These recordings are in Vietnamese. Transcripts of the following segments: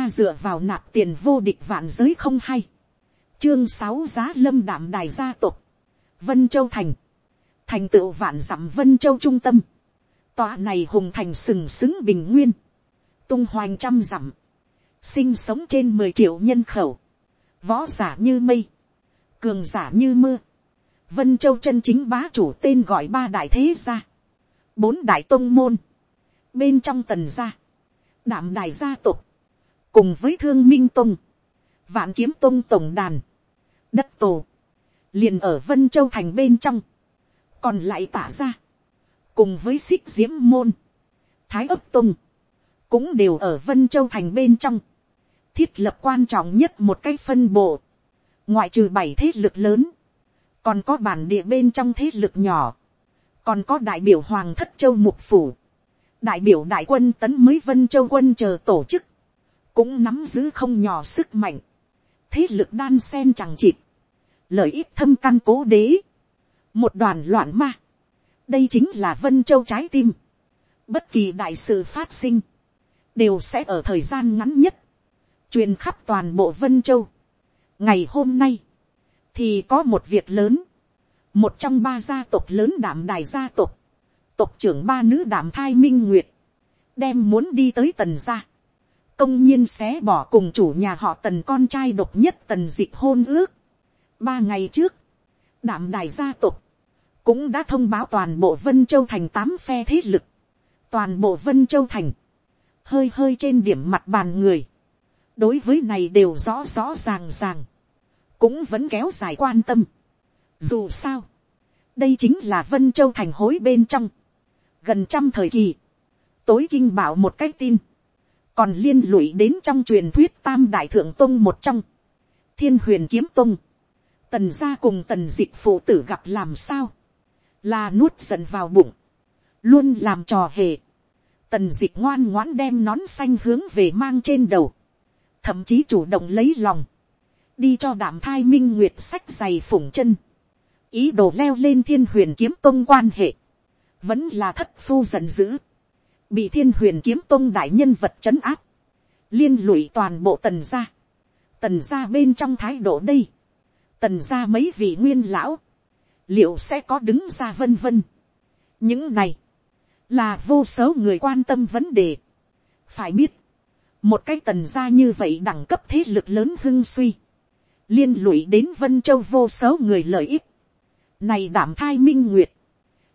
ta dựa vào nạp tiền vô địch vạn giới không hay. chương sáu giá lâm đảm đài gia tộc. Vân Châu Thành. Thành tựu vạn dặm Vân Châu trung tâm. Tòa này hùng thành sừng sững bình nguyên. Tung hoành trăm dặm. Sinh sống trên mười triệu nhân khẩu. Võ giả như mây. Cường giả như mưa. Vân Châu chân chính bá chủ tên gọi ba đại thế gia. Bốn đại tông môn. Bên trong tần gia. Đảm đại gia tộc cùng với thương minh tông, vạn kiếm tông tổng đàn, đất tổ, liền ở vân châu thành bên trong, còn lại tả ra, cùng với xích diễm môn, thái ấp tông, cũng đều ở vân châu thành bên trong, thiết lập quan trọng nhất một cái phân bộ, ngoại trừ bảy thế lực lớn, còn có bản địa bên trong thế lực nhỏ, còn có đại biểu hoàng thất châu mục phủ, đại biểu đại quân tấn mới vân châu quân chờ tổ chức, cũng nắm giữ không nhỏ sức mạnh, thế lực đan sen chẳng chịt, lợi ích thâm căn cố đế, một đoàn loạn ma, đây chính là vân châu trái tim, bất kỳ đại sự phát sinh, đều sẽ ở thời gian ngắn nhất, truyền khắp toàn bộ vân châu. ngày hôm nay, thì có một việc lớn, một trong ba gia tộc lớn đảm đài gia tộc, tộc trưởng ba nữ đảm thai minh nguyệt, đem muốn đi tới tần gia, công nhiên xé bỏ cùng chủ nhà họ tần con trai độc nhất tần dịch hôn ước. Ba ngày trước, đảm đài gia tộc cũng đã thông báo toàn bộ vân châu thành tám phe thế lực. Toàn bộ vân châu thành, hơi hơi trên điểm mặt bàn người. đối với này đều rõ rõ ràng ràng, cũng vẫn kéo dài quan tâm. dù sao, đây chính là vân châu thành hối bên trong, gần trăm thời kỳ, tối kinh bảo một cái tin, còn liên lụy đến trong truyền thuyết tam đại thượng tông một trong, thiên huyền kiếm tông, tần gia cùng tần dịch phụ tử gặp làm sao, là nuốt giận vào bụng, luôn làm trò hề, tần dịch ngoan ngoãn đem nón xanh hướng về mang trên đầu, thậm chí chủ động lấy lòng, đi cho đảm thai minh nguyệt sách giày phủng chân, ý đồ leo lên thiên huyền kiếm tông quan hệ, vẫn là thất phu giận dữ, bị thiên huyền kiếm tôn đại nhân vật c h ấ n áp, liên lụy toàn bộ tần gia, tần gia bên trong thái độ đây, tần gia mấy vị nguyên lão, liệu sẽ có đứng ra vân vân. những này, là vô số người quan tâm vấn đề. phải biết, một cái tần gia như vậy đẳng cấp thế lực lớn hưng suy, liên lụy đến vân châu vô số người lợi ích. này đảm thai minh nguyệt,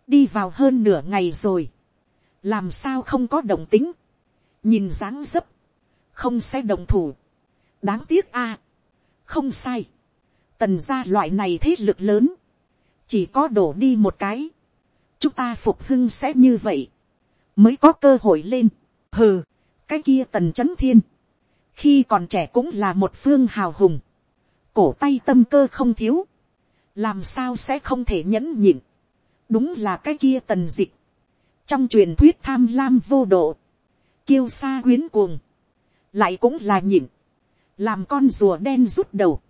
đi vào hơn nửa ngày rồi, làm sao không có đồng tính, nhìn dáng dấp, không sẽ đồng thủ, đáng tiếc a, à, không sai, tần gia loại này thế lực lớn, chỉ có đổ đi một cái, chúng ta phục hưng sẽ như vậy, mới có cơ hội lên, hừ, cái kia tần c h ấ n thiên, khi còn trẻ cũng là một phương hào hùng, cổ tay tâm cơ không thiếu, làm sao sẽ không thể nhẫn nhịn, đúng là cái kia tần dịch, trong truyền thuyết tham lam vô độ, kiêu sa quyến cuồng, lại cũng là nhịn, làm con rùa đen rút đầu,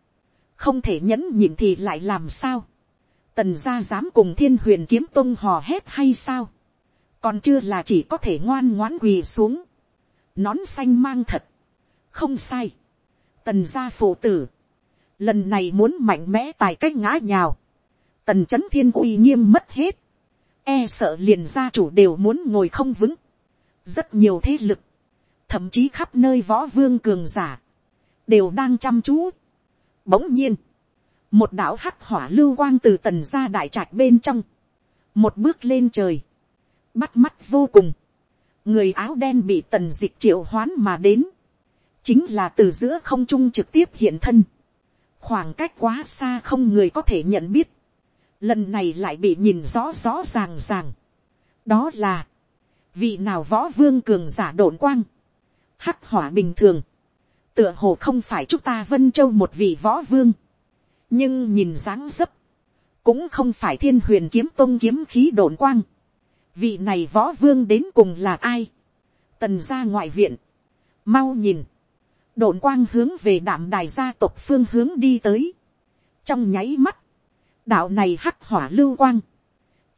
không thể nhẫn nhịn thì lại làm sao, tần gia dám cùng thiên huyền kiếm tông hò hét hay sao, còn chưa là chỉ có thể ngoan ngoãn quỳ xuống, nón xanh mang thật, không sai, tần gia phụ tử, lần này muốn mạnh mẽ tài cách ngã nhào, tần c h ấ n thiên uy nghiêm mất hết, e sợ liền gia chủ đều muốn ngồi không vững, rất nhiều thế lực, thậm chí khắp nơi võ vương cường giả, đều đang chăm chú. Bỗng nhiên, một đạo hắc hỏa lưu quang từ tần ra đại trạch bên trong, một bước lên trời, bắt mắt vô cùng, người áo đen bị tần dịch triệu hoán mà đến, chính là từ giữa không trung trực tiếp hiện thân, khoảng cách quá xa không người có thể nhận biết, lần này lại bị nhìn rõ rõ ràng ràng. đó là, vị nào võ vương cường giả đồn quang, hắc hỏa bình thường, tựa hồ không phải chúng ta vân châu một vị võ vương, nhưng nhìn dáng dấp, cũng không phải thiên huyền kiếm tôn kiếm khí đồn quang, vị này võ vương đến cùng là ai, tần ra ngoại viện, mau nhìn, đồn quang hướng về đảm đài gia tộc phương hướng đi tới, trong nháy mắt, đạo này hắc hỏa lưu quang,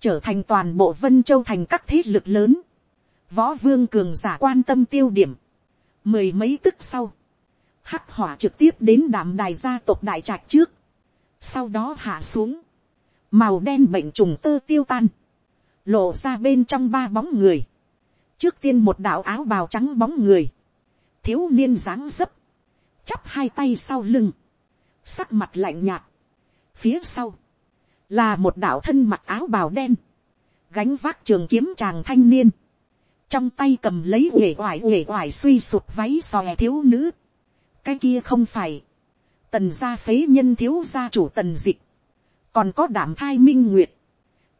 trở thành toàn bộ vân châu thành các thế lực lớn, võ vương cường giả quan tâm tiêu điểm, mười mấy tức sau, hắc hỏa trực tiếp đến đàm đài gia tộc đại trạch trước, sau đó hạ xuống, màu đen bệnh trùng tơ tiêu tan, lộ ra bên trong ba bóng người, trước tiên một đạo áo bào trắng bóng người, thiếu niên dáng dấp, chắp hai tay sau lưng, sắc mặt lạnh nhạt, phía sau, là một đạo thân mặc áo bào đen, gánh vác trường kiếm chàng thanh niên, trong tay cầm lấy uể oải uể oải suy sụp váy xòe thiếu nữ, cái kia không phải, tần gia phế nhân thiếu gia chủ tần dịch, còn có đảm thai minh nguyệt,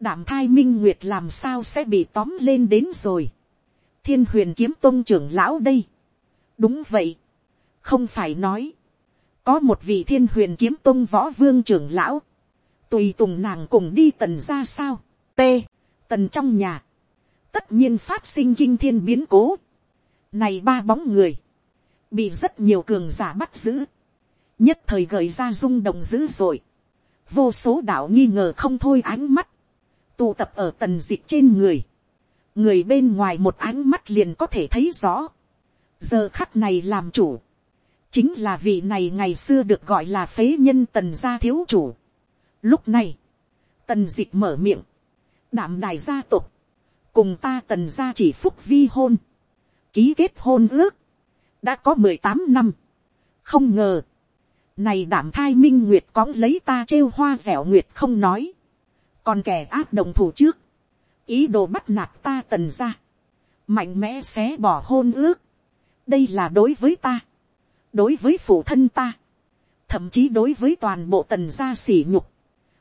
đảm thai minh nguyệt làm sao sẽ bị tóm lên đến rồi, thiên huyền kiếm tôn trưởng lão đây, đúng vậy, không phải nói, có một vị thiên huyền kiếm tôn võ vương trưởng lão, tùy tùng nàng cùng đi tần ra sao, t, tần trong nhà, tất nhiên phát sinh kinh thiên biến cố, này ba bóng người, bị rất nhiều cường giả bắt giữ, nhất thời gợi ra rung động dữ dội, vô số đạo nghi ngờ không thôi ánh mắt, tụ tập ở tần dịch trên người, người bên ngoài một ánh mắt liền có thể thấy rõ, giờ khắc này làm chủ, chính là vị này ngày xưa được gọi là phế nhân tần gia thiếu chủ. Lúc này, tần dịch mở miệng, đảm đài gia tộc, cùng ta tần gia chỉ phúc vi hôn, ký kết hôn ước, đã có mười tám năm, không ngờ, này đảm thai minh nguyệt cõng lấy ta trêu hoa dẻo nguyệt không nói, còn kẻ ác đồng thủ trước, ý đồ bắt nạt ta tần gia, mạnh mẽ xé bỏ hôn ước, đây là đối với ta, đối với phụ thân ta, thậm chí đối với toàn bộ tần gia sỉ nhục,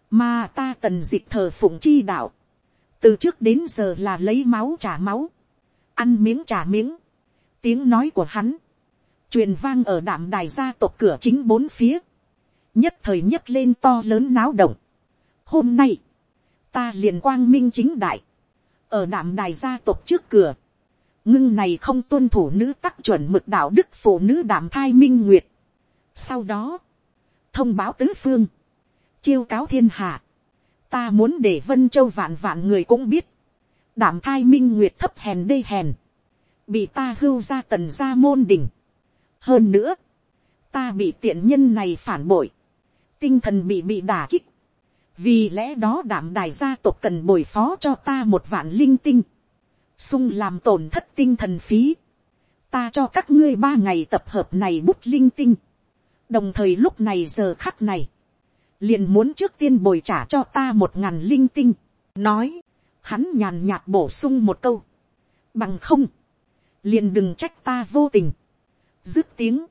mà ta tần dịch thờ phụng chi đạo, từ trước đến giờ là lấy máu trả máu, ăn miếng trả miếng, tiếng nói của hắn, truyền vang ở đạm đài gia tộc cửa chính bốn phía, nhất thời nhất lên to lớn náo động. Hôm nay, ta liền quang minh chính đại, ở đạm đài gia tộc trước cửa, ngưng này không tuân thủ nữ tắc chuẩn mực đạo đức phụ nữ đảm thai minh nguyệt. Sau đó, thông báo tứ phương, chiêu cáo thiên hạ, ta muốn để vân châu vạn vạn người cũng biết, đảm thai minh nguyệt thấp hèn đê hèn, bị ta hưu ra tần ra môn đỉnh. hơn nữa, ta bị tiện nhân này phản bội, tinh thần bị bị đả kích, vì lẽ đó đảm đài gia tộc cần bồi phó cho ta một vạn linh tinh, sung làm tổn thất tinh thần phí, ta cho các ngươi ba ngày tập hợp này bút linh tinh, đồng thời lúc này giờ khắc này, liền muốn trước tiên bồi trả cho ta một ngàn linh tinh, nói, hắn nhàn nhạt bổ sung một câu, bằng không, liền đừng trách ta vô tình, dứt tiếng,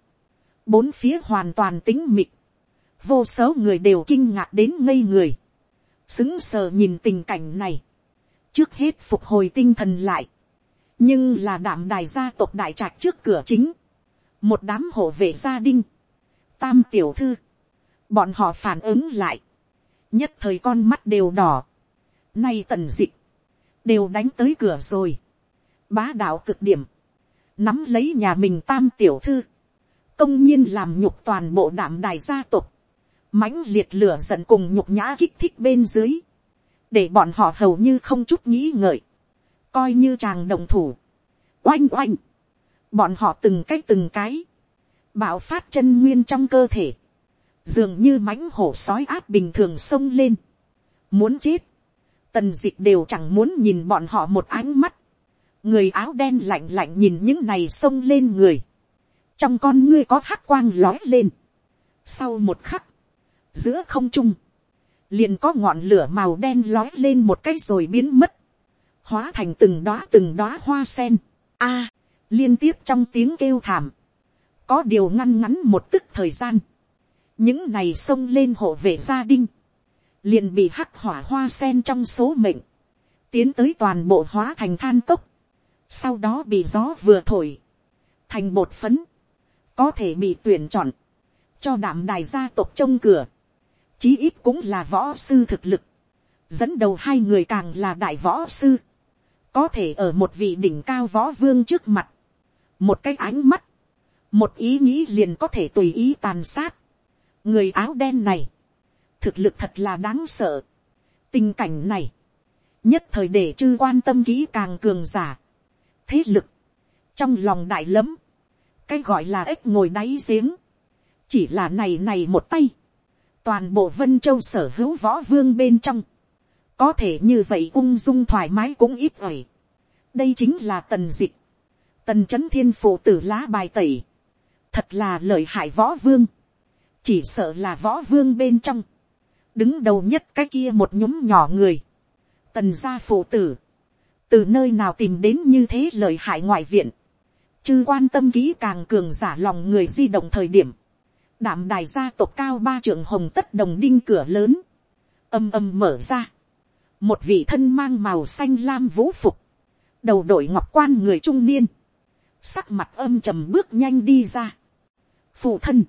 bốn phía hoàn toàn tính mịt, vô số người đều kinh ngạc đến ngây người, xứng sờ nhìn tình cảnh này, trước hết phục hồi tinh thần lại, nhưng là đảm đài gia tộc đại trạch trước cửa chính, một đám hộ vệ gia đình, tam tiểu thư, bọn họ phản ứng lại, nhất thời con mắt đều đỏ, nay tần dịch, đều đánh tới cửa rồi, bá đạo cực điểm, nắm lấy nhà mình tam tiểu thư, công nhiên làm nhục toàn bộ đảm đài gia tộc, mãnh liệt lửa giận cùng nhục nhã kích thích bên dưới, để bọn họ hầu như không chút nghĩ ngợi, coi như chàng đồng thủ, oanh oanh, bọn họ từng cái từng cái, bạo phát chân nguyên trong cơ thể, dường như mãnh hổ sói áp bình thường xông lên, muốn chết, tần d ị c h đều chẳng muốn nhìn bọn họ một ánh mắt, người áo đen lạnh lạnh nhìn những này xông lên người, trong con ngươi có hắc quang lói lên, sau một khắc, giữa không trung, liền có ngọn lửa màu đen lói lên một cái rồi biến mất, hóa thành từng đóa từng đóa hoa sen. A, liên tiếp trong tiếng kêu thảm, có điều ngăn ngắn một tức thời gian, những này xông lên hộ vệ gia đình, liền bị hắc hỏa hoa sen trong số mệnh, tiến tới toàn bộ hóa thành than cốc, sau đó bị gió vừa thổi, thành bột phấn, có thể bị tuyển chọn, cho đảm đài gia tộc trong cửa, chí ít cũng là võ sư thực lực, dẫn đầu hai người càng là đại võ sư, có thể ở một vị đỉnh cao võ vương trước mặt, một cái ánh mắt, một ý nghĩ liền có thể tùy ý tàn sát, người áo đen này, thực lực thật là đáng sợ, tình cảnh này, nhất thời để chư quan tâm kỹ càng cường giả, thế lực, trong lòng đại lấm, cái gọi là ếch ngồi đáy giếng, chỉ là này này một tay, toàn bộ vân châu sở hữu võ vương bên trong, có thể như vậy ung dung thoải mái cũng ít ỏi. đây chính là tần dịch, tần c h ấ n thiên phụ tử lá bài tẩy, thật là lợi hại võ vương, chỉ sợ là võ vương bên trong, đứng đầu nhất cái kia một nhóm nhỏ người, tần gia phụ tử, từ nơi nào tìm đến như thế lời hại ngoại viện, chư quan tâm kỹ càng cường giả lòng người di động thời điểm, đảm đài gia tộc cao ba trưởng hồng tất đồng đinh cửa lớn, âm âm mở ra, một vị thân mang màu xanh lam vũ phục, đầu đội ngọc quan người trung niên, sắc mặt âm trầm bước nhanh đi ra. phụ thân,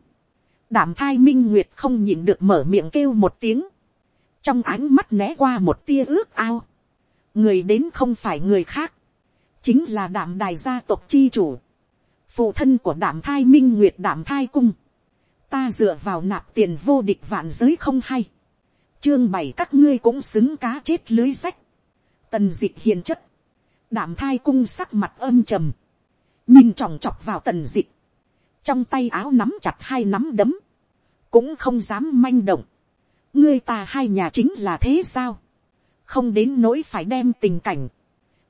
đảm thai minh nguyệt không nhìn được mở miệng kêu một tiếng, trong ánh mắt né qua một tia ước ao, người đến không phải người khác, chính là đảm đài gia tộc chi chủ, phụ thân của đảm thai minh nguyệt đảm thai cung, ta dựa vào nạp tiền vô địch vạn giới không hay, chương bảy các ngươi cũng xứng cá chết lưới rách. tần d ị hiền chất, đảm thai cung sắc mặt âm trầm, nhìn chòng chọc vào tần d ị trong tay áo nắm chặt hai nắm đấm, cũng không dám manh động. ngươi ta hai nhà chính là thế sao, không đến nỗi phải đem tình cảnh,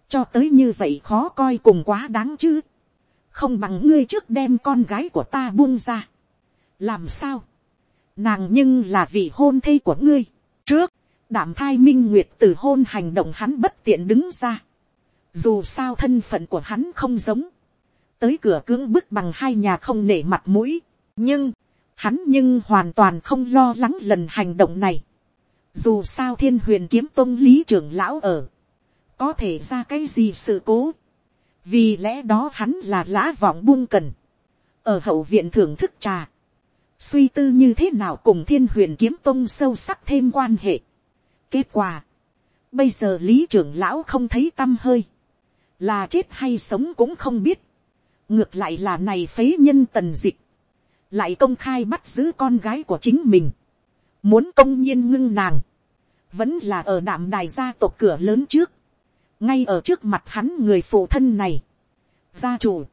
cho tới như vậy khó coi cùng quá đáng chứ, không bằng ngươi trước đem con gái của ta buông ra. làm sao, nàng nhưng là vị hôn thê của ngươi, trước, đảm thai minh nguyệt từ hôn hành động hắn bất tiện đứng ra. Dù sao thân phận của hắn không giống. Tới cửa cưỡng bức bằng hai nhà không nể mặt mũi. Nhưng, hắn nhưng hoàn toàn không lo lắng lần hành động này. Dù sao thiên huyền kiếm tôn lý trưởng lão ở. Có thể ra cái gì sự cố. Vì lẽ đó hắn là lã vọng buông cần. Ở hậu viện thưởng thức trà suy tư như thế nào cùng thiên huyền kiếm tông sâu sắc thêm quan hệ. kết quả, bây giờ lý trưởng lão không thấy t â m hơi, là chết hay sống cũng không biết, ngược lại là này phế nhân tần dịch, lại công khai bắt giữ con gái của chính mình, muốn công nhiên ngưng nàng, vẫn là ở đạm đài gia tộc cửa lớn trước, ngay ở trước mặt hắn người phụ thân này, gia chủ,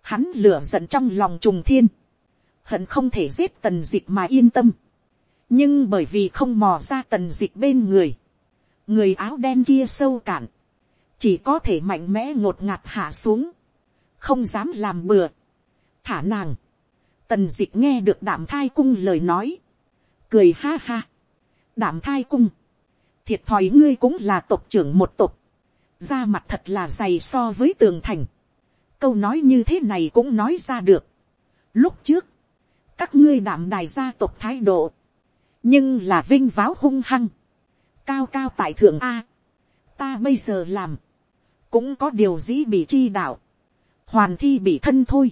hắn lửa giận trong lòng trùng thiên, hận không thể giết tần dịch mà yên tâm. nhưng bởi vì không mò ra tần dịch bên người, người áo đen kia sâu cạn, chỉ có thể mạnh mẽ ngột ngạt hạ xuống, không dám làm bừa, thả nàng. Tần dịch nghe được đảm thai cung lời nói, cười ha ha, đảm thai cung, thiệt thòi ngươi cũng là tộc trưởng một tộc, da mặt thật là dày so với tường thành, câu nói như thế này cũng nói ra được. Lúc trước, các ngươi đảm đài gia tộc thái độ, nhưng là vinh váo hung hăng, cao cao tại thượng a, ta bây giờ làm, cũng có điều dĩ bị chi đạo, hoàn thi bị thân thôi,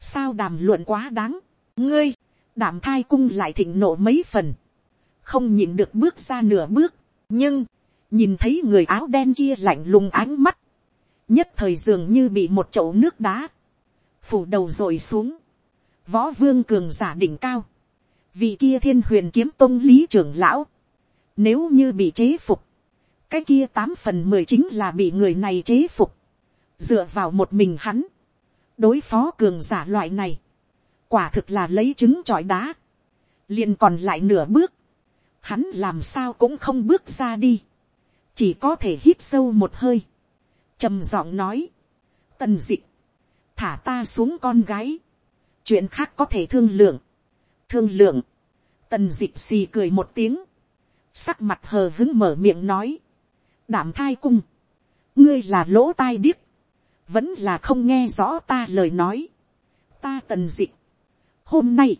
sao đàm luận quá đáng, ngươi, đảm thai cung lại thịnh nộ mấy phần, không nhìn được bước ra nửa bước, nhưng, nhìn thấy người áo đen kia lạnh lùng ánh mắt, nhất thời dường như bị một chậu nước đá, phủ đầu rồi xuống, võ vương cường giả đỉnh cao, vị kia thiên huyền kiếm tôn lý trưởng lão, nếu như bị chế phục, cái kia tám phần mười chính là bị người này chế phục, dựa vào một mình hắn, đối phó cường giả loại này, quả thực là lấy trứng trọi đá, liền còn lại nửa bước, hắn làm sao cũng không bước ra đi, chỉ có thể hít sâu một hơi, trầm giọng nói, tần d ị thả ta xuống con gái, chuyện khác có thể thương lượng, thương lượng, tần d ị xì cười một tiếng, sắc mặt hờ hứng mở miệng nói, đảm thai cung, ngươi là lỗ tai điếc, vẫn là không nghe rõ ta lời nói, ta tần d hôm nay,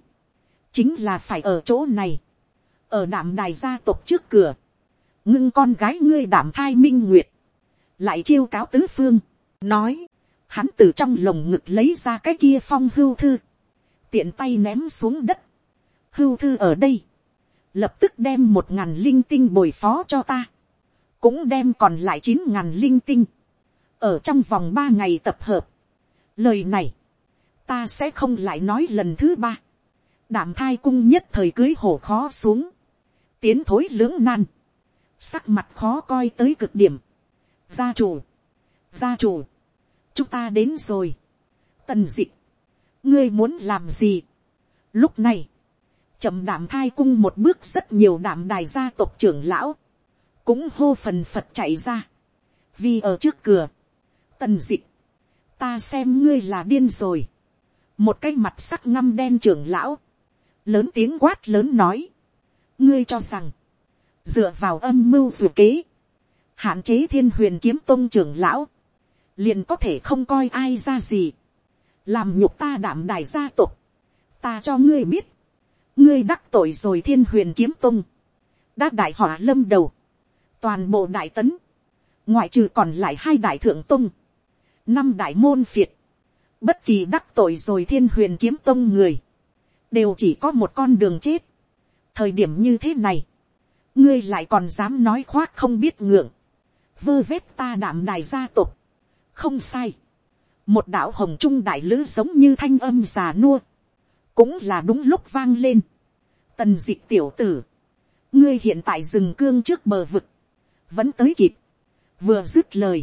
chính là phải ở chỗ này, ở đảm đài gia tộc trước cửa, ngưng con gái ngươi đảm thai minh nguyệt, lại chiêu cáo tứ phương, nói, hắn từ trong lồng ngực lấy ra cái kia phong hưu thư, tiện tay ném xuống đất, hưu thư ở đây, lập tức đem một ngàn linh tinh bồi phó cho ta, cũng đem còn lại chín ngàn linh tinh, ở trong vòng ba ngày tập hợp. Lời này, ta sẽ không lại nói lần thứ ba, đảm thai cung nhất thời cưới hổ khó xuống, tiến thối lưỡng nan, sắc mặt khó coi tới cực điểm, gia chủ, gia chủ, chúng ta đến rồi, tần d ị ngươi muốn làm gì, Lúc này, chậm đảm thai cung một bước rất nhiều đảm đài gia tộc trưởng lão, cũng hô phần phật chạy ra, vì ở trước cửa, tần dịch. ta xem ngươi là điên rồi, một cái mặt sắc ngăm đen trưởng lão, lớn tiếng quát lớn nói, ngươi cho rằng, dựa vào âm mưu dù kế, hạn chế thiên huyền kiếm tôn trưởng lão, liền có thể không coi ai ra gì, làm nhục ta đảm đại gia tộc, ta cho ngươi biết, ngươi đắc tội rồi thiên huyền kiếm tôn. đã đại hỏa lâm đầu, toàn bộ đại tấn, ngoại trừ còn lại hai đại thượng tung, năm đại môn phiệt, bất kỳ đắc tội rồi thiên huyền kiếm tông người, đều chỉ có một con đường chết. thời điểm như thế này, ngươi lại còn dám nói khoác không biết ngượng, vơ vét ta đảm đài gia tộc, không sai, một đạo hồng trung đại lữ giống như thanh âm già nua, cũng là đúng lúc vang lên. tần d ị c h tiểu tử, ngươi hiện tại rừng cương trước bờ vực, vẫn tới kịp, vừa dứt lời,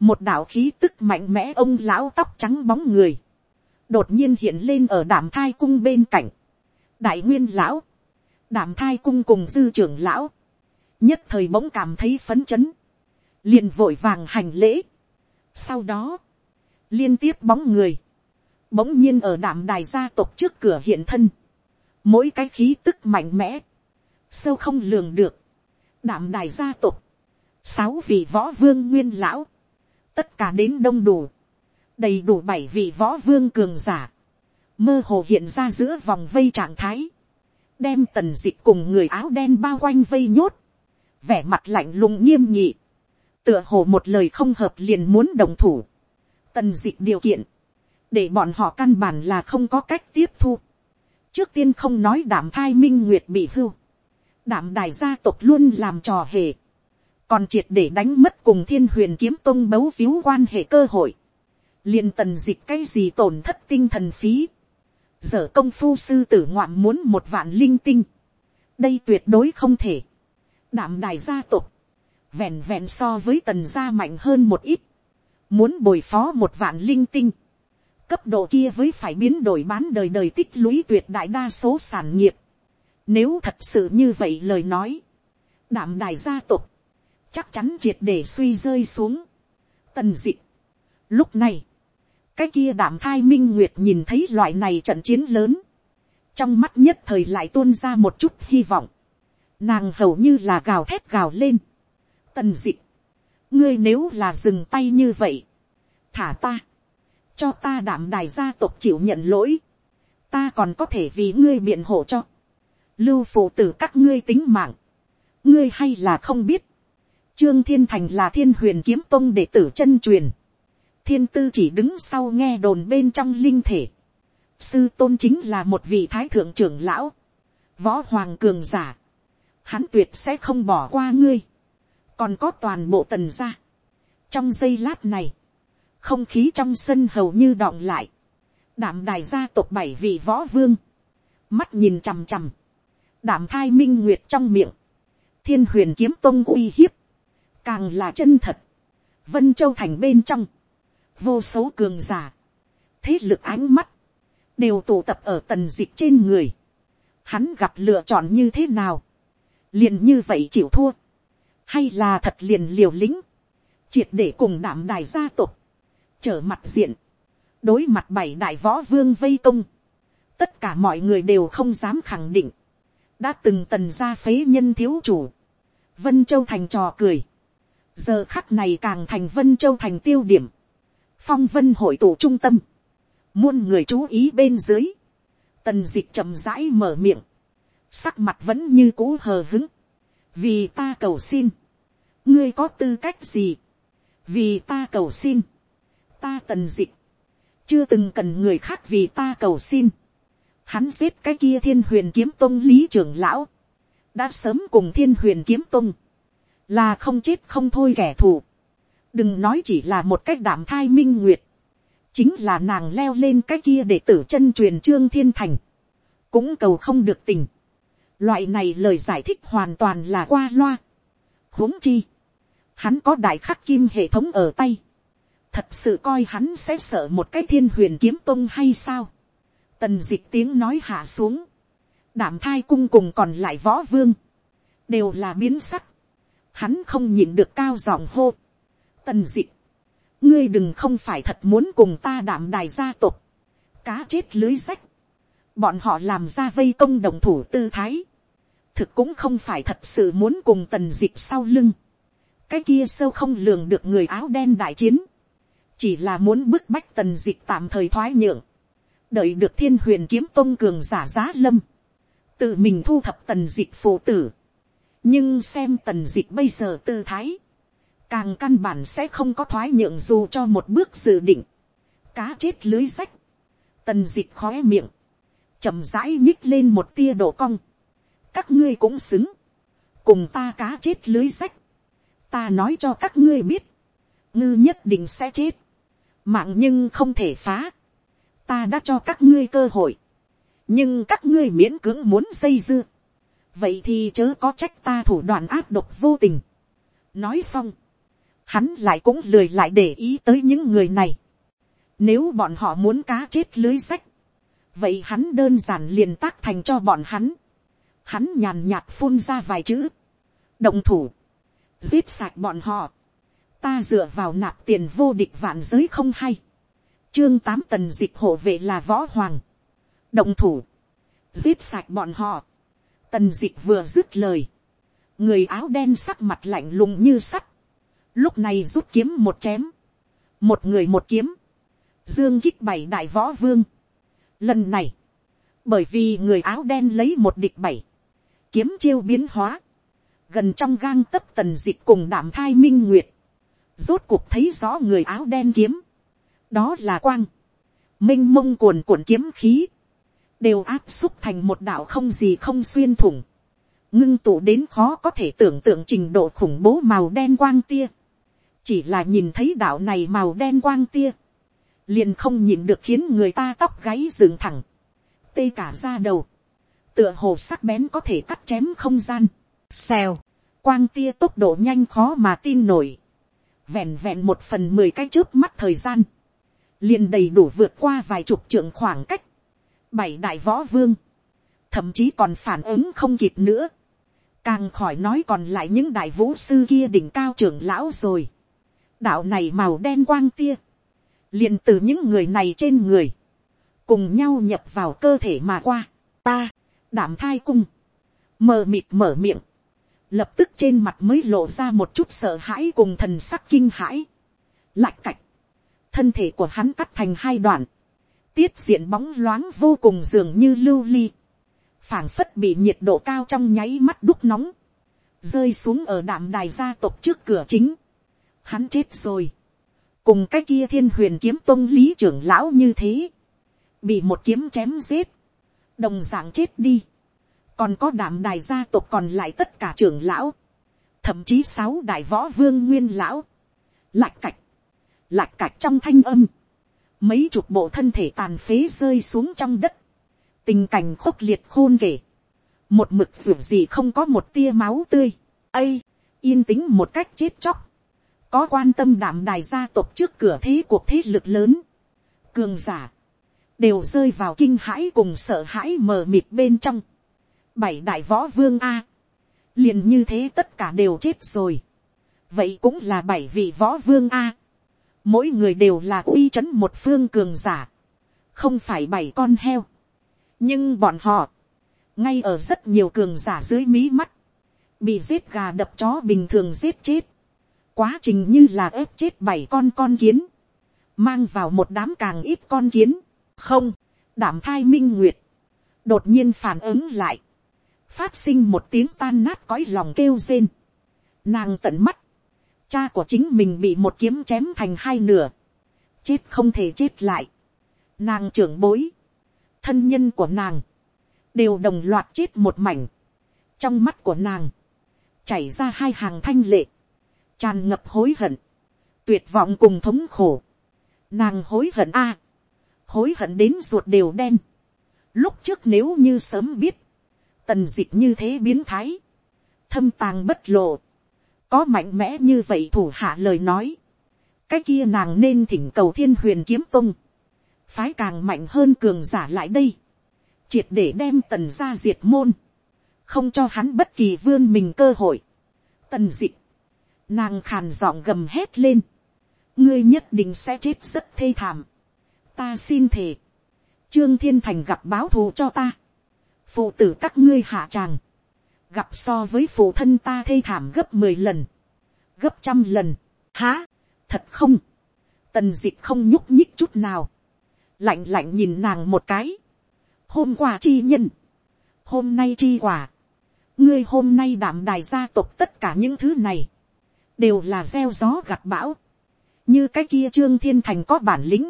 một đạo khí tức mạnh mẽ ông lão tóc trắng bóng người, đột nhiên hiện lên ở đảm thai cung bên cạnh, đại nguyên lão, đảm thai cung cùng dư trưởng lão, nhất thời bỗng cảm thấy phấn chấn, liền vội vàng hành lễ. Sau đó, liên tiếp bóng người, bỗng nhiên ở đảm đài gia tộc trước cửa hiện thân, mỗi cái khí tức mạnh mẽ, sâu không lường được, đảm đài gia tộc, sáu vị võ vương nguyên lão, tất cả đến đông đủ, đầy đủ bảy vị võ vương cường giả, mơ hồ hiện ra giữa vòng vây trạng thái, đem tần d ị c h cùng người áo đen bao quanh vây nhốt, vẻ mặt lạnh lùng nghiêm nhị, tựa hồ một lời không hợp liền muốn đồng thủ, tần d ị c h điều kiện, để bọn họ căn bản là không có cách tiếp thu. trước tiên không nói đảm thai minh nguyệt bị hưu, đảm đài gia tộc luôn làm trò hề, còn triệt để đánh mất cùng thiên huyền kiếm tôn bấu víu quan hệ cơ hội, liền tần dịch cái gì tổn thất tinh thần phí, giờ công phu sư tử ngoạm muốn một vạn linh tinh, đây tuyệt đối không thể, đảm đài gia tộc, vẹn vẹn so với tần gia mạnh hơn một ít, muốn bồi phó một vạn linh tinh, cấp độ kia với phải biến đổi bán đời đời tích lũy tuyệt đại đa số sản nghiệp. Nếu thật sự như vậy lời nói, đảm đài gia tộc, chắc chắn triệt để suy rơi xuống. Tần dị. Lúc này, cái kia đảm thai minh nguyệt nhìn thấy loại này trận chiến lớn. Trong mắt nhất thời lại tuôn ra một chút hy vọng. Nàng hầu như là gào thét gào lên. Tần dị. Ngươi nếu là dừng tay như vậy. Thả ta cho ta đảm đài gia tộc chịu nhận lỗi, ta còn có thể vì ngươi biện hộ cho, lưu phụ tử các ngươi tính mạng, ngươi hay là không biết, trương thiên thành là thiên huyền kiếm tông đệ tử chân truyền, thiên tư chỉ đứng sau nghe đồn bên trong linh thể, sư tôn chính là một vị thái thượng trưởng lão, võ hoàng cường giả, hắn tuyệt sẽ không bỏ qua ngươi, còn có toàn bộ tần gia. trong giây lát này, không khí trong sân hầu như đọng lại, đảm đài gia tộc bảy vị võ vương, mắt nhìn chằm chằm, đảm thai minh nguyệt trong miệng, thiên huyền kiếm tông uy hiếp, càng là chân thật, vân châu thành bên trong, vô số cường giả, thế lực ánh mắt, đều tụ tập ở tần dịch trên người, hắn gặp lựa chọn như thế nào, liền như vậy chịu thua, hay là thật liền liều lĩnh, triệt để cùng đảm đài gia tộc, trở mặt diện, đối mặt bảy đại võ vương vây công, tất cả mọi người đều không dám khẳng định, đã từng tần ra phế nhân thiếu chủ, vân châu thành trò cười, giờ khắc này càng thành vân châu thành tiêu điểm, phong vân hội tụ trung tâm, muôn người chú ý bên dưới, tần d ị c h chậm rãi mở miệng, sắc mặt vẫn như cũ hờ hứng, vì ta cầu xin, ngươi có tư cách gì, vì ta cầu xin, ta tần dịch, chưa từng cần người khác vì ta cầu xin. Hắn giết cái kia thiên huyền kiếm tông lý trưởng lão, đã sớm cùng thiên huyền kiếm tông, là không chết không thôi kẻ thù. đừng nói chỉ là một cách đảm thai minh nguyệt, chính là nàng leo lên cái kia để tử chân truyền trương thiên thành, cũng cầu không được tình. Loại này lời giải thích hoàn toàn là qua loa. huống chi, hắn có đại khắc kim hệ thống ở tay thật sự coi hắn sẽ sợ một cái thiên huyền kiếm tông hay sao. tần dịch tiếng nói hạ xuống, đảm thai cung cùng còn lại võ vương, đều là biến sắc, hắn không nhìn được cao giọng hô, tần dịch, ngươi đừng không phải thật muốn cùng ta đảm đài gia tộc, cá chết lưới rách, bọn họ làm ra vây công đồng thủ tư thái, thực cũng không phải thật sự muốn cùng tần dịch sau lưng, cái kia sâu không lường được người áo đen đại chiến, chỉ là muốn bức bách tần dịch tạm thời thoái nhượng, đợi được thiên huyền kiếm tôn cường giả giá lâm, tự mình thu thập tần dịch phụ tử, nhưng xem tần dịch bây giờ tư thái, càng căn bản sẽ không có thoái nhượng dù cho một bước dự định, cá chết lưới rách, tần dịch khóe miệng, chậm rãi nhích lên một tia độ cong, các ngươi cũng xứng, cùng ta cá chết lưới rách, ta nói cho các ngươi biết, ngư nhất định sẽ chết, mạng nhưng không thể phá, ta đã cho các ngươi cơ hội, nhưng các ngươi miễn cưỡng muốn xây dưa, vậy thì chớ có trách ta thủ đoạn áp độc vô tình. nói xong, hắn lại cũng lười lại để ý tới những người này. nếu bọn họ muốn cá chết lưới sách, vậy hắn đơn giản liền tác thành cho bọn hắn. hắn nhàn nhạt phun ra vài chữ, động thủ, giết sạch bọn họ, ta dựa vào nạp tiền vô địch vạn giới không hay, chương tám tần dịch hộ vệ là võ hoàng, động thủ, giết sạch bọn họ, tần dịch vừa dứt lời, người áo đen sắc mặt lạnh lùng như sắt, lúc này rút kiếm một chém, một người một kiếm, dương kích bảy đại võ vương. Lần này, bởi vì người áo đen lấy một địch bảy, kiếm chiêu biến hóa, gần trong gang tấp tần dịch cùng đảm thai minh nguyệt, rốt cuộc thấy rõ người áo đen kiếm, đó là quang, minh mông cuồn cuộn kiếm khí, đều áp xúc thành một đạo không gì không xuyên thủng, ngưng tụ đến khó có thể tưởng tượng trình độ khủng bố màu đen quang tia, chỉ là nhìn thấy đạo này màu đen quang tia, liền không nhìn được khiến người ta tóc gáy dựng thẳng, tê cả ra đầu, tựa hồ sắc bén có thể cắt chém không gian, xèo, quang tia tốc độ nhanh khó mà tin nổi, vẹn vẹn một phần mười cái trước mắt thời gian, liền đầy đủ vượt qua vài chục trượng khoảng cách, bảy đại võ vương, thậm chí còn phản ứng không kịp nữa, càng khỏi nói còn lại những đại vũ sư kia đỉnh cao trưởng lão rồi, đạo này màu đen quang tia, liền từ những người này trên người, cùng nhau nhập vào cơ thể mà qua, ta, đảm thai cung, mờ mịt mở miệng, lập tức trên mặt mới lộ ra một chút sợ hãi cùng thần sắc kinh hãi. Lạch cạch, thân thể của hắn cắt thành hai đoạn, tiết diện bóng loáng vô cùng dường như lưu ly, phảng phất bị nhiệt độ cao trong nháy mắt đúc nóng, rơi xuống ở đạm đài gia tộc trước cửa chính. Hắn chết rồi, cùng cái kia thiên huyền kiếm tôn lý trưởng lão như thế, bị một kiếm chém giết, đồng d ạ n g chết đi. Còn có đảm đài gia tộc còn lại tất cả trưởng lão, thậm chí sáu đại võ vương nguyên lão, lạch cạch, lạch cạch trong thanh âm, mấy chục bộ thân thể tàn phế rơi xuống trong đất, tình cảnh khốc liệt khôn kể, một mực dù gì không có một tia máu tươi, ây, yên tĩnh một cách chết chóc, có quan tâm đảm đài gia tộc trước cửa thế cuộc thế lực lớn, cường giả, đều rơi vào kinh hãi cùng sợ hãi mờ mịt bên trong, bảy đại võ vương a, liền như thế tất cả đều chết rồi, vậy cũng là bảy vị võ vương a, mỗi người đều là uy c h ấ n một phương cường giả, không phải bảy con heo, nhưng bọn họ, ngay ở rất nhiều cường giả dưới mí mắt, bị giết gà đập chó bình thường giết chết, quá trình như là ép chết bảy con con kiến, mang vào một đám càng ít con kiến, không, đảm thai minh nguyệt, đột nhiên phản ứng lại, phát sinh một tiếng tan nát cõi lòng kêu rên. Nàng tận mắt, cha của chính mình bị một kiếm chém thành hai nửa, chết không thể chết lại. Nàng trưởng bối, thân nhân của nàng, đều đồng loạt chết một mảnh. Trong mắt của nàng, chảy ra hai hàng thanh lệ, tràn ngập hối hận, tuyệt vọng cùng thống khổ. Nàng hối hận a, hối hận đến ruột đều đen. Lúc trước nếu như sớm biết, tần dịch như thế biến thái, thâm tàng bất lộ, có mạnh mẽ như vậy thủ hạ lời nói, cái kia nàng nên thỉnh cầu thiên huyền kiếm tung, phái càng mạnh hơn cường giả lại đây, triệt để đem tần gia diệt môn, không cho hắn bất kỳ vươn mình cơ hội. Tần dị, nàng khàn giọng gầm hét lên, ngươi nhất định sẽ chết rất thê thảm. ta xin thề, trương thiên thành gặp báo thù cho ta, phụ tử các ngươi hạ tràng, gặp so với phụ thân ta thê thảm gấp mười lần, gấp trăm lần, há, thật không, tần d ị c h không nhúc nhích chút nào, lạnh lạnh nhìn nàng một cái, hôm qua chi nhân, hôm nay chi quả, ngươi hôm nay đảm đài gia tộc tất cả những thứ này, đều là gieo gió gặt bão, như cái kia trương thiên thành có bản lĩnh,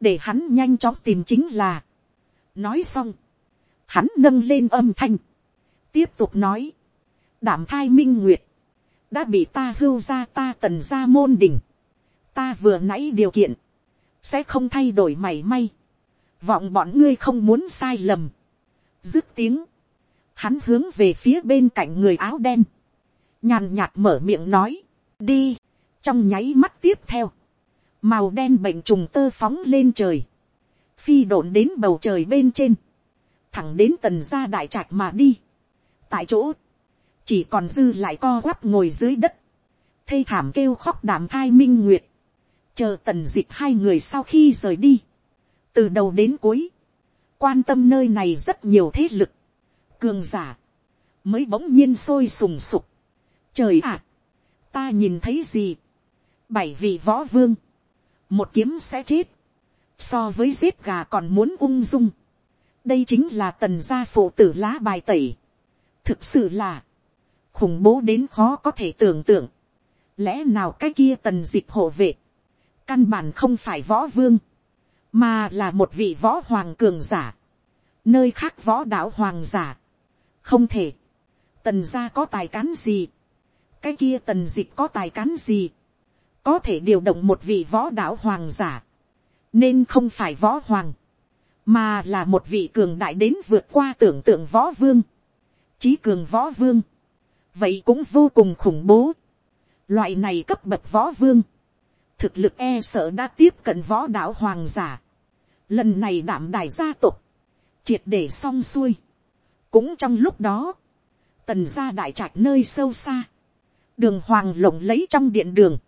để hắn nhanh chóng tìm chính là, nói xong, hắn nâng lên âm thanh, tiếp tục nói, đảm thai minh nguyệt, đã bị ta hưu ra ta tần ra môn đình ta vừa nãy điều kiện, sẽ không thay đổi mảy may, vọng bọn ngươi không muốn sai lầm, dứt tiếng, hắn hướng về phía bên cạnh người áo đen, nhàn nhạt mở miệng nói, đi, trong nháy mắt tiếp theo, màu đen bệnh trùng tơ phóng lên trời, phi độn đến bầu trời bên trên, thẳng đến tần gia đại trạch mà đi, tại chỗ, chỉ còn dư lại co quắp ngồi dưới đất, thê thảm kêu khóc đảm thai minh nguyệt, chờ tần d ị c h hai người sau khi rời đi, từ đầu đến cuối, quan tâm nơi này rất nhiều thế lực, cường giả, mới bỗng nhiên sôi sùng sục. Trời ạ, ta nhìn thấy gì, bảy vị võ vương, một kiếm sẽ chết, so với giết gà còn muốn ung dung, đây chính là tần gia phụ tử lá bài tẩy, thực sự là, khủng bố đến khó có thể tưởng tượng, lẽ nào cái kia tần dịch hộ vệ, căn bản không phải võ vương, mà là một vị võ hoàng cường giả, nơi khác võ đạo hoàng giả, không thể, tần gia có tài cán gì, cái kia tần dịch có tài cán gì, có thể điều động một vị võ đạo hoàng giả, nên không phải võ hoàng, mà là một vị cường đại đến vượt qua tưởng tượng võ vương, trí cường võ vương, vậy cũng vô cùng khủng bố. Loại này cấp bậc võ vương, thực lực e sợ đã tiếp cận võ đạo hoàng giả. Lần này đảm đài gia tộc, triệt để xong xuôi. Cũng trong lúc đó, tần gia đại trạch nơi sâu xa, đường hoàng lộng lấy trong điện đường,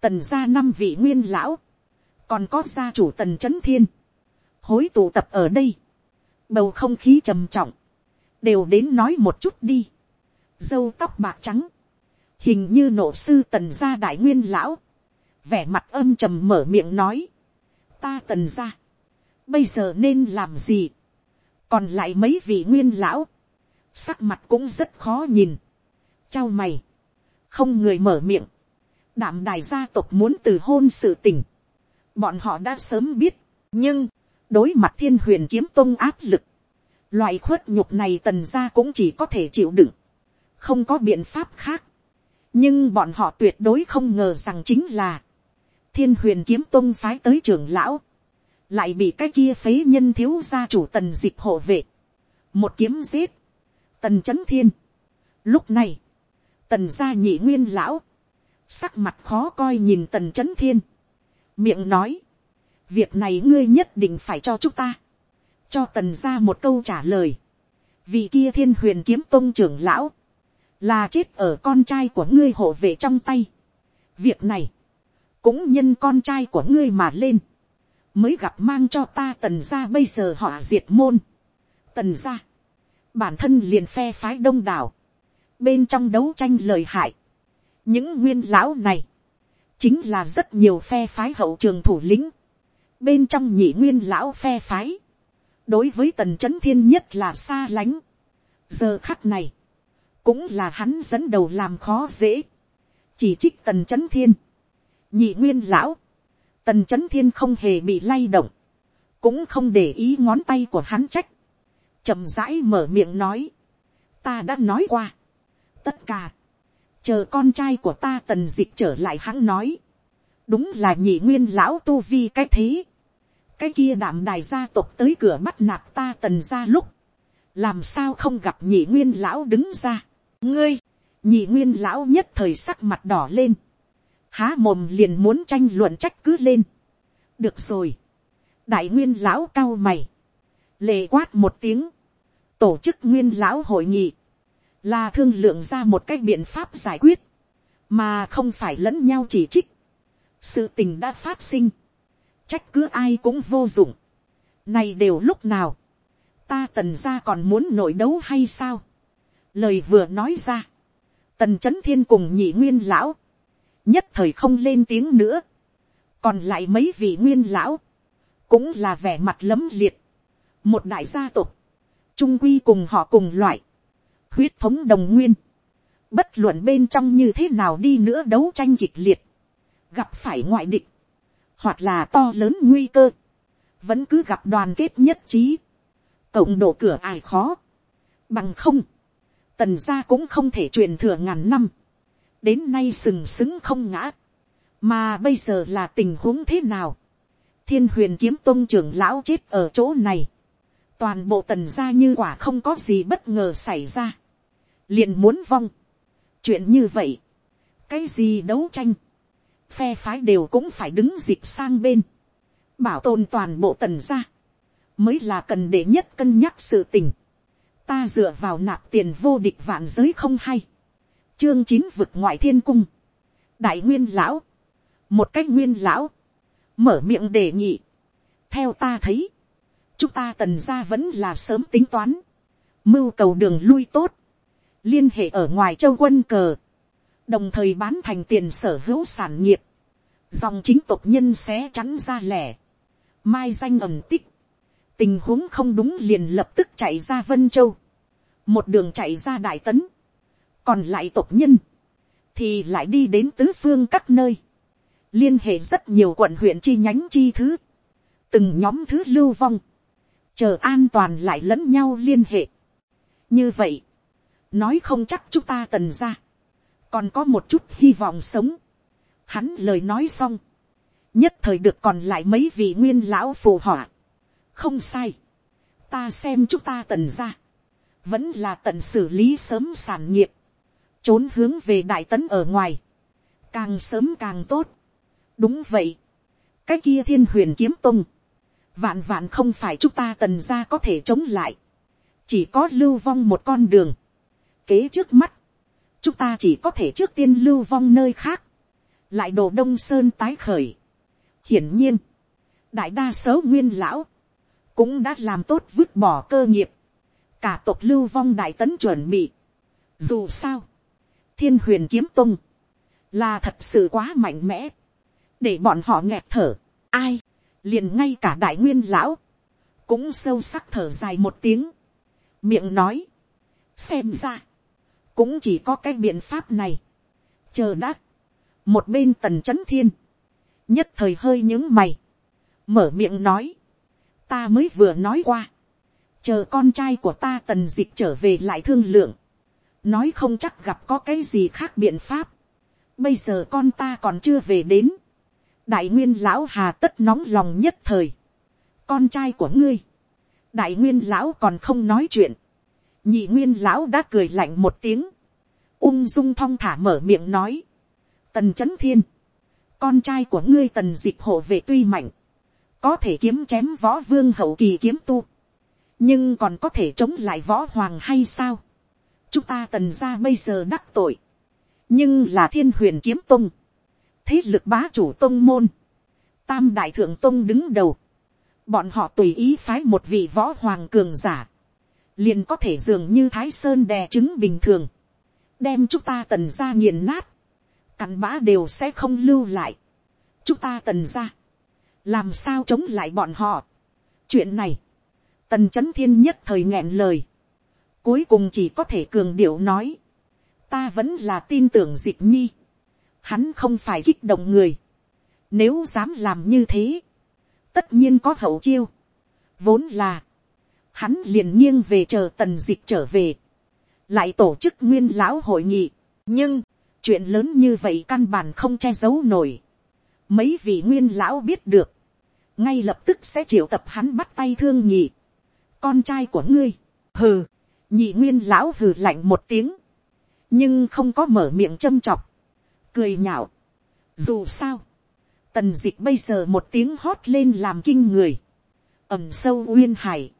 tần gia năm vị nguyên lão, còn có gia chủ tần c h ấ n thiên, hối tụ tập ở đây, bầu không khí trầm trọng, đều đến nói một chút đi. Dâu tóc bạc trắng, hình như nổ sư tần gia đại nguyên lão, vẻ mặt âm trầm mở miệng nói, ta tần gia, bây giờ nên làm gì, còn lại mấy vị nguyên lão, sắc mặt cũng rất khó nhìn, trao mày, không người mở miệng, đảm đài gia tộc muốn từ hôn sự tình, bọn họ đã sớm biết, nhưng, đối mặt thiên huyền kiếm tôn áp lực, loại khuất nhục này tần gia cũng chỉ có thể chịu đựng, không có biện pháp khác. nhưng bọn họ tuyệt đối không ngờ rằng chính là, thiên huyền kiếm tôn phái tới trưởng lão, lại bị cái kia phế nhân thiếu gia chủ tần dịch hộ vệ, một kiếm giết, tần chấn thiên. lúc này, tần gia nhị nguyên lão, sắc mặt khó coi nhìn tần chấn thiên, miệng nói, việc này ngươi nhất định phải cho chúng ta, cho tần gia một câu trả lời, vì kia thiên huyền kiếm tôn trưởng lão, là chết ở con trai của ngươi hộ vệ trong tay. việc này, cũng nhân con trai của ngươi mà lên, mới gặp mang cho ta tần gia bây giờ họ diệt môn. tần gia, bản thân liền phe phái đông đảo, bên trong đấu tranh lời hại. những nguyên lão này, chính là rất nhiều phe phái hậu trường thủ lĩnh, bên trong nhị nguyên lão phe phái, đối với tần c h ấ n thiên nhất là xa lánh. giờ khắc này, cũng là hắn dẫn đầu làm khó dễ, chỉ trích tần c h ấ n thiên, nhị nguyên lão, tần c h ấ n thiên không hề bị lay động, cũng không để ý ngón tay của hắn trách, chậm rãi mở miệng nói, ta đã nói qua, tất cả, chờ con trai của ta tần d ị c h trở lại hắn nói, đúng là nhị nguyên lão tu vi cái thế, cái kia đạm đài gia tộc tới cửa bắt nạt ta tần ra lúc, làm sao không gặp nhị nguyên lão đứng ra, ngươi, nhị nguyên lão nhất thời sắc mặt đỏ lên, há mồm liền muốn tranh luận trách cứ lên. được rồi, đại nguyên lão cao mày, lệ quát một tiếng, tổ chức nguyên lão hội nghị, là thương lượng ra một cái biện pháp giải quyết, mà không phải lẫn nhau chỉ trích. sự tình đã phát sinh, trách cứ ai cũng vô dụng. này đều lúc nào, ta tần ra còn muốn nội đấu hay sao. lời vừa nói ra, tần c h ấ n thiên cùng nhị nguyên lão, nhất thời không lên tiếng nữa, còn lại mấy vị nguyên lão, cũng là vẻ mặt lấm liệt, một đại gia tộc, trung quy cùng họ cùng loại, huyết thống đồng nguyên, bất luận bên trong như thế nào đi nữa đấu tranh kịch liệt, gặp phải ngoại địch, hoặc là to lớn nguy cơ, vẫn cứ gặp đoàn kết nhất trí, cộng độ cửa ai khó, bằng không, tần gia cũng không thể truyền thừa ngàn năm, đến nay sừng sững không ngã, mà bây giờ là tình huống thế nào, thiên huyền kiếm tôn trưởng lão chết ở chỗ này, toàn bộ tần gia như quả không có gì bất ngờ xảy ra, liền muốn vong, chuyện như vậy, cái gì đấu tranh, phe phái đều cũng phải đứng dịp sang bên, bảo tồn toàn bộ tần gia, mới là cần để nhất cân nhắc sự tình ta dựa vào nạp tiền vô địch vạn giới không hay. chương chín vực ngoại thiên cung. đại nguyên lão. một cách nguyên lão. mở miệng đề nghị. theo ta thấy, chúng ta tần ra vẫn là sớm tính toán. mưu cầu đường lui tốt. liên hệ ở ngoài châu quân cờ đồng thời bán thành tiền sở hữu sản nghiệp. dòng chính tộc nhân sẽ chắn ra lẻ. mai danh ẩm tích. Tình huống không đúng liền lập tức chạy ra vân châu, một đường chạy ra đại tấn, còn lại tộc nhân, thì lại đi đến tứ phương các nơi, liên hệ rất nhiều quận huyện chi nhánh chi thứ, từng nhóm thứ lưu vong, chờ an toàn lại lẫn nhau liên hệ. như vậy, nói không chắc chúng ta tần ra, còn có một chút hy vọng sống. Hắn lời nói xong, nhất thời được còn lại mấy vị nguyên lão phù họa. Không sai, ta xem chúng ta tần ra, vẫn là tận xử lý sớm sản nghiệp, trốn hướng về đại tấn ở ngoài, càng sớm càng tốt. đúng vậy, cái kia thiên huyền kiếm tung, vạn vạn không phải chúng ta tần ra có thể chống lại, chỉ có lưu vong một con đường, kế trước mắt, chúng ta chỉ có thể trước tiên lưu vong nơi khác, lại đồ đông sơn tái khởi. hiển nhiên, đại đa số nguyên lão, cũng đã làm tốt vứt bỏ cơ nghiệp, cả tộc lưu vong đại tấn chuẩn bị. Dù sao, thiên huyền kiếm tung, là thật sự quá mạnh mẽ, để bọn họ nghẹt thở, ai, liền ngay cả đại nguyên lão, cũng sâu sắc thở dài một tiếng, miệng nói, xem ra, cũng chỉ có cái biện pháp này, chờ đã, một bên tần c h ấ n thiên, nhất thời hơi những mày, mở miệng nói, ta mới vừa nói qua, chờ con trai của ta tần dịch trở về lại thương lượng, nói không chắc gặp có cái gì khác biện pháp, bây giờ con ta còn chưa về đến, đại nguyên lão hà tất nóng lòng nhất thời, con trai của ngươi, đại nguyên lão còn không nói chuyện, nhị nguyên lão đã cười lạnh một tiếng, ung dung thong thả mở miệng nói, tần c h ấ n thiên, con trai của ngươi tần dịch hộ về tuy mạnh, có thể kiếm chém võ vương hậu kỳ kiếm tu, nhưng còn có thể chống lại võ hoàng hay sao. chúng ta tần ra bây giờ đắc tội, nhưng là thiên huyền kiếm tông, thế lực bá chủ tông môn, tam đại thượng tông đứng đầu, bọn họ tùy ý phái một vị võ hoàng cường giả, liền có thể dường như thái sơn đè trứng bình thường, đem chúng ta tần ra nghiền nát, cặn bã đều sẽ không lưu lại, chúng ta tần ra, làm sao chống lại bọn họ. chuyện này, tần c h ấ n thiên nhất thời nghẹn lời, cuối cùng chỉ có thể cường điệu nói, ta vẫn là tin tưởng dịch nhi, hắn không phải kích động người, nếu dám làm như thế, tất nhiên có hậu chiêu, vốn là, hắn liền nghiêng về chờ tần dịch trở về, lại tổ chức nguyên lão hội nghị, nhưng, chuyện lớn như vậy căn bản không che giấu nổi, mấy vị nguyên lão biết được, ngay lập tức sẽ triệu tập hắn bắt tay thương nhị, con trai của ngươi, hừ, nhị nguyên lão hừ lạnh một tiếng, nhưng không có mở miệng châm chọc, cười nhạo. dù sao, tần d ị c h bây giờ một tiếng hót lên làm kinh người, ẩm sâu uyên hải,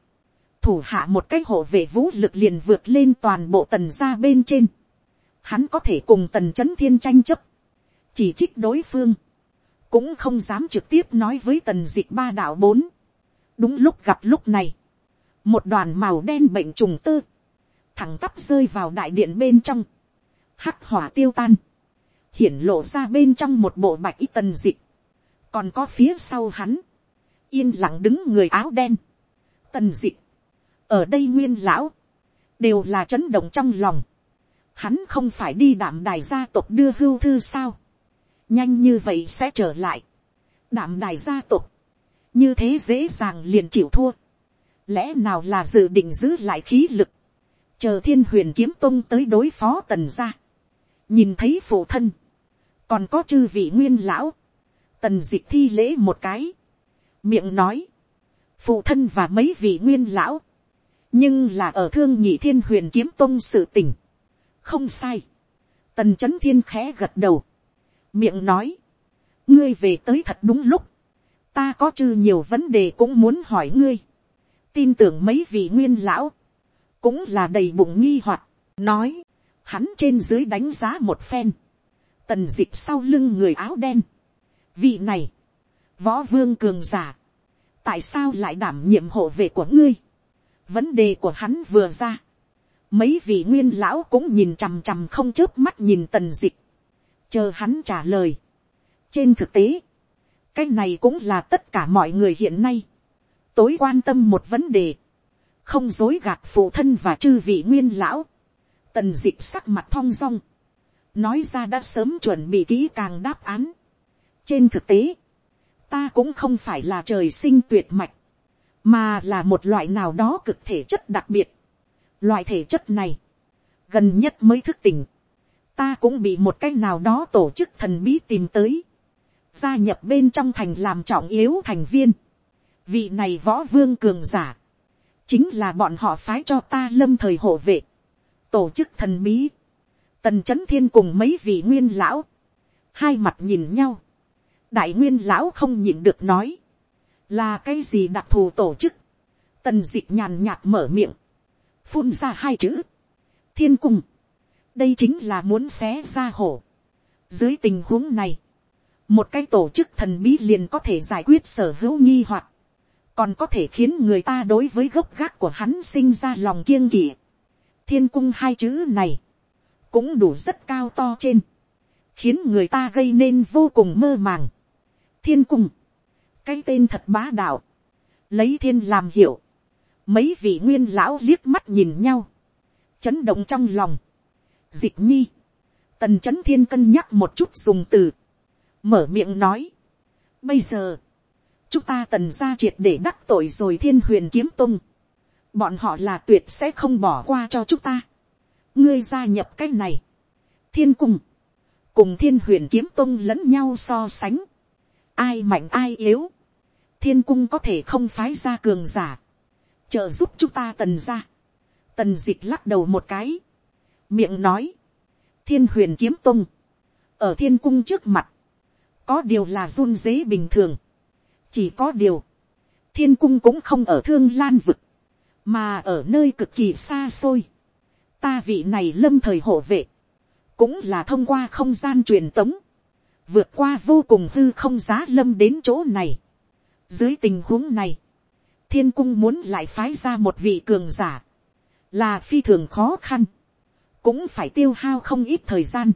thủ hạ một cái hộ vệ vũ lực liền vượt lên toàn bộ tần gia bên trên, hắn có thể cùng tần c h ấ n thiên tranh chấp, chỉ trích đối phương, cũng không dám trực tiếp nói với tần d ị ba đạo bốn, đúng lúc gặp lúc này, một đoàn màu đen bệnh trùng tư thẳng tắp rơi vào đại điện bên trong, hắc hỏa tiêu tan, hiển lộ ra bên trong một bộ bạch y tần d ị còn có phía sau hắn, yên lặng đứng người áo đen, tần d ị ở đây nguyên lão, đều là chấn động trong lòng, hắn không phải đi đảm đài gia tộc đưa hưu thư sao, nhanh như vậy sẽ trở lại, đảm đài gia tộc, như thế dễ dàng liền chịu thua, lẽ nào là dự định giữ lại khí lực, chờ thiên huyền kiếm tông tới đối phó tần gia, nhìn thấy phụ thân, còn có chư vị nguyên lão, tần d ị c h thi lễ một cái, miệng nói, phụ thân và mấy vị nguyên lão, nhưng là ở thương nhị thiên huyền kiếm tôn sự tỉnh, không sai. tần c h ấ n thiên khẽ gật đầu, miệng nói, ngươi về tới thật đúng lúc, ta có chư nhiều vấn đề cũng muốn hỏi ngươi, tin tưởng mấy vị nguyên lão, cũng là đầy bụng nghi hoặc, nói, hắn trên dưới đánh giá một phen, tần d ị c h sau lưng người áo đen, vị này, võ vương cường giả, tại sao lại đảm nhiệm hộ vệ của ngươi, vấn đề của hắn vừa ra, mấy vị nguyên lão cũng nhìn chằm chằm không chớp mắt nhìn tần dịch, chờ hắn trả lời. trên thực tế, cái này cũng là tất cả mọi người hiện nay, tối quan tâm một vấn đề, không dối gạt phụ thân và chư vị nguyên lão, tần dịch sắc mặt thong dong, nói ra đã sớm chuẩn bị kỹ càng đáp án. trên thực tế, ta cũng không phải là trời sinh tuyệt mạch, mà là một loại nào đó cực thể chất đặc biệt, Loại thể chất này, gần nhất mới thức tỉnh. Ta cũng bị một cách nào đó tổ chức thần bí tìm tới. Gia nhập bên trong thành làm trọng yếu thành viên. Vị này võ vương cường giả. Chính là bọn họ phái cho ta lâm thời hộ vệ. Tổ chức thần bí. Tần chấn thiên cùng mấy vị nguyên lão. Hai mặt nhìn nhau. Đại nguyên lão không nhịn được nói. Là cái gì đặc thù tổ chức. Tần dịch nhàn nhạt mở miệng phun ra hai chữ, thiên cung, đây chính là muốn xé ra hổ. dưới tình huống này, một cái tổ chức thần bí liền có thể giải quyết sở hữu nghi hoặc, còn có thể khiến người ta đối với gốc gác của hắn sinh ra lòng kiêng kỵ. thiên cung hai chữ này, cũng đủ rất cao to trên, khiến người ta gây nên vô cùng mơ màng. thiên cung, cái tên thật bá đạo, lấy thiên làm hiệu, mấy vị nguyên lão liếc mắt nhìn nhau, chấn động trong lòng, dịch nhi, tần c h ấ n thiên cân nhắc một chút dùng từ, mở miệng nói, bây giờ, chúng ta tần ra triệt để đắc tội rồi thiên huyền kiếm tung, bọn họ là tuyệt sẽ không bỏ qua cho chúng ta, ngươi gia nhập cái này, thiên cung, cùng thiên huyền kiếm tung lẫn nhau so sánh, ai mạnh ai yếu, thiên cung có thể không phái ra cường giả, trợ giúp chúng ta tần ra. tần d ị c h lắc đầu một cái, miệng nói, thiên huyền kiếm tung, ở thiên cung trước mặt, có điều là run dế bình thường, chỉ có điều, thiên cung cũng không ở thương lan vực, mà ở nơi cực kỳ xa xôi, ta vị này lâm thời hộ vệ, cũng là thông qua không gian truyền tống, vượt qua vô cùng hư không giá lâm đến chỗ này dưới tình huống này, thiên cung muốn lại phái ra một vị cường giả, là phi thường khó khăn, cũng phải tiêu hao không ít thời gian.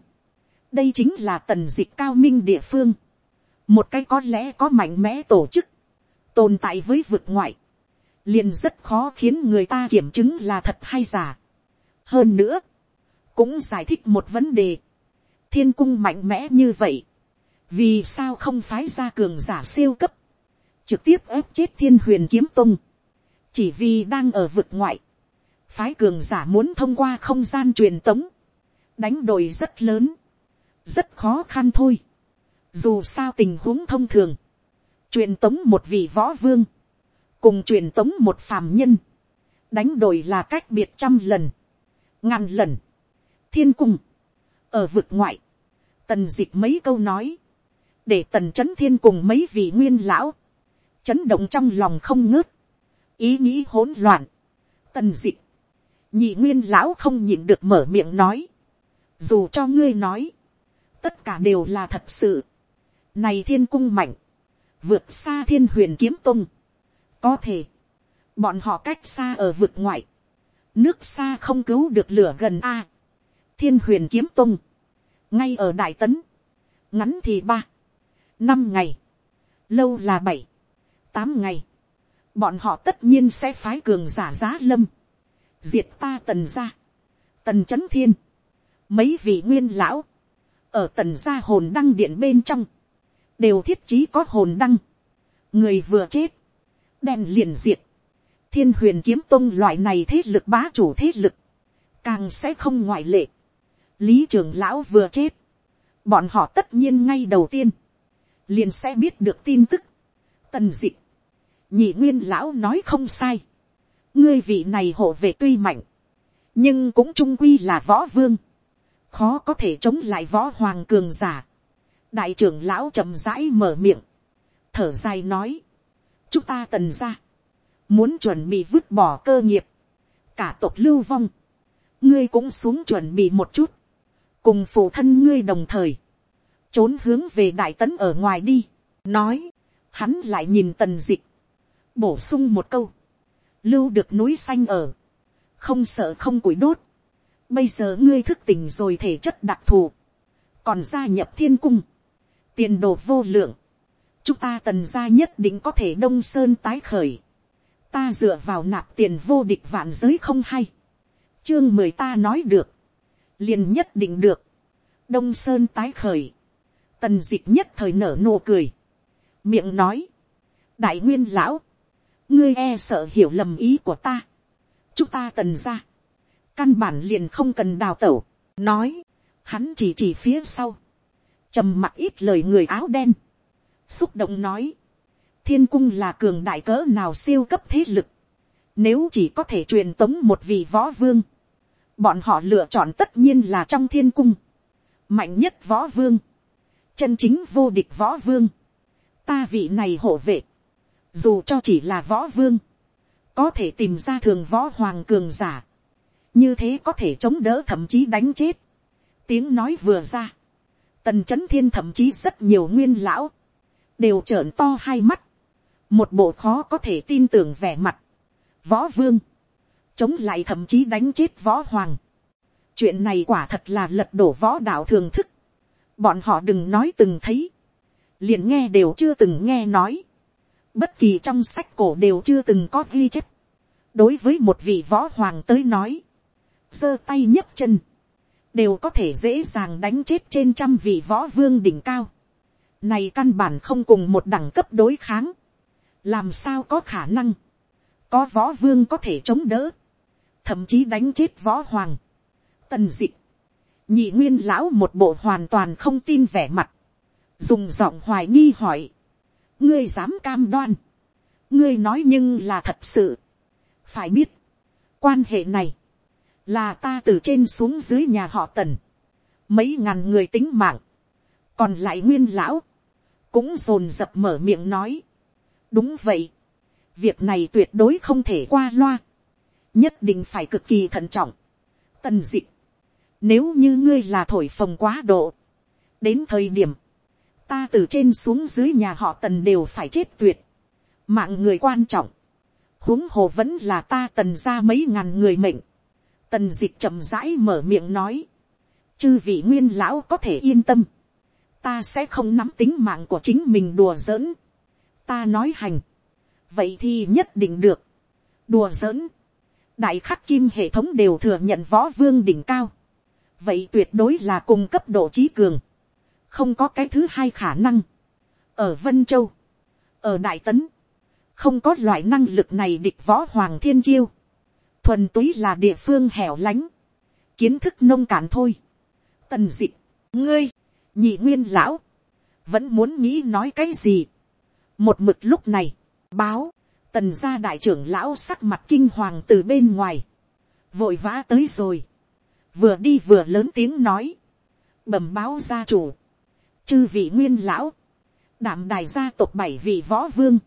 đây chính là tần dịch cao minh địa phương, một cái có lẽ có mạnh mẽ tổ chức, tồn tại với vực ngoại, liền rất khó khiến người ta kiểm chứng là thật hay giả. hơn nữa, cũng giải thích một vấn đề, thiên cung mạnh mẽ như vậy, vì sao không phái ra cường giả siêu cấp, trực tiếp ép chết thiên huyền kiếm tung, chỉ vì đang ở vực ngoại, phái cường giả muốn thông qua không gian truyền tống, đánh đổi rất lớn, rất khó khăn thôi, dù sao tình huống thông thường, truyền tống một vị võ vương, cùng truyền tống một phàm nhân, đánh đổi là cách biệt trăm lần, ngàn lần, thiên cung, ở vực ngoại, tần d ị c h mấy câu nói, để tần c h ấ n thiên cùng mấy vị nguyên lão, chấn động trong lòng không ngớt, ý nghĩ hỗn loạn, tần d ị nhị nguyên lão không nhịn được mở miệng nói, dù cho ngươi nói, tất cả đều là thật sự, này thiên cung mạnh, vượt xa thiên huyền kiếm tung, có thể, bọn họ cách xa ở vực ngoại, nước xa không cứu được lửa gần a, thiên huyền kiếm tung, ngay ở đại tấn, ngắn thì ba, năm ngày, lâu là bảy, tám ngày, bọn họ tất nhiên sẽ phái cường giả giá lâm, diệt ta tần gia, tần c h ấ n thiên, mấy vị nguyên lão, ở tần gia hồn đăng điện bên trong, đều thiết trí có hồn đăng, người vừa chết, đèn liền diệt, thiên huyền kiếm tông loại này thế lực bá chủ thế lực, càng sẽ không ngoại lệ. lý trường lão vừa chết, bọn họ tất nhiên ngay đầu tiên, liền sẽ biết được tin tức. tần dịch, nhị nguyên lão nói không sai, ngươi vị này hộ vệ tuy mạnh, nhưng cũng trung quy là võ vương, khó có thể chống lại võ hoàng cường giả. đại trưởng lão chậm rãi mở miệng, thở dài nói, chúng ta tần ra, muốn chuẩn bị vứt bỏ cơ nghiệp, cả tộc lưu vong, ngươi cũng xuống chuẩn bị một chút, cùng phụ thân ngươi đồng thời, trốn hướng về đại tấn ở ngoài đi, nói, hắn lại nhìn tần dịch, bổ sung một câu, lưu được núi xanh ở, không sợ không củi đốt, bây giờ ngươi thức tỉnh rồi thể chất đặc thù, còn gia nhập thiên cung, tiền đồ vô lượng, chúng ta tần gia nhất định có thể đông sơn tái khởi, ta dựa vào nạp tiền vô địch vạn giới không hay, chương mười ta nói được, liền nhất định được, đông sơn tái khởi, tần d ị c h nhất thời nở nụ cười, miệng nói, đại nguyên lão, ngươi e sợ hiểu lầm ý của ta. chúng ta tần ra. căn bản liền không cần đào tẩu. nói, hắn chỉ chỉ phía sau. trầm mặc ít lời người áo đen. xúc động nói, thiên cung là cường đại cỡ nào siêu cấp thế lực. nếu chỉ có thể truyền tống một vị võ vương, bọn họ lựa chọn tất nhiên là trong thiên cung. mạnh nhất võ vương, chân chính vô địch võ vương. ta vị này hộ vệ, dù cho chỉ là võ vương, có thể tìm ra thường võ hoàng cường giả, như thế có thể chống đỡ thậm chí đánh chết. tiếng nói vừa ra, tần c h ấ n thiên thậm chí rất nhiều nguyên lão, đều trợn to hai mắt, một bộ khó có thể tin tưởng vẻ mặt, võ vương, chống lại thậm chí đánh chết võ hoàng. chuyện này quả thật là lật đổ võ đạo thường thức, bọn họ đừng nói từng thấy, liền nghe đều chưa từng nghe nói, bất kỳ trong sách cổ đều chưa từng có ghi chép. đối với một vị võ hoàng tới nói, giơ tay nhấc chân, đều có thể dễ dàng đánh chết trên trăm vị võ vương đỉnh cao. này căn bản không cùng một đẳng cấp đối kháng. làm sao có khả năng, có võ vương có thể chống đỡ, thậm chí đánh chết võ hoàng. tần dị nhị nguyên lão một bộ hoàn toàn không tin vẻ mặt, dùng giọng hoài nghi hỏi, ngươi dám cam đoan, ngươi nói nhưng là thật sự, phải biết, quan hệ này, là ta từ trên xuống dưới nhà họ tần, mấy ngàn người tính mạng, còn lại nguyên lão, cũng dồn dập mở miệng nói, đúng vậy, việc này tuyệt đối không thể qua loa, nhất định phải cực kỳ thận trọng, tần d ị nếu như ngươi là thổi phồng quá độ, đến thời điểm, ta từ trên xuống dưới nhà họ tần đều phải chết tuyệt, mạng người quan trọng, huống hồ vẫn là ta tần ra mấy ngàn người mệnh, tần d ị c h chậm rãi mở miệng nói, chư vị nguyên lão có thể yên tâm, ta sẽ không nắm tính mạng của chính mình đùa giỡn, ta nói hành, vậy thì nhất định được, đùa giỡn, đại khắc kim hệ thống đều thừa nhận võ vương đỉnh cao, vậy tuyệt đối là cùng cấp độ trí cường, không có cái thứ hai khả năng. ở vân châu, ở đại tấn, không có loại năng lực này địch võ hoàng thiên kiêu, thuần túy là địa phương hẻo lánh, kiến thức nông cạn thôi. tần dị ngươi, nhị nguyên lão, vẫn muốn nghĩ nói cái gì. một mực lúc này, báo, tần gia đại trưởng lão sắc mặt kinh hoàng từ bên ngoài, vội vã tới rồi, vừa đi vừa lớn tiếng nói, bẩm báo gia chủ, chư vị nguyên lão, đảm đài gia tộc bảy vị võ vương,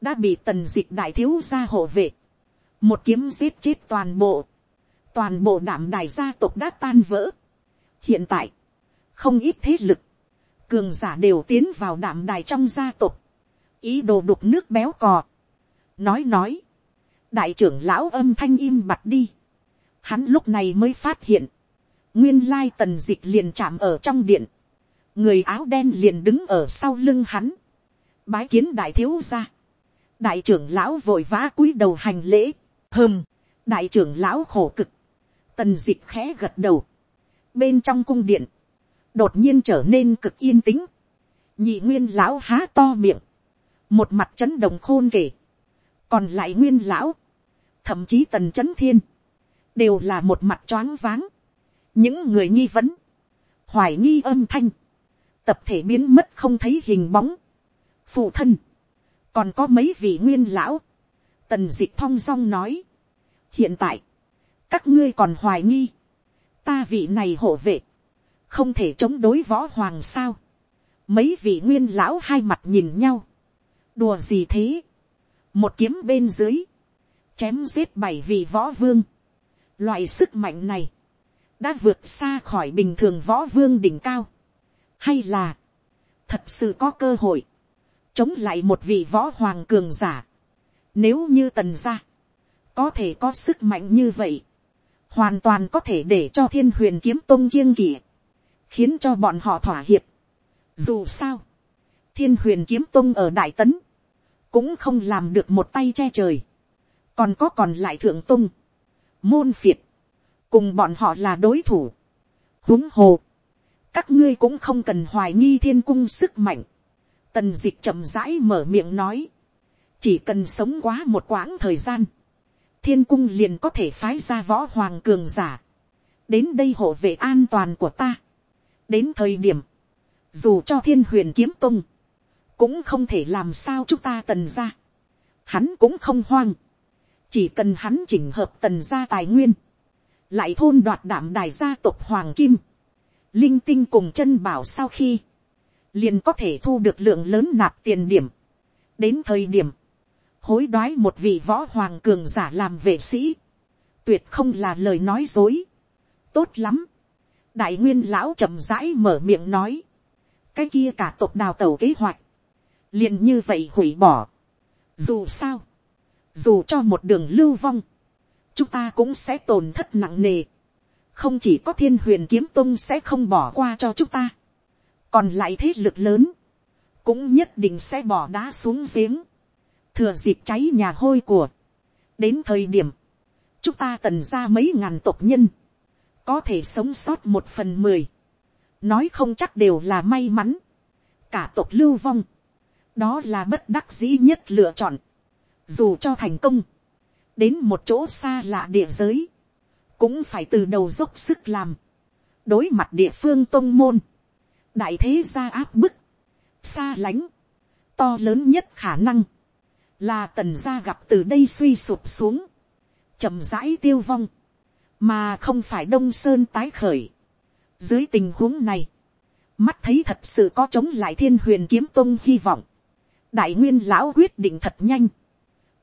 đã bị tần dịch đại thiếu gia hộ vệ, một kiếm giết chết toàn bộ, toàn bộ đảm đài gia tộc đã tan vỡ. hiện tại, không ít thế lực, cường giả đều tiến vào đảm đài trong gia tộc, ý đồ đục nước béo cò. nói nói, đại trưởng lão âm thanh im bặt đi, hắn lúc này mới phát hiện, nguyên lai tần dịch liền chạm ở trong điện, người áo đen liền đứng ở sau lưng hắn, bái kiến đại thiếu gia, đại trưởng lão vội vã cúi đầu hành lễ, hơm, đại trưởng lão khổ cực, tần d ị c h khẽ gật đầu, bên trong cung điện, đột nhiên trở nên cực yên tĩnh, nhị nguyên lão há to miệng, một mặt chấn động khôn kể, còn lại nguyên lão, thậm chí tần c h ấ n thiên, đều là một mặt choáng váng, những người nghi vấn, hoài nghi âm thanh, tập thể biến mất không thấy hình bóng, phụ thân, còn có mấy vị nguyên lão, tần dịch thong dong nói, hiện tại, các ngươi còn hoài nghi, ta vị này hộ vệ, không thể chống đối võ hoàng sao, mấy vị nguyên lão hai mặt nhìn nhau, đùa gì thế, một kiếm bên dưới, chém giết bảy vị võ vương, loại sức mạnh này, đã vượt xa khỏi bình thường võ vương đỉnh cao, hay là, thật sự có cơ hội, chống lại một vị võ hoàng cường giả, nếu như tần gia, có thể có sức mạnh như vậy, hoàn toàn có thể để cho thiên huyền kiếm tông kiêng kỵ, khiến cho bọn họ thỏa hiệp. Dù sao, thiên huyền kiếm tông ở đại tấn, cũng không làm được một tay che trời, còn có còn lại thượng tông, môn phiệt, cùng bọn họ là đối thủ, huống hồ, các ngươi cũng không cần hoài nghi thiên cung sức mạnh, tần dịch chậm rãi mở miệng nói, chỉ cần sống quá một quãng thời gian, thiên cung liền có thể phái ra võ hoàng cường giả, đến đây hộ vệ an toàn của ta. đến thời điểm, dù cho thiên huyền kiếm tung, cũng không thể làm sao chúng ta tần ra. hắn cũng không hoang, chỉ cần hắn chỉnh hợp tần ra tài nguyên, lại thôn đoạt đảm đài gia tộc hoàng kim, linh tinh cùng chân bảo sau khi, liền có thể thu được lượng lớn nạp tiền điểm. đến thời điểm, hối đoái một vị võ hoàng cường giả làm vệ sĩ, tuyệt không là lời nói dối, tốt lắm, đại nguyên lão chậm rãi mở miệng nói, cái kia cả tộc đào tàu kế hoạch, liền như vậy hủy bỏ, dù sao, dù cho một đường lưu vong, chúng ta cũng sẽ tổn thất nặng nề, không chỉ có thiên huyền kiếm tung sẽ không bỏ qua cho chúng ta, còn lại thế lực lớn, cũng nhất định sẽ bỏ đá xuống giếng, thừa dịp cháy nhà hôi của, đến thời điểm, chúng ta tần ra mấy ngàn tộc nhân, có thể sống sót một phần mười, nói không chắc đều là may mắn, cả tộc lưu vong, đó là bất đắc dĩ nhất lựa chọn, dù cho thành công, đến một chỗ xa lạ địa giới, cũng phải từ đầu dốc sức làm, đối mặt địa phương tôn môn, đại thế gia áp bức, xa lánh, to lớn nhất khả năng, là tần gia gặp từ đây suy sụp xuống, chậm rãi tiêu vong, mà không phải đông sơn tái khởi. dưới tình huống này, mắt thấy thật sự có chống lại thiên huyền kiếm tông hy vọng, đại nguyên lão quyết định thật nhanh,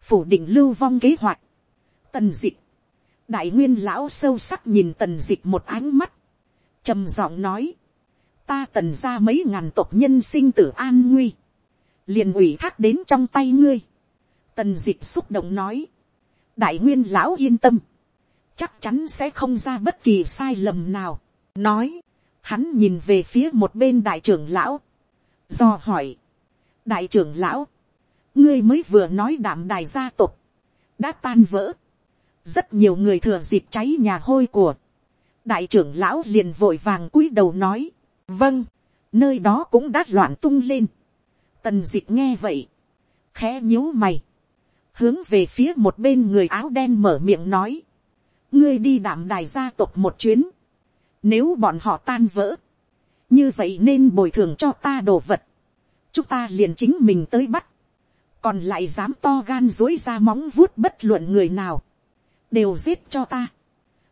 phủ định lưu vong kế hoạch, tần dịch, đại nguyên lão sâu sắc nhìn tần dịch một ánh mắt, trầm giọng nói, ta tần ra mấy ngàn tộc nhân sinh tử an nguy, liền ủy thác đến trong tay ngươi, Tần dịch xúc động nói. Đại nguyên lão yên tâm. Chắc chắn sẽ không ra bất kỳ sai lầm nào. Nói. Hắn nhìn về phía một bên đại trưởng lão. Do hỏi. Đại trưởng lão. Ngươi mới vừa nói đảm đài gia tộc. Đã tan vỡ. Rất nhiều người thừa dịp cháy nhà hôi của. Đại trưởng lão liền vội vàng cúi đầu nói. Vâng. Nơi đó cũng đã loạn tung lên. Tần dịch nghe vậy. Khẽ nhíu mày hướng về phía một bên người áo đen mở miệng nói, ngươi đi đảm đài gia tộc một chuyến, nếu bọn họ tan vỡ, như vậy nên bồi thường cho ta đồ vật, chúng ta liền chính mình tới bắt, còn lại dám to gan dối ra móng vuốt bất luận người nào, đều giết cho ta.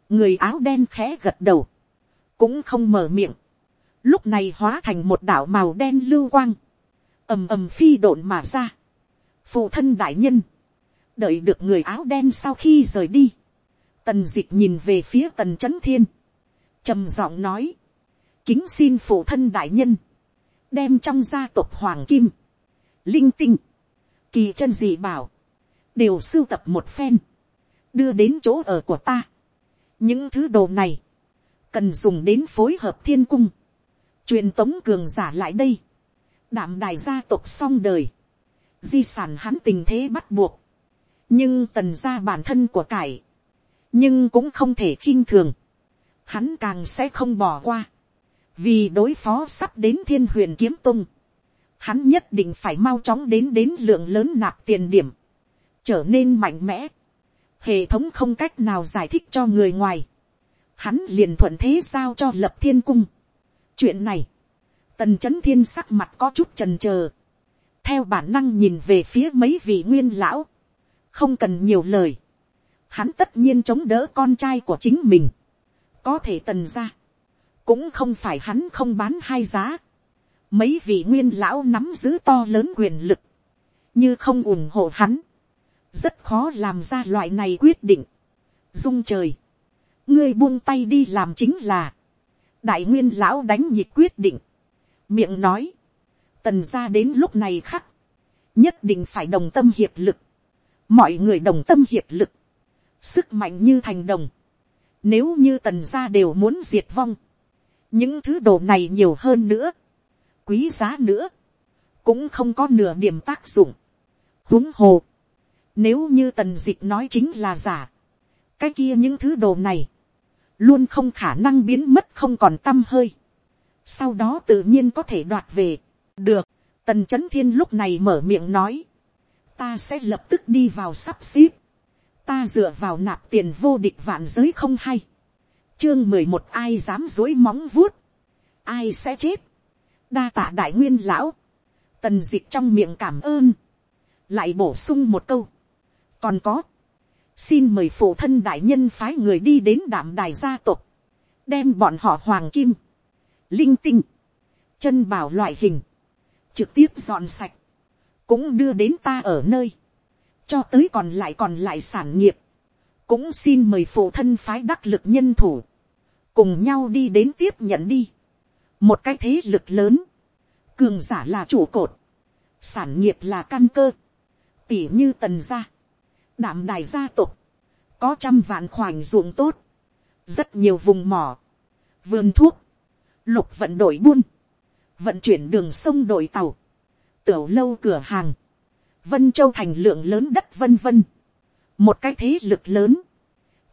người áo đen khẽ gật đầu, cũng không mở miệng, lúc này hóa thành một đảo màu đen lưu quang, ầm ầm phi độn mà ra, phụ thân đại nhân, đợi được người áo đen sau khi rời đi, tần d ị c h nhìn về phía tần c h ấ n thiên, trầm giọng nói, kính xin phụ thân đại nhân, đem trong gia tộc hoàng kim, linh tinh, kỳ chân dị bảo, đều sưu tập một phen, đưa đến chỗ ở của ta. những thứ đồ này, cần dùng đến phối hợp thiên cung, truyền tống cường giả lại đây, đảm đài gia tộc xong đời, di sản hắn tình thế bắt buộc, nhưng tần gia bản thân của cải, nhưng cũng không thể khinh thường, hắn càng sẽ không bỏ qua, vì đối phó sắp đến thiên huyền kiếm tung, hắn nhất định phải mau chóng đến đến lượng lớn nạp tiền điểm, trở nên mạnh mẽ, hệ thống không cách nào giải thích cho người ngoài, hắn liền thuận thế sao cho lập thiên cung. chuyện này, tần c h ấ n thiên sắc mặt có chút trần c h ờ theo bản năng nhìn về phía mấy vị nguyên lão, không cần nhiều lời, hắn tất nhiên chống đỡ con trai của chính mình, có thể tần ra, cũng không phải hắn không bán hai giá, mấy vị nguyên lão nắm giữ to lớn quyền lực, như không ủng hộ hắn, rất khó làm ra loại này quyết định. dung trời, ngươi buông tay đi làm chính là, đại nguyên lão đánh nhịp quyết định, miệng nói, tần ra đến lúc này khắc, nhất định phải đồng tâm hiệp lực, mọi người đồng tâm hiệp lực, sức mạnh như thành đồng, nếu như tần gia đều muốn diệt vong, những thứ đồ này nhiều hơn nữa, quý giá nữa, cũng không có nửa điểm tác dụng. huống hồ, nếu như tần dịch nói chính là giả, cái kia những thứ đồ này, luôn không khả năng biến mất không còn tâm hơi, sau đó tự nhiên có thể đoạt về, được, tần chấn thiên lúc này mở miệng nói, ta sẽ lập tức đi vào sắp xếp, ta dựa vào nạp tiền vô địch vạn giới không hay. chương mười một ai dám dối móng vuốt, ai sẽ chết. đa tạ đại nguyên lão, tần dịch trong miệng cảm ơn, lại bổ sung một câu còn có, xin mời phụ thân đại nhân phái người đi đến đảm đài gia tộc, đem bọn họ hoàng kim, linh tinh, chân bảo loại hình, trực tiếp dọn sạch, cũng đưa đến ta ở nơi, cho tới còn lại còn lại sản nghiệp, cũng xin mời phụ thân phái đắc lực nhân thủ, cùng nhau đi đến tiếp nhận đi. một cái thế lực lớn, cường giả là trụ cột, sản nghiệp là căn cơ, tỉ như tần gia, đảm đài gia tộc, có trăm vạn khoảnh ruộng tốt, rất nhiều vùng mỏ, vườn thuốc, lục vận đổi buôn, vận chuyển đường sông đội tàu, tiểu lâu cửa hàng, vân châu thành lượng lớn đất vân vân. một cái thế lực lớn,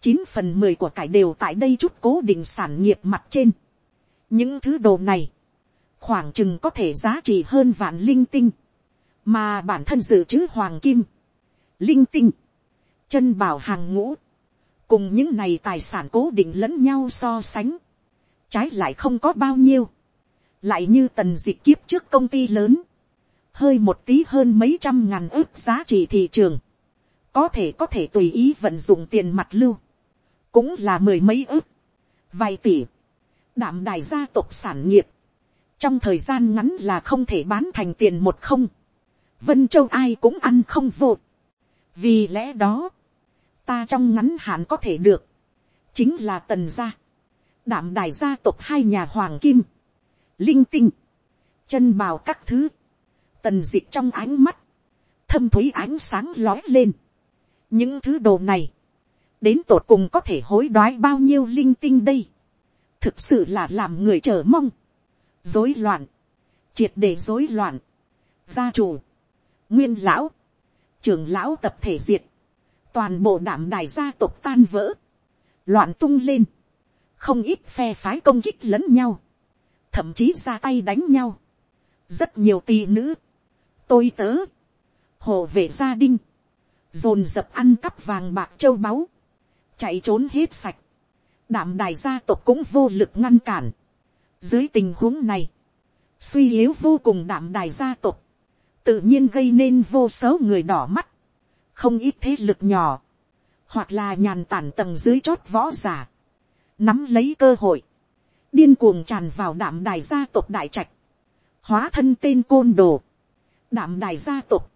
chín phần mười của cải đều tại đây chút cố định sản nghiệp mặt trên. những thứ đồ này, khoảng chừng có thể giá trị hơn vạn linh tinh, mà bản thân dự trữ hoàng kim, linh tinh, chân bảo hàng ngũ, cùng những này tài sản cố định lẫn nhau so sánh, trái lại không có bao nhiêu, lại như tần dịch kiếp trước công ty lớn, hơi một tí hơn mấy trăm ngàn ước giá trị thị trường, có thể có thể tùy ý vận dụng tiền mặt lưu, cũng là mười mấy ước, vài tỷ, đảm đài gia tộc sản nghiệp, trong thời gian ngắn là không thể bán thành tiền một không, vân châu ai cũng ăn không vô, vì lẽ đó, ta trong ngắn hạn có thể được, chính là tần gia, đảm đài gia tộc hai nhà hoàng kim, linh tinh, chân bào các thứ, tần d ị c h trong ánh mắt, thâm t h ú y ánh sáng lói lên. những thứ đồ này, đến tột cùng có thể hối đoái bao nhiêu linh tinh đây, thực sự là làm người chờ mong, dối loạn, triệt để dối loạn, gia chủ, nguyên lão, trưởng lão tập thể diệt, toàn bộ đảm đài gia tộc tan vỡ, loạn tung lên, không ít phe phái công kích lẫn nhau, thậm chí ra tay đánh nhau, rất nhiều tỳ nữ, tôi tớ, hộ vệ gia đình, dồn dập ăn cắp vàng bạc châu báu, chạy trốn hết sạch, đảm đài gia tộc cũng vô lực ngăn cản. Dưới tình huống này, suy yếu vô cùng đảm đài gia tộc, tự nhiên gây nên vô số người đỏ mắt, không ít thế lực nhỏ, hoặc là nhàn tản tầng dưới chót võ giả, nắm lấy cơ hội, điên cuồng tràn vào đảm đài gia tộc đại trạch, hóa thân tên côn đồ, đảm đài gia tộc,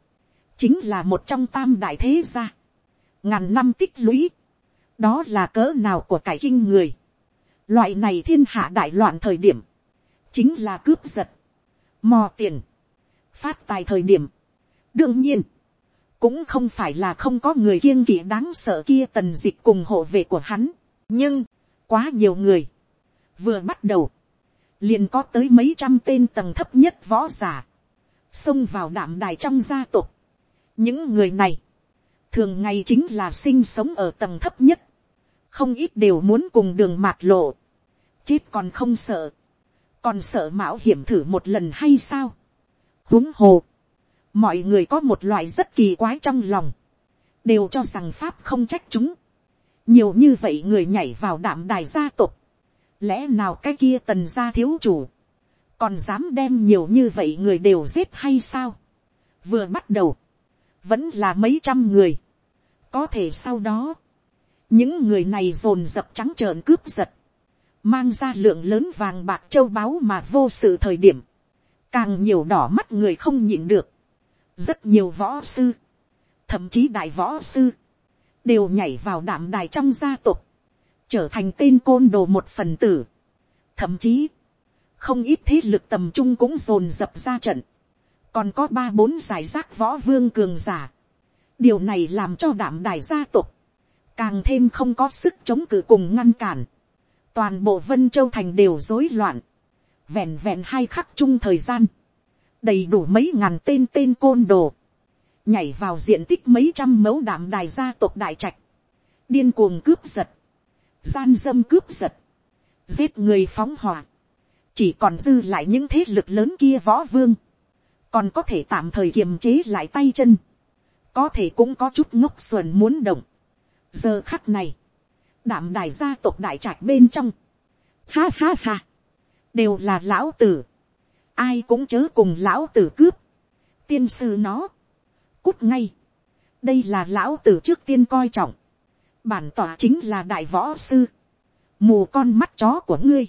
chính là một trong tam đại thế gia, ngàn năm tích lũy, đó là cỡ nào của cải kinh người, loại này thiên hạ đại loạn thời điểm, chính là cướp giật, mò tiền, phát tài thời điểm. đương nhiên, cũng không phải là không có người kiêng kỵ đáng sợ kia tần dịch cùng hộ vệ của hắn, nhưng, quá nhiều người, vừa bắt đầu, liền có tới mấy trăm tên tầng thấp nhất võ giả, xông vào đạm đài trong gia tộc. những người này, thường ngày chính là sinh sống ở tầng thấp nhất, không ít đều muốn cùng đường mạt lộ, chết còn không sợ, còn sợ mạo hiểm thử một lần hay sao. huống hồ, mọi người có một loại rất kỳ quái trong lòng, đều cho rằng pháp không trách chúng, nhiều như vậy người nhảy vào đạm đài gia tộc, lẽ nào cái kia tần gia thiếu chủ, còn dám đem nhiều như vậy người đều giết hay sao. vừa bắt đầu, vẫn là mấy trăm người, có thể sau đó, những người này dồn dập trắng trợn cướp giật, mang ra lượng lớn vàng bạc châu báu mà vô sự thời điểm, càng nhiều đỏ mắt người không nhịn được, rất nhiều võ sư, thậm chí đại võ sư, đều nhảy vào đạm đài trong gia tộc, trở thành tên côn đồ một phần tử. Thậm chí, không ít thế lực tầm trung cũng dồn dập ra trận, còn có ba bốn giải rác võ vương cường giả. điều này làm cho đạm đài gia tộc, càng thêm không có sức chống cự cùng ngăn cản. toàn bộ vân châu thành đều rối loạn, vẹn vẹn hai khắc chung thời gian, đầy đủ mấy ngàn tên tên côn đồ, nhảy vào diện tích mấy trăm mẫu đạm đài gia tộc đại trạch, điên cuồng cướp giật, gian dâm cướp giật, giết người phóng hỏa, chỉ còn dư lại những thế lực lớn kia võ vương, còn có thể tạm thời kiềm chế lại tay chân, có thể cũng có chút ngốc xuẩn muốn động. giờ khắc này, đạm đài gia tộc đại trạch bên trong, ha ha ha, đều là lão tử, ai cũng chớ cùng lão tử cướp, tiên sư nó, cút ngay, đây là lão tử trước tiên coi trọng, bản tỏa chính là đại võ sư, mù con mắt chó của ngươi,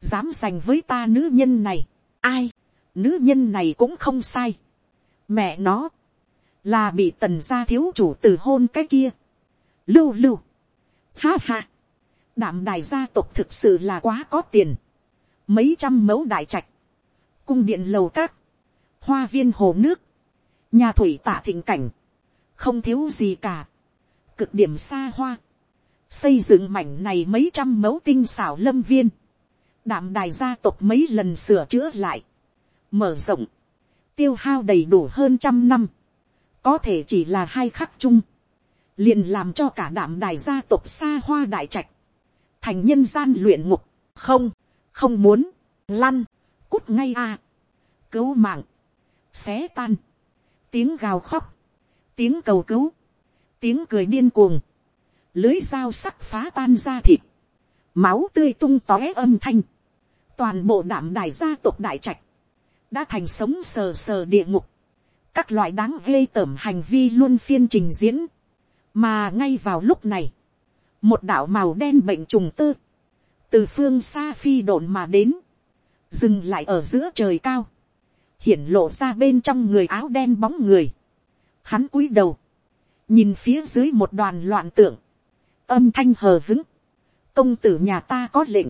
dám giành với ta nữ nhân này, ai, nữ nhân này cũng không sai, mẹ nó, là bị tần gia thiếu chủ từ hôn cái kia, lưu lưu, ha ha, đảm đài gia tộc thực sự là quá có tiền, mấy trăm mẫu đại trạch, cung điện lầu các, hoa viên hồ nước, nhà thủy tả thịnh cảnh, không thiếu gì cả, cực điểm xa hoa, xây dựng mảnh này mấy trăm mẫu tinh xảo lâm viên, đạm đài gia tộc mấy lần sửa chữa lại, mở rộng, tiêu hao đầy đủ hơn trăm năm, có thể chỉ là hai khắc chung, liền làm cho cả đạm đài gia tộc xa hoa đại trạch, thành nhân gian luyện ngục, không, không muốn, lăn, cút ngay a, cứu mạng, xé tan, tiếng gào khóc, tiếng cầu cứu, tiếng cười điên cuồng, lưới dao sắc phá tan ra thịt, máu tươi tung tóe âm thanh, toàn bộ đảm đài gia tộc đại trạch, đã thành sống sờ sờ địa ngục, các loại đáng ghê tởm hành vi luôn phiên trình diễn, mà ngay vào lúc này, một đạo màu đen bệnh trùng tơ, từ phương xa phi độn mà đến, dừng lại ở giữa trời cao, hiển lộ ra bên trong người áo đen bóng người, hắn cúi đầu, nhìn phía dưới một đoàn loạn tượng, âm thanh hờ hứng, công tử nhà ta có lệnh,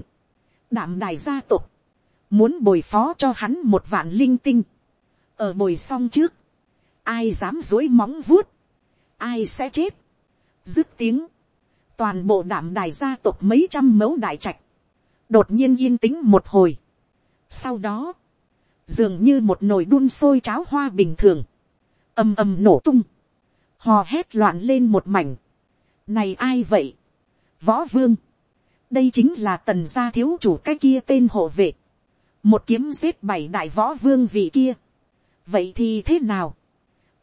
đảm đài gia tộc, muốn bồi phó cho hắn một vạn linh tinh, ở bồi xong trước, ai dám dối móng vuốt, ai sẽ chết, dứt tiếng, toàn bộ đảm đài gia tộc mấy trăm mẫu đại trạch, đột nhiên yên tĩnh một hồi. Sau đó, dường như một nồi đun sôi cháo hoa bình thường, ầm ầm nổ tung, hò hét loạn lên một mảnh. Này ai vậy? Võ vương. Đây chính là tần gia thiếu chủ cái kia tên hộ vệ. Một kiếm giết bảy đại võ vương vị kia. Vậy thì thế nào?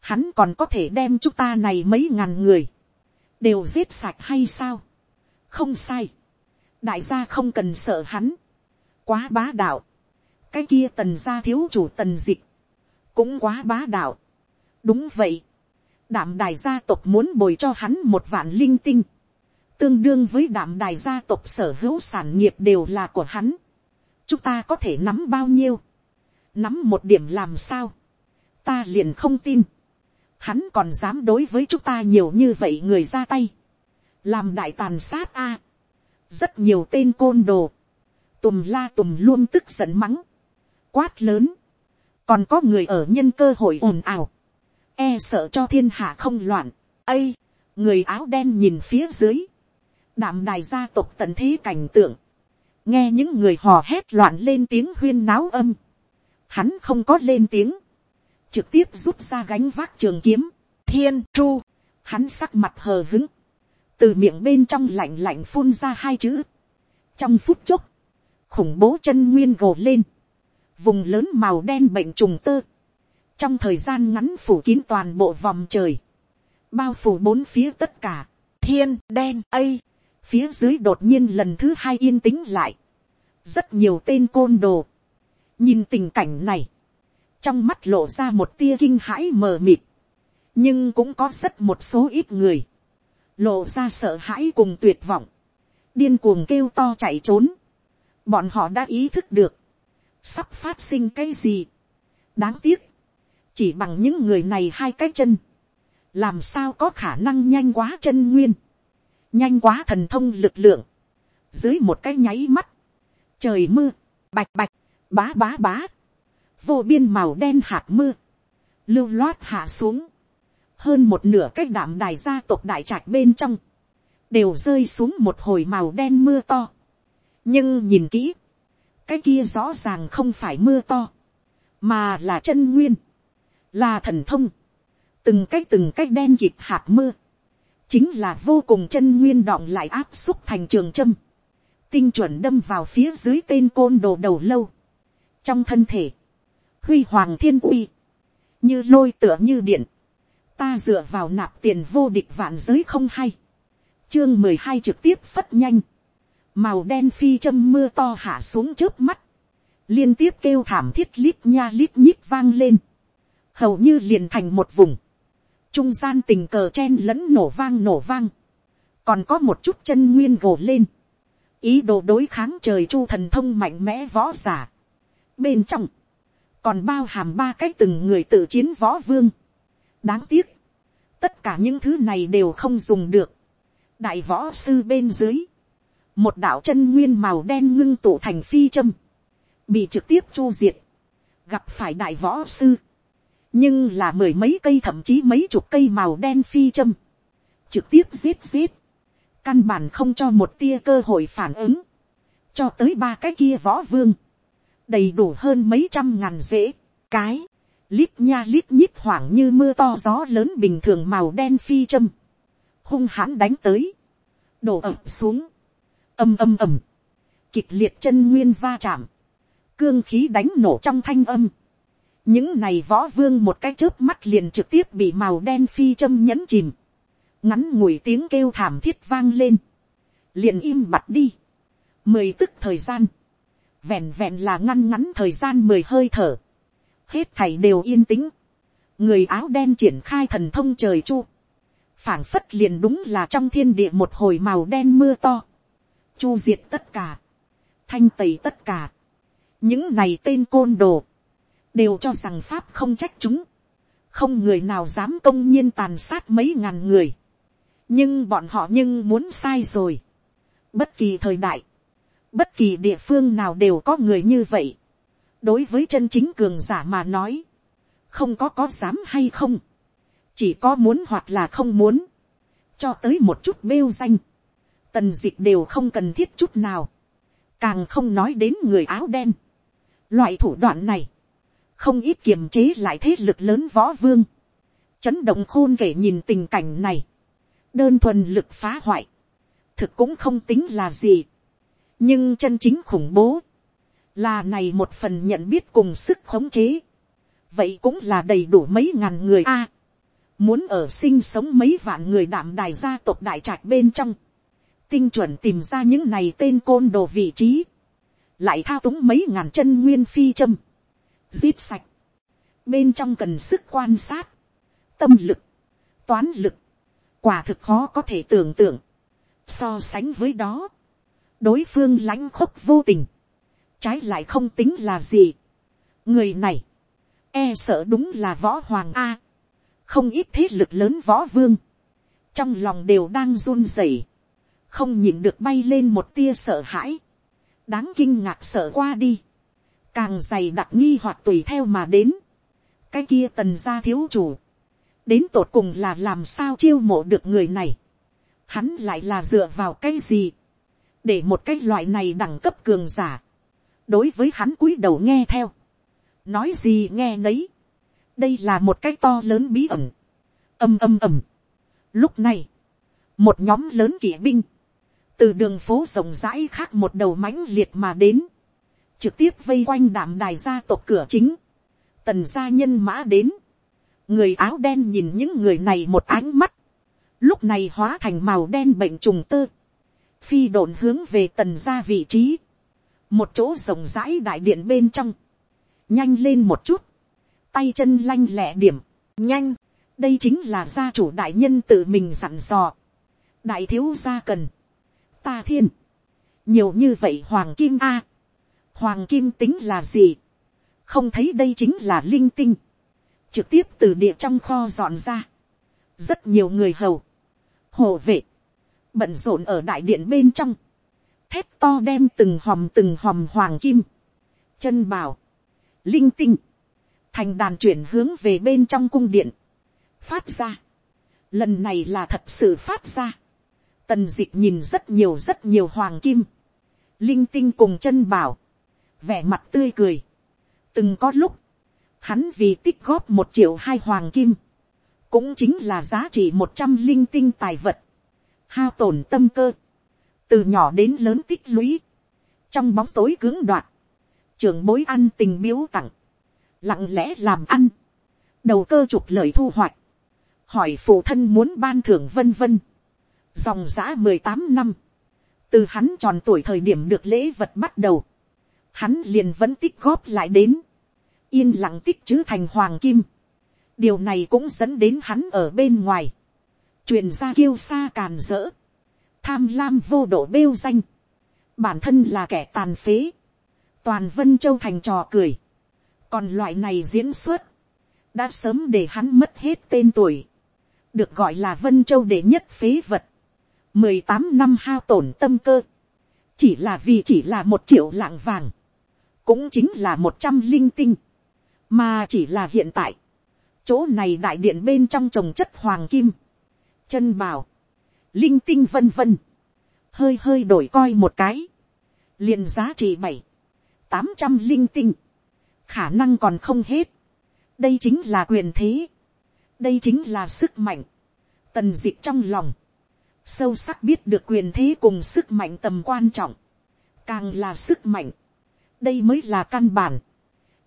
Hắn còn có thể đem chúng ta này mấy ngàn người. Đều giết sạch hay sao? Không sai. Đại gia không cần sợ hắn. Quá bá đạo. Cái kia tần gia thiếu chủ tần dịch. Cũng quá bá đạo. Đúng vậy đạm đài gia tộc muốn bồi cho hắn một vạn linh tinh, tương đương với đạm đài gia tộc sở hữu sản nghiệp đều là của hắn. chúng ta có thể nắm bao nhiêu, nắm một điểm làm sao, ta liền không tin, hắn còn dám đối với chúng ta nhiều như vậy người ra tay, làm đại tàn sát a, rất nhiều tên côn đồ, tùm la tùm luôn tức giận mắng, quát lớn, còn có người ở nhân cơ hội ồn ào, e sợ cho thiên hạ không loạn, ây, người áo đen nhìn phía dưới, đạm đài gia tộc tận thế cảnh tượng, nghe những người hò hét loạn lên tiếng huyên náo âm, hắn không có lên tiếng, trực tiếp rút ra gánh vác trường kiếm, thiên tru, hắn sắc mặt hờ hứng, từ miệng bên trong lạnh lạnh phun ra hai chữ, trong phút chốc, khủng bố chân nguyên gồ lên, vùng lớn màu đen bệnh trùng tơ, trong thời gian ngắn phủ kín toàn bộ vòng trời, bao phủ bốn phía tất cả, thiên đen ây, phía dưới đột nhiên lần thứ hai yên tĩnh lại, rất nhiều tên côn đồ, nhìn tình cảnh này, trong mắt lộ ra một tia kinh hãi mờ mịt, nhưng cũng có rất một số ít người, lộ ra sợ hãi cùng tuyệt vọng, điên cuồng kêu to chạy trốn, bọn họ đã ý thức được, sắp phát sinh cái gì. đáng tiếc, chỉ bằng những người này hai cái chân, làm sao có khả năng nhanh quá chân nguyên, nhanh quá thần thông lực lượng, dưới một cái nháy mắt, trời mưa, bạch bạch, bá bá bá, vô biên màu đen hạt mưa, lưu loát hạ xuống, hơn một nửa cái đạm đài gia tộc đại trạch bên trong, đều rơi xuống một hồi màu đen mưa to. nhưng nhìn kỹ, cái kia rõ ràng không phải mưa to, mà là chân nguyên, là thần thông, từng cái từng cái đen kịt hạt mưa, chính là vô cùng chân nguyên đọng lại áp xúc thành trường châm, tinh chuẩn đâm vào phía dưới tên côn đồ đầu lâu, trong thân thể, huy hoàng thiên uy, như lôi tựa như điện, ta dựa vào nạp tiền vô địch vạn giới không hay, chương mười hai trực tiếp phất nhanh, màu đen phi châm mưa to hạ xuống trước mắt, liên tiếp kêu thảm thiết lít nha lít nhít vang lên, hầu như liền thành một vùng, trung gian tình cờ chen lẫn nổ vang nổ vang, còn có một chút chân nguyên gồ lên, ý đồ đối kháng trời chu thần thông mạnh mẽ võ giả. bên trong, còn bao hàm ba cái từng người tự chiến võ vương. đáng tiếc, tất cả những thứ này đều không dùng được. đại võ sư bên dưới, một đạo chân nguyên màu đen ngưng tụ thành phi châm, bị trực tiếp chu diệt, gặp phải đại võ sư, nhưng là mười mấy cây thậm chí mấy chục cây màu đen phi châm, trực tiếp giết giết, căn bản không cho một tia cơ hội phản ứng, cho tới ba cái kia võ vương, đầy đủ hơn mấy trăm ngàn dễ, cái, lít nha lít nhít hoảng như mưa to gió lớn bình thường màu đen phi châm, hung hãn đánh tới, đổ ập xuống, âm âm ầm, kịch liệt chân nguyên va chạm, cương khí đánh nổ trong thanh âm, những này võ vương một cái chớp mắt liền trực tiếp bị màu đen phi châm nhẫn chìm, ngắn ngủi tiếng kêu thảm thiết vang lên, liền im bặt đi, mười tức thời gian, vẹn vẹn là ngăn ngắn thời gian mười hơi thở, hết thảy đều yên tĩnh, người áo đen triển khai thần thông trời chu, phảng phất liền đúng là trong thiên địa một hồi màu đen mưa to, chu diệt tất cả, thanh tẩy tất cả, những này tên côn đồ, đều cho rằng pháp không trách chúng, không người nào dám công nhiên tàn sát mấy ngàn người, nhưng bọn họ nhưng muốn sai rồi, bất kỳ thời đại, bất kỳ địa phương nào đều có người như vậy, đối với chân chính cường giả mà nói, không có có dám hay không, chỉ có muốn hoặc là không muốn, cho tới một chút bêu danh, tần dịch đều không cần thiết chút nào, càng không nói đến người áo đen. Loại thủ đoạn này, không ít kiềm chế lại thế lực lớn võ vương, chấn động khôn kể nhìn tình cảnh này, đơn thuần lực phá hoại, thực cũng không tính là gì, nhưng chân chính khủng bố, là này một phần nhận biết cùng sức khống chế, vậy cũng là đầy đủ mấy ngàn người a, muốn ở sinh sống mấy vạn người đảm đài gia tộc đại trạch bên trong, tinh chuẩn tìm ra những này tên côn đồ vị trí, lại thao túng mấy ngàn chân nguyên phi châm, giết sạch, bên trong cần sức quan sát, tâm lực, toán lực, quả thực khó có thể tưởng tượng, so sánh với đó, đối phương lãnh khúc vô tình, trái lại không tính là gì. người này, e sợ đúng là võ hoàng a, không ít thế lực lớn võ vương, trong lòng đều đang run rẩy, không nhìn được bay lên một tia sợ hãi, đáng kinh ngạc sợ qua đi, càng dày đặc nghi hoặc tùy theo mà đến, cái kia tần gia thiếu chủ, đến tột cùng là làm sao chiêu mộ được người này, hắn lại là dựa vào cái gì, để một cái loại này đẳng cấp cường giả, đối với hắn cúi đầu nghe theo, nói gì nghe nấy, đây là một cái to lớn bí ẩn, âm âm ầm. Lúc này, một nhóm lớn kỵ binh, từ đường phố rộng rãi khác một đầu mãnh liệt mà đến, trực tiếp vây quanh đảm đài gia tộc cửa chính, tần gia nhân mã đến, người áo đen nhìn những người này một ánh mắt, lúc này hóa thành màu đen bệnh trùng tơ, phi đồn hướng về tần gia vị trí, một chỗ rộng rãi đại điện bên trong, nhanh lên một chút, tay chân lanh lẹ điểm, nhanh, đây chính là gia chủ đại nhân tự mình dặn dò, đại thiếu gia cần, ta thiên, nhiều như vậy hoàng kim a, hoàng kim tính là gì, không thấy đây chính là linh tinh, trực tiếp từ địa trong kho dọn ra, rất nhiều người hầu, hộ vệ, bận rộn ở đại điện bên trong, thép to đem từng hòm từng hòm hoàng kim, chân bào, linh tinh, thành đàn chuyển hướng về bên trong cung điện, phát ra, lần này là thật sự phát ra, tần dịch nhìn rất nhiều rất nhiều hoàng kim, linh tinh cùng chân bảo, vẻ mặt tươi cười, từng có lúc, hắn vì tích góp một triệu hai hoàng kim, cũng chính là giá trị một trăm linh tinh tài vật, hao tổn tâm cơ, từ nhỏ đến lớn tích lũy, trong bóng tối cứng đoạt, trưởng bối ăn tình biếu tặng, lặng lẽ làm ăn, đầu cơ trục lời thu hoạch, hỏi phụ thân muốn ban thưởng vân vân, dòng giã mười tám năm, từ hắn tròn tuổi thời điểm được lễ vật bắt đầu, hắn liền vẫn tích góp lại đến, yên lặng tích chứ thành hoàng kim, điều này cũng dẫn đến hắn ở bên ngoài, truyền ra kiêu xa càn rỡ, tham lam vô độ bêu danh, bản thân là kẻ tàn phế, toàn vân châu thành trò cười, còn loại này diễn xuất, đã sớm để hắn mất hết tên tuổi, được gọi là vân châu đệ nhất phế vật, mười tám năm hao tổn tâm cơ, chỉ là vì chỉ là một triệu lạng vàng, cũng chính là một trăm linh tinh, mà chỉ là hiện tại, chỗ này đại điện bên trong trồng chất hoàng kim, chân bào, linh tinh vân vân, hơi hơi đổi coi một cái, liền giá trị bảy, tám trăm linh tinh, khả năng còn không hết. đây chính là quyền thế, đây chính là sức mạnh, tần d ị trong lòng, sâu sắc biết được quyền thế cùng sức mạnh tầm quan trọng, càng là sức mạnh, đây mới là căn bản,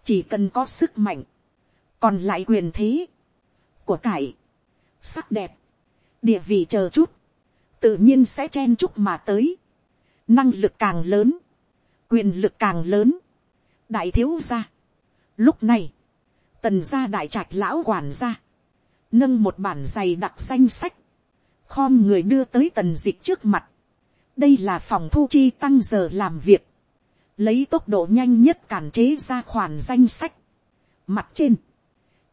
chỉ cần có sức mạnh, còn lại quyền thế, của cải, sắc đẹp, địa vị chờ chút, tự nhiên sẽ chen chúc mà tới, năng lực càng lớn, quyền lực càng lớn, đại thiếu gia, Lúc này, tần gia đại trạch lão quản gia, nâng một bản giày đặc danh sách, khom người đưa tới tần dịch trước mặt. đây là phòng thu chi tăng giờ làm việc, lấy tốc độ nhanh nhất cản chế ra khoản danh sách. mặt trên,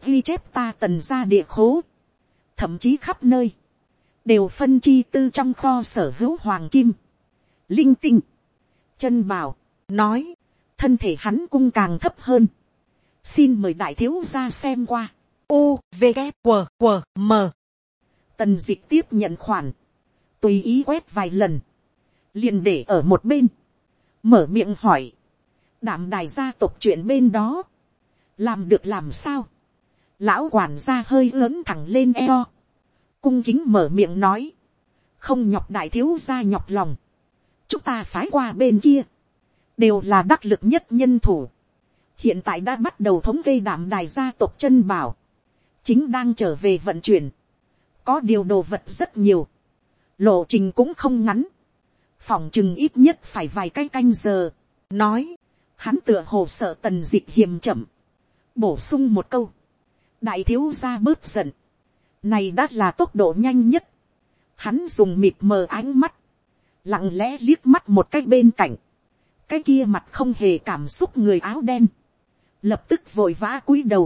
ghi chép ta tần ra địa khố, thậm chí khắp nơi, đều phân chi tư trong kho sở hữu hoàng kim, linh tinh, chân bảo, nói, thân thể hắn cung càng thấp hơn, xin mời đại thiếu ra xem qua, u v g q q m tần dịch tiếp nhận khoản, tùy ý quét vài lần, liền để ở một bên, mở miệng hỏi, đảm đài gia tộc chuyện bên đó, làm được làm sao, lão quản gia hơi lớn thẳng lên eo, cung kính mở miệng nói, không nhọc đại thiếu gia nhọc lòng, chúng ta phái qua bên kia, đều là đắc lực nhất nhân thủ, hiện tại đã bắt đầu thống kê đảm đài gia tộc chân bảo, chính đang trở về vận chuyển, có điều đồ vật rất nhiều, lộ trình cũng không ngắn, phòng chừng ít nhất phải vài cái canh, giờ, nói, hắn tựa hồ sợ tần d ị c h hiềm chậm, bổ sung một câu, đại thiếu gia bớt giận, này đã là tốc độ nhanh nhất, hắn dùng mịt mờ ánh mắt, lặng lẽ liếc mắt một cái bên cạnh, cái kia mặt không hề cảm xúc người áo đen, lập tức vội vã cúi đầu,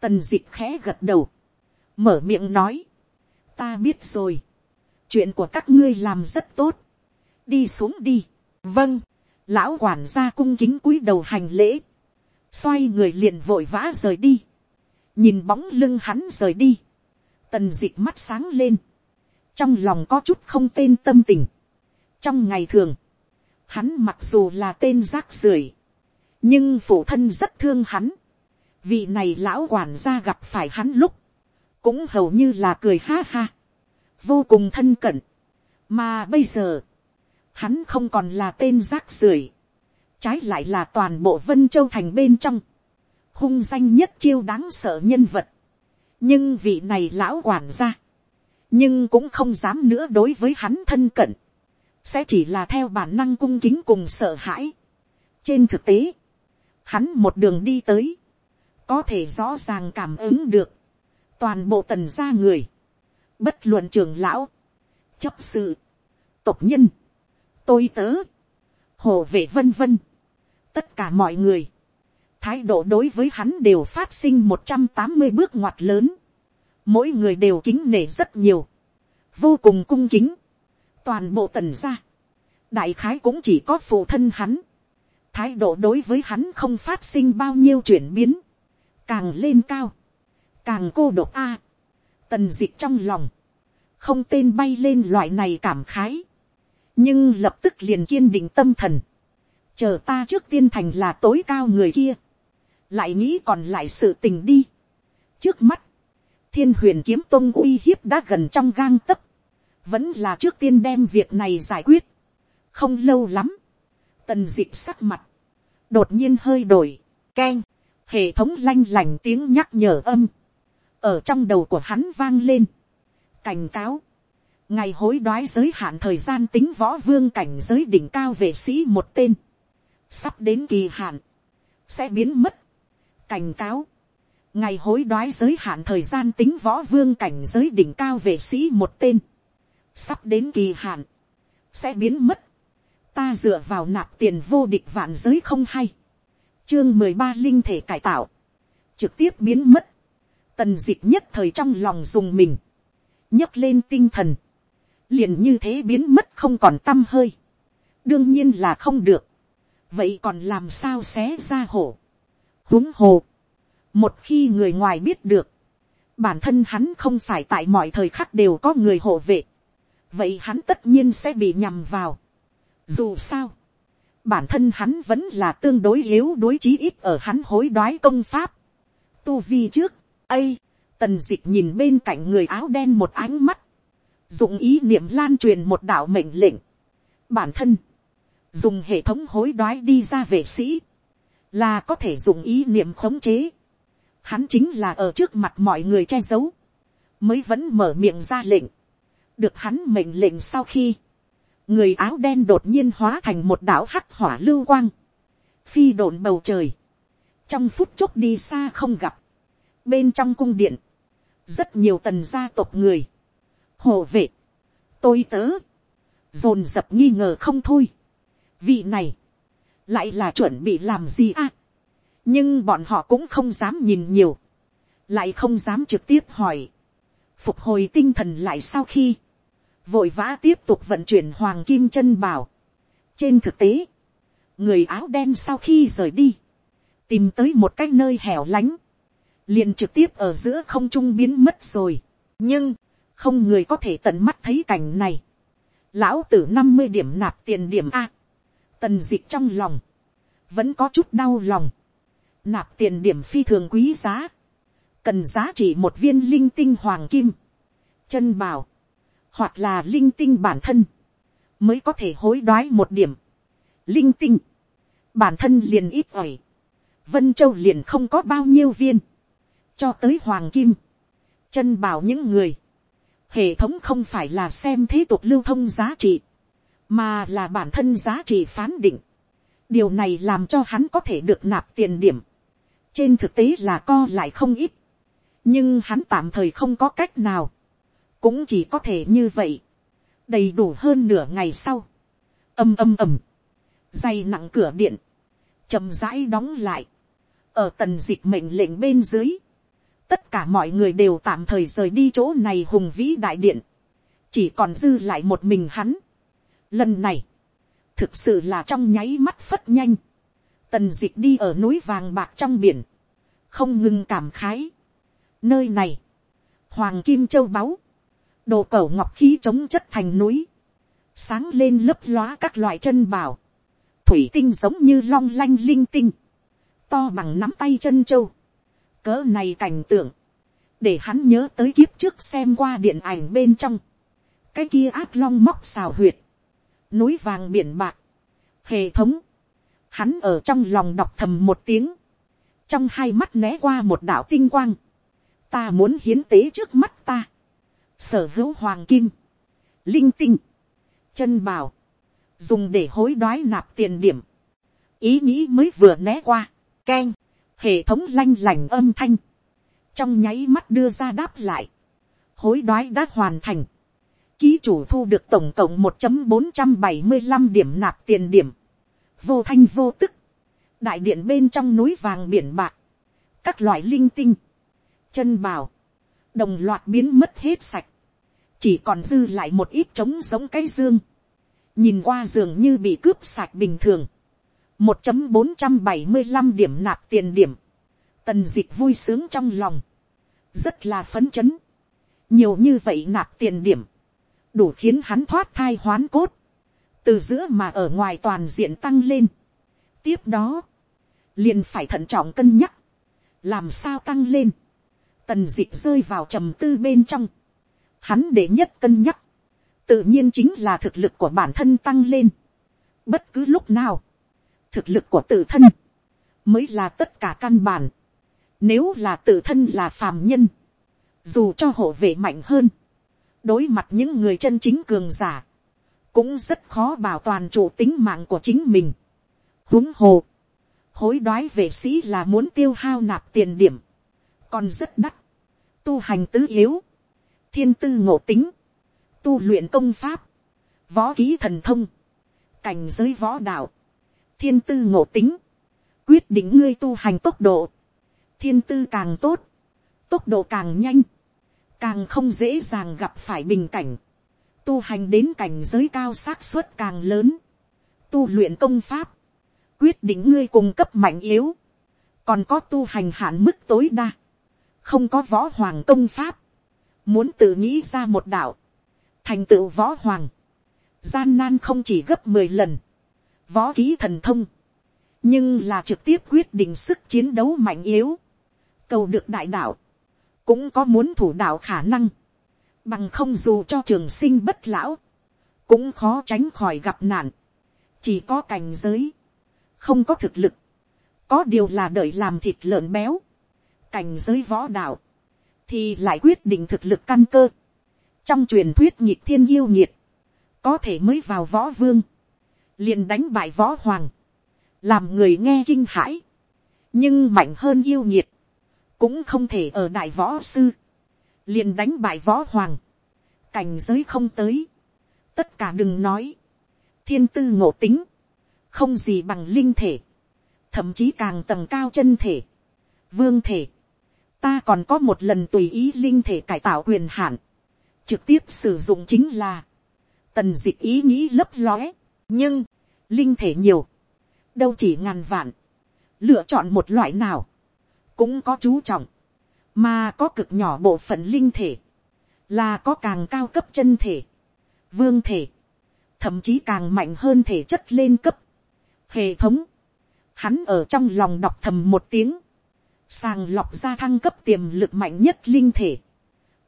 tần d ị c h khẽ gật đầu, mở miệng nói, ta biết rồi, chuyện của các ngươi làm rất tốt, đi xuống đi, vâng, lão quản gia cung kính cúi đầu hành lễ, xoay người liền vội vã rời đi, nhìn bóng lưng hắn rời đi, tần d ị c h mắt sáng lên, trong lòng có chút không tên tâm tình, trong ngày thường, hắn mặc dù là tên rác rưởi, nhưng phụ thân rất thương hắn, vị này lão quản gia gặp phải hắn lúc, cũng hầu như là cười ha ha, vô cùng thân cận, mà bây giờ, hắn không còn là tên rác rưởi, trái lại là toàn bộ vân châu thành bên trong, hung danh nhất chiêu đáng sợ nhân vật, nhưng vị này lão quản gia, nhưng cũng không dám nữa đối với hắn thân cận, sẽ chỉ là theo bản năng cung kính cùng sợ hãi. trên thực tế, hắn một đường đi tới, có thể rõ ràng cảm ứng được, toàn bộ tần gia người, bất luận trường lão, chấp sự, tộc nhân, tôi tớ, hồ vệ vân vân, tất cả mọi người, thái độ đối với hắn đều phát sinh một trăm tám mươi bước ngoặt lớn, mỗi người đều kính nể rất nhiều, vô cùng cung kính, toàn bộ tần gia, đại khái cũng chỉ có phụ thân hắn, thái độ đối với hắn không phát sinh bao nhiêu chuyển biến, càng lên cao, càng cô độc a, tần dịch trong lòng, không tên bay lên loại này cảm khái, nhưng lập tức liền kiên định tâm thần, chờ ta trước tiên thành là tối cao người kia, lại nghĩ còn lại sự tình đi. trước mắt, thiên huyền kiếm tôn uy hiếp đã gần trong gang tấc, vẫn là trước tiên đem việc này giải quyết, không lâu lắm, tần dịp sắc mặt, đột nhiên hơi đổi, k hệ thống lanh lành tiếng nhắc nhở âm, ở trong đầu của hắn vang lên, cảnh cáo, ngày hối đoái giới hạn thời gian tính võ vương cảnh giới đỉnh cao vệ sĩ một tên, sắp đến kỳ hạn, sẽ biến mất. cảnh cáo, ngày hối đoái giới hạn thời gian tính võ vương cảnh giới đỉnh cao vệ sĩ một tên, sắp đến kỳ hạn, sẽ biến mất. ta dựa vào nạp tiền vô địch vạn giới không hay, chương mười ba linh thể cải tạo, trực tiếp biến mất, tần d ị c h nhất thời trong lòng dùng mình, nhấc lên tinh thần, liền như thế biến mất không còn t â m hơi, đương nhiên là không được, vậy còn làm sao xé ra hổ. huống hồ, một khi người ngoài biết được, bản thân hắn không phải tại mọi thời khắc đều có người hộ vệ, vậy hắn tất nhiên sẽ bị nhầm vào. dù sao, bản thân hắn vẫn là tương đối yếu đối chí ít ở hắn hối đoái công pháp. tu vi trước, ây, tần d ị c h nhìn bên cạnh người áo đen một ánh mắt, dụng ý niệm lan truyền một đạo mệnh lệnh. bản thân, dùng hệ thống hối đoái đi ra vệ sĩ, là có thể dùng ý niệm khống chế. Hắn chính là ở trước mặt mọi người che giấu, mới vẫn mở miệng ra lệnh. được hắn mệnh lệnh sau khi, người áo đen đột nhiên hóa thành một đảo hắc hỏa lưu quang, phi độn bầu trời, trong phút chốc đi xa không gặp, bên trong cung điện, rất nhiều tần gia tộc người, hồ vệ, tôi tớ, dồn dập nghi ngờ không thôi, vị này, lại là chuẩn bị làm gì à. nhưng bọn họ cũng không dám nhìn nhiều, lại không dám trực tiếp hỏi, phục hồi tinh thần lại sau khi, vội vã tiếp tục vận chuyển hoàng kim chân bảo. trên thực tế, người áo đen sau khi rời đi, tìm tới một cái nơi hẻo lánh, liền trực tiếp ở giữa không trung biến mất rồi. nhưng, không người có thể tận mắt thấy cảnh này. lão tử năm mươi điểm nạp tiền điểm a. Tần d ị c h trong lòng, vẫn có chút đau lòng, nạp tiền điểm phi thường quý giá, cần giá trị một viên linh tinh hoàng kim, chân bào, hoặc là linh tinh bản thân, mới có thể hối đoái một điểm, linh tinh, bản thân liền ít ỏi, vân châu liền không có bao nhiêu viên, cho tới hoàng kim, chân bảo những người, hệ thống không phải là xem thế tục lưu thông giá trị, mà là bản thân giá trị phán định. điều này làm cho hắn có thể được nạp tiền điểm. trên thực tế là co lại không ít. nhưng hắn tạm thời không có cách nào. cũng chỉ có thể như vậy. đầy đủ hơn nửa ngày sau. âm âm ầm. dày nặng cửa điện. chậm rãi đóng lại. ở tần dịch mệnh lệnh bên dưới tất cả mọi người đều tạm thời rời đi chỗ này hùng vĩ đại điện, chỉ còn dư lại một mình hắn. Lần này, thực sự là trong nháy mắt phất nhanh, tần d ị c h đi ở núi vàng bạc trong biển, không ngừng cảm khái. Nơi này, hoàng kim châu báu, đồ cẩu ngọc khí chống chất thành núi, sáng lên lấp lóa các loại chân bảo, thủy tinh giống như long lanh linh tinh, to bằng nắm tay chân châu, cỡ này cảnh tượng, để hắn nhớ tới kiếp trước xem qua điện ảnh bên trong, cái kia ác long móc xào huyệt, núi vàng biển bạc, hệ thống, hắn ở trong lòng đọc thầm một tiếng, trong hai mắt né qua một đạo tinh quang, ta muốn hiến tế trước mắt ta, sở hữu hoàng kim, linh tinh, chân bào, dùng để hối đoái nạp tiền điểm, ý nghĩ mới vừa né qua, keng, hệ thống lanh lành âm thanh, trong nháy mắt đưa ra đáp lại, hối đoái đã hoàn thành, ký chủ thu được tổng cộng một bốn trăm bảy mươi năm điểm nạp tiền điểm, vô thanh vô tức, đại điện bên trong núi vàng biển bạc, các loại linh tinh, chân bào, đồng loạt biến mất hết sạch, chỉ còn dư lại một ít trống giống cái dương, nhìn qua giường như bị cướp sạch bình thường, một chấm bốn trăm bảy mươi năm điểm nạp tiền điểm, tần dịch vui sướng trong lòng, rất là phấn chấn, nhiều như vậy nạp tiền điểm, đủ khiến hắn thoát thai hoán cốt, từ giữa mà ở ngoài toàn diện tăng lên. tiếp đó, liền phải thận trọng cân nhắc, làm sao tăng lên, tần d ị rơi vào trầm tư bên trong, hắn để nhất cân nhắc, tự nhiên chính là thực lực của bản thân tăng lên, bất cứ lúc nào, thực lực của tự thân, mới là tất cả căn bản, nếu là tự thân là phàm nhân, dù cho hộ vệ mạnh hơn, đối mặt những người chân chính cường giả, cũng rất khó bảo toàn chủ tính mạng của chính mình. huống hồ, hối đoái vệ sĩ là muốn tiêu hao nạp tiền điểm, còn rất đắt, tu hành tứ yếu, thiên tư ngộ tính, tu luyện công pháp, võ ký thần thông, cảnh giới võ đạo, thiên tư ngộ tính, quyết định ngươi tu hành tốc độ, thiên tư càng tốt, tốc độ càng nhanh, càng không dễ dàng gặp phải bình cảnh, tu hành đến cảnh giới cao xác suất càng lớn, tu luyện công pháp, quyết định ngươi cung cấp mạnh yếu, còn có tu hành hạn mức tối đa, không có võ hoàng công pháp, muốn tự nghĩ ra một đạo, thành tựu võ hoàng, gian nan không chỉ gấp mười lần, võ ký thần thông, nhưng là trực tiếp quyết định sức chiến đấu mạnh yếu, cầu được đại đạo, cũng có muốn thủ đạo khả năng, bằng không dù cho trường sinh bất lão, cũng khó tránh khỏi gặp nạn, chỉ có cảnh giới, không có thực lực, có điều là đợi làm thịt lợn béo, cảnh giới võ đạo, thì lại quyết định thực lực căn cơ. trong truyền thuyết nhịp thiên yêu nhiệt, có thể mới vào võ vương, liền đánh bại võ hoàng, làm người nghe kinh hãi, nhưng mạnh hơn yêu nhiệt, cũng không thể ở đại võ sư, liền đánh bại võ hoàng, cảnh giới không tới, tất cả đừng nói, thiên tư ngộ tính, không gì bằng linh thể, thậm chí càng tầng cao chân thể, vương thể, ta còn có một lần tùy ý linh thể cải tạo quyền hạn, trực tiếp sử dụng chính là, tần dịch ý nghĩ lấp lóe, nhưng, linh thể nhiều, đâu chỉ ngàn vạn, lựa chọn một loại nào, cũng có chú trọng, mà có cực nhỏ bộ phận linh thể, là có càng cao cấp chân thể, vương thể, thậm chí càng mạnh hơn thể chất lên cấp, hệ thống, hắn ở trong lòng đọc thầm một tiếng, sàng lọc ra thăng cấp tiềm lực mạnh nhất linh thể,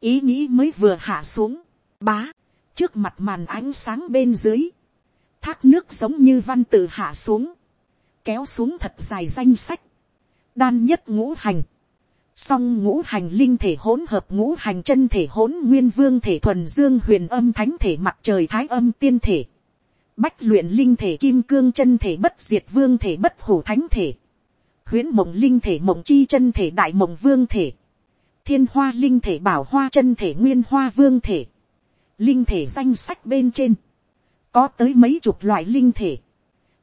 ý nghĩ mới vừa hạ xuống, bá, trước mặt màn ánh sáng bên dưới, thác nước giống như văn tự hạ xuống, kéo xuống thật dài danh sách, đan nhất ngũ hành, song ngũ hành linh thể hỗn hợp ngũ hành chân thể hỗn nguyên vương thể thuần dương huyền âm thánh thể mặt trời thái âm tiên thể. Bách luyện linh thể kim cương chân thể bất diệt vương thể bất hủ thánh thể. huyễn mộng linh thể mộng chi chân thể đại mộng vương thể. Thiên hoa linh thể bảo hoa chân thể nguyên hoa vương thể. Linh thể danh sách bên trên. Có tới mấy chục loại linh thể.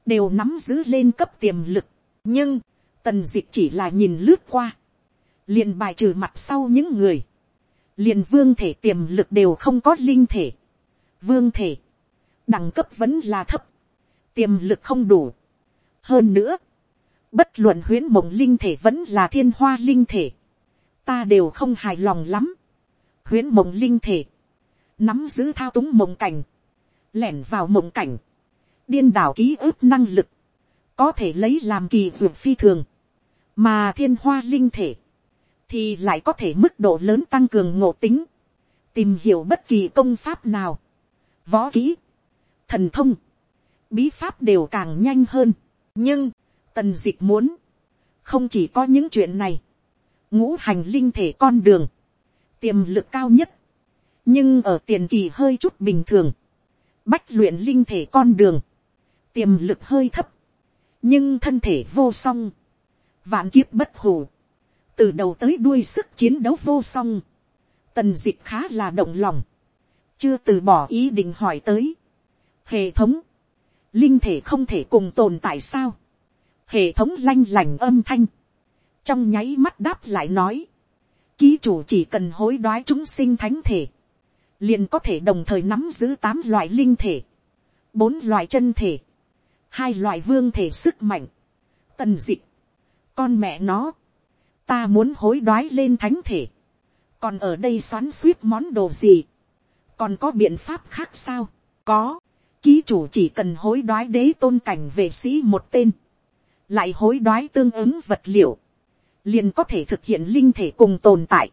Đều nắm giữ lên cấp tiềm lực. Nhưng, tần diệt chỉ là nhìn lướt qua liền bài trừ mặt sau những người, liền vương thể tiềm lực đều không có linh thể, vương thể, đẳng cấp vẫn là thấp, tiềm lực không đủ. hơn nữa, bất luận huyễn mộng linh thể vẫn là thiên hoa linh thể, ta đều không hài lòng lắm. huyễn mộng linh thể, nắm giữ thao túng mộng cảnh, lẻn vào mộng cảnh, điên đảo ký ức năng lực, có thể lấy làm kỳ dược phi thường, mà thiên hoa linh thể, thì lại có thể mức độ lớn tăng cường ngộ tính, tìm hiểu bất kỳ công pháp nào, võ kỹ, thần thông, bí pháp đều càng nhanh hơn. nhưng, tần d ị c h muốn, không chỉ có những chuyện này, ngũ hành linh thể con đường, tiềm lực cao nhất, nhưng ở tiền kỳ hơi chút bình thường, bách luyện linh thể con đường, tiềm lực hơi thấp, nhưng thân thể vô song, vạn kiếp bất hủ, từ đầu tới đuôi sức chiến đấu vô song, tần d ị c h khá là động lòng, chưa từ bỏ ý định hỏi tới, hệ thống, linh thể không thể cùng tồn tại sao, hệ thống lanh lành âm thanh, trong nháy mắt đáp lại nói, ký chủ chỉ cần hối đoái chúng sinh thánh thể, liền có thể đồng thời nắm giữ tám loại linh thể, bốn loại chân thể, hai loại vương thể sức mạnh, tần d ị con mẹ nó, ta muốn hối đoái lên thánh thể, còn ở đây xoắn suýt món đồ gì, còn có biện pháp khác sao, có, Ký chủ chỉ cần hối đoái đế tôn cảnh vệ sĩ một tên. Lại hối đoái tương ứng vật liệu. Liền có thể thực hiện linh thể cùng tồn tại.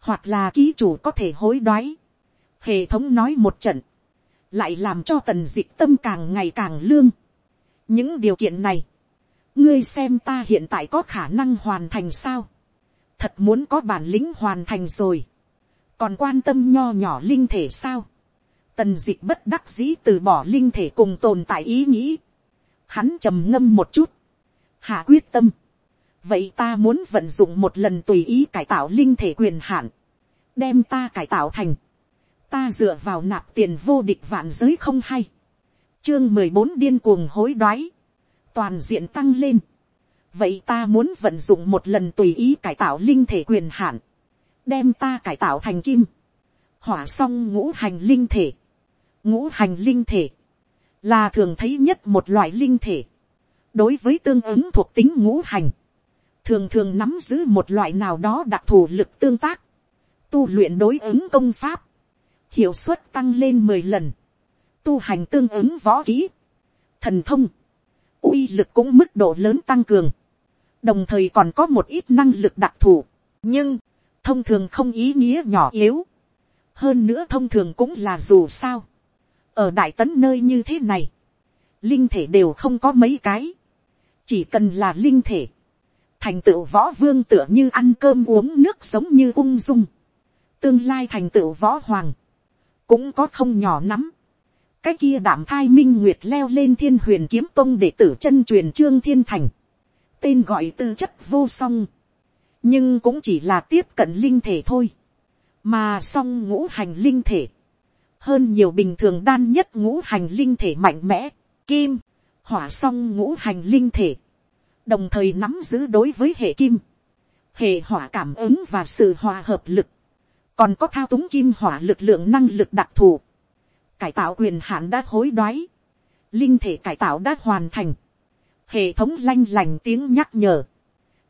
Hoặc là ký chủ có thể hối đoái. Hệ thống nói một trận. Lại làm cho tần dịch tâm càng ngày càng lương. Những điều kiện này. Ngươi xem ta hiện tại có khả năng hoàn thành sao. Thật muốn có bản lĩnh hoàn thành rồi. Còn quan tâm nho nhỏ linh thể sao Tần dịch bất đắc dĩ từ bỏ linh thể cùng tồn tại ý nghĩ. Hắn trầm ngâm một chút. Hạ quyết tâm. Vậy ta muốn vận dụng một lần tùy ý cải tạo linh thể quyền hạn. Đem ta cải tạo thành. Ta dựa vào nạp tiền vô địch vạn giới không hay. Chương mười bốn điên cuồng hối đoái. Toàn diện tăng lên. Vậy ta muốn vận dụng một lần tùy ý cải tạo linh thể quyền hạn. Đem ta cải tạo thành kim. Hỏa song ngũ hành linh thể ngũ hành linh thể, là thường thấy nhất một loại linh thể, đối với tương ứng thuộc tính ngũ hành, thường thường nắm giữ một loại nào đó đặc thù lực tương tác, tu luyện đối ứng công pháp, hiệu suất tăng lên mười lần, tu hành tương ứng võ kỹ, thần thông, uy lực cũng mức độ lớn tăng cường, đồng thời còn có một ít năng lực đặc thù, nhưng, thông thường không ý nghĩa nhỏ yếu, hơn nữa thông thường cũng là dù sao, ở đại tấn nơi như thế này, linh thể đều không có mấy cái, chỉ cần là linh thể, thành tựu võ vương tựa như ăn cơm uống nước sống như ung dung, tương lai thành tựu võ hoàng, cũng có không nhỏ lắm, cái kia đảm thai minh nguyệt leo lên thiên huyền kiếm tông để tử chân truyền trương thiên thành, tên gọi tư chất vô song, nhưng cũng chỉ là tiếp cận linh thể thôi, mà song ngũ hành linh thể, hơn nhiều bình thường đan nhất ngũ hành linh thể mạnh mẽ, kim, hỏa song ngũ hành linh thể, đồng thời nắm giữ đối với hệ kim, hệ hỏa cảm ứng và sự hòa hợp lực, còn có thao túng kim hỏa lực lượng năng lực đặc thù, cải tạo quyền hạn đã hối đoái, linh thể cải tạo đã hoàn thành, hệ thống lanh lành tiếng nhắc nhở,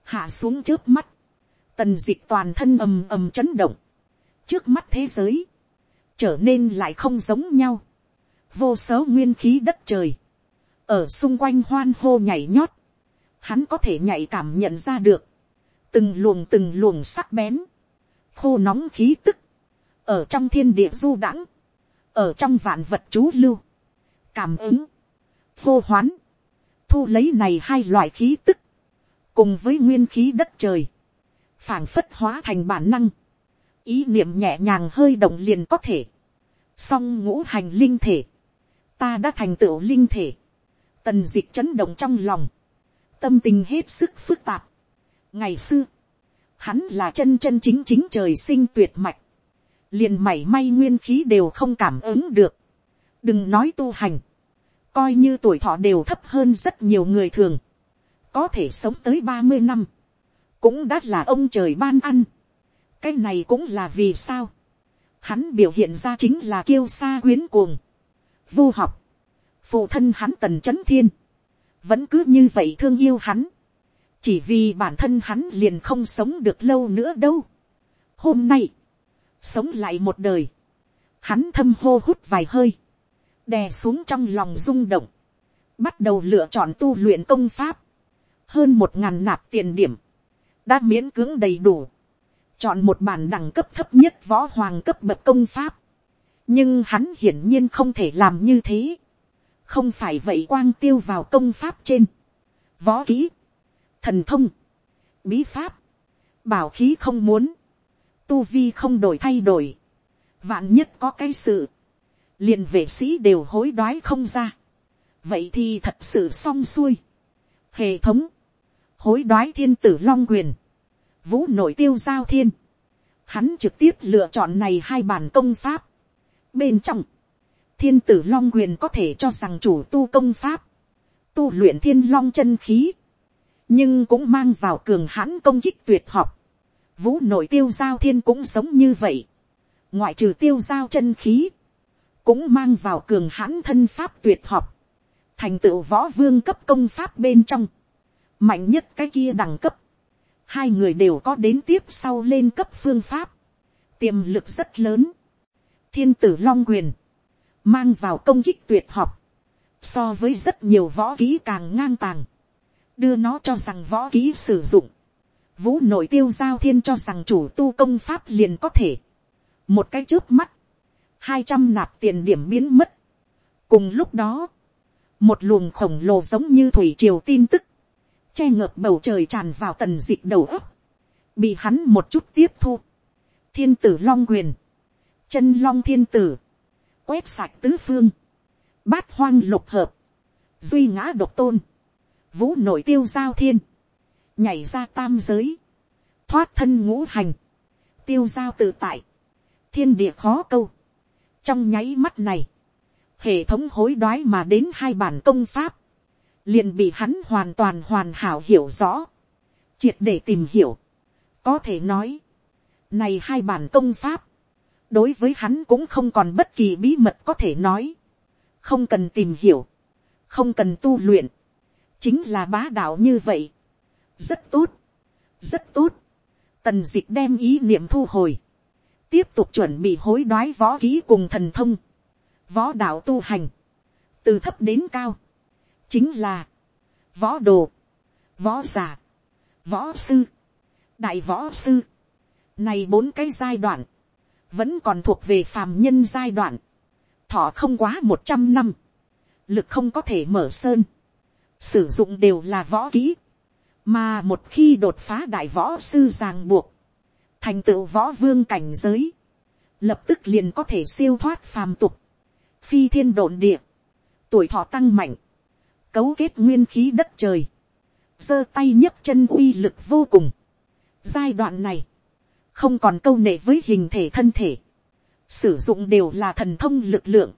hạ xuống trước mắt, tần dịch toàn thân ầm ầm chấn động, trước mắt thế giới, trở nên lại không giống nhau. vô số nguyên khí đất trời, ở xung quanh hoan hô nhảy nhót, hắn có thể nhạy cảm nhận ra được, từng luồng từng luồng sắc bén, khô nóng khí tức, ở trong thiên địa du đãng, ở trong vạn vật chú lưu, cảm ứng, khô hoán, thu lấy này hai loại khí tức, cùng với nguyên khí đất trời, phảng phất hóa thành bản năng, ý niệm nhẹ nhàng hơi động liền có thể, song ngũ hành linh thể, ta đã thành tựu linh thể, tần d ị c h chấn động trong lòng, tâm tình hết sức phức tạp. ngày xưa, hắn là chân chân chính chính trời sinh tuyệt mạch, liền mảy may nguyên khí đều không cảm ứng được, đừng nói tu hành, coi như tuổi thọ đều thấp hơn rất nhiều người thường, có thể sống tới ba mươi năm, cũng đã là ông trời ban ăn. cái này cũng là vì sao. hắn biểu hiện ra chính là kiêu sa quyến cuồng. vô học. phụ thân hắn tần c h ấ n thiên. vẫn cứ như vậy thương yêu hắn chỉ vì bản thân hắn liền không sống được lâu nữa đâu. hôm nay, sống lại một đời. hắn thâm hô hút vài hơi. đè xuống trong lòng rung động. bắt đầu lựa chọn tu luyện công pháp. hơn một ngàn nạp tiền điểm đã miễn cưỡng đầy đủ, chọn một bản đẳng cấp thấp nhất võ hoàng cấp bậc công pháp, nhưng hắn hiển nhiên không thể làm như thế, không phải vậy quang tiêu vào công pháp trên, võ kỹ, thần thông, bí pháp, bảo khí không muốn, tu vi không đổi thay đổi, vạn nhất có cái sự, liền vệ sĩ đều hối đoái không ra, vậy thì thật sự xong xuôi. Hệ thống, hối đoái thiên tử long quyền, vũ nội tiêu giao thiên, hắn trực tiếp lựa chọn này hai bản công pháp. Bên trong, thiên tử long quyền có thể cho rằng chủ tu công pháp, tu luyện thiên long chân khí, nhưng cũng mang vào cường hãn công kích tuyệt học. Vũ nội tiêu giao thiên cũng sống như vậy, ngoại trừ tiêu giao chân khí, cũng mang vào cường hãn thân pháp tuyệt học, thành tựu võ vương cấp công pháp bên trong, mạnh nhất cái kia đẳng cấp, hai người đều có đến tiếp sau lên cấp phương pháp, tiềm lực rất lớn, thiên tử long quyền, mang vào công kích tuyệt học, so với rất nhiều võ ký càng ngang tàng, đưa nó cho rằng võ ký sử dụng, vũ nội tiêu giao thiên cho rằng chủ tu công pháp liền có thể, một cái trước mắt, hai trăm nạp tiền điểm biến mất, cùng lúc đó, một luồng khổng lồ giống như thủy triều tin tức, che ngợp bầu trời tràn vào tần dịch đầu ấp, bị hắn một chút tiếp thu, thiên tử long quyền, chân long thiên tử, quét sạch tứ phương, bát hoang lục hợp, duy ngã độc tôn, vũ nội tiêu giao thiên, nhảy ra tam giới, thoát thân ngũ hành, tiêu giao tự tại, thiên địa khó câu, trong nháy mắt này, hệ thống hối đoái mà đến hai bản công pháp, liền bị hắn hoàn toàn hoàn hảo hiểu rõ, triệt để tìm hiểu. có thể nói, này hai bản công pháp, đối với hắn cũng không còn bất kỳ bí mật có thể nói, không cần tìm hiểu, không cần tu luyện, chính là bá đạo như vậy, rất tốt, rất tốt, tần d ị c h đem ý niệm thu hồi, tiếp tục chuẩn bị hối đoái võ ký cùng thần thông, võ đạo tu hành, từ thấp đến cao, chính là võ đồ, võ giả, võ sư, đại võ sư. Này bốn cái giai đoạn, vẫn còn thuộc về phàm nhân giai đoạn, thọ không quá một trăm năm, lực không có thể mở sơn, sử dụng đều là võ kỹ, mà một khi đột phá đại võ sư ràng buộc, thành tựu võ vương cảnh giới, lập tức liền có thể siêu thoát phàm tục, phi thiên đồn địa, tuổi thọ tăng mạnh, cấu kết nguyên khí đất trời, giơ tay nhấc chân uy lực vô cùng. Giai đoạn này, không còn câu nệ với hình thể thân thể, sử dụng đều là thần thông lực lượng,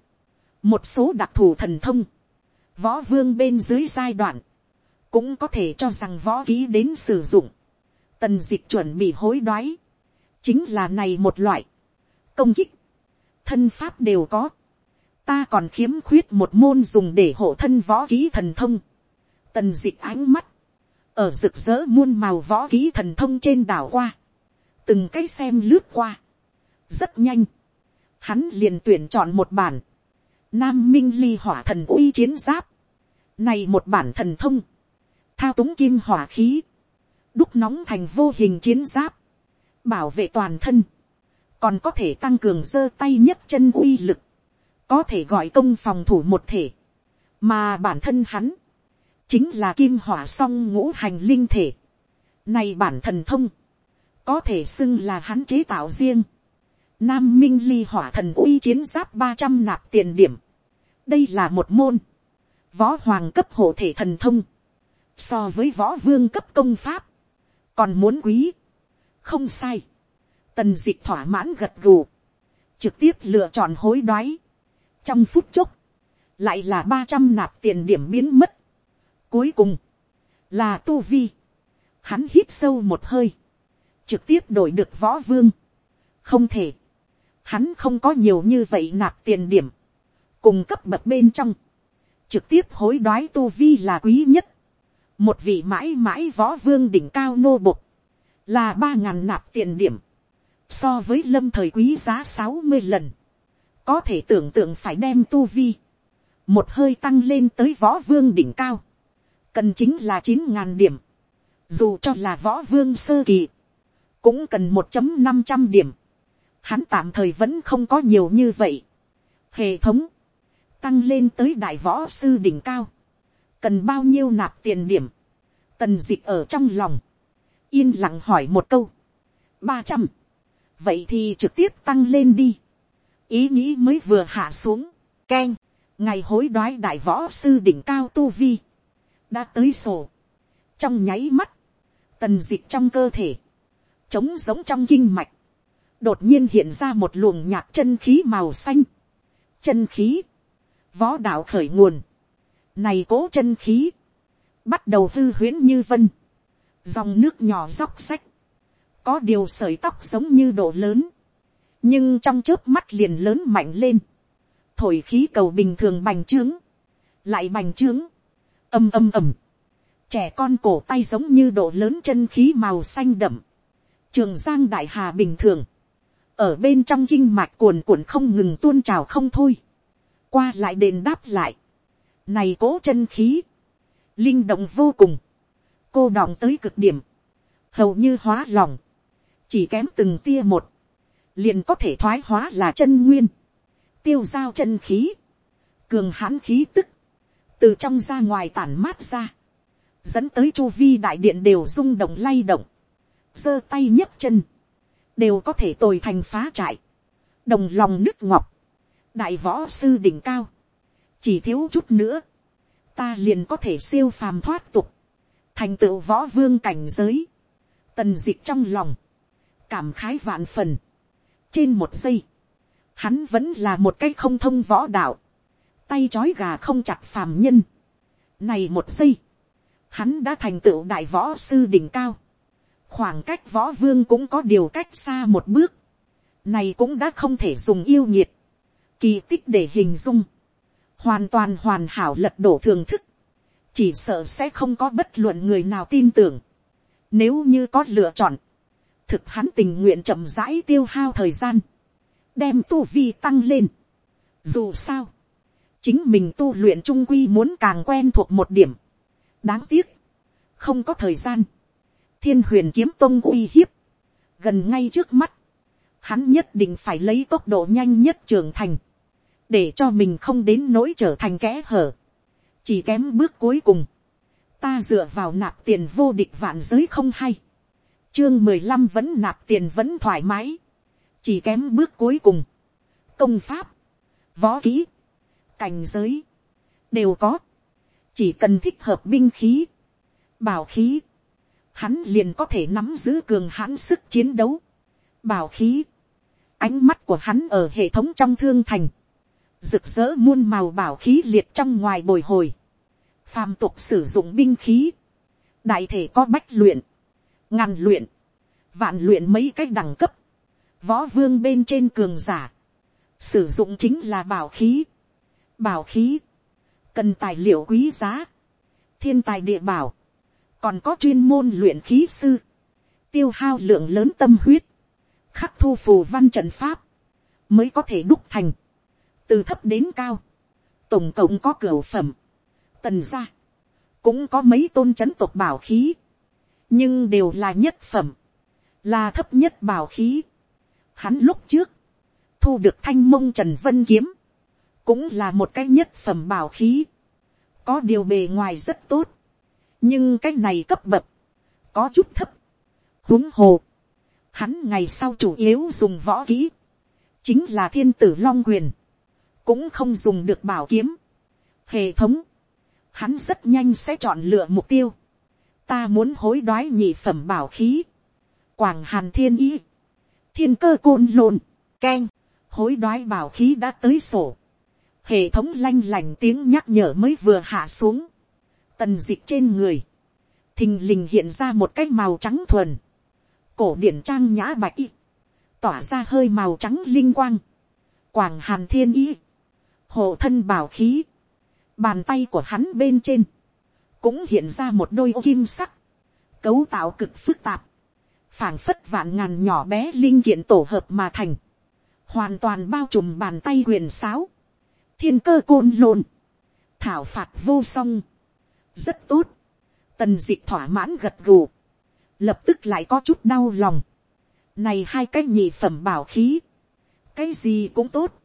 một số đặc thù thần thông, võ vương bên dưới giai đoạn, cũng có thể cho rằng võ ký đến sử dụng, tần dịch chuẩn bị hối đoái, chính là này một loại, công kích, thân pháp đều có, ta còn khiếm khuyết một môn dùng để hộ thân võ ký thần thông. tần dịch ánh mắt, ở rực rỡ muôn màu võ ký thần thông trên đảo qua, từng cái xem lướt qua, rất nhanh, hắn liền tuyển chọn một bản, nam minh ly hỏa thần uy chiến giáp, này một bản thần thông, thao túng kim hỏa khí, đúc nóng thành vô hình chiến giáp, bảo vệ toàn thân, còn có thể tăng cường giơ tay nhấc chân uy lực, có thể gọi công phòng thủ một thể, mà bản thân hắn, chính là kim hỏa song ngũ hành linh thể. Này bản thần thông, có thể xưng là hắn chế tạo riêng. Nam minh ly hỏa thần uy chiến giáp ba trăm nạp tiền điểm. đây là một môn, võ hoàng cấp hộ thể thần thông, so với võ vương cấp công pháp, còn muốn quý, không sai, tần d ị c h thỏa mãn gật gù, trực tiếp lựa chọn hối đoái, trong phút chốc, lại là ba trăm nạp tiền điểm biến mất. Cuối cùng, là tu vi, hắn hít sâu một hơi, trực tiếp đổi được võ vương, không thể, hắn không có nhiều như vậy nạp tiền điểm, cùng cấp bậc bên trong, trực tiếp hối đoái tu vi là quý nhất, một vị mãi mãi võ vương đỉnh cao nô bục, là ba ngàn nạp tiền điểm, so với lâm thời quý giá sáu mươi lần, có thể tưởng tượng phải đem tu vi, một hơi tăng lên tới võ vương đỉnh cao, cần chính là chín ngàn điểm, dù cho là võ vương sơ kỳ, cũng cần một chấm năm trăm điểm, hắn tạm thời vẫn không có nhiều như vậy. Hệ thống, tăng lên tới đại võ sư đỉnh cao, cần bao nhiêu nạp tiền điểm, tần dịch ở trong lòng, yên lặng hỏi một câu, ba trăm, vậy thì trực tiếp tăng lên đi, ý nghĩ mới vừa hạ xuống, k e n ngày hối đoái đại võ sư đỉnh cao tu vi, đã tới sổ, trong nháy mắt, tần dịch trong cơ thể, trống giống trong kinh mạch, đột nhiên hiện ra một luồng nhạc chân khí màu xanh, chân khí, võ đạo khởi nguồn, này cố chân khí, bắt đầu hư huyễn như vân, dòng nước nhỏ róc sách, có điều sợi tóc giống như độ lớn, nhưng trong trước mắt liền lớn mạnh lên, thổi khí cầu bình thường bành trướng, lại bành trướng, âm âm ầm, trẻ con cổ tay giống như độ lớn chân khí màu xanh đậm, trường giang đại hà bình thường, ở bên trong kinh mạch cuồn cuộn không ngừng tuôn trào không thôi, qua lại đền đáp lại, này cố chân khí, linh động vô cùng, cô đọng tới cực điểm, hầu như hóa lòng, chỉ kém từng tia một, liền có thể thoái hóa là chân nguyên, tiêu giao chân khí, cường hãn khí tức, từ trong ra ngoài tản mát ra, dẫn tới chu vi đại điện đều rung động lay động, giơ tay nhấc chân, đều có thể tồi thành phá trại, đồng lòng nước ngọc, đại võ sư đỉnh cao, chỉ thiếu chút nữa, ta liền có thể siêu phàm thoát tục, thành tựu võ vương cảnh giới, tần d ị c h trong lòng, cảm khái vạn phần, trên một giây, hắn vẫn là một cái không thông võ đạo, tay c gà không chặt phàm nhân. Này một giây, hắn đã thành tựu đại võ sư đỉnh cao, khoảng cách võ vương cũng có điều cách xa một bước, này cũng đã không thể dùng yêu nhiệt, kỳ tích để hình dung, hoàn toàn hoàn hảo lật đổ thường thức, chỉ sợ sẽ không có bất luận người nào tin tưởng, nếu như có lựa chọn, thực hắn tình nguyện chậm rãi tiêu hao thời gian, đem tu vi tăng lên. Dù sao, chính mình tu luyện trung quy muốn càng quen thuộc một điểm. đáng tiếc, không có thời gian, thiên huyền kiếm tông uy hiếp, gần ngay trước mắt, hắn nhất định phải lấy tốc độ nhanh nhất trưởng thành, để cho mình không đến nỗi trở thành kẽ hở, chỉ kém bước cuối cùng, ta dựa vào nạp tiền vô địch vạn giới không hay, chương mười lăm vẫn nạp tiền vẫn thoải mái. Chỉ kém bước cuối cùng. Công pháp. Võ kỹ. Cảnh giới. Đều có. Chỉ cần thích hợp binh khí. Bảo khí. Hắn liền có thể nắm giữ cường hãn sức chiến đấu. Bảo khí. Ánh mắt của hắn ở hệ thống trong thương thành. Rực rỡ muôn màu bảo khí liệt trong ngoài bồi hồi. Phàm tục sử dụng binh khí. Đại thể có bách luyện ngàn luyện, vạn luyện mấy cách đẳng cấp, võ vương bên trên cường giả, sử dụng chính là bảo khí, bảo khí, cần tài liệu quý giá, thiên tài địa bảo, còn có chuyên môn luyện khí sư, tiêu hao lượng lớn tâm huyết, khắc thu phù văn trận pháp, mới có thể đúc thành, từ thấp đến cao, tổng cộng có cửa phẩm, tần gia, cũng có mấy tôn c h ấ n tộc bảo khí, nhưng đều là nhất phẩm, là thấp nhất bảo khí. Hắn lúc trước, thu được thanh mông trần vân kiếm, cũng là một cái nhất phẩm bảo khí, có điều bề ngoài rất tốt, nhưng cái này cấp bậc, có chút thấp, huống hồ, hắn ngày sau chủ yếu dùng võ kỹ, chính là thiên tử long quyền, cũng không dùng được bảo kiếm. Hệ thống, hắn rất nhanh sẽ chọn lựa mục tiêu, ta muốn hối đoái nhị phẩm bảo khí, quảng hàn thiên ý, thiên cơ côn lộn, keng, hối đoái bảo khí đã tới sổ, hệ thống lanh lành tiếng nhắc nhở mới vừa hạ xuống, tần dịch trên người, thình lình hiện ra một cái màu trắng thuần, cổ điển trang nhã bạch y, tỏa ra hơi màu trắng linh quang, quảng hàn thiên y, hộ thân bảo khí, bàn tay của hắn bên trên, cũng hiện ra một đôi ô kim sắc, cấu tạo cực phức tạp, phảng phất vạn ngàn nhỏ bé linh kiện tổ hợp mà thành, hoàn toàn bao trùm bàn tay quyền sáo, thiên cơ côn lộn, thảo phạt vô song, rất tốt, tần dịch thỏa mãn gật gù, lập tức lại có chút đau lòng, này hai cái nhị phẩm bảo khí, cái gì cũng tốt,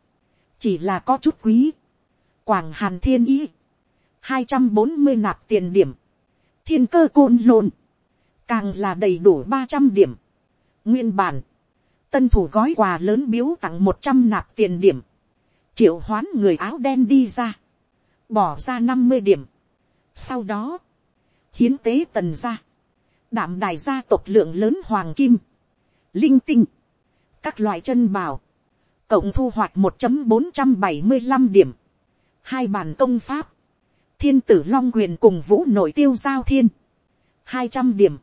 chỉ là có chút quý, quảng hàn thiên ý, hai trăm bốn mươi nạp tiền điểm, thiên cơ côn lộn, càng là đầy đủ ba trăm điểm. nguyên bản, tân thủ gói quà lớn biếu tặng một trăm nạp tiền điểm, triệu hoán người áo đen đi ra, bỏ ra năm mươi điểm sau đó, hiến tế tần gia, đảm đài gia tộc lượng lớn hoàng kim, linh tinh, các loại chân bào, cộng thu hoạch một bốn trăm bảy mươi năm điểm, hai bàn công pháp, thiên tử long quyền cùng vũ nội tiêu giao thiên, hai trăm điểm,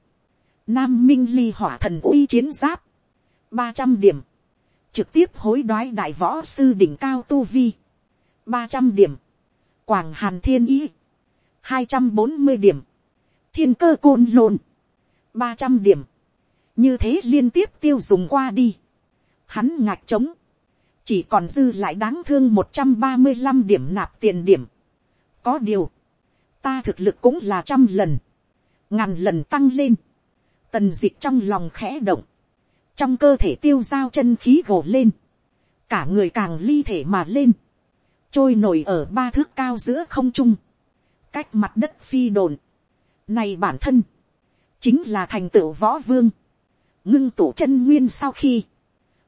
nam minh ly hỏa thần uy chiến giáp, ba trăm điểm, trực tiếp hối đoái đại võ sư đỉnh cao tu vi, ba trăm điểm, quảng hàn thiên ý, hai trăm bốn mươi điểm, thiên cơ côn lộn, ba trăm điểm, như thế liên tiếp tiêu dùng qua đi, hắn ngạc trống, chỉ còn dư lại đáng thương một trăm ba mươi năm điểm nạp tiền điểm. có điều, ta thực lực cũng là trăm lần, ngàn lần tăng lên, tần d ị c h trong lòng khẽ động, trong cơ thể tiêu dao chân khí gồ lên, cả người càng ly thể mà lên, trôi nổi ở ba thước cao giữa không trung, cách mặt đất phi đồn, này bản thân, chính là thành tựu võ vương, ngưng tụ chân nguyên sau khi,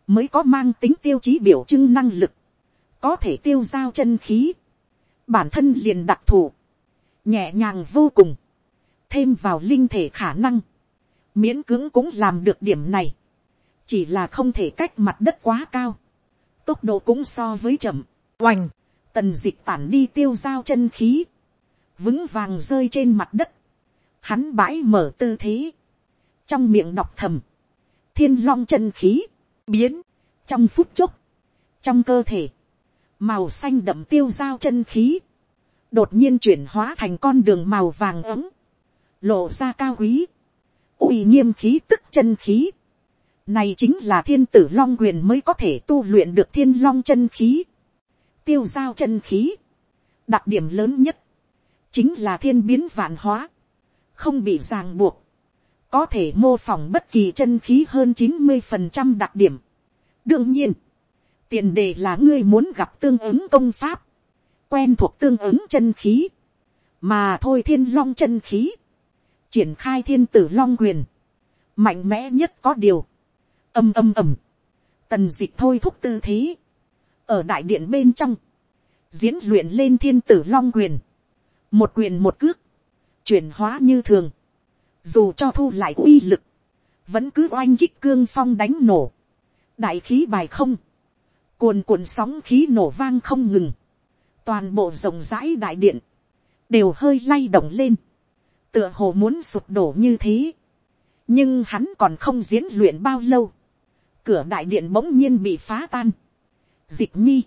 mới có mang tính tiêu chí biểu trưng năng lực, có thể tiêu giao chân khí, bản thân liền đặc thù, nhẹ nhàng vô cùng, thêm vào linh thể khả năng, miễn cưỡng cũng làm được điểm này, chỉ là không thể cách mặt đất quá cao, tốc độ cũng so với chậm, oành, tần dịch tản đi tiêu giao chân khí, vững vàng rơi trên mặt đất, hắn bãi mở tư thế, trong miệng đọc thầm, thiên long chân khí, biến, trong phút chốc, trong cơ thể, màu xanh đậm tiêu dao chân khí, đột nhiên chuyển hóa thành con đường màu vàng ấm, lộ ra cao quý, uy nghiêm khí tức chân khí, này chính là thiên tử long quyền mới có thể tu luyện được thiên long chân khí, tiêu dao chân khí, đặc điểm lớn nhất, chính là thiên biến vạn hóa, không bị ràng buộc, có thể mô phỏng bất kỳ chân khí hơn chín mươi phần trăm đặc điểm. đương nhiên, tiền đề là ngươi muốn gặp tương ứng công pháp, quen thuộc tương ứng chân khí, mà thôi thiên long chân khí, triển khai thiên tử long quyền, mạnh mẽ nhất có điều, âm âm ầm, tần d ị c h thôi thúc tư thế, ở đại điện bên trong, diễn luyện lên thiên tử long quyền, một quyền một cước, chuyển hóa như thường, dù cho thu lại uy lực, vẫn cứ oanh kích cương phong đánh nổ, đại khí bài không, cuồn cuộn sóng khí nổ vang không ngừng, toàn bộ rộng rãi đại điện, đều hơi lay động lên, tựa hồ muốn sụp đổ như thế, nhưng hắn còn không diễn luyện bao lâu, cửa đại điện bỗng nhiên bị phá tan, dịch nhi,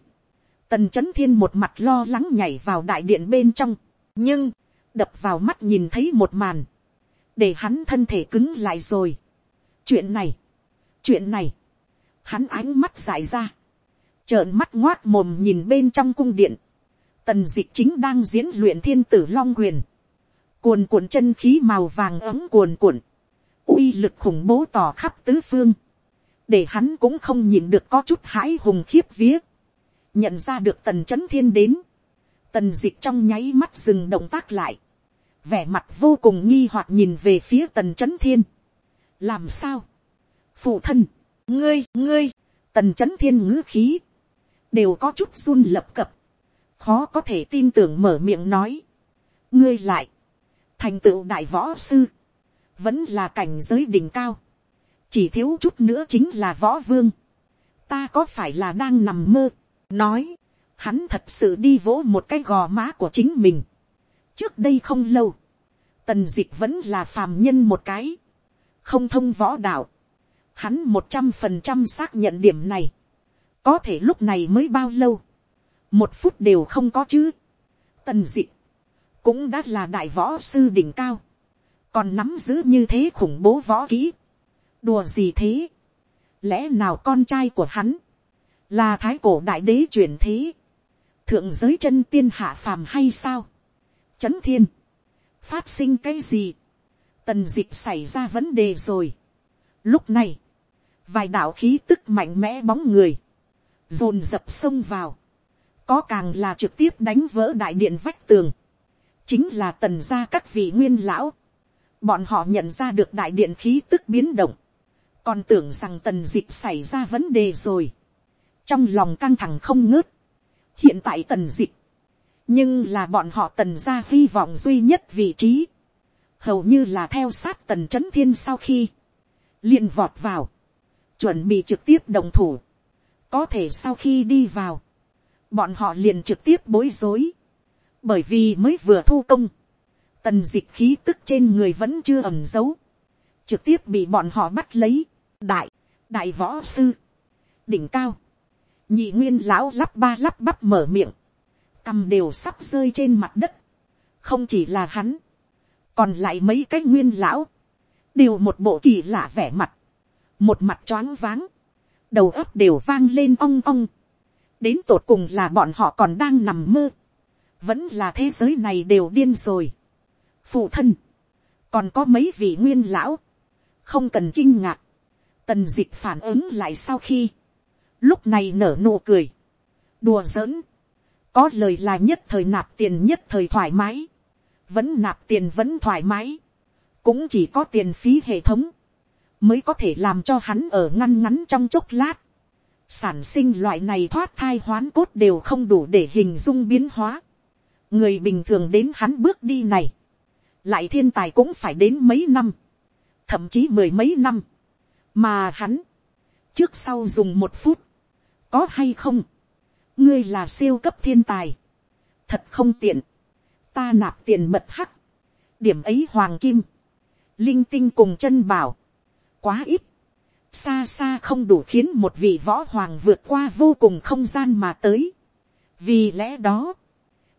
tần c h ấ n thiên một mặt lo lắng nhảy vào đại điện bên trong, nhưng, đập vào mắt nhìn thấy một màn, để hắn thân thể cứng lại rồi. chuyện này, chuyện này, hắn ánh mắt dại ra, trợn mắt ngoác mồm nhìn bên trong cung điện, tần d ị c h chính đang diễn luyện thiên tử long quyền, cuồn cuộn chân khí màu vàng ấm cuồn cuộn, uy lực khủng bố tỏ khắp tứ phương, để hắn cũng không nhìn được có chút hãi hùng khiếp vía, nhận ra được tần c h ấ n thiên đến, tần dịch trong nháy mắt dừng động tác lại, vẻ mặt vô cùng nghi hoặc nhìn về phía tần c h ấ n thiên. làm sao, phụ thân, ngươi, ngươi, tần c h ấ n thiên ngữ khí, đều có chút run lập cập, khó có thể tin tưởng mở miệng nói, ngươi lại, thành tựu đại võ sư, vẫn là cảnh giới đỉnh cao, chỉ thiếu chút nữa chính là võ vương, ta có phải là đang nằm mơ, nói, hắn thật sự đi vỗ một cái gò má của chính mình, trước đây không lâu, tần dịch vẫn là phàm nhân một cái, không thông võ đạo, hắn một trăm phần trăm xác nhận điểm này, có thể lúc này mới bao lâu, một phút đều không có chứ, tần dịch, cũng đã là đại võ sư đỉnh cao, còn nắm giữ như thế khủng bố võ kỹ, đùa gì thế, lẽ nào con trai của hắn, là thái cổ đại đế truyền thế, thượng giới chân tiên hạ phàm hay sao, chấn thiên, phát sinh cái gì, tần d ị c h xảy ra vấn đề rồi. lúc này, vài đạo khí tức mạnh mẽ bóng người, dồn dập xông vào, có càng là trực tiếp đánh vỡ đại điện vách tường, chính là tần gia các vị nguyên lão, bọn họ nhận ra được đại điện khí tức biến động, còn tưởng rằng tần d ị c h xảy ra vấn đề rồi, trong lòng căng thẳng không ngớt, hiện tại tần d ị c h nhưng là bọn họ tần ra hy vọng duy nhất vị trí, hầu như là theo sát tần c h ấ n thiên sau khi, liền vọt vào, chuẩn bị trực tiếp đồng thủ, có thể sau khi đi vào, bọn họ liền trực tiếp bối rối, bởi vì mới vừa thu công, tần d ị c h khí tức trên người vẫn chưa ẩm giấu, trực tiếp bị bọn họ bắt lấy, đại, đại võ sư, đỉnh cao, nhị nguyên lão lắp ba lắp bắp mở miệng, cầm đều sắp rơi trên mặt đất. không chỉ là hắn, còn lại mấy cái nguyên lão, đều một bộ kỳ lạ vẻ mặt, một mặt choáng váng, đầu óc đều vang lên ong ong, đến tột cùng là bọn họ còn đang nằm mơ, vẫn là thế giới này đều điên rồi. phụ thân, còn có mấy vị nguyên lão, không cần kinh ngạc, tần d ị c h phản ứng lại sau khi, lúc này nở nụ cười, đùa giỡn, có lời là nhất thời nạp tiền nhất thời thoải mái, vẫn nạp tiền vẫn thoải mái, cũng chỉ có tiền phí hệ thống, mới có thể làm cho hắn ở ngăn ngắn trong chốc lát, sản sinh loại này thoát thai hoán cốt đều không đủ để hình dung biến hóa, người bình thường đến hắn bước đi này, lại thiên tài cũng phải đến mấy năm, thậm chí mười mấy năm, mà hắn, trước sau dùng một phút, có hay không, ngươi là siêu cấp thiên tài, thật không tiện, ta nạp tiền mật hắc, điểm ấy hoàng kim, linh tinh cùng chân bảo, quá ít, xa xa không đủ khiến một vị võ hoàng vượt qua vô cùng không gian mà tới. vì lẽ đó,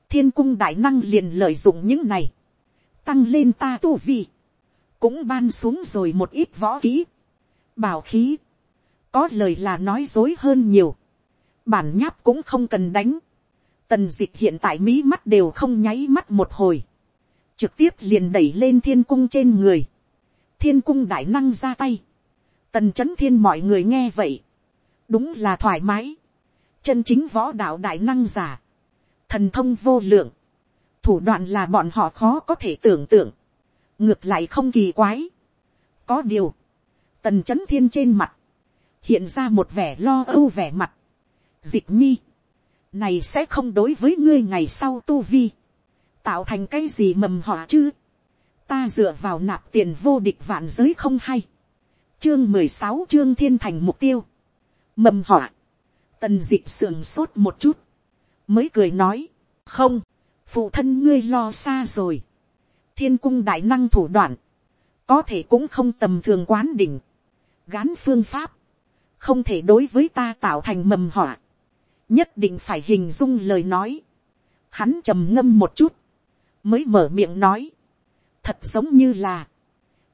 thiên cung đại năng liền lợi dụng những này, tăng lên ta tu vi, cũng ban xuống rồi một ít võ khí, bảo khí, có lời là nói dối hơn nhiều, bản nháp cũng không cần đánh, tần d ị c h hiện tại mí mắt đều không nháy mắt một hồi, trực tiếp liền đẩy lên thiên cung trên người, thiên cung đại năng ra tay, tần c h ấ n thiên mọi người nghe vậy, đúng là thoải mái, chân chính võ đạo đại năng giả, thần thông vô lượng, thủ đoạn là bọn họ khó có thể tưởng tượng, ngược lại không kỳ quái. có điều, tần c h ấ n thiên trên mặt, hiện ra một vẻ lo âu vẻ mặt, dịch nhi, này sẽ không đối với ngươi ngày sau tu vi, tạo thành cái gì mầm họa chứ, ta dựa vào nạp tiền vô địch vạn giới không hay, chương mười sáu chương thiên thành mục tiêu, mầm họa, tần dịch sườn sốt một chút, mới cười nói, không, phụ thân ngươi lo xa rồi, thiên cung đại năng thủ đoạn, có thể cũng không tầm thường quán đỉnh, gán phương pháp, không thể đối với ta tạo thành mầm họa nhất định phải hình dung lời nói. Hắn trầm ngâm một chút, mới mở miệng nói, thật giống như là,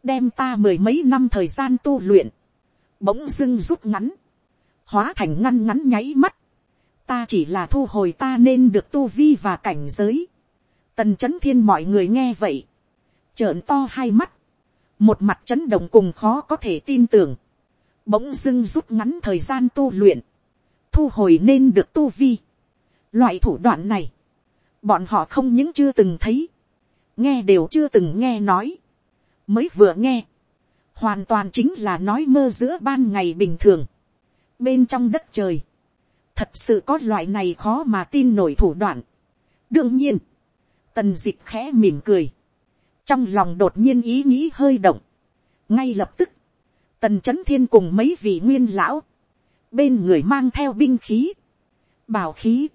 đem ta mười mấy năm thời gian tu luyện, bỗng dưng rút ngắn, hóa thành ngăn ngắn nháy mắt, ta chỉ là thu hồi ta nên được tu vi và cảnh giới. Tần chấn thiên mọi người nghe vậy, trợn to hai mắt, một mặt chấn động cùng khó có thể tin tưởng, bỗng dưng rút ngắn thời gian tu luyện, thu hồi nên được tu vi. Loại thủ đoạn này, bọn họ không những chưa từng thấy, nghe đều chưa từng nghe nói, mới vừa nghe, hoàn toàn chính là nói mơ giữa ban ngày bình thường, bên trong đất trời, thật sự có loại này khó mà tin nổi thủ đoạn. đương nhiên, tần d ị c h khẽ mỉm cười, trong lòng đột nhiên ý nghĩ hơi động, ngay lập tức, tần c h ấ n thiên cùng mấy vị nguyên lão, bên người mang theo binh khí, bảo khí,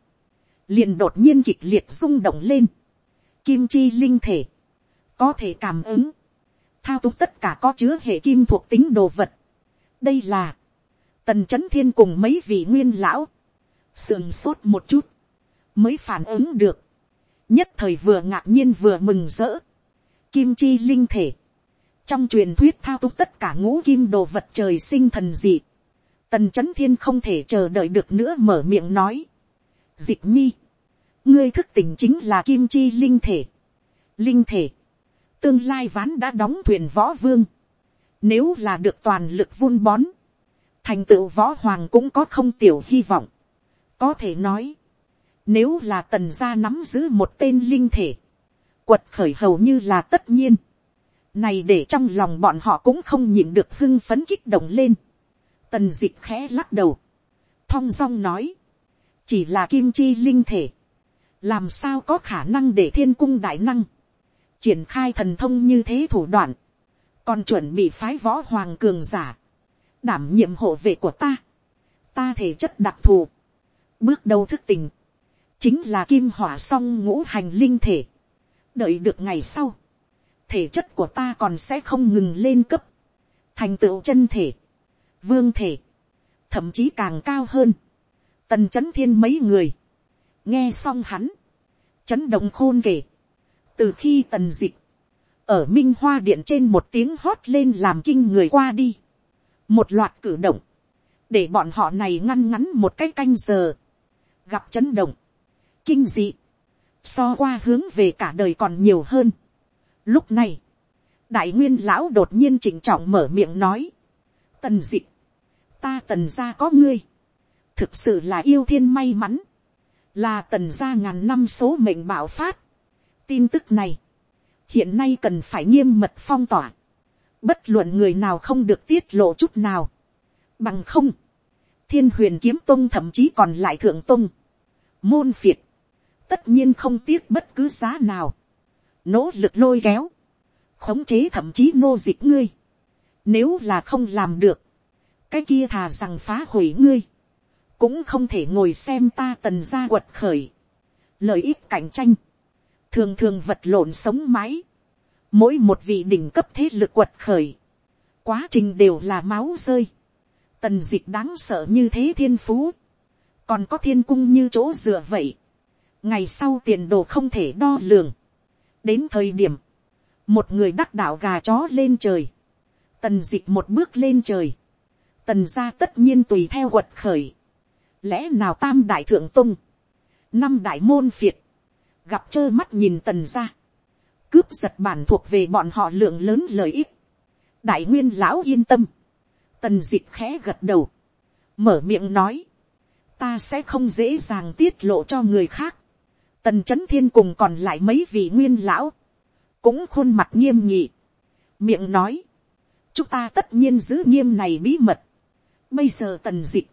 liền đột nhiên kịch liệt rung động lên, kim chi linh thể, có thể cảm ứng, thao túng tất cả có chứa hệ kim thuộc tính đồ vật. đây là, tần c h ấ n thiên cùng mấy vị nguyên lão, sườn sốt một chút, mới phản ứng được, nhất thời vừa ngạc nhiên vừa mừng rỡ, kim chi linh thể, trong truyền thuyết thao túng tất cả ngũ kim đồ vật trời sinh thần dị, tần c h ấ n thiên không thể chờ đợi được nữa mở miệng nói, dịch nhi, ngươi thức tỉnh chính là kim chi linh thể, linh thể, tương lai ván đã đóng thuyền võ vương, nếu là được toàn lực vun bón, thành tựu võ hoàng cũng có không tiểu hy vọng. có thể nói, nếu là tần gia nắm giữ một tên linh thể, quật khởi hầu như là tất nhiên. này để trong lòng bọn họ cũng không nhịn được hưng phấn kích động lên tần d ị c h khẽ lắc đầu, thong dong nói, chỉ là kim chi linh thể, làm sao có khả năng để thiên cung đại năng, triển khai thần thông như thế thủ đoạn, còn chuẩn bị phái võ hoàng cường giả, đảm nhiệm hộ vệ của ta, ta thể chất đặc thù, bước đầu thức tình, chính là kim hỏa song ngũ hành linh thể, đợi được ngày sau, thể chất của ta còn sẽ không ngừng lên cấp, thành tựu chân thể, vương thể, thậm chí càng cao hơn, tần c h ấ n thiên mấy người, nghe xong hắn, chấn động khôn kể, từ khi tần dịch, ở minh hoa điện trên một tiếng hót lên làm kinh người qua đi, một loạt cử động, để bọn họ này ngăn ngắn một cái canh, giờ, gặp chấn động, kinh dị, so qua hướng về cả đời còn nhiều hơn. Lúc này, đại nguyên lão đột nhiên chỉnh trọng mở miệng nói, tần dịch, ta tần gia có ngươi, thực sự là yêu thiên may mắn, là tần gia ngàn năm số mệnh bạo phát, tin tức này, hiện nay cần phải nghiêm mật phong tỏa, bất luận người nào không được tiết lộ chút nào, bằng không, thiên huyền kiếm tông thậm chí còn lại thượng tông, môn phiệt, tất nhiên không tiếc bất cứ giá nào, nỗ lực lôi kéo, khống chế thậm chí nô dịch ngươi, nếu là không làm được, cái kia thà rằng phá hủy ngươi, cũng không thể ngồi xem ta tần ra quật khởi, lợi ích cạnh tranh, thường thường vật lộn sống mái, mỗi một vị đỉnh cấp thế lực quật khởi, quá trình đều là máu rơi, tần d ị c h đáng sợ như thế thiên phú, còn có thiên cung như chỗ dựa vậy, ngày sau tiền đồ không thể đo lường, đến thời điểm, một người đắc đạo gà chó lên trời, tần d ị c h một bước lên trời, tần gia tất nhiên tùy theo quật khởi, lẽ nào tam đại thượng tung, năm đại môn phiệt, gặp trơ mắt nhìn tần gia cướp giật bản thuộc về bọn họ lượng lớn lợi ích, đại nguyên lão yên tâm, tần d ị c h khẽ gật đầu, mở miệng nói, ta sẽ không dễ dàng tiết lộ cho người khác, tần c h ấ n thiên cùng còn lại mấy vị nguyên lão, cũng khuôn mặt nghiêm nhị, miệng nói, chúng ta tất nhiên giữ nghiêm này bí mật, bây giờ tần dịch,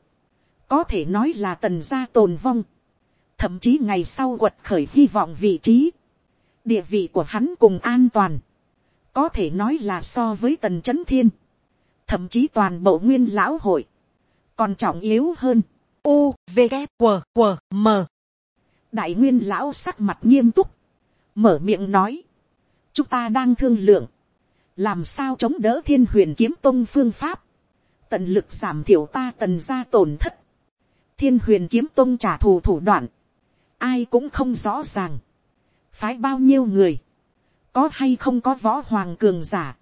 có thể nói là tần gia tồn vong, thậm chí ngày sau quật khởi hy vọng vị trí, địa vị của hắn cùng an toàn, có thể nói là so với tần c h ấ n thiên, thậm chí toàn bộ nguyên lão hội, còn trọng yếu hơn, u v g q q m. Đại nguyên lão sắc mặt nghiêm túc, mở miệng nói, chúng ta đang thương lượng, làm sao chống đỡ thiên huyền kiếm tông phương pháp, tận lực giảm thiểu ta tần ra tổn thất, thiên huyền kiếm tông trả thù thủ đoạn, ai cũng không rõ ràng, phái bao nhiêu người, có hay không có võ hoàng cường giả,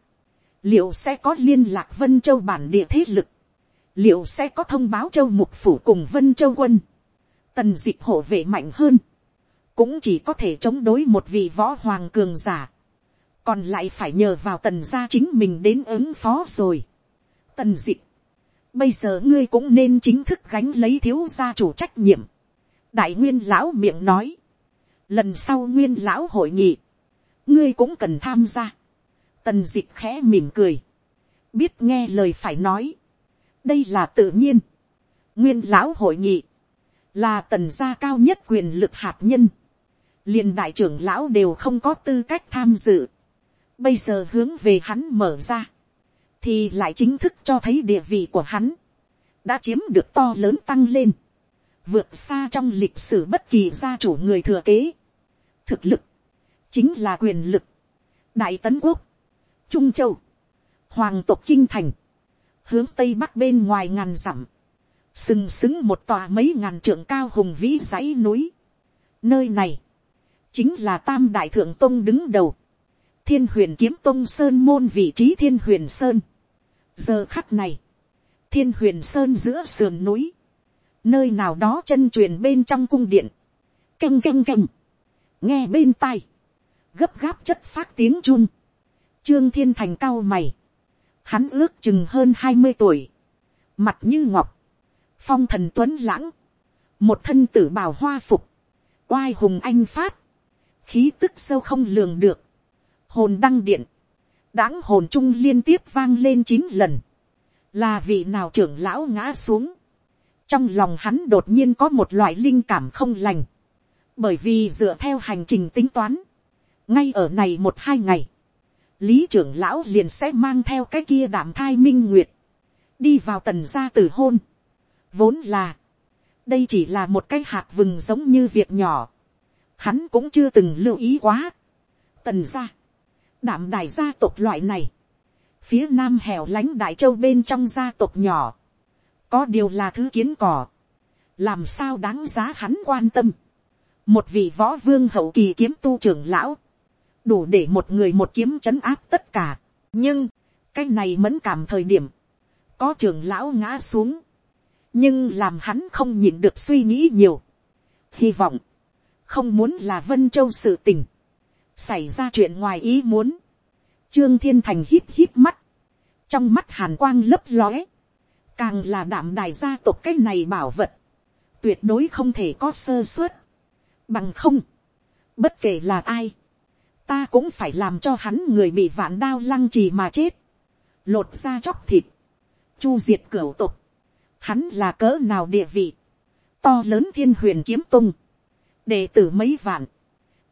liệu sẽ có liên lạc vân châu bản địa thế lực, liệu sẽ có thông báo châu mục phủ cùng vân châu quân, tần d ị c h hộ vệ mạnh hơn, cũng chỉ có thể chống đối một vị võ hoàng cường giả, còn lại phải nhờ vào tần gia chính mình đến ứng phó rồi. tần d bây giờ ngươi cũng nên chính thức gánh lấy thiếu gia chủ trách nhiệm, đại nguyên lão miệng nói, lần sau nguyên lão hội nghị, ngươi cũng cần tham gia, tần d ị c h khẽ mỉm cười, biết nghe lời phải nói, đây là tự nhiên, nguyên lão hội nghị, là tần gia cao nhất quyền lực hạt nhân, liền đại trưởng lão đều không có tư cách tham dự, bây giờ hướng về hắn mở ra, thì lại chính thức cho thấy địa vị của hắn, đã chiếm được to lớn tăng lên, vượt xa trong lịch sử bất kỳ gia chủ người thừa kế. Thực lực, chính là quyền lực. đại tấn quốc, trung châu, hoàng tộc kinh thành, hướng tây bắc bên ngoài ngàn dặm, sừng sững một tòa mấy ngàn trượng cao hùng vĩ dãy núi. Nơi này, chính là tam đại thượng tông đứng đầu, thiên huyền kiếm tông sơn môn vị trí thiên huyền sơn giờ khắc này, thiên huyền sơn giữa sườn núi, nơi nào đó chân truyền bên trong cung điện, canh canh canh, nghe bên tai, gấp gáp chất phát tiếng chun, trương thiên thành cao mày, hắn ước chừng hơn hai mươi tuổi, mặt như ngọc, phong thần tuấn lãng, một thân tử bào hoa phục, oai hùng anh phát, khí tức sâu không lường được, hồn đăng điện, đáng hồn chung liên tiếp vang lên chín lần, là vị nào trưởng lão ngã xuống, trong lòng hắn đột nhiên có một loại linh cảm không lành, bởi vì dựa theo hành trình tính toán, ngay ở này một hai ngày, lý trưởng lão liền sẽ mang theo cái kia đảm thai minh nguyệt, đi vào tần gia từ hôn. Vốn là, đây chỉ là một cái hạt vừng giống như việc nhỏ, hắn cũng chưa từng lưu ý quá. Tần gia, đảm đại gia tộc loại này, phía nam hẻo lánh đại châu bên trong gia tộc nhỏ, có điều là thứ kiến cỏ, làm sao đáng giá hắn quan tâm. một vị võ vương hậu kỳ kiếm tu trưởng lão, đủ để một người một kiếm chấn áp tất cả. nhưng, cái này mẫn cảm thời điểm, có trưởng lão ngã xuống, nhưng làm hắn không nhịn được suy nghĩ nhiều. hy vọng, không muốn là vân châu sự tình, xảy ra chuyện ngoài ý muốn. trương thiên thành hít hít mắt, trong mắt hàn quang lấp lóe, càng là đảm đài gia tộc cái này bảo vật, tuyệt đối không thể có sơ suất, bằng không, bất kể là ai, ta cũng phải làm cho hắn người bị vạn đao lăng trì mà chết, lột ra chóc thịt, chu diệt cửa tục, hắn là cỡ nào địa vị, to lớn thiên huyền kiếm tung, đệ tử mấy vạn,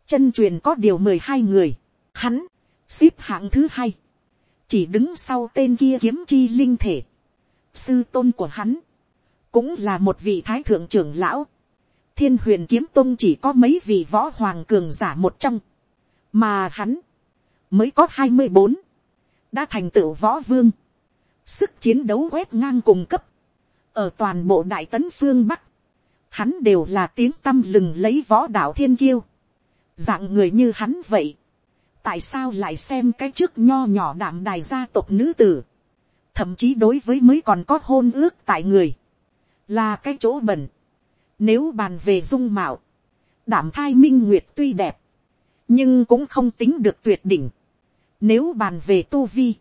chân truyền có điều mười hai người, hắn, xếp hạng thứ hai, chỉ đứng sau tên kia kiếm chi linh thể, sư tôn của hắn, cũng là một vị thái thượng trưởng lão, thiên huyền kiếm tôn chỉ có mấy vị võ hoàng cường giả một trong, mà hắn mới có hai mươi bốn, đã thành tựu võ vương, sức chiến đấu quét ngang cùng cấp, ở toàn bộ đại tấn phương bắc, hắn đều là tiếng tâm lừng lấy võ đạo thiên kiêu, dạng người như hắn vậy, tại sao lại xem cái trước nho nhỏ đạm đài gia tộc nữ tử, thậm chí đối với mới còn có hôn ước tại người, là cái chỗ bẩn, nếu bàn về dung mạo, đảm thai minh nguyệt tuy đẹp, nhưng cũng không tính được tuyệt đỉnh. Nếu bàn về tu vi,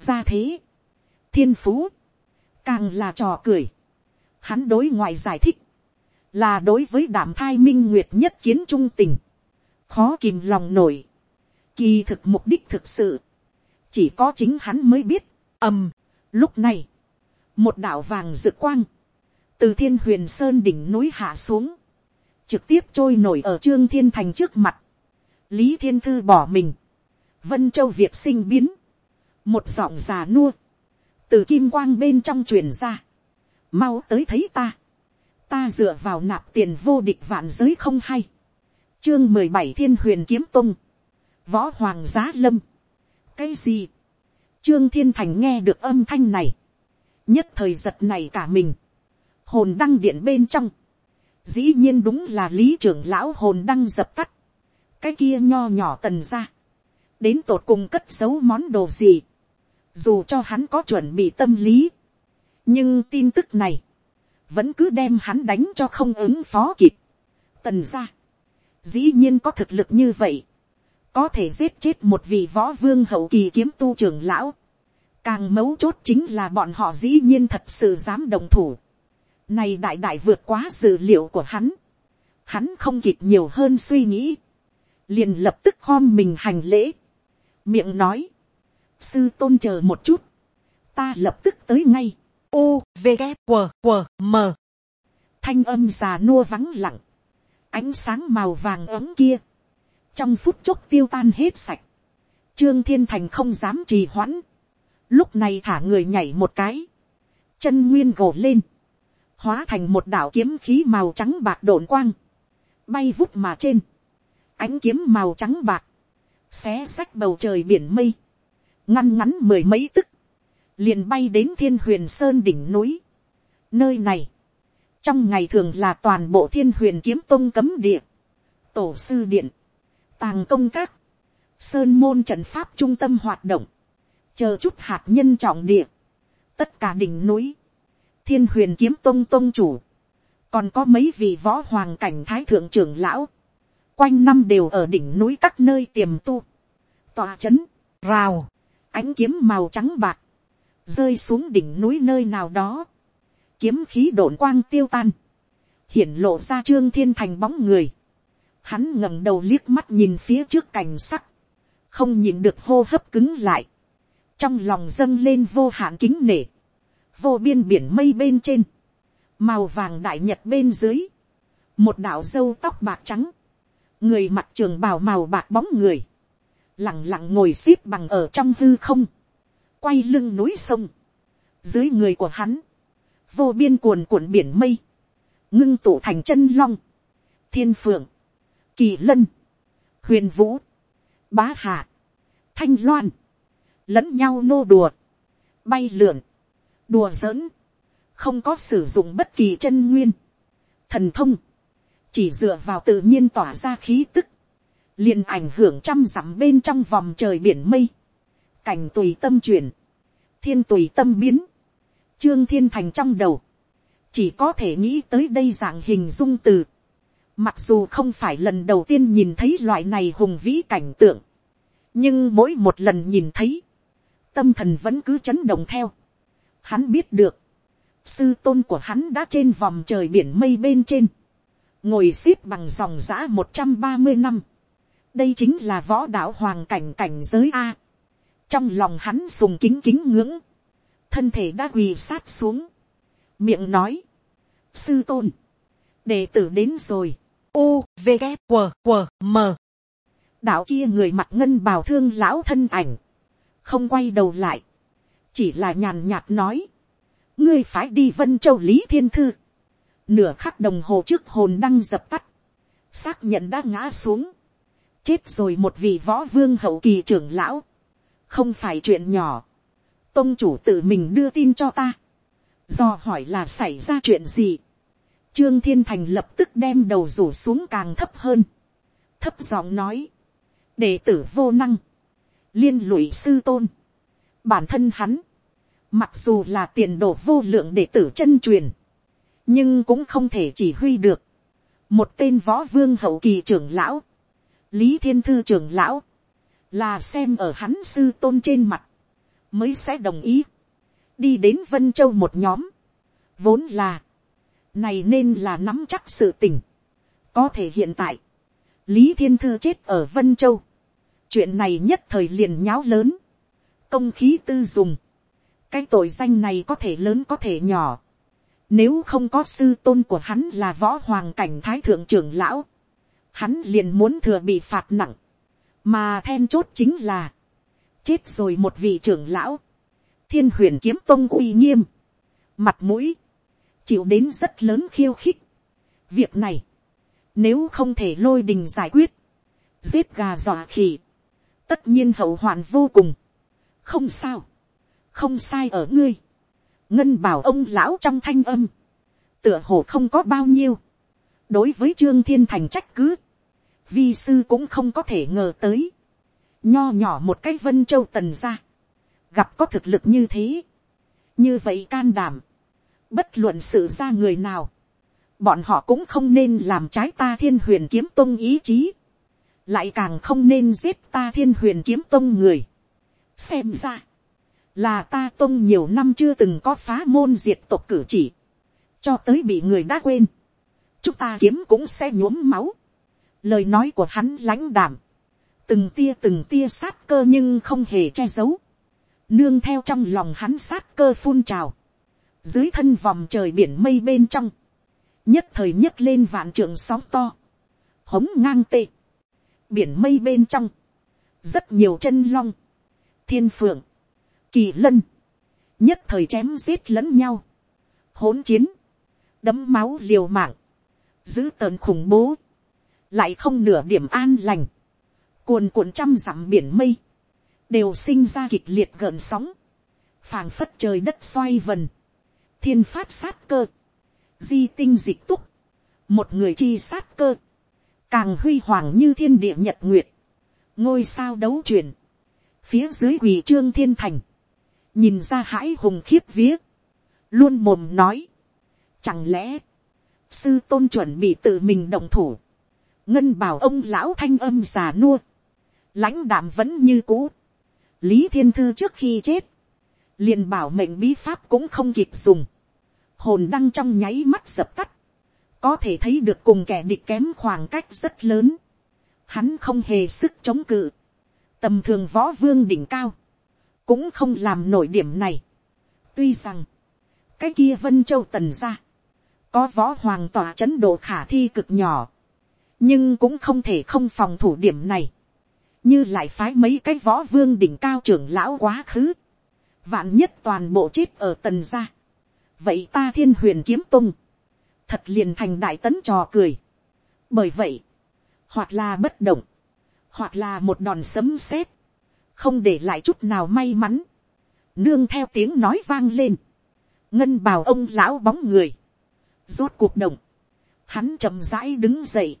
ra thế, thiên phú, càng là trò cười. Hắn đối ngoại giải thích, là đối với đảm thai minh nguyệt nhất kiến trung tình, khó kìm lòng nổi. Kỳ thực mục đích thực sự, chỉ có chính hắn mới biết, ầm, lúc này, một đạo vàng rực quang, từ thiên huyền sơn đỉnh núi hạ xuống, trực tiếp trôi nổi ở trương thiên thành trước mặt, lý thiên thư bỏ mình, vân châu việc sinh biến, một giọng già nua, từ kim quang bên trong truyền ra, mau tới thấy ta, ta dựa vào nạp tiền vô địch vạn giới không hay, chương mười bảy thiên huyền kiếm tung, võ hoàng giá lâm, cái gì, trương thiên thành nghe được âm thanh này, nhất thời giật này cả mình, hồn đăng điện bên trong, dĩ nhiên đúng là lý trưởng lão hồn đăng dập tắt, cái kia nho nhỏ tần ra, đến tột cùng cất giấu món đồ gì, dù cho hắn có chuẩn bị tâm lý, nhưng tin tức này, vẫn cứ đem hắn đánh cho không ứng phó kịp. Tần ra, dĩ nhiên có thực lực như vậy, có thể giết chết một vị võ vương hậu kỳ kiếm tu trưởng lão, càng mấu chốt chính là bọn họ dĩ nhiên thật sự dám đồng thủ. Này đại đại vượt quá dự liệu của hắn, hắn không kịp nhiều hơn suy nghĩ, liền lập tức khom mình hành lễ, miệng nói, sư tôn chờ một chút, ta lập tức tới ngay, u v g q q m. Thanh âm già nua vắng lặng, ánh sáng màu vàng ấm kia, trong phút chốc tiêu tan hết sạch, trương thiên thành không dám trì hoãn, lúc này thả người nhảy một cái, chân nguyên gồ lên, hóa thành một đạo kiếm khí màu trắng bạc đổn quang, bay vút mà trên, ánh kiếm màu trắng bạc, xé xách bầu trời biển mây, ngăn ngắn mười mấy tức, liền bay đến thiên huyền sơn đỉnh núi. Nơi này, trong ngày thường là toàn bộ thiên huyền kiếm tông cấm địa, tổ sư điện, tàng công các, sơn môn trận pháp trung tâm hoạt động, chờ chút hạt nhân trọng địa, tất cả đỉnh núi, thiên huyền kiếm tông tông chủ, còn có mấy vị võ hoàng cảnh thái thượng trưởng lão, quanh năm đều ở đỉnh núi các nơi tiềm tu, tòa c h ấ n rào, ánh kiếm màu trắng bạc, rơi xuống đỉnh núi nơi nào đó, kiếm khí đổn quang tiêu tan, hiển lộ ra trương thiên thành bóng người, hắn ngẩng đầu liếc mắt nhìn phía trước cảnh sắc, không nhìn được hô hấp cứng lại, trong lòng dâng lên vô hạn kính nể, vô biên biển mây bên trên, màu vàng đại nhật bên dưới, một đạo dâu tóc bạc trắng, người mặt trường bào màu bạc bóng người, lẳng lặng ngồi x ế p bằng ở trong hư không, quay lưng núi sông, dưới người của hắn, vô biên cuồn cuộn biển mây, ngưng tụ thành chân long, thiên phượng, kỳ lân, huyền vũ, bá hạ, thanh loan, lẫn nhau nô đùa, bay lượn, đùa giỡn, không có sử dụng bất kỳ chân nguyên, thần thông, chỉ dựa vào tự nhiên tỏa ra khí tức, liền ảnh hưởng trăm dặm bên trong vòng trời biển mây, cảnh tùy tâm chuyển, thiên tùy tâm biến, trương thiên thành trong đầu, chỉ có thể nghĩ tới đây dạng hình dung từ, mặc dù không phải lần đầu tiên nhìn thấy loại này hùng vĩ cảnh tượng, nhưng mỗi một lần nhìn thấy, tâm thần vẫn cứ chấn động theo. Hắn biết được, sư tôn của hắn đã trên vòng trời biển mây bên trên, ngồi xếp bằng dòng giã một trăm ba mươi năm, đây chính là võ đạo hoàng cảnh cảnh giới a. trong lòng hắn sùng kính kính ngưỡng, thân thể đã quỳ sát xuống, miệng nói, sư tôn, đệ tử đến rồi, u v g q q m. Đạo kia người mặt ngân bào thương lão thân ảnh, không quay đầu lại, chỉ là nhàn nhạt nói, ngươi phải đi vân châu lý thiên thư, nửa khắc đồng hồ trước hồn đăng dập tắt, xác nhận đã ngã xuống, chết rồi một vị võ vương hậu kỳ trưởng lão, không phải chuyện nhỏ, tôn chủ tự mình đưa tin cho ta, do hỏi là xảy ra chuyện gì, trương thiên thành lập tức đem đầu rủ xuống càng thấp hơn, thấp giọng nói, đệ tử vô năng, liên lụy sư tôn, bản thân hắn, mặc dù là tiền đồ vô lượng đệ tử chân truyền, nhưng cũng không thể chỉ huy được, một tên võ vương hậu kỳ trưởng lão, lý thiên thư trưởng lão, là xem ở hắn sư tôn trên mặt, mới sẽ đồng ý, đi đến vân châu một nhóm, vốn là, này nên là nắm chắc sự tình, có thể hiện tại, lý thiên thư chết ở vân châu, chuyện này nhất thời liền nháo lớn, công khí tư dùng, cái tội danh này có thể lớn có thể nhỏ, nếu không có sư tôn của hắn là võ hoàng cảnh thái thượng trưởng lão, hắn liền muốn thừa bị phạt nặng, mà then chốt chính là, chết rồi một vị trưởng lão, thiên huyền kiếm tông uy nghiêm, mặt mũi, chịu đến rất lớn khiêu khích. việc này, nếu không thể lôi đình giải quyết, giết gà dọa khỉ, tất nhiên hậu hoạn vô cùng, không sao, không sai ở ngươi, ngân bảo ông lão trong thanh âm, tựa hồ không có bao nhiêu, đối với trương thiên thành trách cứ, vi sư cũng không có thể ngờ tới, nho nhỏ một cái vân châu tần ra, gặp có thực lực như thế, như vậy can đảm, bất luận sự ra người nào, bọn họ cũng không nên làm trái ta thiên huyền kiếm tông ý chí, lại càng không nên giết ta thiên huyền kiếm tông người. xem ra, là ta tông nhiều năm chưa từng có phá môn diệt tộc cử chỉ, cho tới bị người đã quên, chúng ta kiếm cũng sẽ nhuốm máu, lời nói của hắn lãnh đảm, từng tia từng tia sát cơ nhưng không hề che giấu, nương theo trong lòng hắn sát cơ phun trào, dưới thân vòng trời biển mây bên trong, nhất thời nhất lên vạn trường sóng to, hống ngang tê, biển mây bên trong, rất nhiều chân long, thiên phượng, kỳ lân, nhất thời chém giết lẫn nhau, hỗn chiến, đấm máu liều mạng, giữ tợn khủng bố, lại không nửa điểm an lành, cuồn cuộn trăm dặm biển mây, đều sinh ra kịch liệt gợn sóng, phảng phất trời đất xoay vần, thiên phát sát cơ, di tinh dịch túc, một người chi sát cơ, càng huy hoàng như thiên địa nhật nguyệt, ngôi sao đấu chuyển, phía dưới quỳ trương thiên thành, nhìn ra hãi hùng khiếp vía, luôn mồm nói, chẳng lẽ, sư tôn chuẩn bị tự mình động thủ, ngân bảo ông lão thanh âm già nua, lãnh đạm vẫn như cũ, lý thiên thư trước khi chết, liền bảo mệnh bí pháp cũng không kịp dùng, hồn đăng trong nháy mắt dập tắt, có thể thấy được cùng kẻ địch kém khoảng cách rất lớn, hắn không hề sức chống cự, tầm thường võ vương đỉnh cao, cũng không làm nổi điểm này. tuy rằng, cái kia vân châu tần ra, có võ hoàng tỏa chấn độ khả thi cực nhỏ, nhưng cũng không thể không phòng thủ điểm này, như lại phái mấy cái võ vương đỉnh cao trưởng lão quá khứ, vạn nhất toàn bộ chết ở tần gia, vậy ta thiên huyền kiếm tung, thật liền thành đại tấn trò cười. bởi vậy, hoặc là bất động, hoặc là một đòn sấm sét, không để lại chút nào may mắn, nương theo tiếng nói vang lên, ngân bào ông lão bóng người, rốt cuộc động, hắn chậm rãi đứng dậy,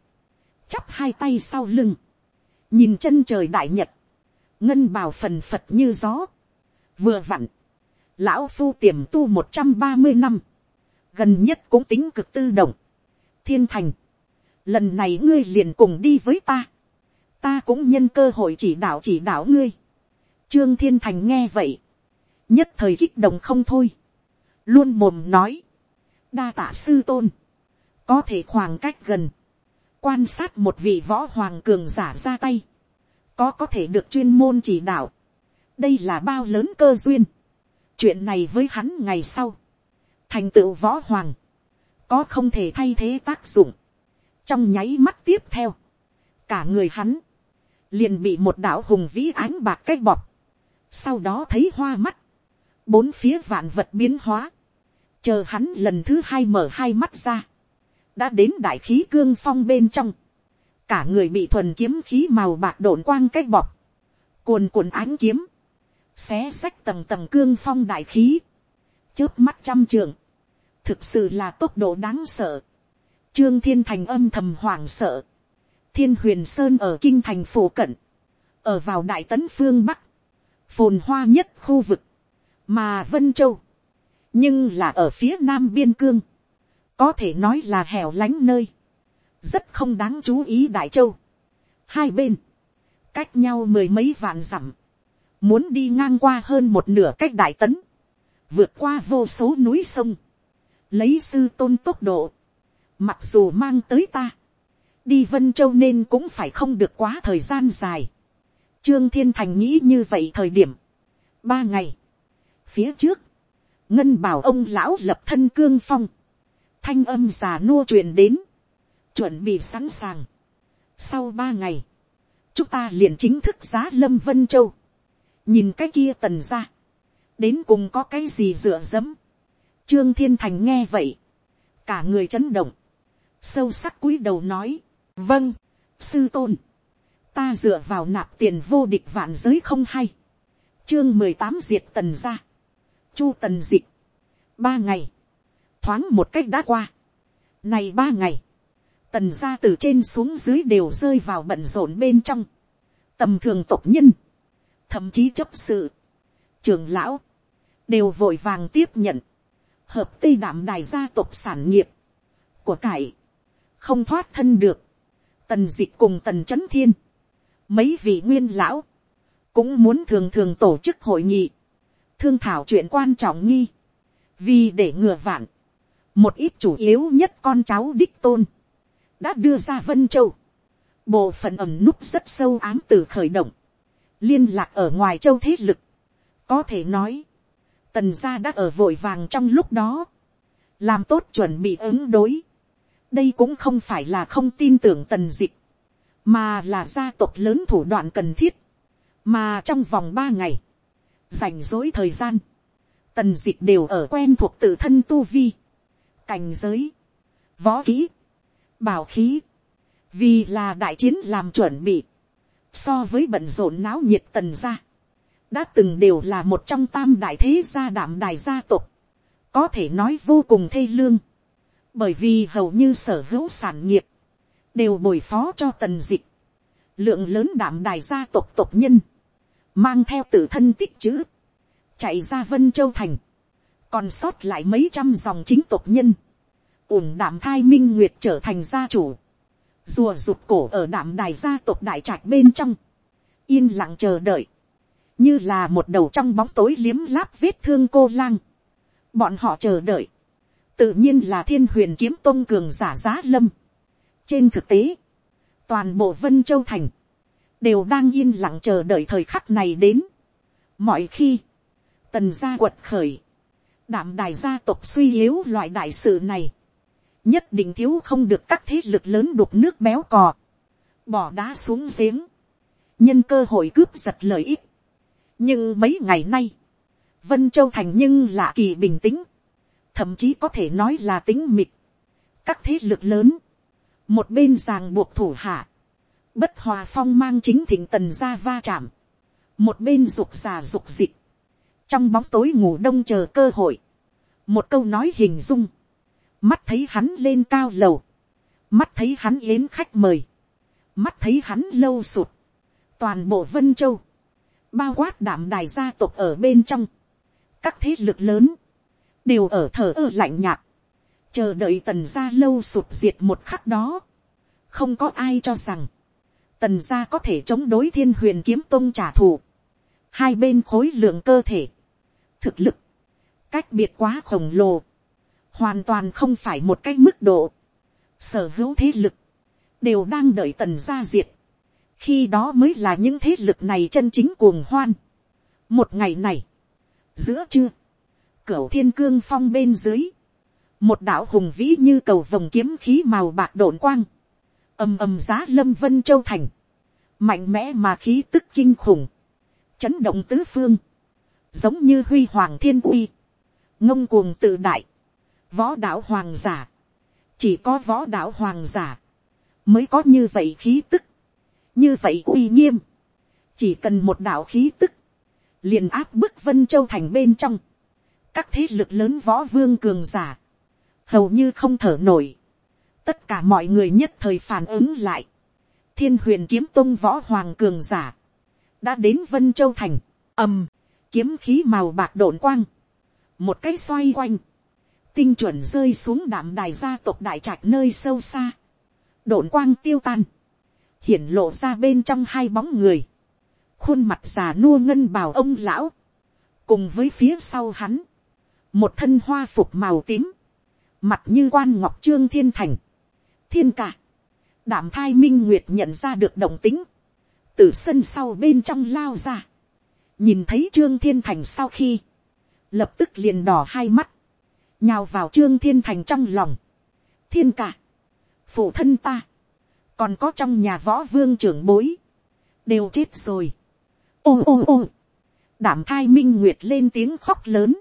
chắp hai tay sau lưng, nhìn chân trời đại nhật, ngân bào phần phật như gió, vừa vặn, lão phu tiềm tu một trăm ba mươi năm, gần nhất cũng tính cực tư động, thiên thành, lần này ngươi liền cùng đi với ta, ta cũng nhân cơ hội chỉ đạo chỉ đạo ngươi, trương thiên thành nghe vậy, nhất thời kích động không thôi, luôn mồm nói, đa tạ sư tôn, có thể khoảng cách gần, quan sát một vị võ hoàng cường giả ra tay, có có thể được chuyên môn chỉ đạo, đây là bao lớn cơ duyên, chuyện này với hắn ngày sau, thành tựu võ hoàng, có không thể thay thế tác dụng, trong nháy mắt tiếp theo, cả người hắn, liền bị một đạo hùng vĩ ánh bạc cách bọc, sau đó thấy hoa mắt, bốn phía vạn vật biến hóa, chờ hắn lần thứ hai mở hai mắt ra, đã đến đại khí cương phong bên trong, cả người bị thuần kiếm khí màu bạc đổn quang cách bọc, cuồn cuộn ánh kiếm, xé xách tầng tầng cương phong đại khí, trước mắt trăm trường, thực sự là tốc độ đáng sợ, trương thiên thành âm thầm hoảng sợ, thiên huyền sơn ở kinh thành phổ cận, ở vào đại tấn phương bắc, phồn hoa nhất khu vực, mà vân châu, nhưng là ở phía nam biên cương, có thể nói là hẻo lánh nơi, rất không đáng chú ý đại châu. hai bên, cách nhau mười mấy vạn dặm, muốn đi ngang qua hơn một nửa cách đại tấn, vượt qua vô số núi sông, lấy sư tôn tốc độ, mặc dù mang tới ta, đi vân châu nên cũng phải không được quá thời gian dài. Trương thiên thành nghĩ như vậy thời điểm, ba ngày, phía trước, ngân bảo ông lão lập thân cương phong, thanh âm già nua truyền đến, chuẩn bị sẵn sàng. Sau ba ngày, chúng ta liền chính thức giá lâm vân châu, nhìn cái kia tần ra, đến cùng có cái gì dựa dẫm. Trương thiên thành nghe vậy, cả người chấn động, sâu sắc cúi đầu nói, vâng, sư tôn, ta dựa vào nạp tiền vô địch vạn giới không hay, chương mười tám diệt tần ra, chu tần dịch, ba ngày, thoáng một cách đã qua, này ba ngày, tần gia từ trên xuống dưới đều rơi vào bận rộn bên trong, tầm thường tộc nhân, thậm chí chấp sự, trường lão, đều vội vàng tiếp nhận, hợp tây đảm đài gia tộc sản nghiệp, của cải, không thoát thân được, tần dịch cùng tần chấn thiên, mấy vị nguyên lão, cũng muốn thường thường tổ chức hội nghị, thương thảo chuyện quan trọng nghi, vì để ngừa vạn, một ít chủ yếu nhất con cháu đích tôn, đã đưa ra vân châu, bộ phận ẩm núp rất sâu ám từ khởi động, liên lạc ở ngoài châu thế lực, có thể nói, tần gia đã ở vội vàng trong lúc đó, làm tốt chuẩn bị ứng đối, đây cũng không phải là không tin tưởng tần dịch, mà là gia tộc lớn thủ đoạn cần thiết, mà trong vòng ba ngày, rảnh rỗi thời gian, tần dịch đều ở quen thuộc tự thân tu vi, cảnh giới, võ kỹ, bảo khí, vì là đại chiến làm chuẩn bị, so với bận rộn náo nhiệt tần gia, đã từng đều là một trong tam đại thế gia đảm đài gia tộc, có thể nói vô cùng thê lương, bởi vì hầu như sở hữu sản nghiệp, đều bồi phó cho tần dịch, lượng lớn đảm đài gia tộc tộc nhân, mang theo tự thân tích chữ, chạy ra vân châu thành, còn sót lại mấy trăm dòng chính tộc nhân, ủng đảm thai minh nguyệt trở thành gia chủ, rùa rụt cổ ở đảm đài gia tộc đại trạch bên trong, yên lặng chờ đợi, như là một đầu trong bóng tối liếm láp vết thương cô lang. bọn họ chờ đợi, tự nhiên là thiên huyền kiếm tôn cường giả giá lâm. trên thực tế, toàn bộ vân châu thành, đều đang yên lặng chờ đợi thời khắc này đến. mọi khi, tần gia quật khởi, đảm đài gia tộc suy yếu loại đại sự này, nhất định thiếu không được các thế lực lớn đục nước béo cò, bỏ đá xuống giếng, nhân cơ hội cướp giật lợi ích. nhưng mấy ngày nay, vân châu thành nhưng lạ kỳ bình tĩnh, thậm chí có thể nói là tính mịt. các thế lực lớn, một bên ràng buộc thủ hạ, bất hòa phong mang chính thịnh tần ra va chạm, một bên rục già rục dịch, trong bóng tối ngủ đông chờ cơ hội, một câu nói hình dung, mắt thấy hắn lên cao lầu, mắt thấy hắn yến khách mời, mắt thấy hắn lâu sụt, toàn bộ vân châu, bao quát đảm đài gia tộc ở bên trong, các thế lực lớn, đều ở thờ ơ lạnh nhạt, chờ đợi tần gia lâu sụt diệt một khắc đó, không có ai cho rằng, tần gia có thể chống đối thiên huyền kiếm tôn trả thù, hai bên khối lượng cơ thể, thực lực, cách biệt quá khổng lồ, hoàn toàn không phải một cái mức độ, sở hữu thế lực, đều đang đợi tần gia diệt, khi đó mới là những thế lực này chân chính cuồng hoan. một ngày này, giữa trưa, cửa thiên cương phong bên dưới, một đạo hùng vĩ như cầu vòng kiếm khí màu bạc đổn quang, ầm ầm giá lâm vân châu thành, mạnh mẽ mà khí tức kinh khủng, chấn động tứ phương, giống như huy hoàng thiên uy, ngông cuồng tự đại, võ đạo hoàng giả, chỉ có võ đạo hoàng giả, mới có như vậy khí tức, như vậy uy nghiêm, chỉ cần một đạo khí tức, liền áp bức vân châu thành bên trong, các thế lực lớn võ vương cường giả, hầu như không thở nổi, tất cả mọi người nhất thời phản ứng lại, thiên huyền kiếm tông võ hoàng cường giả, đã đến vân châu thành, ầm, kiếm khí màu bạc đổn quang, một cái xoay quanh, tinh chuẩn rơi xuống đạm đài gia tộc đại trạch nơi sâu xa, đổn quang tiêu tan, hiển lộ ra bên trong hai bóng người, khuôn mặt già nua ngân bào ông lão, cùng với phía sau hắn, một thân hoa phục màu tím, mặt như quan ngọc trương thiên thành, thiên cả, đảm thai minh nguyệt nhận ra được động tính, từ sân sau bên trong lao ra, nhìn thấy trương thiên thành sau khi, lập tức liền đỏ hai mắt, nhào vào trương thiên thành trong lòng, thiên cả, phụ thân ta, còn có trong nhà võ vương trưởng bối, đều chết rồi. ô ô ô, đảm thai minh nguyệt lên tiếng khóc lớn,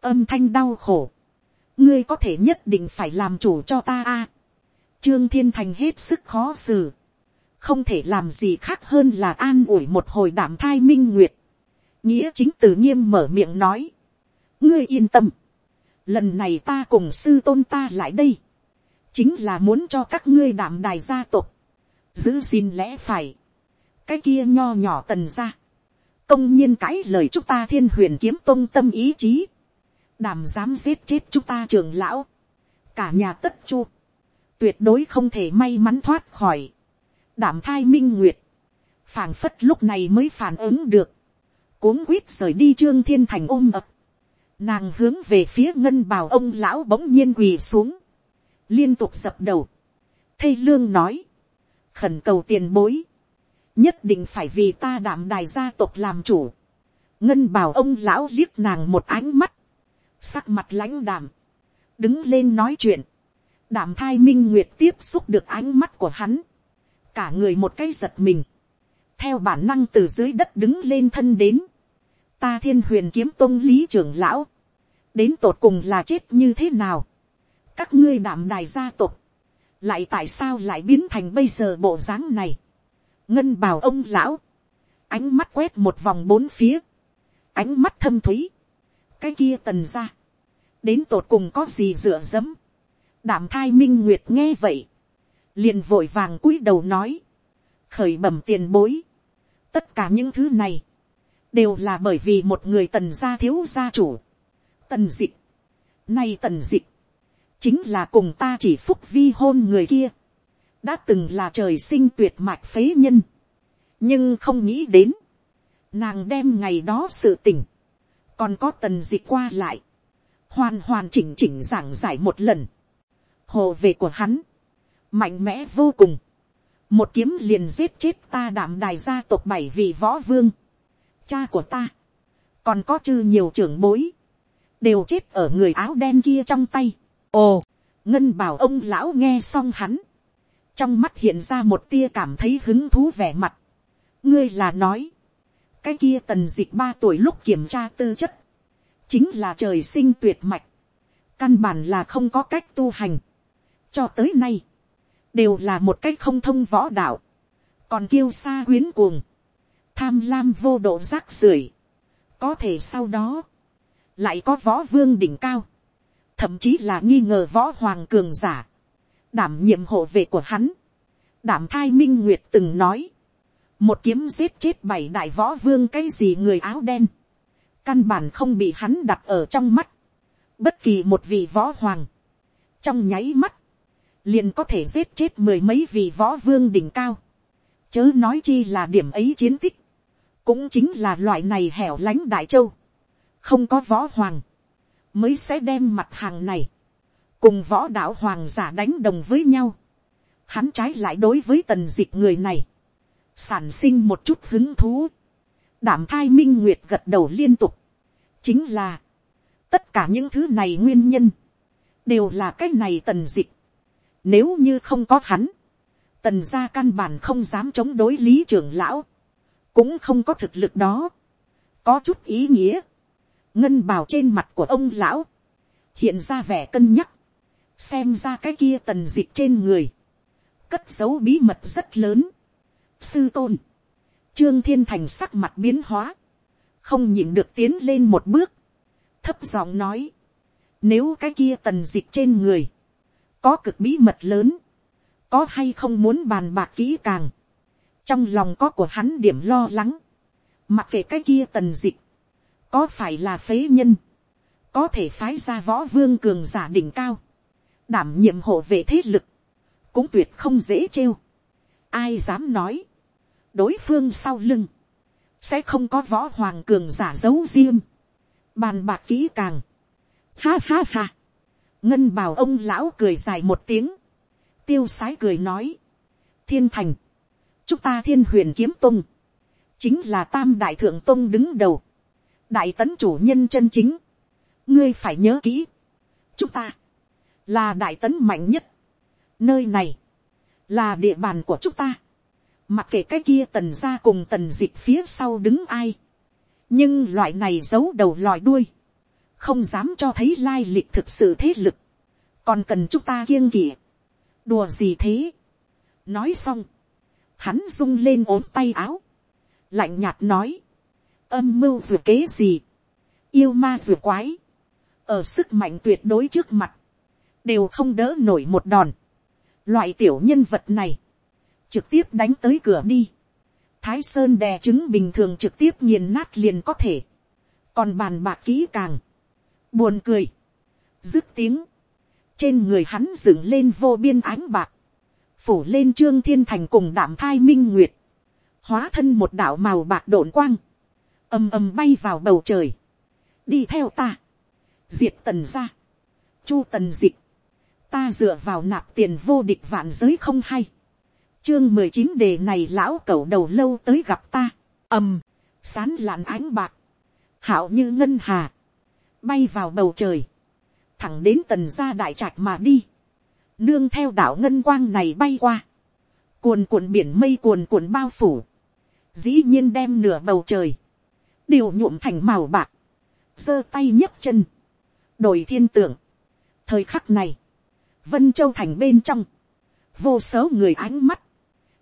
âm thanh đau khổ, ngươi có thể nhất định phải làm chủ cho ta a. trương thiên thành hết sức khó xử, không thể làm gì khác hơn là an ủi một hồi đảm thai minh nguyệt, nghĩa chính tự nghiêm mở miệng nói, ngươi yên tâm, lần này ta cùng sư tôn ta lại đây, chính là muốn cho các ngươi đảm đài gia tộc, giữ xin lẽ phải, cái kia nho nhỏ tần ra, công nhiên cãi lời chúng ta thiên huyền kiếm tôn tâm ý chí, đảm dám giết chết chúng ta trường lão, cả nhà tất chu, tuyệt đối không thể may mắn thoát khỏi, đảm thai minh nguyệt, phảng phất lúc này mới phản ứng được, cuống quýt rời đi trương thiên thành ôm ập, nàng hướng về phía ngân bào ông lão bỗng nhiên quỳ xuống, liên tục dập đầu, thây lương nói, khẩn cầu tiền bối, nhất định phải vì ta đảm đài gia tộc làm chủ, ngân bào ông lão liếc nàng một ánh mắt, sắc mặt lãnh đảm. đứng lên nói chuyện, đảm thai minh nguyệt tiếp xúc được ánh mắt của hắn, cả người một cái giật mình, theo bản năng từ dưới đất đứng lên thân đến, ta thiên huyền kiếm tôn lý trưởng lão, đến tột cùng là chết như thế nào, các ngươi đảm đài gia tộc, lại tại sao lại biến thành bây giờ bộ dáng này, ngân bảo ông lão, ánh mắt quét một vòng bốn phía, ánh mắt thâm thúy, cái kia tần ra, đến tột cùng có gì dựa dẫm, đảm thai minh nguyệt nghe vậy, liền vội vàng cúi đầu nói, khởi bẩm tiền bối, tất cả những thứ này, đều là bởi vì một người tần gia thiếu gia chủ, tần dịch, nay tần dịch, chính là cùng ta chỉ phúc vi hôn người kia, đã từng là trời sinh tuyệt mạch phế nhân, nhưng không nghĩ đến, nàng đem ngày đó sự tình, còn có tần dịch qua lại, hoàn hoàn chỉnh chỉnh giảng giải một lần, hồ về của hắn, mạnh mẽ vô cùng, một kiếm liền giết chết ta đảm đài gia tộc bảy vị võ vương, cha của ta, còn có chư nhiều trưởng bối, đều chết ở người áo đen kia trong tay. ồ, ngân bảo ông lão nghe xong hắn, trong mắt hiện ra một tia cảm thấy hứng thú vẻ mặt. ngươi là nói, cái kia tần d ị c h ba tuổi lúc kiểm tra tư chất, chính là trời sinh tuyệt mạch, căn bản là không có cách tu hành. cho tới nay, đều là một cách không thông võ đạo, còn kiêu xa quyến cuồng, tham lam vô độ rác rưởi, có thể sau đó, lại có võ vương đỉnh cao, thậm chí là nghi ngờ võ hoàng cường giả, đảm nhiệm hộ vệ của hắn, đảm thai minh nguyệt từng nói, một kiếm giết chết bảy đại võ vương cái gì người áo đen, căn bản không bị hắn đặt ở trong mắt, bất kỳ một vị võ hoàng, trong nháy mắt, liền có thể giết chết mười mấy vị võ vương đỉnh cao, chớ nói chi là điểm ấy chiến tích, cũng chính là loại này hẻo lánh đại châu, không có võ hoàng, mới sẽ đem mặt hàng này, cùng võ đạo hoàng giả đánh đồng với nhau, hắn trái lại đối với tần dịch người này, sản sinh một chút hứng thú, đảm thai minh nguyệt gật đầu liên tục, chính là, tất cả những thứ này nguyên nhân, đều là cái này tần dịch, nếu như không có hắn, tần gia căn bản không dám chống đối lý trưởng lão, cũng không có thực lực đó, có chút ý nghĩa, ngân bào trên mặt của ông lão, hiện ra vẻ cân nhắc, xem ra cái kia tần dịch trên người, cất dấu bí mật rất lớn. sư tôn, trương thiên thành sắc mặt biến hóa, không nhìn được tiến lên một bước, thấp giọng nói, nếu cái kia tần dịch trên người, có cực bí mật lớn, có hay không muốn bàn bạc kỹ càng, trong lòng có của hắn điểm lo lắng, mặc kệ cái kia tần dịch, có phải là phế nhân, có thể phái ra võ vương cường giả đỉnh cao, đảm nhiệm hộ vệ thế lực, cũng tuyệt không dễ trêu. Ai dám nói, đối phương sau lưng, sẽ không có võ hoàng cường giả giấu riêng, bàn bạc kỹ càng. Ha ha ha, ngân bào ông lão cười dài một tiếng, tiêu sái cười nói, thiên thành, chúng ta thiên huyền kiếm tung, chính là tam đại thượng tung đứng đầu, đại tấn chủ nhân chân chính, ngươi phải nhớ kỹ, chúng ta, là đại tấn mạnh nhất. Nơi này, là địa bàn của chúng ta. Mặc kệ cái kia tần ra cùng tần dịch phía sau đứng ai. Nhưng loại này giấu đầu lòi đuôi. Không dám cho thấy lai lịch thực sự thế lực. Còn cần chúng ta kiêng kỵ. Đùa gì thế? Nói xong. Hắn rung lên ốm tay áo. Lạnh nhạt nói. Âm mưu dù kế gì? Yêu ma dù quái. Ở sức mạnh tuyệt đối trước mặt đều không đỡ nổi một đòn. Loại tiểu nhân vật này, trực tiếp đánh tới cửa đi. Thái Sơn đè trứng bình thường trực tiếp nghiền nát liền có thể. Còn bàn bạc kỹ càng. Buồn cười. Dứt tiếng. Trên người hắn dựng lên vô biên ánh bạc. Phủ lên trương thiên thành cùng đảm thai minh nguyệt. Hóa thân một đảo màu bạc độn quang. ầm ầm bay vào bầu trời. Đi theo ta. Diệt tần ra. Chu tần dịch ta dựa vào nạp tiền vô địch vạn giới không hay. chương mười chín đề này lão cẩu đầu lâu tới gặp ta, ầm, sán lạn ánh bạc, hảo như ngân hà, bay vào bầu trời, thẳng đến tần gia đại trạch mà đi, nương theo đảo ngân quang này bay qua, cuồn cuộn biển mây cuồn cuộn bao phủ, dĩ nhiên đem nửa bầu trời, đều nhuộm thành màu bạc, giơ tay nhấc chân, đổi thiên tượng. thời khắc này, vân châu thành bên trong, vô số người ánh mắt,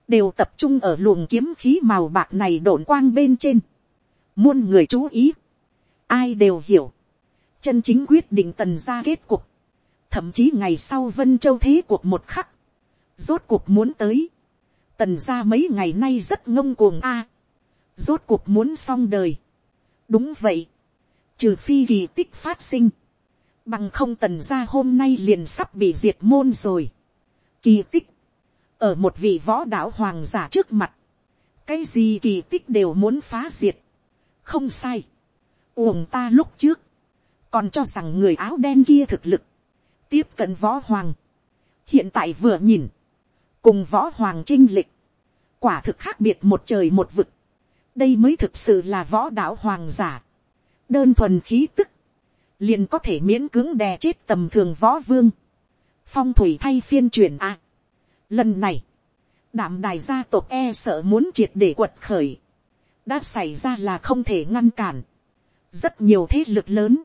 đều tập trung ở luồng kiếm khí màu bạc này đổn quang bên trên, muôn người chú ý, ai đều hiểu, chân chính quyết định tần ra kết cục, thậm chí ngày sau vân châu thế cuộc một khắc, rốt cuộc muốn tới, tần ra mấy ngày nay rất ngông cuồng a, rốt cuộc muốn xong đời, đúng vậy, trừ phi kỳ tích phát sinh, bằng không tần ra hôm nay liền sắp bị diệt môn rồi, kỳ tích, ở một vị võ đạo hoàng giả trước mặt, cái gì kỳ tích đều muốn phá diệt, không sai, uổng ta lúc trước, còn cho rằng người áo đen kia thực lực, tiếp cận võ hoàng, hiện tại vừa nhìn, cùng võ hoàng trinh lịch, quả thực khác biệt một trời một vực, đây mới thực sự là võ đạo hoàng giả, đơn thuần khí tức, liền có thể miễn cưỡng đè chết tầm thường võ vương, phong thủy thay phiên truyền a. lần này, đảm đài gia tộc e sợ muốn triệt để quật khởi, đã xảy ra là không thể ngăn cản, rất nhiều thế lực lớn,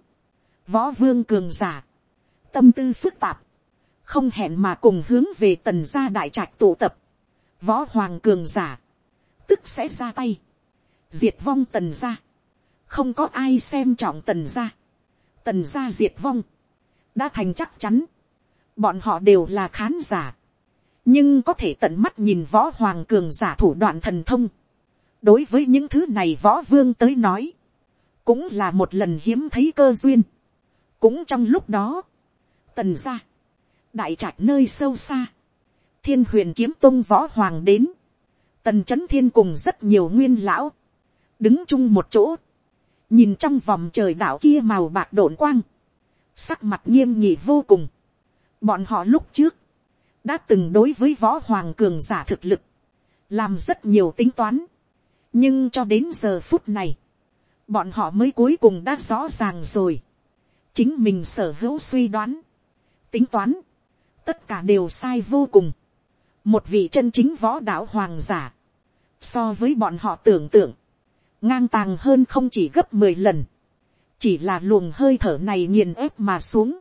võ vương cường giả, tâm tư phức tạp, không hẹn mà cùng hướng về tần gia đại trạch tụ tập, võ hoàng cường giả, tức sẽ ra tay, diệt vong tần gia, không có ai xem trọng tần gia, tần gia diệt vong, đã thành chắc chắn, bọn họ đều là khán giả, nhưng có thể tận mắt nhìn võ hoàng cường giả thủ đoạn thần thông, đối với những thứ này võ vương tới nói, cũng là một lần hiếm thấy cơ duyên cũng trong lúc đó, tần gia đại trạch nơi sâu xa, thiên huyền kiếm tôn võ hoàng đến, tần c h ấ n thiên cùng rất nhiều nguyên lão, đứng chung một chỗ, nhìn trong vòng trời đảo kia màu bạc đổn quang, sắc mặt nghiêm nhị vô cùng. Bọn họ lúc trước, đã từng đối với võ hoàng cường giả thực lực, làm rất nhiều tính toán, nhưng cho đến giờ phút này, bọn họ mới cuối cùng đã rõ ràng rồi, chính mình sở hữu suy đoán, tính toán, tất cả đều sai vô cùng. Một vị chân chính võ đạo hoàng giả, so với bọn họ tưởng tượng, ngang tàng hơn không chỉ gấp mười lần, chỉ là luồng hơi thở này nghiền ép mà xuống,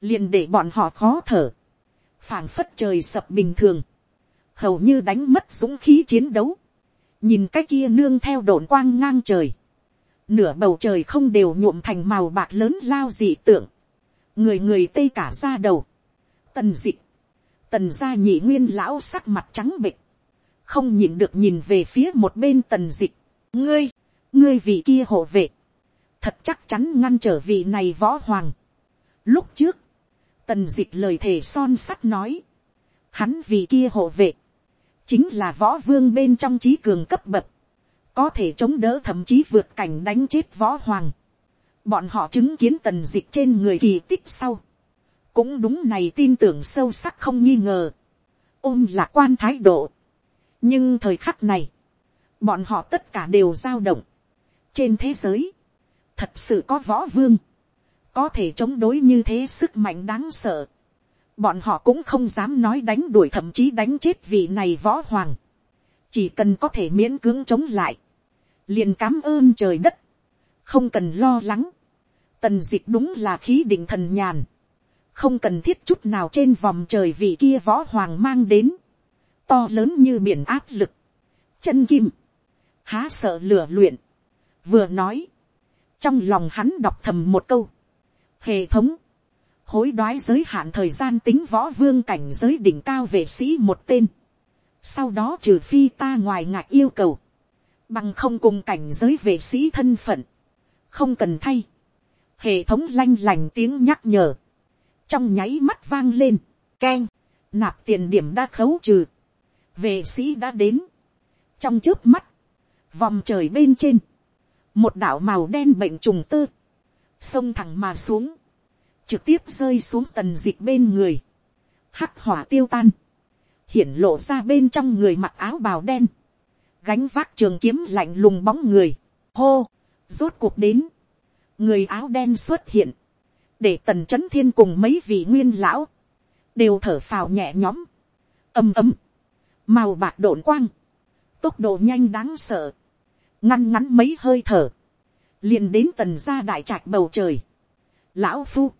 liền để bọn họ khó thở, phảng phất trời sập bình thường, hầu như đánh mất dũng khí chiến đấu, nhìn cái kia nương theo đồn quang ngang trời, nửa bầu trời không đều nhuộm thành màu bạc lớn lao dị tượng, người người tây cả ra đầu, tần dị. Tần gia nhị nguyên lão sắc mặt trắng bịch, không nhìn được nhìn về phía một bên tần dịch, ngươi, ngươi vị kia hộ vệ, thật chắc chắn ngăn trở vị này võ hoàng. Lúc trước, tần dịch lời thề son sắt nói, hắn vì kia hộ vệ, chính là võ vương bên trong trí cường cấp bậc, có thể chống đỡ thậm chí vượt cảnh đánh chết võ hoàng. Bọn họ chứng kiến tần dịch trên người kỳ tích sau, cũng đúng này tin tưởng sâu sắc không nghi ngờ, ôm lạc quan thái độ. nhưng thời khắc này, bọn họ tất cả đều dao động. trên thế giới, thật sự có võ vương, có thể chống đối như thế sức mạnh đáng sợ. bọn họ cũng không dám nói đánh đuổi thậm chí đánh chết vị này võ hoàng chỉ cần có thể miễn cưỡng chống lại, liền cám ơn trời đất, không cần lo lắng. tần d ị c h đúng là khí định thần nhàn. Không cần thiết chút nào trên vòng trời vì kia võ hoàng mang đến, to lớn như biển áp lực, chân kim, há sợ lửa luyện, vừa nói, trong lòng hắn đọc thầm một câu, hệ thống, hối đoái giới hạn thời gian tính võ vương cảnh giới đỉnh cao vệ sĩ một tên, sau đó trừ phi ta ngoài ngạc yêu cầu, bằng không cùng cảnh giới vệ sĩ thân phận, không cần thay, hệ thống lanh lành tiếng nhắc nhở, trong nháy mắt vang lên, keng, nạp tiền điểm đã khấu trừ, vệ sĩ đã đến, trong trước mắt, vòng trời bên trên, một đảo màu đen bệnh trùng tư sông thẳng mà xuống, trực tiếp rơi xuống tần dịch bên người, hắc hỏa tiêu tan, hiển lộ ra bên trong người mặc áo bào đen, gánh vác trường kiếm lạnh lùng bóng người, hô, rốt cuộc đến, người áo đen xuất hiện, để tần c h ấ n thiên cùng mấy vị nguyên lão, đều thở phào nhẹ nhõm, ầm ầm, màu bạc đổn quang, tốc độ nhanh đáng sợ, ngăn ngắn mấy hơi thở, liền đến tần gia đại trạc bầu trời. Lão phu,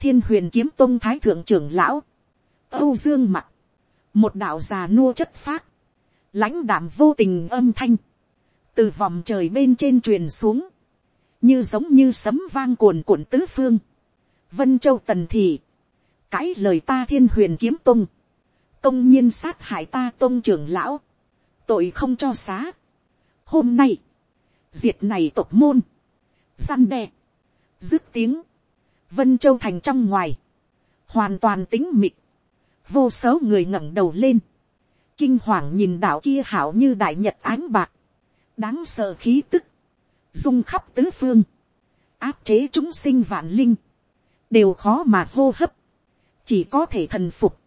thiên huyền kiếm tôn thái thượng trưởng lão, âu dương mặt, một đạo già nua chất phác, lãnh đạm vô tình âm thanh, từ vòng trời bên trên truyền xuống, như giống như sấm vang cuồn cuộn tứ phương, vân châu tần thị, cãi lời ta thiên huyền kiếm tung, công nhiên sát hại ta tôn trưởng lão, tội không cho xá. Hôm nay, diệt này tộc môn, săn đe, dứt tiếng, vân châu thành trong ngoài, hoàn toàn tính mịt, vô số người ngẩng đầu lên, kinh hoàng nhìn đạo kia hảo như đại nhật ánh bạc, đáng sợ khí tức, dung khắp tứ phương, áp chế chúng sinh vạn linh, đều khó mà hô hấp, chỉ có thể thần phục,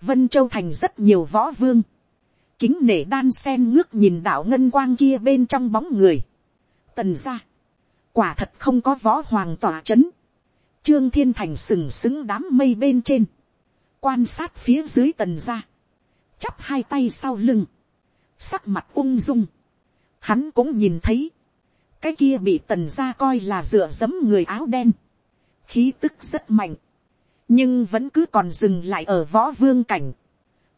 vân châu thành rất nhiều võ vương, kính nể đan sen ngước nhìn đạo ngân quang kia bên trong bóng người, tần ra, quả thật không có võ hoàng tỏa c h ấ n trương thiên thành sừng sững đám mây bên trên, quan sát phía dưới tần ra, chắp hai tay sau lưng, sắc mặt ung dung, hắn cũng nhìn thấy, cái kia bị tần ra coi là dựa dẫm người áo đen, khí tức rất mạnh, nhưng vẫn cứ còn dừng lại ở võ vương cảnh,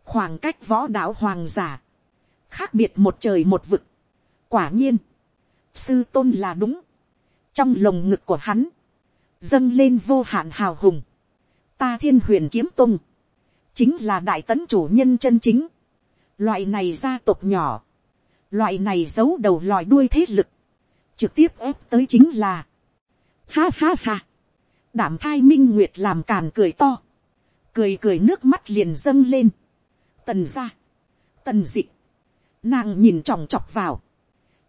khoảng cách võ đạo hoàng giả, khác biệt một trời một vực, quả nhiên, sư tôn là đúng, trong lồng ngực của hắn, dâng lên vô hạn hào hùng, ta thiên huyền kiếm tung, chính là đại tấn chủ nhân chân chính, loại này gia tộc nhỏ, loại này giấu đầu lòi đuôi thế lực, trực tiếp ép tới chính là, ha ha ha, đảm thai minh nguyệt làm càn cười to, cười cười nước mắt liền dâng lên, tần ra, tần dị, nàng nhìn chòng chọc vào,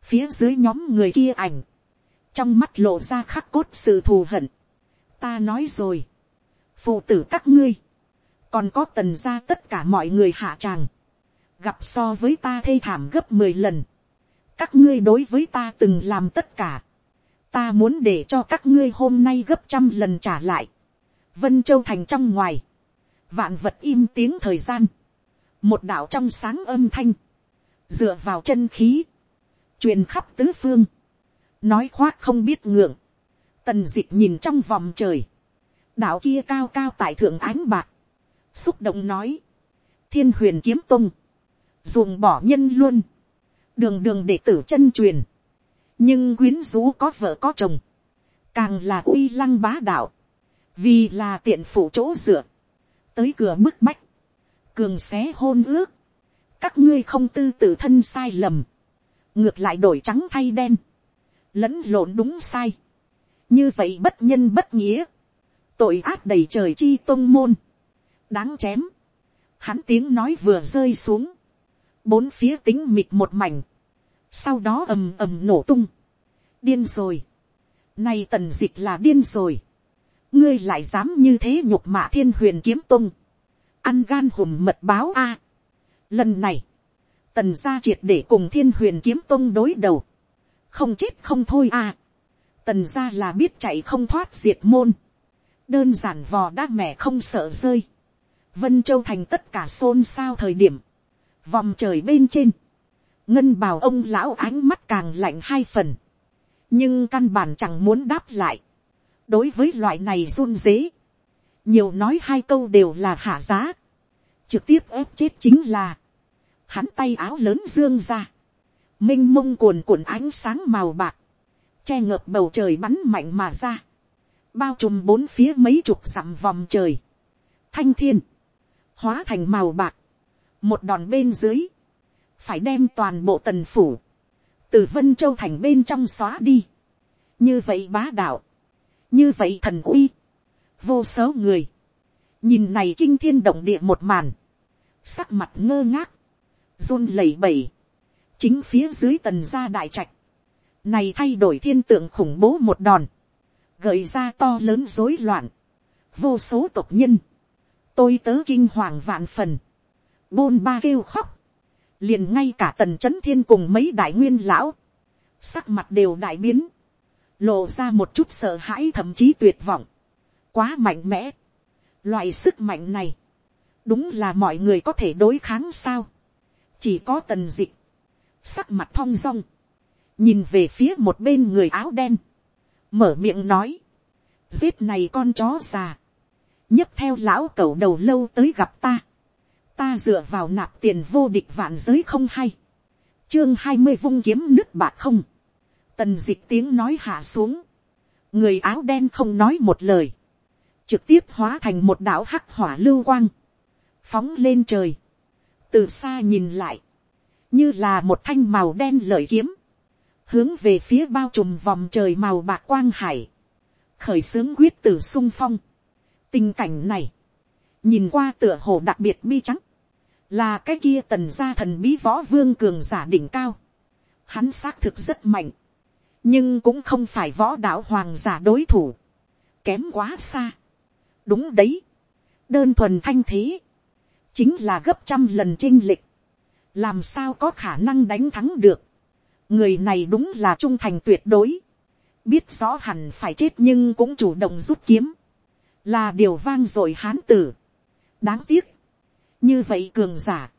phía dưới nhóm người kia ảnh, trong mắt lộ ra khắc cốt sự thù hận. ta nói rồi, phụ tử các ngươi, còn có tần ra tất cả mọi người hạ tràng, gặp so với ta thê thảm gấp mười lần, các ngươi đối với ta từng làm tất cả, ta muốn để cho các ngươi hôm nay gấp trăm lần trả lại, vân châu thành trong ngoài, vạn vật im tiếng thời gian, một đạo trong sáng âm thanh, dựa vào chân khí, truyền khắp tứ phương, nói khoác không biết ngượng, tần d ị c h nhìn trong vòng trời, đạo kia cao cao tại thượng ánh bạc, xúc động nói, thiên huyền kiếm tung, dùng bỏ nhân luôn, đường đường để tử chân truyền, nhưng quyến rũ có vợ có chồng, càng là uy lăng bá đạo, vì là tiện phủ chỗ dựa, tới cửa bức bách, cường xé hôn ước, các ngươi không tư tự thân sai lầm, ngược lại đổi trắng thay đen, lẫn lộn đúng sai, như vậy bất nhân bất nghĩa, tội ác đầy trời chi tôn môn, đáng chém, hắn tiếng nói vừa rơi xuống, bốn phía tính mịt một mảnh, sau đó ầm ầm nổ tung, điên rồi, nay tần dịch là điên rồi, ngươi lại dám như thế nhục mạ thiên huyền kiếm tung, ăn gan hùm mật báo a. lần này, tần gia triệt để cùng thiên huyền kiếm tung đối đầu, không chết không thôi à. tần gia là biết chạy không thoát diệt môn, đơn giản vò đa mẹ không sợ rơi, vân châu thành tất cả xôn xao thời điểm, vòng trời bên trên, ngân bào ông lão ánh mắt càng lạnh hai phần, nhưng căn bản chẳng muốn đáp lại, đối với loại này run dế, nhiều nói hai câu đều là hạ giá, trực tiếp ép chết chính là, hắn tay áo lớn dương ra, minh mông cuồn cuộn ánh sáng màu bạc, che ngợp bầu trời bắn mạnh mà ra, bao trùm bốn phía mấy chục dặm vòng trời, thanh thiên, hóa thành màu bạc, một đòn bên dưới, phải đem toàn bộ tần phủ, từ vân châu thành bên trong xóa đi, như vậy bá đạo, như vậy thần uy, vô số người, nhìn này kinh thiên động địa một màn, sắc mặt ngơ ngác, run lẩy bẩy, chính phía dưới tần gia đại trạch, này thay đổi thiên tượng khủng bố một đòn, gợi ra to lớn rối loạn, vô số tộc nhân, tôi tớ kinh hoàng vạn phần, bôn ba kêu khóc, liền ngay cả tần c h ấ n thiên cùng mấy đại nguyên lão, sắc mặt đều đại biến, lộ ra một chút sợ hãi thậm chí tuyệt vọng, quá mạnh mẽ, loại sức mạnh này, đúng là mọi người có thể đối kháng sao, chỉ có tần dịch, sắc mặt thong dong, nhìn về phía một bên người áo đen, mở miệng nói, giết này con chó già, nhấc theo lão cẩu đầu lâu tới gặp ta, ta dựa vào nạp tiền vô địch vạn giới không hay, chương hai mươi vung kiếm nước bạc không, tần d ị c h tiếng nói hạ xuống, người áo đen không nói một lời, trực tiếp hóa thành một đạo hắc hỏa lưu quang, phóng lên trời, từ xa nhìn lại, như là một thanh màu đen lợi kiếm, hướng về phía bao trùm vòng trời màu bạc quang hải, khởi xướng quyết tử sung phong tình cảnh này, nhìn qua tựa hồ đặc biệt bi trắng, là cái kia tần gia thần bí võ vương cường giả đỉnh cao. Hắn xác thực rất mạnh, nhưng cũng không phải võ đạo hoàng giả đối thủ, kém quá xa. đúng đấy, đơn thuần thanh thế, chính là gấp trăm lần chinh lịch, làm sao có khả năng đánh thắng được, người này đúng là trung thành tuyệt đối, biết rõ hẳn phải chết nhưng cũng chủ động rút kiếm, là điều vang rồi hán tử. đáng tiếc, như vậy cường giả,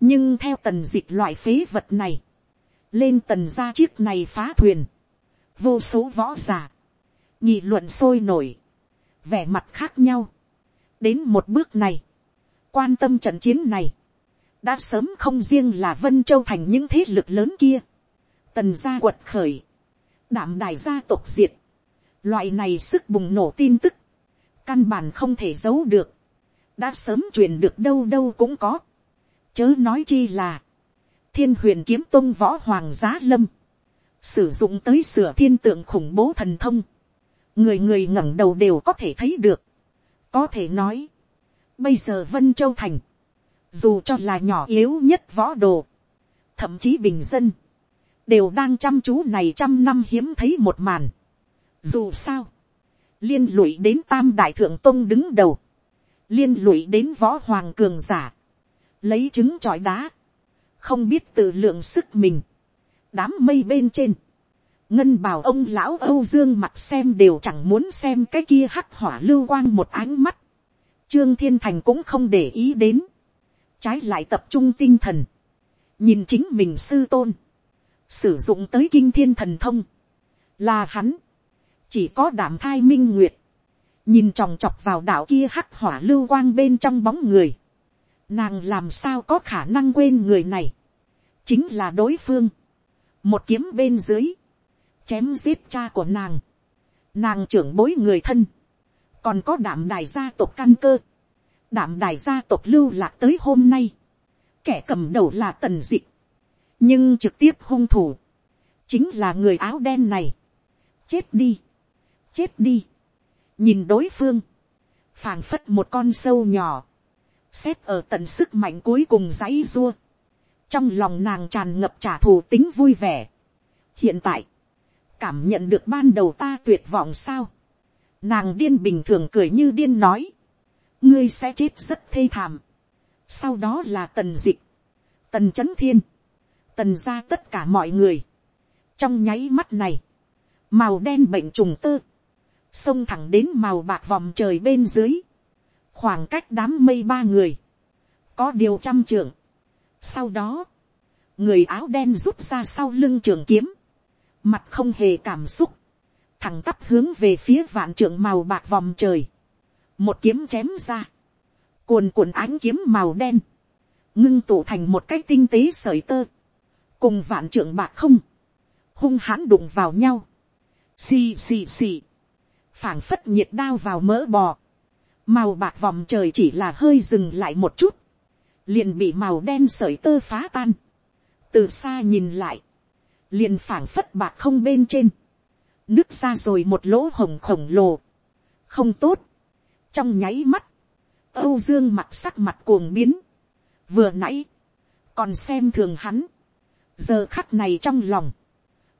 nhưng theo tần d ị c h loại phế vật này, lên tần ra chiếc này phá thuyền, vô số võ giả, nghị luận sôi nổi, vẻ mặt khác nhau. đến một bước này, quan tâm trận chiến này, đã sớm không riêng là vân châu thành những thế lực lớn kia, tần gia quật khởi, đảm đài gia tộc diệt, loại này sức bùng nổ tin tức, căn bản không thể giấu được, đã sớm truyền được đâu đâu cũng có, chớ nói chi là, thiên huyền kiếm tôn võ hoàng giá lâm, sử dụng tới sửa thiên tượng khủng bố thần thông, người người ngẩng đầu đều có thể thấy được, có thể nói, bây giờ vân châu thành, dù cho là nhỏ yếu nhất võ đồ, thậm chí bình dân, đều đang chăm chú này trăm năm hiếm thấy một màn. Dù sao, liên lụy đến tam đại thượng tôn đứng đầu, liên lụy đến võ hoàng cường giả, lấy trứng trọi đá, không biết tự lượng sức mình, đám mây bên trên, ngân bảo ông lão âu dương mặt xem đều chẳng muốn xem cái kia hắc hỏa lưu quang một ánh mắt, trương thiên thành cũng không để ý đến, trái lại tập trung tinh thần, nhìn chính mình sư tôn, sử dụng tới kinh thiên thần thông, là hắn, chỉ có đảm thai minh nguyệt, nhìn tròng trọc vào đảo kia hắc hỏa lưu quang bên trong bóng người, nàng làm sao có khả năng quên người này, chính là đối phương, một kiếm bên dưới, chém giết cha của nàng, nàng trưởng bối người thân, còn có đảm đài gia tộc căn cơ, đảm đài gia tộc lưu lạc tới hôm nay, kẻ cầm đầu là tần dị, nhưng trực tiếp hung thủ, chính là người áo đen này, chết đi, chết đi, nhìn đối phương, phảng phất một con sâu nhỏ, xét ở tận sức mạnh cuối cùng dãy dua, trong lòng nàng tràn ngập trả thù tính vui vẻ. hiện tại, cảm nhận được ban đầu ta tuyệt vọng sao. nàng điên bình thường cười như điên nói, ngươi sẽ chết rất thê thảm. sau đó là tần dịch, tần c h ấ n thiên, tần ra tất cả mọi người. trong nháy mắt này, màu đen bệnh trùng tơ, xông thẳng đến màu bạc vòng trời bên dưới, khoảng cách đám mây ba người, có điều trăm trưởng, sau đó, người áo đen rút ra sau lưng trường kiếm, mặt không hề cảm xúc, thẳng tắp hướng về phía vạn trưởng màu bạc vòng trời, một kiếm chém ra, cuồn cuộn ánh kiếm màu đen, ngưng tụ thành một cái tinh tế sởi tơ, cùng vạn trưởng bạc không, hung hãn đụng vào nhau, xì xì xì, phảng phất nhiệt đao vào mỡ bò, màu bạc vòng trời chỉ là hơi dừng lại một chút, liền bị màu đen sởi tơ phá tan. từ xa nhìn lại, liền phảng phất bạc không bên trên, nước ra rồi một lỗ hồng khổng lồ, không tốt, trong nháy mắt, âu dương mặt sắc mặt cuồng biến, vừa nãy, còn xem thường hắn, giờ khắc này trong lòng,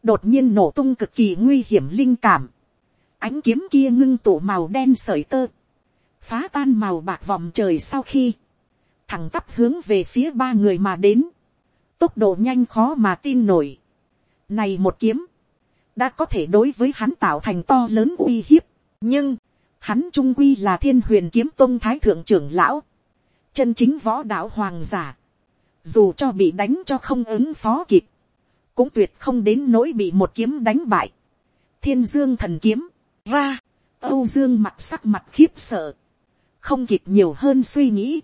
đột nhiên nổ tung cực kỳ nguy hiểm linh cảm, ánh kiếm kia ngưng tụ màu đen sởi tơ, phá tan màu bạc vòng trời sau khi, thẳng tắp hướng về phía ba người mà đến, tốc độ nhanh khó mà tin nổi. Này một kiếm, đã có thể đối với hắn tạo thành to lớn uy hiếp, nhưng, hắn trung quy là thiên huyền kiếm tôn thái thượng trưởng lão, chân chính võ đạo hoàng giả, dù cho bị đánh cho không ứng phó kịp, cũng tuyệt không đến nỗi bị một kiếm đánh bại. thiên dương thần kiếm, ra, âu dương mặt sắc mặt khiếp sợ, không kịp nhiều hơn suy nghĩ,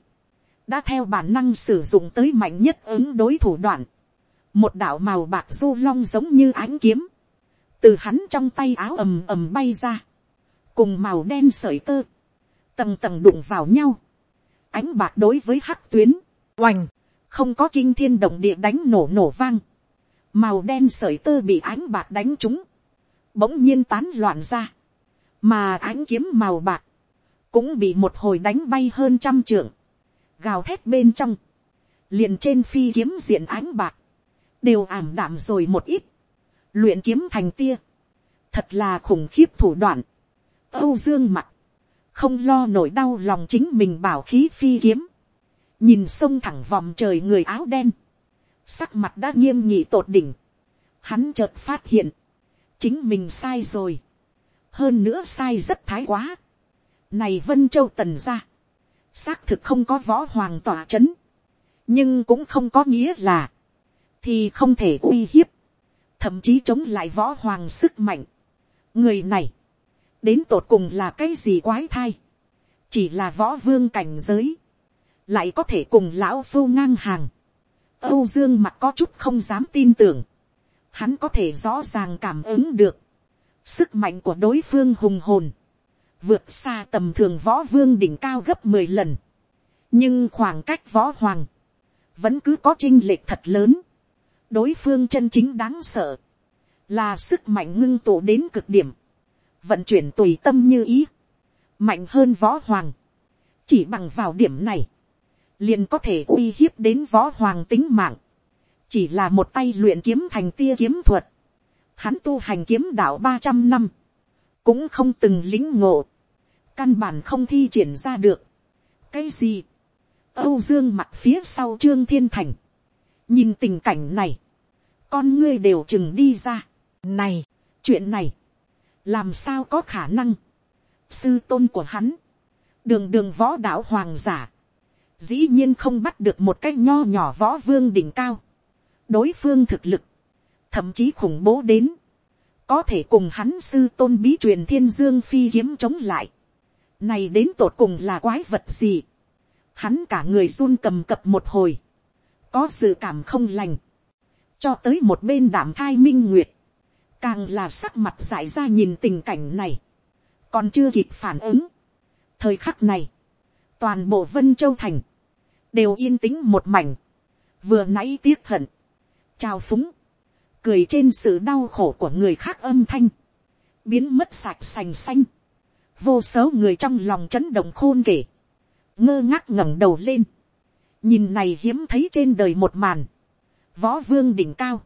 đã theo bản năng sử dụng tới mạnh nhất ứng đối thủ đoạn, một đạo màu bạc du long giống như ánh kiếm, từ hắn trong tay áo ầm ầm bay ra, cùng màu đen sởi tơ, tầng tầng đụng vào nhau, ánh bạc đối với hắc tuyến, oành, không có kinh thiên động địa đánh nổ nổ vang, màu đen sởi tơ bị ánh bạc đánh trúng, bỗng nhiên tán loạn ra, mà ánh kiếm màu bạc, cũng bị một hồi đánh bay hơn trăm trượng, gào thét bên trong, liền trên phi kiếm diện ánh bạc, đều ảm đạm rồi một ít, luyện kiếm thành tia, thật là khủng khiếp thủ đoạn, âu dương mặt, không lo nổi đau lòng chính mình bảo khí phi kiếm, nhìn sông thẳng vòng trời người áo đen, sắc mặt đã nghiêm nhị tột đỉnh, hắn chợt phát hiện, chính mình sai rồi, hơn nữa sai rất thái quá, này vân châu tần ra, xác thực không có võ hoàng tỏa c h ấ n nhưng cũng không có nghĩa là, thì không thể uy hiếp, thậm chí chống lại võ hoàng sức mạnh. người này, đến tột cùng là cái gì quái thai, chỉ là võ vương cảnh giới, lại có thể cùng lão phu ngang hàng. âu dương mặt có chút không dám tin tưởng, hắn có thể rõ ràng cảm ứng được, sức mạnh của đối phương hùng hồn, vượt xa tầm thường võ vương đỉnh cao gấp mười lần. nhưng khoảng cách võ hoàng, vẫn cứ có chinh lệch thật lớn. đối phương chân chính đáng sợ, là sức mạnh ngưng tụ đến cực điểm, vận chuyển tùy tâm như ý, mạnh hơn võ hoàng. chỉ bằng vào điểm này, liền có thể uy hiếp đến võ hoàng tính mạng, chỉ là một tay luyện kiếm thành tia kiếm thuật, hắn tu hành kiếm đạo ba trăm năm, cũng không từng lính ngộ, căn bản không thi triển ra được. cái gì, âu dương mặt phía sau trương thiên thành, nhìn tình cảnh này, con ngươi đều chừng đi ra. này, chuyện này, làm sao có khả năng, sư tôn của hắn, đường đường võ đạo hoàng giả, dĩ nhiên không bắt được một cái nho nhỏ võ vương đỉnh cao, đối phương thực lực, thậm chí khủng bố đến, có thể cùng hắn sư tôn bí truyền thiên dương phi kiếm chống lại, này đến tột cùng là quái vật gì. Hắn cả người run cầm cập một hồi. Có sự cảm không lành. Cho tới một bên đảm thai minh nguyệt. Càng là sắc mặt dại ra nhìn tình cảnh này. Còn chưa kịp phản ứng. Thời khắc này. Toàn bộ Vân Châu Thành. Đều yên tĩnh một mảnh. Vừa nãy tiếc hận. trao phúng. Cười trên sự đau khổ của người khác âm thanh. Biến mất sạch sành xanh vô số người trong lòng chấn động khôn kể, ngơ ngác ngẩng đầu lên, nhìn này hiếm thấy trên đời một màn, võ vương đỉnh cao,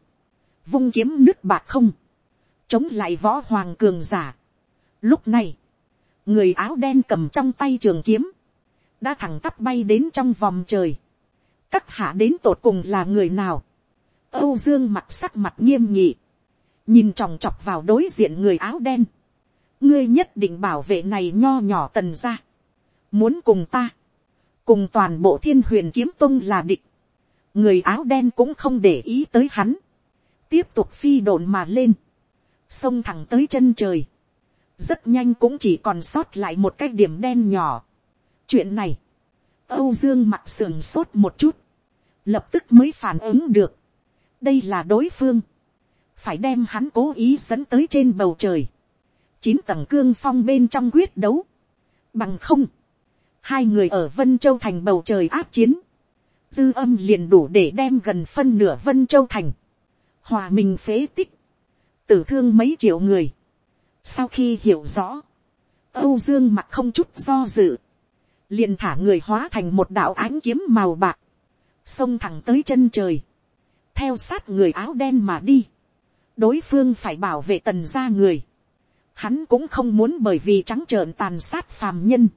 vung kiếm nước bạc không, chống lại võ hoàng cường giả. Lúc này, người áo đen cầm trong tay trường kiếm, đã thẳng tắp bay đến trong vòng trời. Các hạ đến tột cùng là người nào? Âu Dương mặt sắc mặt nghiêm nhị, nhìn tròng trọc vào đối diện người áo đen ngươi nhất định bảo vệ này nho nhỏ tần ra. muốn cùng ta, cùng toàn bộ thiên huyền kiếm tung là địch. người áo đen cũng không để ý tới hắn. tiếp tục phi đồn mà lên. xông thẳng tới chân trời. rất nhanh cũng chỉ còn sót lại một cái điểm đen nhỏ. chuyện này, âu dương mặt sườn sốt một chút. lập tức mới phản ứng được đây là đối phương. phải đem hắn cố ý dẫn tới trên bầu trời chín tầng cương phong bên trong quyết đấu. Bằng không, hai người ở Vân Châu Thành bầu trời áp chiến. Dư âm liền đủ để đem gần phân nửa Vân Châu Thành. Hòa mình phế tích. Tử thương mấy triệu người. Sau khi hiểu rõ, Âu Dương mặt không chút do dự. Liền thả người hóa thành một đạo ánh kiếm màu bạc. Xông thẳng tới chân trời. Theo sát người áo đen mà đi. Đối phương phải bảo vệ tần gia người Hắn cũng không muốn bởi vì trắng trợn tàn sát phàm nhân.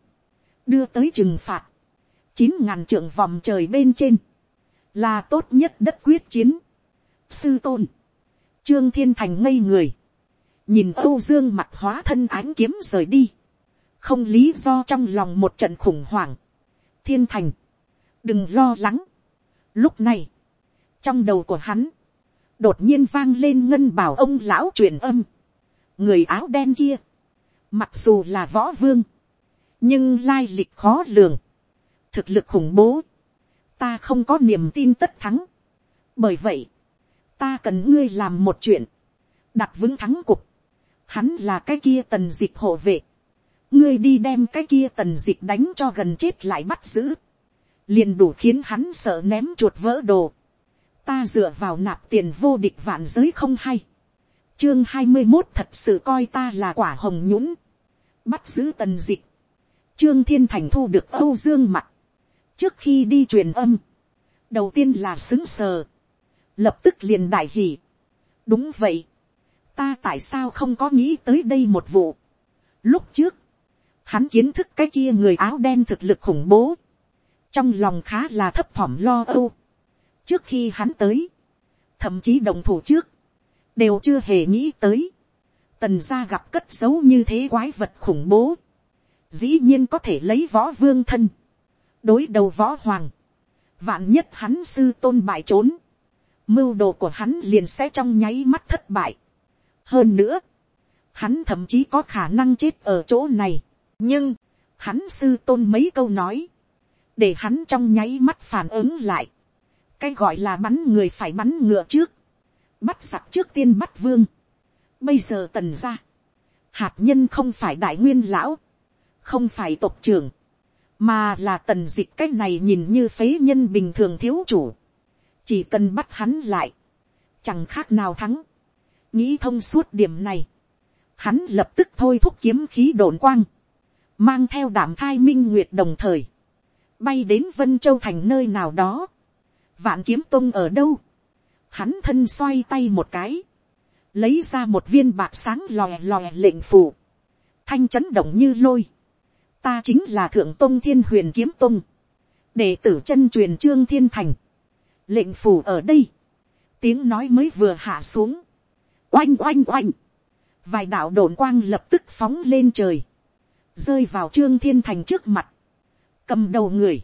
Đưa tới trừng phạt. Chín ngàn trượng vòng trời bên trên. Là tốt nhất đất quyết chiến. Sư tôn. Trương Thiên Thành ngây người. Nhìn Âu Dương mặt hóa thân ánh kiếm rời đi. Không lý do trong lòng một trận khủng hoảng. Thiên Thành. Đừng lo lắng. Lúc này. Trong đầu của hắn. Đột nhiên vang lên ngân bảo ông lão truyền âm người áo đen kia, mặc dù là võ vương, nhưng lai lịch khó lường, thực lực khủng bố, ta không có niềm tin tất thắng. bởi vậy, ta cần ngươi làm một chuyện, đặt vững thắng cục. hắn là cái kia tần dịch hộ vệ. ngươi đi đem cái kia tần dịch đánh cho gần chết lại bắt giữ. liền đủ khiến hắn sợ ném chuột vỡ đồ ta dựa vào nạp tiền vô địch vạn giới không hay. chương hai mươi một thật sự coi ta là quả hồng nhũng. bắt giữ tần dịch. trương thiên thành thu được âu dương mặt trước khi đi truyền âm, đầu tiên là xứng sờ, lập tức liền đại hỉ. đúng vậy, ta tại sao không có nghĩ tới đây một vụ. lúc trước, hắn kiến thức cái kia người áo đen thực lực khủng bố, trong lòng khá là thấp thỏm lo âu trước khi hắn tới, thậm chí đồng thủ trước, đều chưa hề nghĩ tới, tần gia gặp cất giấu như thế quái vật khủng bố, dĩ nhiên có thể lấy võ vương thân, đối đầu võ hoàng, vạn nhất hắn sư tôn bại trốn, mưu đồ của hắn liền sẽ trong nháy mắt thất bại. hơn nữa, hắn thậm chí có khả năng chết ở chỗ này, nhưng, hắn sư tôn mấy câu nói, để hắn trong nháy mắt phản ứng lại, cái gọi là bắn người phải bắn ngựa trước, bắt giặc trước tiên bắt vương, bây giờ tần ra, hạt nhân không phải đại nguyên lão, không phải tộc trưởng, mà là tần dịch cái này nhìn như phế nhân bình thường thiếu chủ, chỉ cần bắt hắn lại, chẳng khác nào thắng, nghĩ thông suốt điểm này, hắn lập tức thôi thúc kiếm khí đồn quang, mang theo đảm thai minh nguyệt đồng thời, bay đến vân châu thành nơi nào đó, vạn kiếm tung ở đâu, hắn thân xoay tay một cái, lấy ra một viên bạc sáng lòe lòe lệnh phủ, thanh chấn động như lôi, ta chính là thượng tôn thiên huyền kiếm tôn, đệ tử chân truyền trương thiên thành, lệnh phủ ở đây, tiếng nói mới vừa hạ xuống, oanh oanh oanh, vài đạo đồn quang lập tức phóng lên trời, rơi vào trương thiên thành trước mặt, cầm đầu người,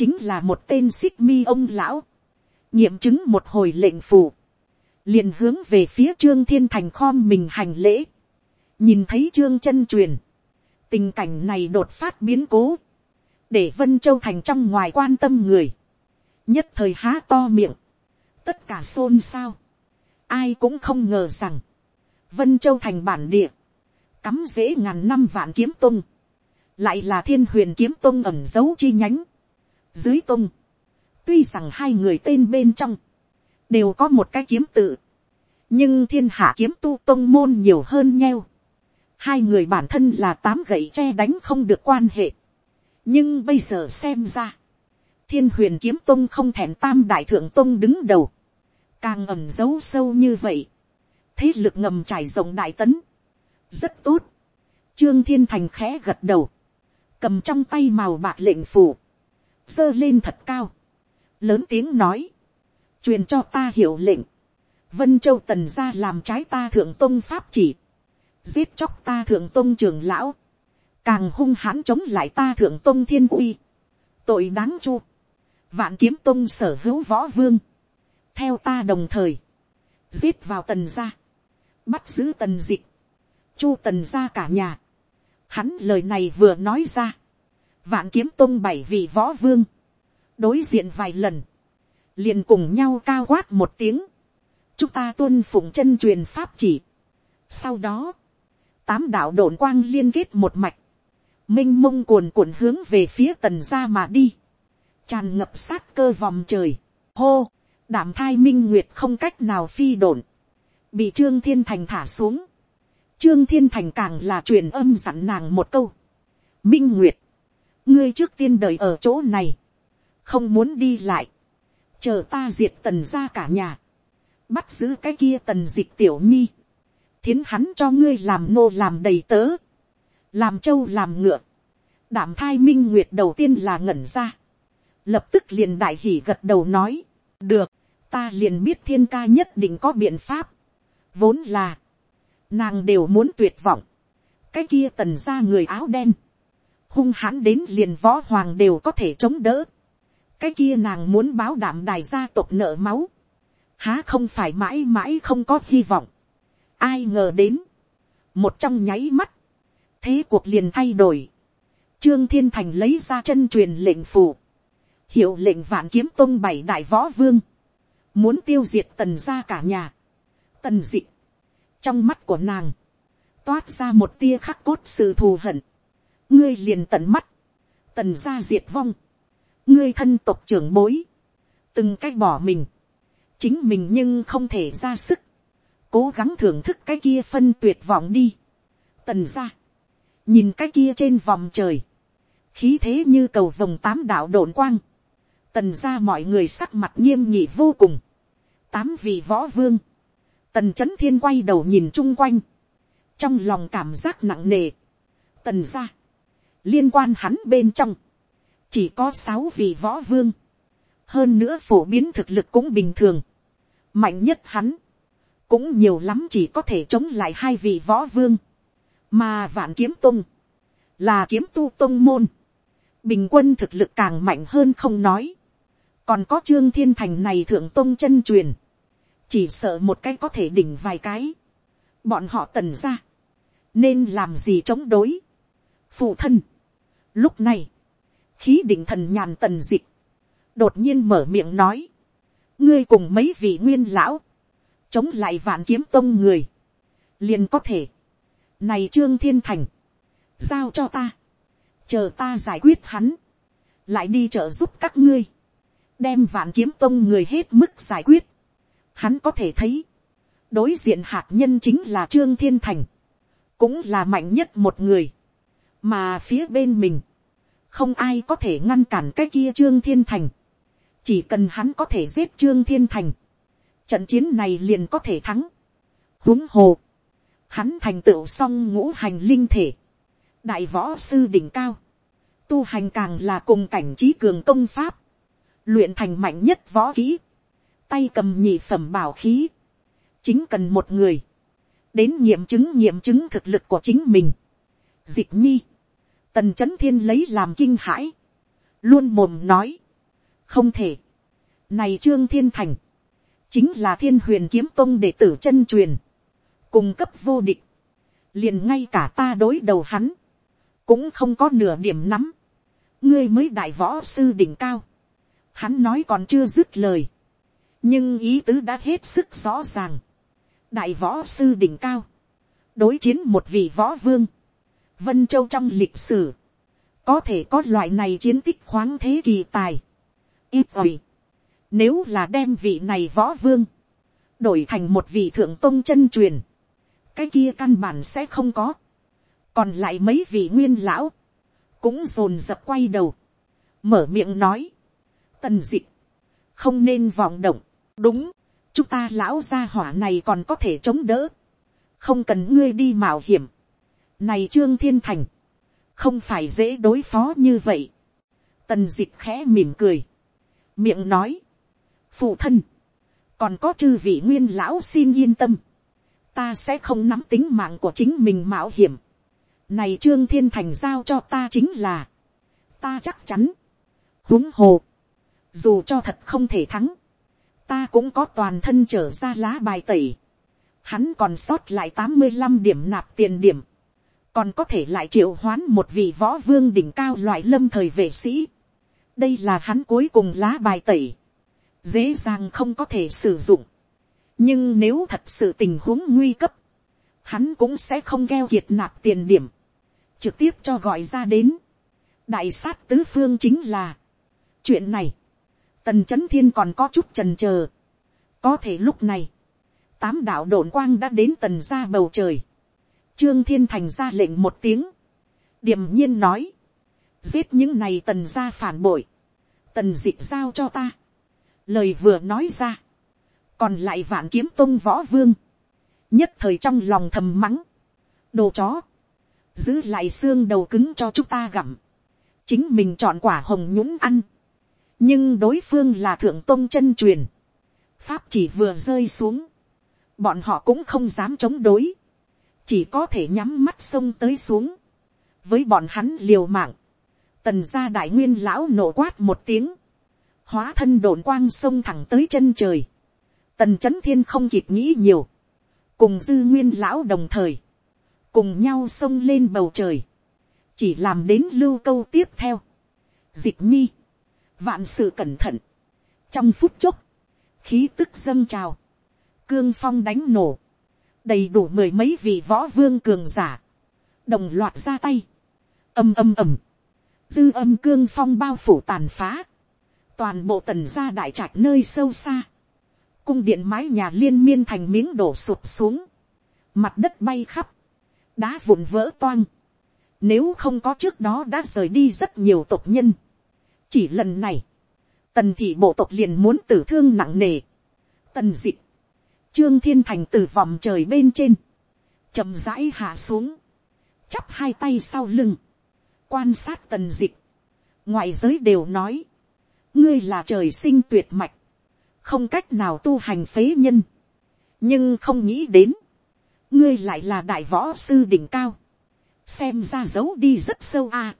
chính là một tên xích mi ông lão, nghiệm chứng một hồi lệnh phủ, liền hướng về phía trương thiên thành khom mình hành lễ, nhìn thấy trương chân truyền, tình cảnh này đột phát biến cố, để vân châu thành trong ngoài quan tâm người, nhất thời há to miệng, tất cả xôn xao, ai cũng không ngờ rằng, vân châu thành bản địa, cắm dễ ngàn năm vạn kiếm tung, lại là thiên huyền kiếm tung ẩm dấu chi nhánh, dưới tung, tuy rằng hai người tên bên trong, đều có một cái kiếm tự, nhưng thiên hạ kiếm tu tông môn nhiều hơn nheo, hai người bản thân là tám gậy tre đánh không được quan hệ. nhưng bây giờ xem ra, thiên huyền kiếm tông không thèm tam đại thượng tông đứng đầu, càng ẩm giấu sâu như vậy, thế lực ngầm trải rộng đại tấn, rất tốt, trương thiên thành khẽ gật đầu, cầm trong tay màu bạc lệnh phủ, giơ lên thật cao, lớn tiếng nói, truyền cho ta hiểu lệnh, vân châu tần ra làm trái ta thượng tông pháp chỉ, giết chóc ta thượng tôn trường lão, càng hung hãn chống lại ta thượng tôn thiên uy, tội đáng chu, vạn kiếm tôn sở hữu võ vương, theo ta đồng thời, giết vào tần gia, bắt giữ tần dịch, chu tần gia cả nhà, hắn lời này vừa nói ra, vạn kiếm tôn bảy vị võ vương, đối diện vài lần, liền cùng nhau cao quát một tiếng, chúng ta tuân phụng chân truyền pháp chỉ. Sau đó, tám đạo đồn quang liên kết một mạch, m i n h mông cuồn cuộn hướng về phía tần ra mà đi, tràn ngập sát cơ vòng trời, hô, đảm thai minh nguyệt không cách nào phi đồn, bị trương thiên thành thả xuống, trương thiên thành càng là truyền âm dặn nàng một câu, minh nguyệt, ngươi trước tiên đợi ở chỗ này, không muốn đi lại, chờ ta diệt tần ra cả nhà, bắt giữ cái kia tần dịch tiểu nhi, thiến hắn cho ngươi làm nô làm đầy tớ, làm trâu làm ngựa, đảm thai minh nguyệt đầu tiên là ngẩn ra, lập tức liền đại hỉ gật đầu nói, được, ta liền biết thiên ca nhất định có biện pháp, vốn là, nàng đều muốn tuyệt vọng, cái kia tần ra người áo đen, hung hãn đến liền võ hoàng đều có thể chống đỡ, cái kia nàng muốn báo đảm đài gia tộc nợ máu, há không phải mãi mãi không có hy vọng, Ai ngờ đến. Một trong nháy mắt. Thế cuộc liền thay đổi. Trương Thiên Thành lấy ra chân truyền lệnh phù. hiệu lệnh vạn kiếm tôn bảy đại võ vương, muốn tiêu diệt tần gia cả nhà, tần dị, trong mắt của nàng, toát ra một tia khắc cốt sự thù hận, ngươi liền tận mắt, tần gia diệt vong, ngươi thân tộc trưởng bối, từng cách bỏ mình, chính mình nhưng không thể ra sức, cố gắng thưởng thức cái kia phân tuyệt vọng đi, tần gia. Nhìn cái kia trên vòng trời, khí thế như cầu vòng tám đạo đồn quang, tần ra mọi người sắc mặt nghiêm nhị vô cùng, tám vị võ vương, tần c h ấ n thiên quay đầu nhìn chung quanh, trong lòng cảm giác nặng nề, tần ra, liên quan hắn bên trong, chỉ có sáu vị võ vương, hơn nữa phổ biến thực lực cũng bình thường, mạnh nhất hắn, cũng nhiều lắm chỉ có thể chống lại hai vị võ vương, mà vạn kiếm tung, là kiếm tu tung môn, bình quân thực lực càng mạnh hơn không nói, còn có trương thiên thành này thượng tung chân truyền, chỉ sợ một cái có thể đỉnh vài cái, bọn họ tần ra, nên làm gì chống đối, phụ thân. Lúc này, khí định thần nhàn tần dịch, đột nhiên mở miệng nói, ngươi cùng mấy vị nguyên lão, chống lại vạn kiếm tông người, liền có thể, này trương thiên thành, giao cho ta, chờ ta giải quyết hắn, lại đi trợ giúp các ngươi, đem vạn kiếm tông người hết mức giải quyết, Hắn có thể thấy, đối diện hạt nhân chính là Trương Thiên Thành, cũng là mạnh nhất một người, mà phía bên mình, không ai có thể ngăn cản cái kia Trương Thiên Thành, chỉ cần hắn có thể giết Trương Thiên Thành, trận chiến này liền có thể thắng. huống hồ, hắn thành tựu xong ngũ hành linh thể, đại võ sư đỉnh cao, tu hành càng là cùng cảnh trí cường công pháp, luyện thành mạnh nhất võ kỹ, tay cầm nhị phẩm bảo khí, chính cần một người, đến nghiệm chứng nghiệm chứng thực lực của chính mình. Dịch nhi, tần c h ấ n thiên lấy làm kinh hãi, luôn mồm nói, không thể, này trương thiên thành, chính là thiên huyền kiếm tông đệ tử chân truyền, cung cấp vô địch, liền ngay cả ta đối đầu hắn, cũng không có nửa điểm nắm, ngươi mới đại võ sư đỉnh cao, hắn nói còn chưa dứt lời, nhưng ý tứ đã hết sức rõ ràng. đại võ sư đỉnh cao, đối chiến một vị võ vương, vân châu trong lịch sử, có thể có loại này chiến tích khoáng thế kỳ tài. ít ỏi, nếu là đem vị này võ vương, đổi thành một vị thượng tôn chân truyền, cái kia căn bản sẽ không có. còn lại mấy vị nguyên lão, cũng rồn rập quay đầu, mở miệng nói, tần dị không nên vọng động, đúng, chúng ta lão gia hỏa này còn có thể chống đỡ, không cần ngươi đi mạo hiểm này trương thiên thành, không phải dễ đối phó như vậy. tần d ị c h khẽ mỉm cười, miệng nói, phụ thân, còn có chư vị nguyên lão xin yên tâm, ta sẽ không nắm tính mạng của chính mình mạo hiểm. này trương thiên thành giao cho ta chính là, ta chắc chắn, huống hồ, dù cho thật không thể thắng, ta cũng có toàn thân trở ra lá bài tẩy. Hắn còn sót lại tám mươi 85 điểm nạp tiền điểm. Còn có thể lại triệu hoán một vị võ vương đỉnh cao loại lâm thời vệ sĩ. Đây là hắn cuối cùng lá bài tẩy. Dễ dàng không có thể sử dụng. Nhưng nếu thật sự tình huống nguy cấp. Hắn cũng sẽ không keo kiệt nạp tiền điểm. Trực tiếp cho gọi ra đến. Đại sát tứ phương chính là. Chuyện này tần c h ấ n thiên còn có chút trần c h ờ có thể lúc này, tám đạo đồn quang đã đến tần ra bầu trời, trương thiên thành ra lệnh một tiếng, điềm nhiên nói, giết những này tần ra phản bội, tần dị giao cho ta, lời vừa nói ra, còn lại vạn kiếm tông võ vương, nhất thời trong lòng thầm mắng, đồ chó, giữ lại xương đầu cứng cho chúng ta gặm, chính mình chọn quả hồng nhũng ăn, nhưng đối phương là thượng tôn chân truyền, pháp chỉ vừa rơi xuống, bọn họ cũng không dám chống đối, chỉ có thể nhắm mắt sông tới xuống, với bọn hắn liều mạng, tần gia đại nguyên lão nổ quát một tiếng, hóa thân đồn quang sông thẳng tới chân trời, tần c h ấ n thiên không kịp nghĩ nhiều, cùng dư nguyên lão đồng thời, cùng nhau sông lên bầu trời, chỉ làm đến lưu câu tiếp theo, dịch nhi, vạn sự cẩn thận, trong phút chốc, khí tức dâng trào, cương phong đánh nổ, đầy đủ mười mấy vị võ vương cường giả, đồng loạt ra tay, âm âm ầm, dư âm cương phong bao phủ tàn phá, toàn bộ tần gia đại trạch nơi sâu xa, cung điện mái nhà liên miên thành miếng đổ sụp xuống, mặt đất bay khắp, đá vụn vỡ toang, nếu không có trước đó đã rời đi rất nhiều tộc nhân, chỉ lần này, tần thị bộ tộc liền muốn tử thương nặng nề, tần dịch, trương thiên thành từ vòng trời bên trên, chậm rãi hạ xuống, chắp hai tay sau lưng, quan sát tần dịch, ngoại giới đều nói, ngươi là trời sinh tuyệt mạch, không cách nào tu hành phế nhân, nhưng không nghĩ đến, ngươi lại là đại võ sư đỉnh cao, xem ra giấu đi rất sâu a.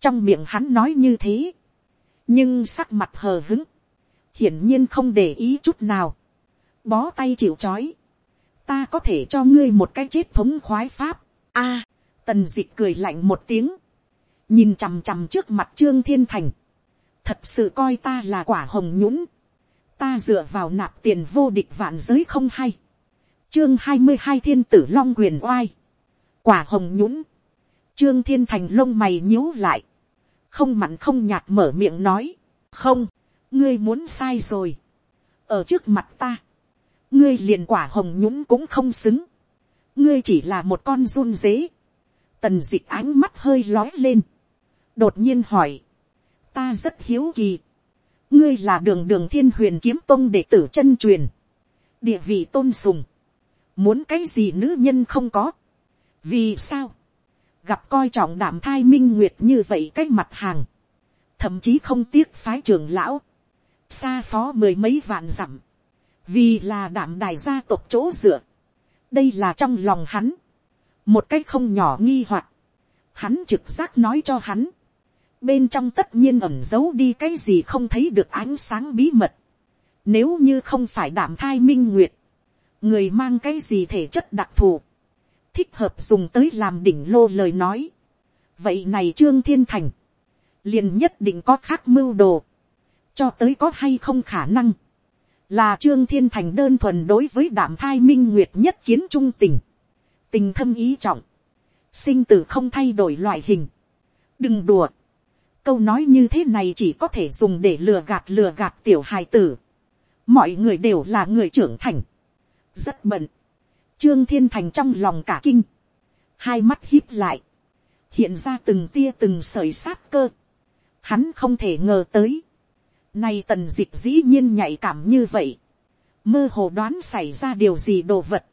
trong miệng hắn nói như thế, nhưng sắc mặt hờ hứng, hiển nhiên không để ý chút nào, bó tay chịu c h ó i ta có thể cho ngươi một cái chết thống khoái pháp, a, tần d ị c cười lạnh một tiếng, nhìn chằm chằm trước mặt trương thiên thành, thật sự coi ta là quả hồng nhũng, ta dựa vào nạp tiền vô địch vạn giới không hay, chương hai mươi hai thiên tử long quyền oai, quả hồng nhũng, trương thiên thành lông mày nhíu lại, không mặn không nhạt mở miệng nói, không, ngươi muốn sai rồi, ở trước mặt ta, ngươi liền quả hồng nhũng cũng không xứng, ngươi chỉ là một con run dế, tần d ị c h ánh mắt hơi lói lên, đột nhiên hỏi, ta rất hiếu kỳ, ngươi là đường đường thiên huyền kiếm tông đệ tử chân truyền, địa vị tôn sùng, muốn cái gì nữ nhân không có, vì sao, gặp coi trọng đảm thai minh nguyệt như vậy cái mặt hàng, thậm chí không tiếc phái trường lão, xa phó mười mấy vạn dặm, vì là đảm đài gia tộc chỗ dựa, đây là trong lòng hắn, một cách không nhỏ nghi hoặc, hắn trực giác nói cho hắn, bên trong tất nhiên ẩm giấu đi cái gì không thấy được ánh sáng bí mật, nếu như không phải đảm thai minh nguyệt, người mang cái gì thể chất đặc thù, thích hợp dùng tới làm đỉnh lô lời nói, vậy này trương thiên thành, liền nhất định có khác mưu đồ, cho tới có hay không khả năng, là trương thiên thành đơn thuần đối với đảm thai minh nguyệt nhất kiến trung tình, tình thâm ý trọng, sinh tử không thay đổi loại hình, đừng đùa, câu nói như thế này chỉ có thể dùng để lừa gạt lừa gạt tiểu hài tử, mọi người đều là người trưởng thành, rất bận, trương thiên thành trong lòng cả kinh, hai mắt híp lại, hiện ra từng tia từng sợi sát cơ, hắn không thể ngờ tới, này tần dịch dĩ nhiên nhạy cảm như vậy. Mơ hồ đoán xảy ra điều gì đồ vật.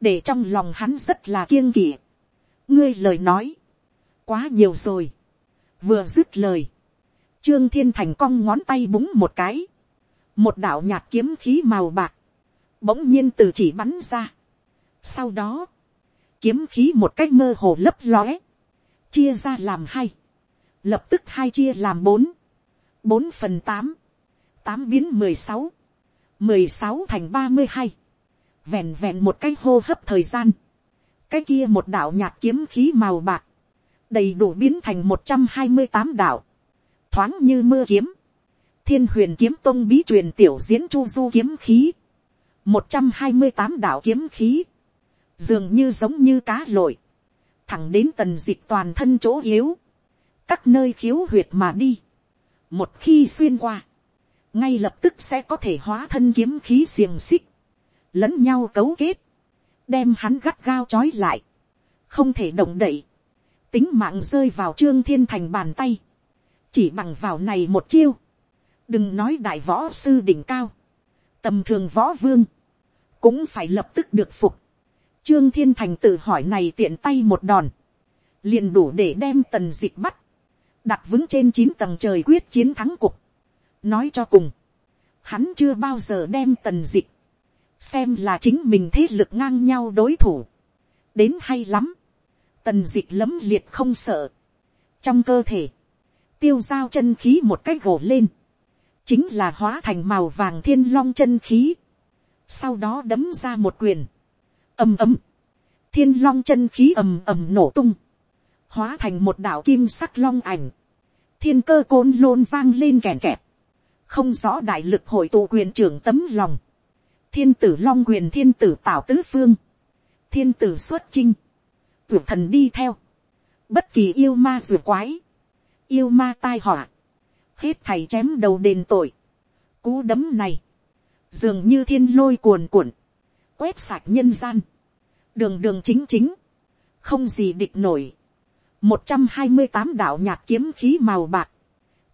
Để trong lòng hắn rất là kiêng kỵ. Ngươi lời nói. Quá nhiều rồi. Vừa dứt lời. Trương Thiên Thành cong ngón tay búng một cái. Một đạo nhạt kiếm khí màu bạc. Bỗng nhiên từ chỉ bắn ra. Sau đó. Kiếm khí một cách mơ hồ lấp lóe. Chia ra làm hai. Lập tức hai chia làm bốn bốn phần tám, tám biến mười sáu, mười sáu thành ba mươi hai, vẹn vẹn một cái hô hấp thời gian, cái kia một đạo nhạt kiếm khí màu bạc, đầy đủ biến thành một trăm hai mươi tám đạo, thoáng như mưa kiếm, thiên huyền kiếm tông bí truyền tiểu diễn chu du kiếm khí, một trăm hai mươi tám đạo kiếm khí, dường như giống như cá lội, thẳng đến tần dịch toàn thân chỗ yếu, các nơi khiếu huyệt mà đi, một khi xuyên qua, ngay lập tức sẽ có thể hóa thân kiếm khí xiềng xích, lẫn nhau cấu kết, đem hắn gắt gao c h ó i lại, không thể động đậy, tính mạng rơi vào trương thiên thành bàn tay, chỉ bằng vào này một chiêu, đừng nói đại võ sư đỉnh cao, tầm thường võ vương, cũng phải lập tức được phục, trương thiên thành tự hỏi này tiện tay một đòn, liền đủ để đem tần dịch bắt, đặt vững trên chín tầng trời quyết chiến thắng cục. nói cho cùng, hắn chưa bao giờ đem tần dịch, xem là chính mình thế lực ngang nhau đối thủ. đến hay lắm, tần dịch lấm liệt không sợ. trong cơ thể, tiêu giao chân khí một cái gỗ lên, chính là hóa thành màu vàng thiên long chân khí. sau đó đấm ra một quyền, ầm ầm, thiên long chân khí ầm ầm nổ tung, hóa thành một đạo kim sắc long ảnh, thiên cơ côn lôn vang lên kèn kẹp, không rõ đại lực hội tụ quyền trưởng tấm lòng, thiên tử long quyền thiên tử tào tứ phương, thiên tử xuất chinh, ruột thần đi theo, bất kỳ yêu ma ruột quái, yêu ma tai họa, hết thầy chém đầu đền tội, cú đấm này, dường như thiên lôi cuồn cuộn, quét sạch nhân gian, đường đường chính chính, không gì địch nổi, một trăm hai mươi tám đạo nhạc kiếm khí màu bạc,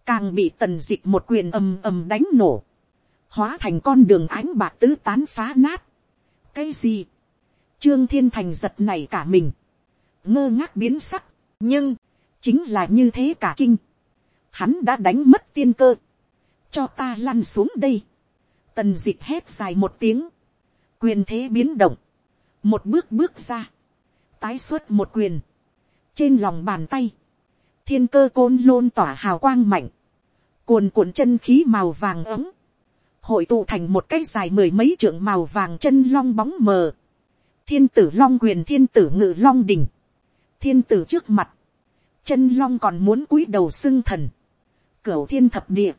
càng bị tần d ị c h một quyền ầm ầm đánh nổ, hóa thành con đường ánh bạc tứ tán phá nát. cái gì, trương thiên thành giật này cả mình, ngơ ngác biến sắc, nhưng, chính là như thế cả kinh, hắn đã đánh mất tiên cơ, cho ta lăn xuống đây, tần d ị c h hét dài một tiếng, quyền thế biến động, một bước bước ra, tái xuất một quyền, trên lòng bàn tay, thiên cơ côn lôn tỏa hào quang mạnh, cuồn cuộn chân khí màu vàng ấm, hội tụ thành một cái dài mười mấy trượng màu vàng chân long bóng mờ, thiên tử long quyền thiên tử ngự long đình, thiên tử trước mặt, chân long còn muốn cúi đầu xưng thần, cửu thiên thập địa,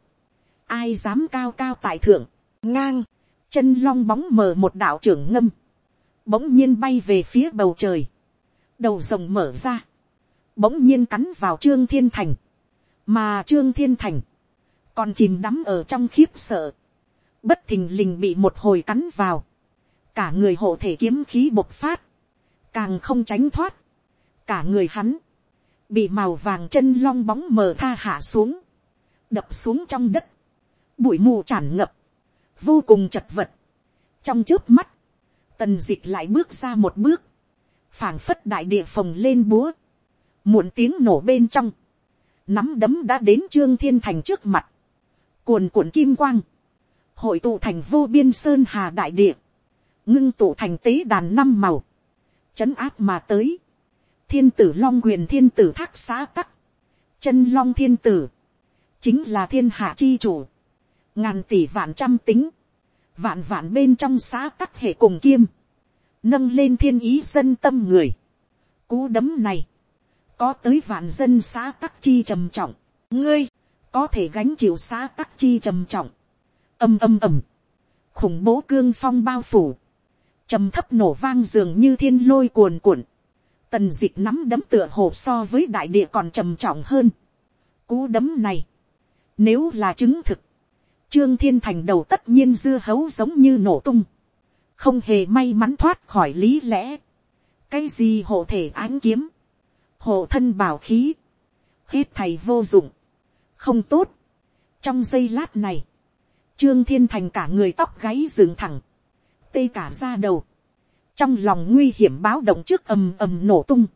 ai dám cao cao tại thượng, ngang, chân long bóng mờ một đạo trưởng ngâm, bỗng nhiên bay về phía bầu trời, đầu rồng mở ra, bỗng nhiên cắn vào trương thiên thành, mà trương thiên thành còn chìm đắm ở trong khiếp sợ, bất thình lình bị một hồi cắn vào, cả người hộ thể kiếm khí bộc phát, càng không tránh thoát, cả người hắn, bị màu vàng chân long bóng mờ tha hạ xuống, đập xuống trong đất, bụi mù tràn ngập, vô cùng chật vật, trong trước mắt, tần d ị c h lại bước ra một bước, phảng phất đại địa phồng lên búa, muộn tiếng nổ bên trong, nắm đấm đã đến trương thiên thành trước mặt, cuồn cuộn kim quang, hội tụ thành vô biên sơn hà đại địa, ngưng tụ thành tế đàn năm màu, chấn áp mà tới, thiên tử long quyền thiên tử thác xã tắc, chân long thiên tử, chính là thiên hạ chi chủ, ngàn tỷ vạn trăm tính, vạn vạn bên trong xã tắc hệ cùng kiêm, nâng lên thiên ý dân tâm người, cú đấm này, có tới vạn dân xã tắc chi trầm trọng, ngươi, có thể gánh chịu xã tắc chi trầm trọng, âm âm ầm, khủng bố cương phong bao phủ, trầm thấp nổ vang dường như thiên lôi cuồn cuộn, tần d ị c h nắm đấm tựa hồ so với đại địa còn trầm trọng hơn, cú đấm này, nếu là chứng thực, trương thiên thành đầu tất nhiên dưa hấu giống như nổ tung, không hề may mắn thoát khỏi lý lẽ, cái gì hộ thể ánh kiếm, hộ thân bảo khí, hết thầy vô dụng, không tốt. trong giây lát này, trương thiên thành cả người tóc gáy dựng thẳng, tê cả ra đầu, trong lòng nguy hiểm báo động trước ầm ầm nổ tung,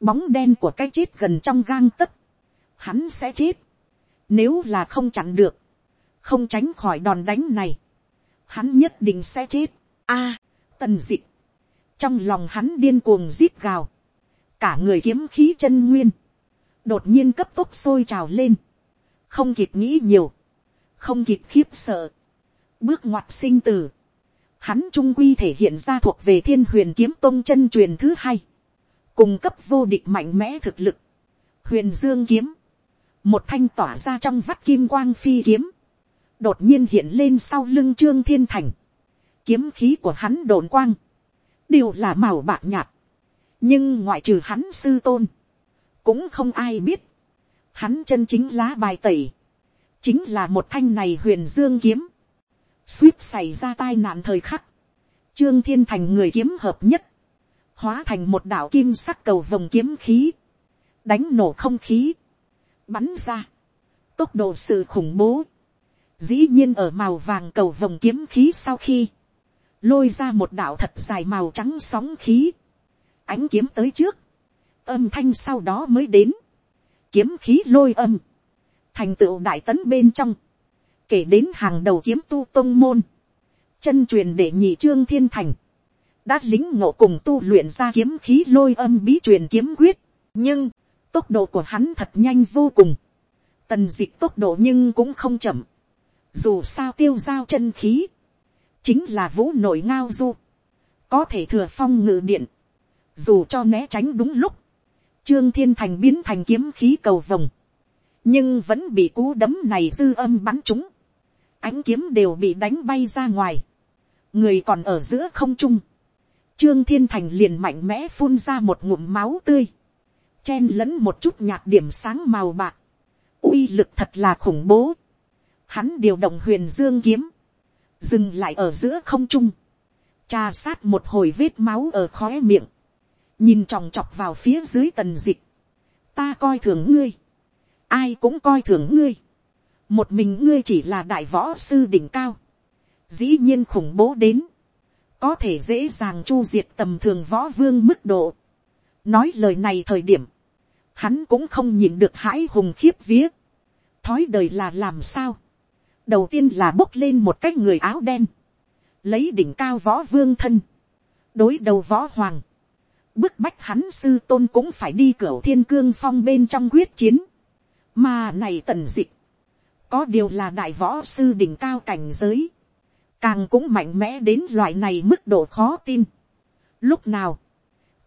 bóng đen của cái chết gần trong gang tấc, hắn sẽ chết, nếu là không chặn được, không tránh khỏi đòn đánh này, hắn nhất định sẽ chết. A, tần d trong lòng hắn điên cuồng rít gào, cả người kiếm khí chân nguyên, đột nhiên cấp tốc sôi trào lên, không kịp nghĩ nhiều, không kịp khiếp sợ, bước ngoặt sinh tử, hắn trung quy thể hiện ra thuộc về thiên huyền kiếm tôn chân truyền thứ hai, cung cấp vô địch mạnh mẽ thực lực, huyền dương kiếm, một thanh tỏa ra trong vắt kim quang phi kiếm, đột nhiên hiện lên sau lưng trương thiên thành, kiếm khí của hắn đồn quang, đều là màu bạc nhạt, nhưng ngoại trừ hắn sư tôn, cũng không ai biết, hắn chân chính lá bài tẩy, chính là một thanh này huyền dương kiếm, suýt xảy ra tai nạn thời khắc, trương thiên thành người kiếm hợp nhất, hóa thành một đạo kim sắc cầu vồng kiếm khí, đánh nổ không khí, bắn ra, tốc độ sự khủng bố, dĩ nhiên ở màu vàng cầu vồng kiếm khí sau khi, lôi ra một đạo thật dài màu trắng sóng khí, ánh kiếm tới trước, âm thanh sau đó mới đến, kiếm khí lôi âm, thành tựu đại tấn bên trong, kể đến hàng đầu kiếm tu tôn môn, chân truyền để nhị trương thiên thành, đã lính ngộ cùng tu luyện ra kiếm khí lôi âm bí truyền kiếm quyết, nhưng, tốc độ của hắn thật nhanh vô cùng, tần d ị c h tốc độ nhưng cũng không chậm, dù sao tiêu giao chân khí, chính là vũ nội ngao du, có thể thừa phong ngự điện, dù cho né tránh đúng lúc, trương thiên thành biến thành kiếm khí cầu vồng, nhưng vẫn bị cú đấm này dư âm bắn trúng, ánh kiếm đều bị đánh bay ra ngoài, người còn ở giữa không trung, trương thiên thành liền mạnh mẽ phun ra một ngụm máu tươi, chen lẫn một chút nhạt điểm sáng màu bạc, uy lực thật là khủng bố, hắn điều động huyền dương kiếm, dừng lại ở giữa không trung, trà sát một hồi vết máu ở khóe miệng, nhìn tròng trọc vào phía dưới tần dịch, ta coi thường ngươi, ai cũng coi thường ngươi, một mình ngươi chỉ là đại võ sư đỉnh cao, dĩ nhiên khủng bố đến, có thể dễ dàng chu diệt tầm thường võ vương mức độ. nói lời này thời điểm, hắn cũng không nhìn được hãi hùng khiếp vía, thói đời là làm sao, đầu tiên là bốc lên một cái người áo đen, lấy đỉnh cao võ vương thân, đối đầu võ hoàng, bức bách hắn sư tôn cũng phải đi cửa thiên cương phong bên trong quyết chiến, mà này tần dịch, có điều là đại võ sư đỉnh cao cảnh giới, càng cũng mạnh mẽ đến loại này mức độ khó tin. Lúc nào,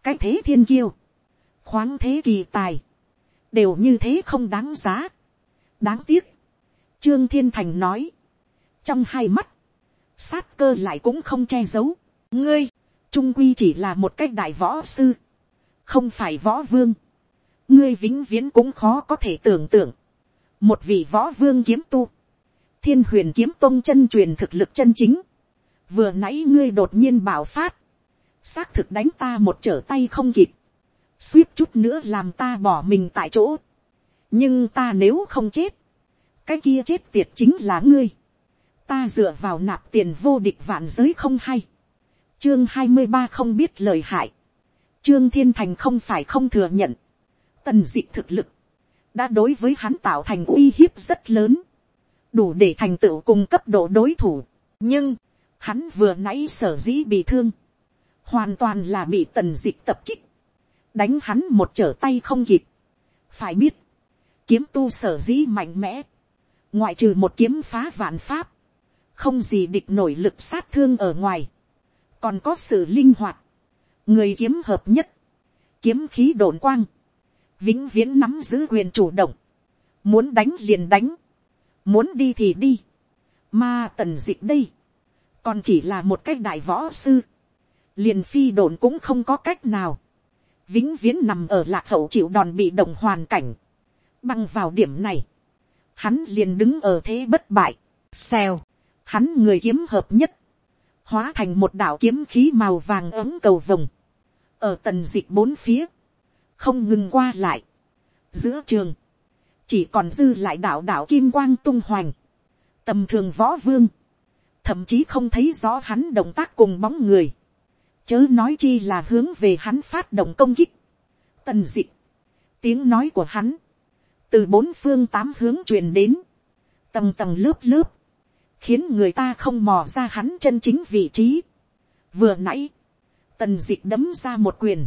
cái thế thiên kiêu, khoáng thế kỳ tài, đều như thế không đáng giá. đáng tiếc, trương thiên thành nói, trong hai mắt, sát cơ lại cũng không che giấu, ngươi, trung quy chỉ là một cái đại võ sư, không phải võ vương, ngươi vĩnh viễn cũng khó có thể tưởng tượng, một vị võ vương kiếm tu, thiên huyền kiếm tôn chân truyền thực lực chân chính, vừa nãy ngươi đột nhiên bảo phát, xác thực đánh ta một trở tay không kịp, suýt chút nữa làm ta bỏ mình tại chỗ, nhưng ta nếu không chết, cái kia chết tiệt chính là ngươi, ta dựa vào nạp tiền vô địch vạn giới không hay, chương hai mươi ba không biết lời hại, trương thiên thành không phải không thừa nhận, tần d ị thực lực, đã đối với hắn tạo thành uy hiếp rất lớn, đủ để thành tựu cùng cấp độ đối thủ. nhưng, hắn vừa nãy sở dĩ bị thương, hoàn toàn là bị tần dịch tập kích, đánh hắn một trở tay không kịp. phải biết, kiếm tu sở dĩ mạnh mẽ, ngoại trừ một kiếm phá vạn pháp, không gì địch nổi lực sát thương ở ngoài, còn có sự linh hoạt, người kiếm hợp nhất, kiếm khí đồn quang, vĩnh viễn nắm giữ quyền chủ động, muốn đánh liền đánh, muốn đi thì đi, mà tần d ị c h đây, còn chỉ là một cái đại võ sư, liền phi đồn cũng không có cách nào, vĩnh viễn nằm ở lạc hậu chịu đòn bị động hoàn cảnh, băng vào điểm này, hắn liền đứng ở thế bất bại, xèo, hắn người kiếm hợp nhất, hóa thành một đạo kiếm khí màu vàng ấm cầu vồng, ở tần dịch bốn phía, không ngừng qua lại. giữa trường, chỉ còn dư lại đạo đạo kim quang tung hoành, tầm thường võ vương, thậm chí không thấy rõ hắn động tác cùng bóng người, chớ nói chi là hướng về hắn phát động công kích. tần dịch tiếng nói của hắn, từ bốn phương tám hướng truyền đến, tầng tầng lớp lớp, khiến người ta không mò ra hắn chân chính vị trí. vừa nãy, tần dịch đấm ra một quyền,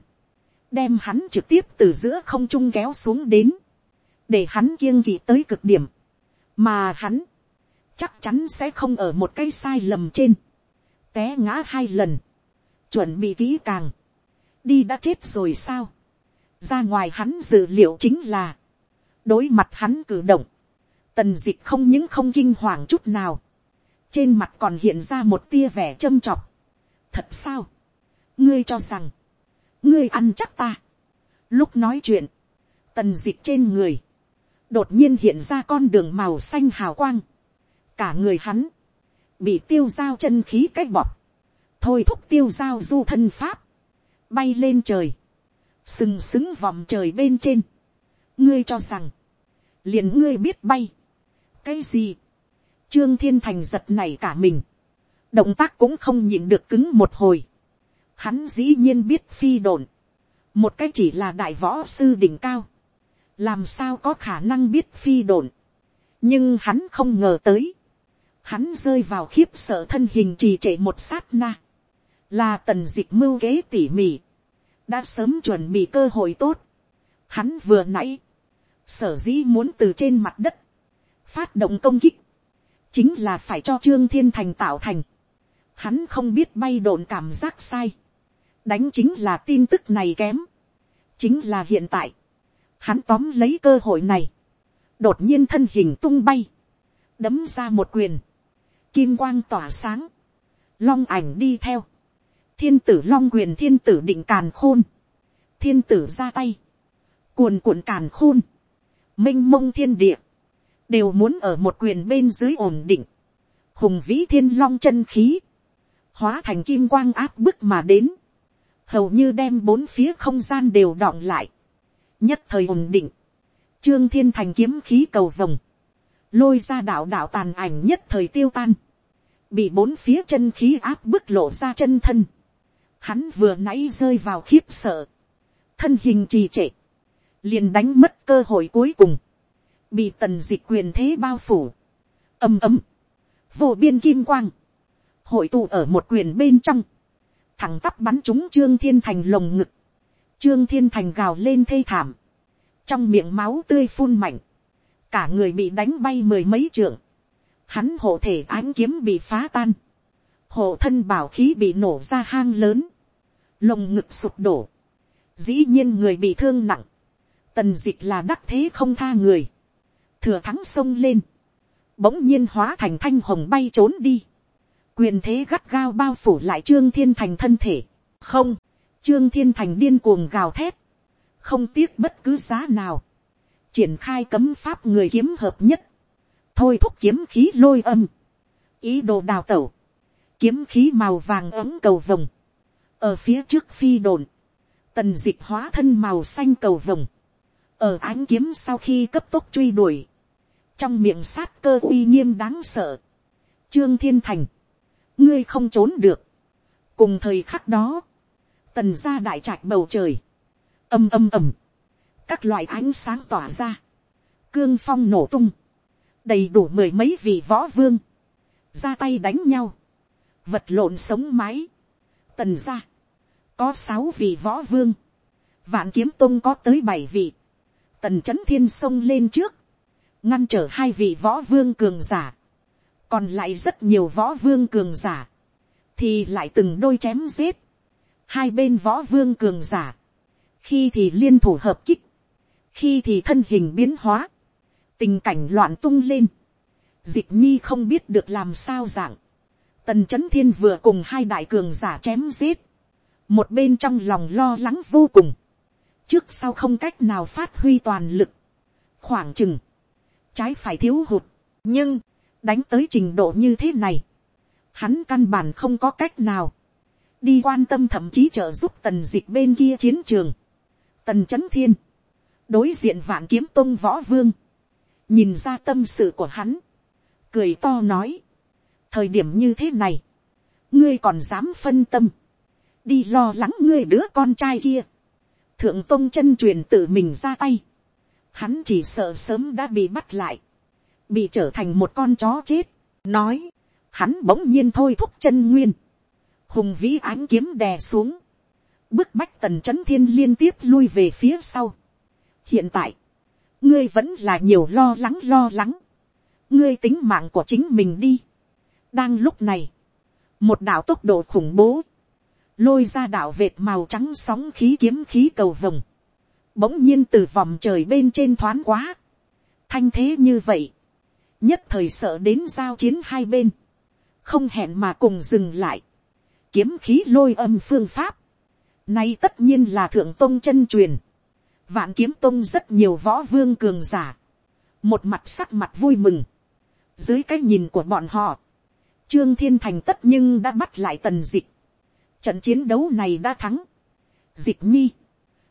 đem hắn trực tiếp từ giữa không trung kéo xuống đến, để hắn kiêng kỵ tới cực điểm, mà hắn chắc chắn sẽ không ở một cái sai lầm trên, té ngã hai lần, chuẩn bị kỹ càng, đi đã chết rồi sao, ra ngoài hắn dự liệu chính là, đối mặt hắn cử động, tần d ị c h không những không kinh hoàng chút nào, trên mặt còn hiện ra một tia vẻ châm chọc, thật sao, ngươi cho rằng, ngươi ăn chắc ta. Lúc nói chuyện, tần dịch trên người, đột nhiên hiện ra con đường màu xanh hào quang. Cả người hắn, bị tiêu dao chân khí cách bọt. Thôi thúc tiêu dao du thân pháp, bay lên trời, sừng sững vòng trời bên trên. Ngươi cho rằng, liền ngươi biết bay. Cái gì? Trương Thiên Thành giật này cả mình. Động tác cũng không nhịn được cứng một hồi. Hắn dĩ nhiên biết phi đồn, một cái chỉ là đại võ sư đỉnh cao, làm sao có khả năng biết phi đồn, nhưng hắn không ngờ tới, hắn rơi vào khiếp sợ thân hình trì trệ một sát na, là tần dịch mưu kế tỉ mỉ, đã sớm chuẩn bị cơ hội tốt, hắn vừa nãy, sở dĩ muốn từ trên mặt đất, phát động công kích, chính là phải cho trương thiên thành tạo thành, hắn không biết bay độn cảm giác sai, đánh chính là tin tức này kém, chính là hiện tại, hắn tóm lấy cơ hội này, đột nhiên thân hình tung bay, đấm ra một quyền, kim quang tỏa sáng, long ảnh đi theo, thiên tử long quyền thiên tử định càn khôn, thiên tử ra tay, cuồn cuộn càn khôn, m i n h mông thiên địa, đều muốn ở một quyền bên dưới ổn định, hùng vĩ thiên long chân khí, hóa thành kim quang áp bức mà đến, hầu như đem bốn phía không gian đều đọng lại, nhất thời ổn định, trương thiên thành kiếm khí cầu vồng, lôi ra đạo đạo tàn ảnh nhất thời tiêu tan, bị bốn phía chân khí áp bức lộ ra chân thân, hắn vừa nãy rơi vào khiếp sợ, thân hình trì trệ, liền đánh mất cơ hội cuối cùng, bị tần dịch quyền thế bao phủ, ầm ầm, vô biên kim quang, hội tụ ở một quyền bên trong, thẳng tắp bắn chúng trương thiên thành lồng ngực, trương thiên thành gào lên thê thảm, trong miệng máu tươi phun mạnh, cả người bị đánh bay mười mấy trượng, hắn hộ thể ánh kiếm bị phá tan, hộ thân bảo khí bị nổ ra hang lớn, lồng ngực sụp đổ, dĩ nhiên người bị thương nặng, tần dịch là đắc thế không tha người, thừa thắng sông lên, bỗng nhiên hóa thành thanh hồng bay trốn đi, quyền thế gắt gao bao phủ lại trương thiên thành thân thể, không, trương thiên thành điên cuồng gào thét, không tiếc bất cứ giá nào, triển khai cấm pháp người kiếm hợp nhất, thôi thúc kiếm khí lôi âm, ý đồ đào tẩu, kiếm khí màu vàng ấm cầu vồng, ở phía trước phi đồn, tần dịch hóa thân màu xanh cầu vồng, ở ánh kiếm sau khi cấp tốc truy đuổi, trong miệng sát cơ uy nghiêm đáng sợ, trương thiên thành, ngươi không trốn được, cùng thời khắc đó, tần ra đại trạch bầu trời, âm âm ầm, các loại ánh sáng tỏa ra, cương phong nổ tung, đầy đủ mười mấy vị võ vương, ra tay đánh nhau, vật lộn sống mái, tần ra, có sáu vị võ vương, vạn kiếm tông có tới bảy vị, tần c h ấ n thiên sông lên trước, ngăn trở hai vị võ vương cường giả, còn lại rất nhiều võ vương cường giả, thì lại từng đôi chém giết, hai bên võ vương cường giả, khi thì liên thủ hợp kích, khi thì thân hình biến hóa, tình cảnh loạn tung lên, dịch nhi không biết được làm sao dạng, tần c h ấ n thiên vừa cùng hai đại cường giả chém giết, một bên trong lòng lo lắng vô cùng, trước sau không cách nào phát huy toàn lực, khoảng chừng, trái phải thiếu hụt, nhưng, đánh tới trình độ như thế này, hắn căn bản không có cách nào, đi quan tâm thậm chí trợ giúp tần dịch bên kia chiến trường, tần c h ấ n thiên, đối diện vạn kiếm tôn võ vương, nhìn ra tâm sự của hắn, cười to nói, thời điểm như thế này, ngươi còn dám phân tâm, đi lo lắng ngươi đứa con trai kia, thượng tôn chân truyền tự mình ra tay, hắn chỉ sợ sớm đã bị bắt lại, bị trở thành một con chó chết, nói, hắn bỗng nhiên thôi thúc chân nguyên, hùng vĩ ánh kiếm đè xuống, bức bách tần c h ấ n thiên liên tiếp lui về phía sau. hiện tại, ngươi vẫn là nhiều lo lắng lo lắng, ngươi tính mạng của chính mình đi. đang lúc này, một đạo tốc độ khủng bố, lôi ra đạo vệt màu trắng sóng khí kiếm khí cầu vồng, bỗng nhiên từ vòng trời bên trên thoáng quá, thanh thế như vậy, nhất thời sợ đến giao chiến hai bên, không hẹn mà cùng dừng lại, kiếm khí lôi âm phương pháp, nay tất nhiên là thượng tôn chân truyền, vạn kiếm tôn rất nhiều võ vương cường giả, một mặt sắc mặt vui mừng, dưới cái nhìn của bọn họ, trương thiên thành tất nhưng đã bắt lại tần dịch, Trận chiến đấu này đã thắng. Dịch nhi.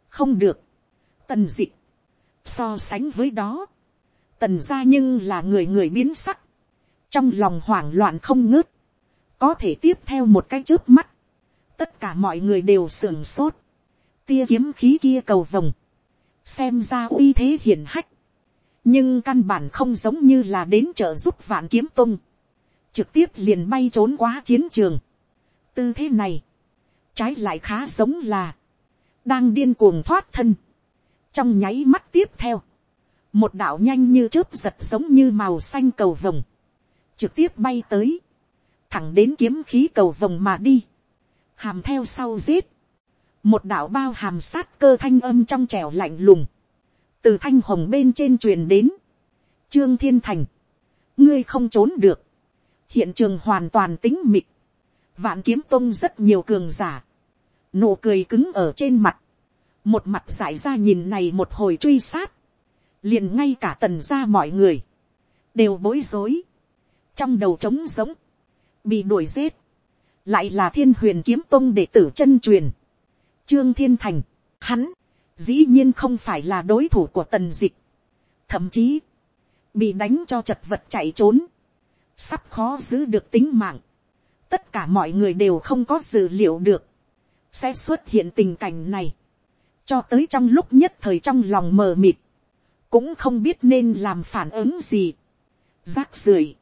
Không được. Tần dịch. So sánh với đó. Tần gia nhưng là người người biến sắc. Trong lòng hoảng loạn không ngớt. Có thể tiếp theo một cái trước mắt. Tất cả mọi người đều sườn sốt. Tia kiếm khí kia cầu vồng. Xem ra uy thế hiển hách. Nhưng căn bản không giống như là đến trợ giúp vạn kiếm tung. Trực tiếp liền bay trốn quá chiến trường. Tư thế này trái lại khá giống là, đang điên cuồng thoát thân, trong nháy mắt tiếp theo, một đạo nhanh như chớp giật giống như màu xanh cầu vồng, trực tiếp bay tới, thẳng đến kiếm khí cầu vồng mà đi, hàm theo sau giết, một đạo bao hàm sát cơ thanh âm trong trẻo lạnh lùng, từ thanh hồng bên trên truyền đến, trương thiên thành, ngươi không trốn được, hiện trường hoàn toàn tính mịt, vạn kiếm tông rất nhiều cường giả, nụ cười cứng ở trên mặt, một mặt giải ra nhìn này một hồi truy sát, liền ngay cả tần ra mọi người, đều bối rối, trong đầu trống giống, bị đuổi giết, lại là thiên huyền kiếm tông đệ tử chân truyền, trương thiên thành, hắn, dĩ nhiên không phải là đối thủ của tần dịch, thậm chí, bị đánh cho chật vật chạy trốn, sắp khó giữ được tính mạng, tất cả mọi người đều không có dự liệu được, sẽ xuất hiện tình cảnh này, cho tới trong lúc nhất thời trong lòng mờ mịt, cũng không biết nên làm phản ứng gì, rác rưởi,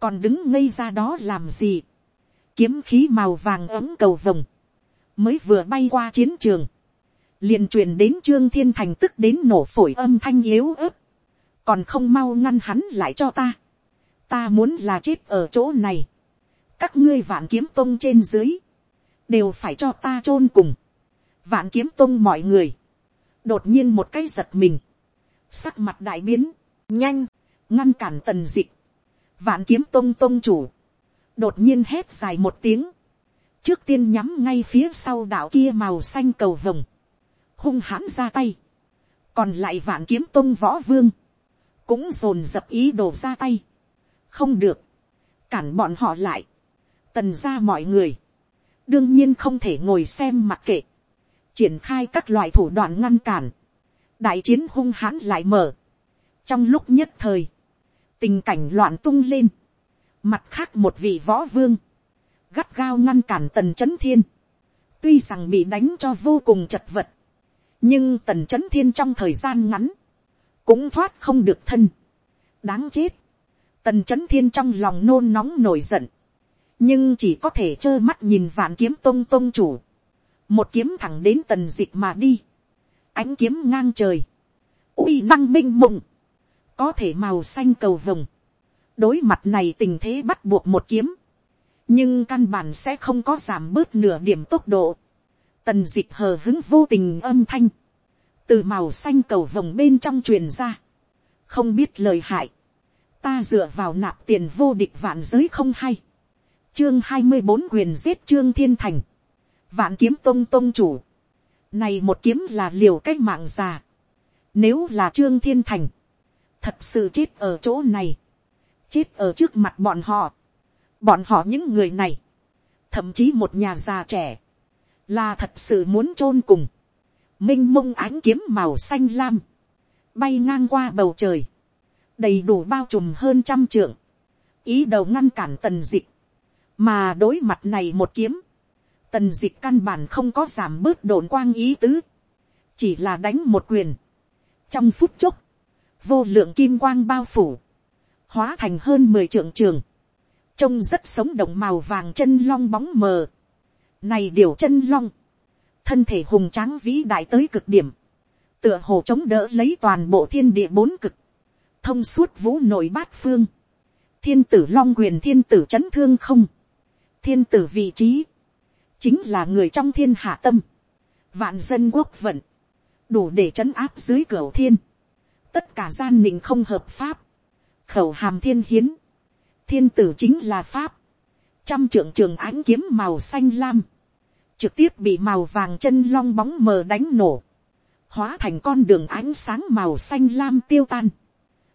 còn đứng ngây ra đó làm gì, kiếm khí màu vàng ấm cầu vồng, mới vừa bay qua chiến trường, liền truyền đến trương thiên thành tức đến nổ phổi âm thanh yếu ớt, còn không mau ngăn hắn lại cho ta, ta muốn là chết ở chỗ này, các ngươi vạn kiếm tông trên dưới, đều phải cho ta chôn cùng, vạn kiếm tông mọi người, đột nhiên một cái giật mình, sắc mặt đại biến, nhanh, ngăn cản tần dịch, vạn kiếm tông tông chủ, đột nhiên hét dài một tiếng, trước tiên nhắm ngay phía sau đạo kia màu xanh cầu vồng, hung hãn ra tay, còn lại vạn kiếm tông võ vương, cũng dồn dập ý đồ ra tay, không được, cản bọn họ lại, tần ra mọi người, đương nhiên không thể ngồi xem mặc kệ, triển khai các loại thủ đoạn ngăn cản, đại chiến hung hãn lại mở, trong lúc nhất thời, tình cảnh loạn tung lên, mặt khác một vị võ vương, gắt gao ngăn cản tần c h ấ n thiên, tuy rằng bị đánh cho vô cùng chật vật, nhưng tần c h ấ n thiên trong thời gian ngắn, cũng thoát không được thân, đáng chết, tần c h ấ n thiên trong lòng nôn nóng nổi giận, nhưng chỉ có thể trơ mắt nhìn vạn kiếm tông tông chủ, một kiếm thẳng đến tần dịch mà đi, ánh kiếm ngang trời, uy năng minh mùng, có thể màu xanh cầu vồng, đối mặt này tình thế bắt buộc một kiếm, nhưng căn bản sẽ không có giảm bớt nửa điểm tốc độ, tần dịch hờ hứng vô tình âm thanh, từ màu xanh cầu vồng bên trong truyền ra, không biết lời hại, ta dựa vào nạp tiền vô địch vạn giới không hay. chương hai mươi bốn quyền giết trương thiên thành vạn kiếm tông tông chủ. này một kiếm là liều cách mạng già. nếu là trương thiên thành, thật sự chết ở chỗ này, chết ở trước mặt bọn họ. bọn họ những người này, thậm chí một nhà già trẻ, là thật sự muốn chôn cùng. m i n h mông ánh kiếm màu xanh lam, bay ngang qua bầu trời, đầy đủ bao trùm hơn trăm trượng, ý đầu ngăn cản tần dịch, mà đối mặt này một kiếm, tần dịch căn bản không có giảm bớt đồn quang ý tứ, chỉ là đánh một quyền, trong phút chốc, vô lượng kim quang bao phủ, hóa thành hơn mười trượng trường, trông rất sống động màu vàng chân long bóng mờ, này điều chân long, thân thể hùng tráng vĩ đại tới cực điểm, tựa hồ chống đỡ lấy toàn bộ thiên địa bốn cực, thông suốt vũ nội bát phương, thiên tử long quyền thiên tử c h ấ n thương không, thiên tử vị trí, chính là người trong thiên hạ tâm, vạn dân quốc vận, đủ để trấn áp dưới cửa thiên, tất cả gian nịnh không hợp pháp, khẩu hàm thiên hiến, thiên tử chính là pháp, trăm trưởng trường ánh kiếm màu xanh lam, trực tiếp bị màu vàng chân long bóng mờ đánh nổ, hóa thành con đường ánh sáng màu xanh lam tiêu tan,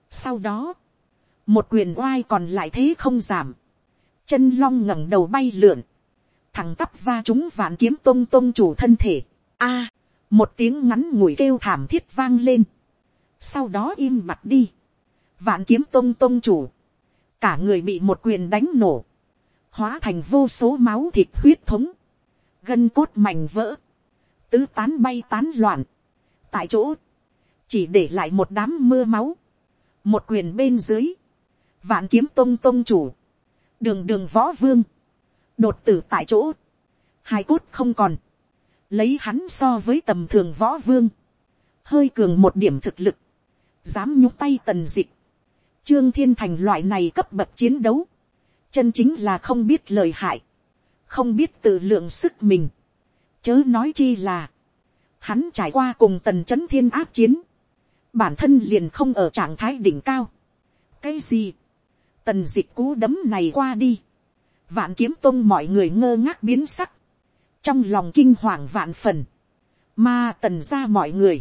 sau đó, một quyền oai còn lại thế không giảm. Chân long ngẩng đầu bay lượn. Thằng tắp va chúng vạn kiếm tông tông chủ thân thể. a một tiếng ngắn ngủi kêu thảm thiết vang lên. Sau đó im mặt đi. Vạn kiếm tông tông chủ. Cả người bị một quyền đánh nổ. Hóa thành vô số máu thịt huyết thống. Gân cốt mảnh vỡ. Tứ tán bay tán loạn. Tại chỗ. Chỉ để lại một đám mưa máu một quyền bên dưới, vạn kiếm tông tông chủ, đường đường võ vương, đột tử tại chỗ, hai cốt không còn, lấy hắn so với tầm thường võ vương, hơi cường một điểm thực lực, dám nhúc tay tần dịch, trương thiên thành loại này cấp bậc chiến đấu, chân chính là không biết lời hại, không biết tự lượng sức mình, chớ nói chi là, hắn trải qua cùng tần c h ấ n thiên áp chiến, bản thân liền không ở trạng thái đỉnh cao, cái gì, tần dịch cú đấm này qua đi, vạn kiếm tông mọi người ngơ ngác biến sắc, trong lòng kinh hoàng vạn phần, mà tần ra mọi người,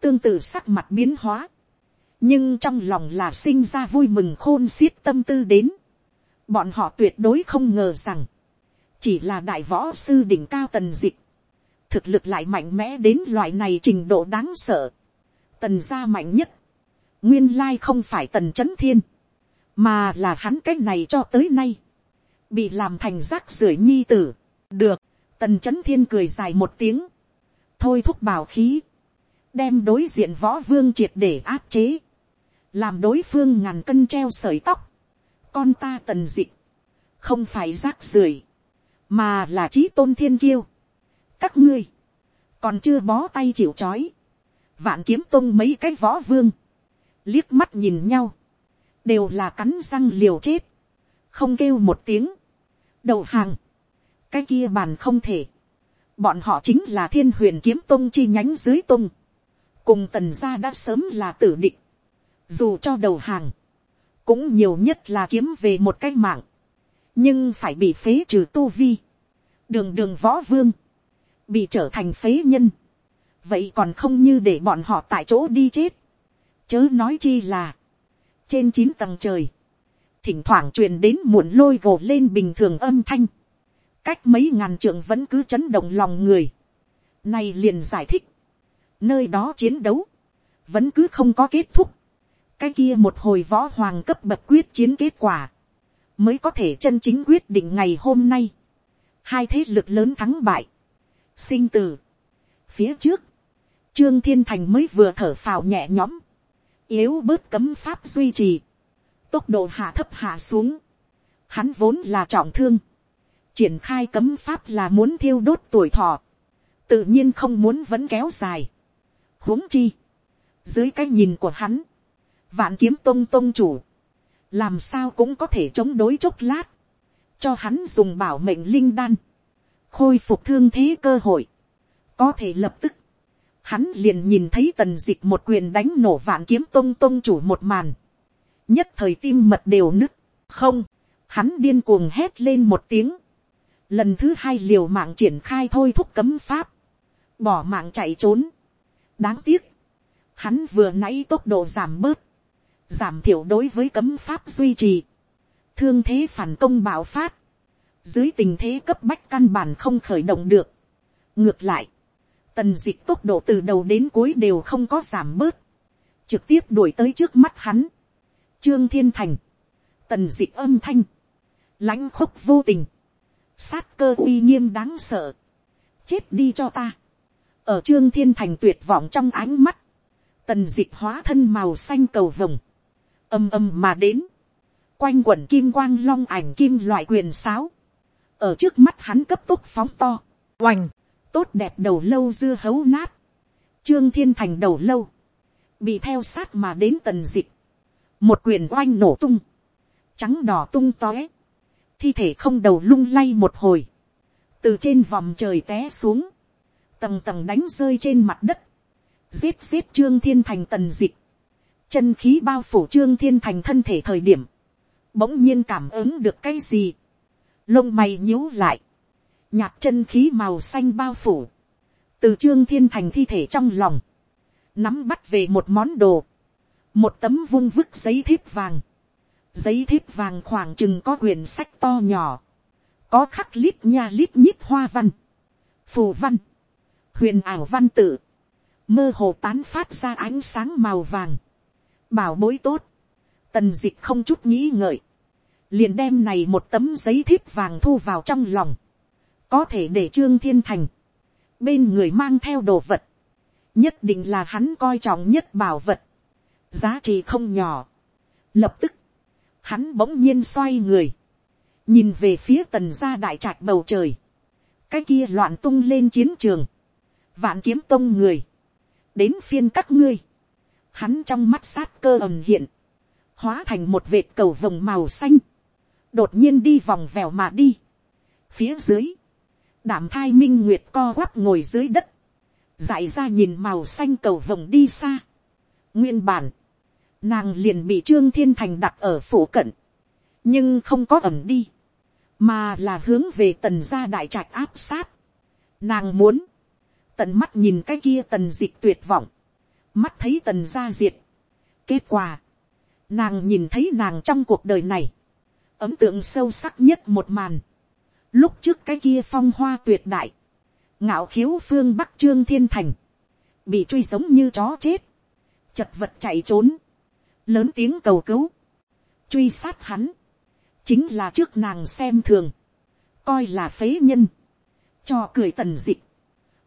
tương tự sắc mặt biến hóa, nhưng trong lòng là sinh ra vui mừng khôn xiết tâm tư đến, bọn họ tuyệt đối không ngờ rằng, chỉ là đại võ sư đỉnh cao tần dịch, thực lực lại mạnh mẽ đến loại này trình độ đáng sợ, tần gia mạnh nhất, nguyên lai không phải tần c h ấ n thiên, mà là hắn cái này cho tới nay, bị làm thành rác rưởi nhi tử, được, tần c h ấ n thiên cười dài một tiếng, thôi thúc bảo khí, đem đối diện võ vương triệt để áp chế, làm đối phương ngàn cân treo sởi tóc, con ta tần dịch, không phải rác rưởi, mà là trí tôn thiên kiêu. các ngươi, còn chưa bó tay chịu c h ó i vạn kiếm tung mấy cái võ vương, liếc mắt nhìn nhau, đều là cắn răng liều chết, không kêu một tiếng, đầu hàng, cái kia bàn không thể, bọn họ chính là thiên huyền kiếm tôn chi nhánh dưới tôn, cùng tần gia đã sớm là tử định, dù cho đầu hàng, cũng nhiều nhất là kiếm về một cái mạng, nhưng phải bị phế trừ tu vi, đường đường võ vương, bị trở thành phế nhân, vậy còn không như để bọn họ tại chỗ đi chết, chớ nói chi là, trên chín tầng trời, thỉnh thoảng truyền đến muộn lôi gồ lên bình thường âm thanh, cách mấy ngàn trượng vẫn cứ chấn động lòng người, này liền giải thích, nơi đó chiến đấu, vẫn cứ không có kết thúc, cái kia một hồi võ hoàng cấp bậc quyết chiến kết quả, mới có thể chân chính quyết định ngày hôm nay, hai thế lực lớn thắng bại, sinh tử, phía trước, Trương Thiên Thành mới vừa thở phào nhẹ nhõm. Yếu bớt cấm pháp duy trì. Tốc độ hạ thấp hạ xuống. Hắn vốn là trọng thương. Triển khai cấm pháp là muốn thiêu đốt tuổi thọ. Tự nhiên không muốn vẫn kéo dài. huống chi. Dưới cái nhìn của hắn. Vạn kiếm tông tông chủ. Làm sao cũng có thể chống đối chốc lát. Cho hắn dùng bảo mệnh linh đan. Khôi phục thương thế cơ hội. Có thể lập tức, hắn liền nhìn thấy tần dịch một quyền đánh nổ vạn kiếm tông tông chủ một màn nhất thời tim mật đều nứt, không, hắn điên cuồng hét lên một tiếng. lần thứ hai liều mạng triển khai thôi thúc cấm pháp, bỏ mạng chạy trốn. đáng tiếc, hắn vừa nãy tốc độ giảm bớt, giảm thiểu đối với cấm pháp duy trì, thương thế phản công bạo phát, dưới tình thế cấp bách căn bản không khởi động được. ngược lại, tần dịch tốc độ từ đầu đến cuối đều không có giảm bớt, trực tiếp đuổi tới trước mắt hắn, trương thiên thành, tần dịch âm thanh, lãnh khúc vô tình, sát cơ uy nghiêm đáng sợ, chết đi cho ta, ở trương thiên thành tuyệt vọng trong ánh mắt, tần dịch hóa thân màu xanh cầu vồng, âm âm mà đến, quanh quẩn kim quang long ảnh kim loại quyền sáo, ở trước mắt hắn cấp tốc phóng to, oành, tốt đẹp đầu lâu dưa hấu nát, trương thiên thành đầu lâu, bị theo sát mà đến tần dịch, một quyền oanh nổ tung, trắng đỏ tung tóe, thi thể không đầu lung lay một hồi, từ trên vòng trời té xuống, tầng tầng đánh rơi trên mặt đất, giết giết trương thiên thành tần dịch, chân khí bao phủ trương thiên thành thân thể thời điểm, bỗng nhiên cảm ứng được cái gì, lông mày nhíu lại, nhạt chân khí màu xanh bao phủ, từ trương thiên thành thi thể trong lòng, nắm bắt về một món đồ, một tấm vung vức giấy thiếp vàng, giấy thiếp vàng khoảng chừng có quyển sách to nhỏ, có khắc lít nha lít nhít hoa văn, phù văn, huyền ảo văn tự, mơ hồ tán phát ra ánh sáng màu vàng, bảo bối tốt, tần d ị c h không chút nghĩ ngợi, liền đem này một tấm giấy thiếp vàng thu vào trong lòng, có thể để trương thiên thành, bên người mang theo đồ vật, nhất định là hắn coi trọng nhất bảo vật, giá trị không nhỏ. Lập tức, hắn bỗng nhiên xoay người, nhìn về phía tần gia đại trạch bầu trời, cái kia loạn tung lên chiến trường, vạn kiếm tông người, đến phiên các ngươi, hắn trong mắt sát cơ ầm hiện, hóa thành một vệt cầu vồng màu xanh, đột nhiên đi vòng vèo mà đi. Phía dưới, đảm thai minh nguyệt co quắp ngồi dưới đất, dại ra nhìn màu xanh cầu vồng đi xa. nguyên bản, nàng liền bị trương thiên thành đặt ở phủ cận, nhưng không có ẩm đi, mà là hướng về tần gia đại trạch áp sát. Nàng muốn, tận mắt nhìn cái kia tần dịch tuyệt vọng, mắt thấy tần gia diệt. kết quả, nàng nhìn thấy nàng trong cuộc đời này, ấm tượng sâu sắc nhất một màn, lúc trước cái kia phong hoa tuyệt đại, ngạo khiếu phương bắc trương thiên thành, bị truy giống như chó chết, chật vật chạy trốn, lớn tiếng cầu cứu, truy sát hắn, chính là trước nàng xem thường, coi là phế nhân, cho cười tần dịch.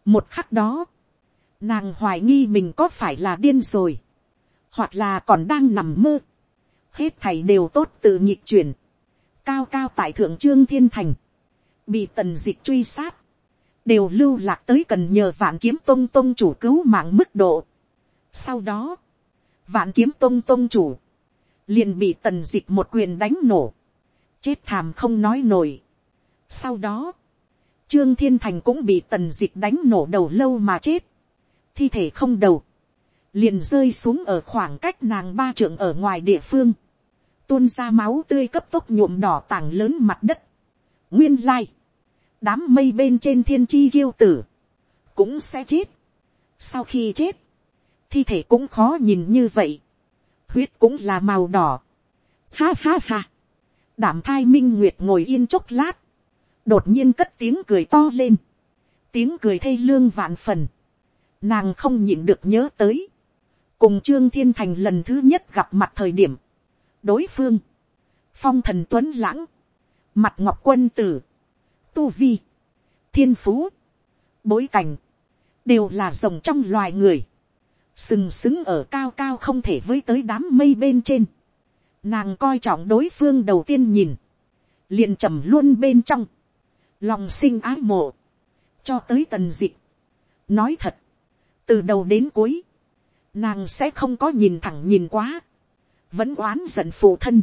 một khắc đó, nàng hoài nghi mình có phải là điên rồi, hoặc là còn đang nằm mơ, hết thầy đều tốt tự nhịp chuyển, cao cao tại thượng trương thiên thành, bị tần dịch truy sát, đều lưu lạc tới cần nhờ vạn kiếm tông tông chủ cứu mạng mức độ. Sau đó, vạn kiếm tông tông chủ, liền bị tần dịch một quyền đánh nổ, chết thàm không nói nổi. Sau đó, trương thiên thành cũng bị tần dịch đánh nổ đầu lâu mà chết, thi thể không đầu, liền rơi xuống ở khoảng cách nàng ba trượng ở ngoài địa phương, tuôn ra máu tươi cấp tốc nhuộm đỏ tảng lớn mặt đất. Nguyên lai, đám mây bên trên thiên chi kiêu tử, cũng sẽ chết. Sau khi chết, thi thể cũng khó nhìn như vậy, huyết cũng là màu đỏ. Ha ha ha, đảm thai minh nguyệt ngồi yên chốc lát, đột nhiên cất tiếng cười to lên, tiếng cười thê lương vạn phần, nàng không nhịn được nhớ tới, cùng trương thiên thành lần thứ nhất gặp mặt thời điểm, đối phương, phong thần tuấn lãng, mặt ngọc quân tử, tu vi, thiên phú, bối cảnh, đều là rồng trong loài người, sừng sững ở cao cao không thể với tới đám mây bên trên. Nàng coi trọng đối phương đầu tiên nhìn, liền trầm luôn bên trong, lòng sinh ái mộ, cho tới tần dịch. nói thật, từ đầu đến cuối, nàng sẽ không có nhìn thẳng nhìn quá, vẫn oán giận phụ thân,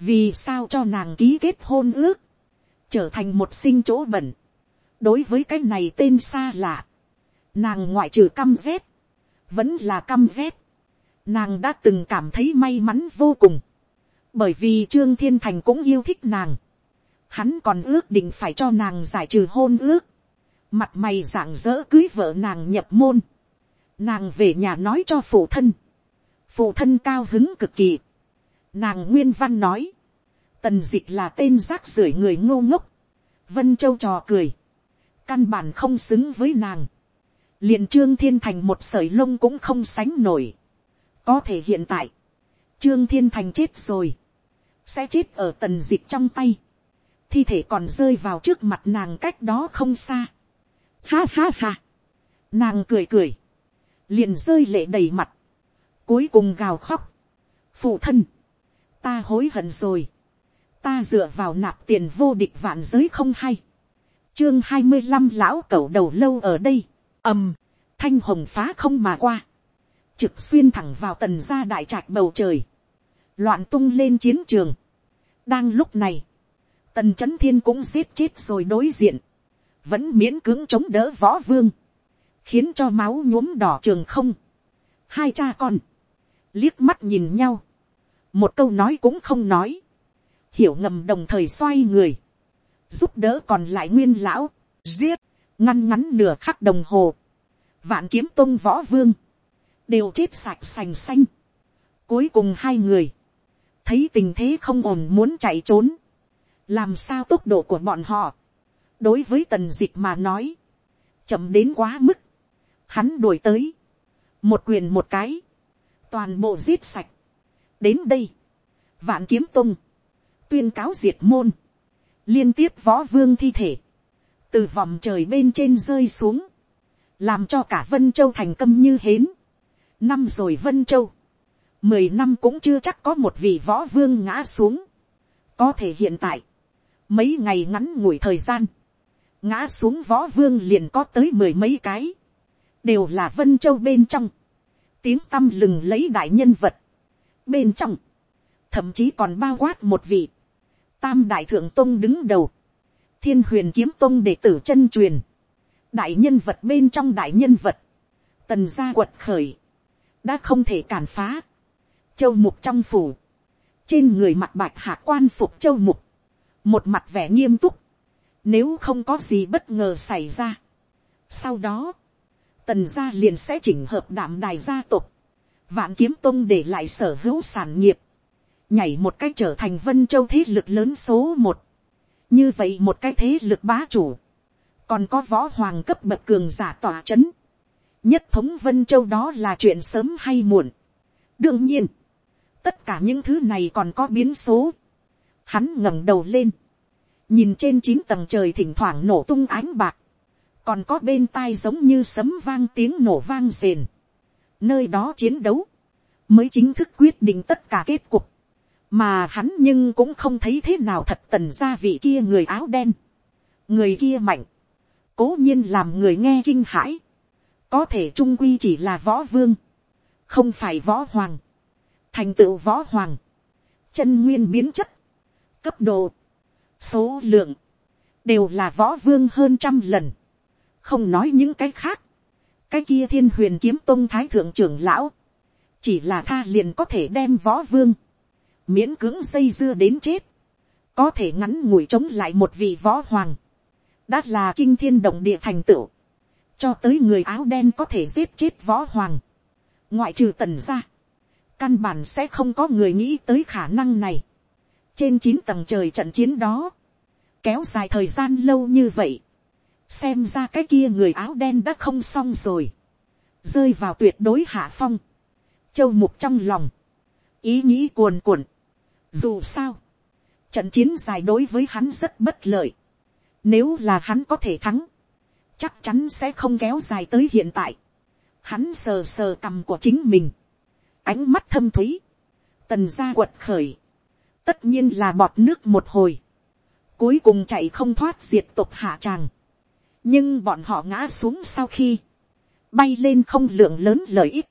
vì sao cho nàng ký kết hôn ước, trở thành một sinh chỗ bẩn. đối với cái này tên xa lạ, nàng ngoại trừ căm rét, vẫn là căm rét. nàng đã từng cảm thấy may mắn vô cùng, bởi vì trương thiên thành cũng yêu thích nàng, hắn còn ước định phải cho nàng giải trừ hôn ước, mặt mày rạng rỡ cưới vợ nàng nhập môn, nàng về nhà nói cho phụ thân, phụ thân cao hứng cực kỳ, nàng nguyên văn nói, tần dịch là tên rác rưởi người ngô ngốc, vân châu trò cười, căn bản không xứng với nàng, liền trương thiên thành một sợi lông cũng không sánh nổi, có thể hiện tại, trương thiên thành chết rồi, sẽ chết ở tần dịch trong tay, thi thể còn rơi vào trước mặt nàng cách đó không xa, ha ha ha, nàng cười cười, liền rơi lệ đầy mặt, cuối cùng gào khóc, phụ thân, ta hối hận rồi, ta dựa vào nạp tiền vô địch vạn giới không hay, chương hai mươi năm lão cẩu đầu lâu ở đây, ầm, thanh hồng phá không mà qua, trực xuyên thẳng vào tần gia đại trạch bầu trời, loạn tung lên chiến trường. đang lúc này, tần c h ấ n thiên cũng giết chết rồi đối diện, vẫn miễn cưỡng chống đỡ võ vương, khiến cho máu nhuốm đỏ trường không. hai cha con, liếc mắt nhìn nhau, một câu nói cũng không nói, hiểu ngầm đồng thời xoay người, giúp đỡ còn lại nguyên lão, giết, ngăn ngắn nửa khắc đồng hồ, vạn kiếm tôn võ vương, đều chết sạch sành xanh. Cuối cùng hai người, thấy tình thế không ổn muốn chạy trốn, làm sao tốc độ của bọn họ, đối với tần dịch mà nói, chậm đến quá mức, hắn đuổi tới, một quyền một cái, toàn bộ giết sạch, đến đây, vạn kiếm tung, tuyên cáo diệt môn, liên tiếp võ vương thi thể, từ vòng trời bên trên rơi xuống, làm cho cả vân châu thành câm như hến. năm rồi vân châu, mười năm cũng chưa chắc có một vị võ vương ngã xuống. có thể hiện tại, mấy ngày ngắn ngủi thời gian, ngã xuống võ vương liền có tới mười mấy cái, đều là vân châu bên trong, tiếng tăm lừng lấy đại nhân vật, bên trong, thậm chí còn bao quát một vị, tam đại thượng tôn đứng đầu, thiên huyền kiếm tôn đệ tử chân truyền, đại nhân vật bên trong đại nhân vật, tần gia quật khởi, đã không thể cản phá, châu mục trong phủ, trên người mặt bạch hạ quan phục châu mục, một mặt vẻ nghiêm túc, nếu không có gì bất ngờ xảy ra. Sau đó, tần gia liền sẽ chỉnh hợp đảm đài gia tộc, vạn kiếm tông để lại sở hữu sản nghiệp, nhảy một cách trở thành vân châu thế lực lớn số một như vậy một cái thế lực bá chủ, còn có võ hoàng cấp bậc cường giả tỏa c h ấ n nhất thống vân châu đó là chuyện sớm hay muộn. đương nhiên, tất cả những thứ này còn có biến số. hắn ngẩng đầu lên, nhìn trên chín tầng trời thỉnh thoảng nổ tung ánh bạc, còn có bên tai giống như sấm vang tiếng nổ vang rền. nơi đó chiến đấu, mới chính thức quyết định tất cả kết cục mà hắn nhưng cũng không thấy thế nào thật tần gia vị kia người áo đen, người kia mạnh, cố nhiên làm người nghe kinh hãi, có thể trung quy chỉ là võ vương, không phải võ hoàng, thành tựu võ hoàng, chân nguyên biến chất, cấp độ, số lượng, đều là võ vương hơn trăm lần, không nói những cái khác, cái kia thiên huyền kiếm tôn thái thượng trưởng lão, chỉ là tha liền có thể đem võ vương, miễn cưỡng dây dưa đến chết, có thể ngắn ngủi chống lại một vị võ hoàng, đã là kinh thiên động địa thành tựu, cho tới người áo đen có thể giết chết võ hoàng, ngoại trừ tần ra, căn bản sẽ không có người nghĩ tới khả năng này. trên chín tầng trời trận chiến đó, kéo dài thời gian lâu như vậy, xem ra cái kia người áo đen đã không xong rồi, rơi vào tuyệt đối hạ phong, châu mục trong lòng, ý nghĩ cuồn cuộn, dù sao, trận chiến dài đối với hắn rất bất lợi. Nếu là hắn có thể thắng, chắc chắn sẽ không kéo dài tới hiện tại. Hắn sờ sờ cầm của chính mình. Ánh mắt thâm thúy. Tần ra quật khởi. Tất nhiên là bọt nước một hồi. Cuối cùng chạy không thoát diệt tục hạ tràng. Nhưng bọn họ ngã xuống sau khi. Bay lên không lượng lớn lợi ích.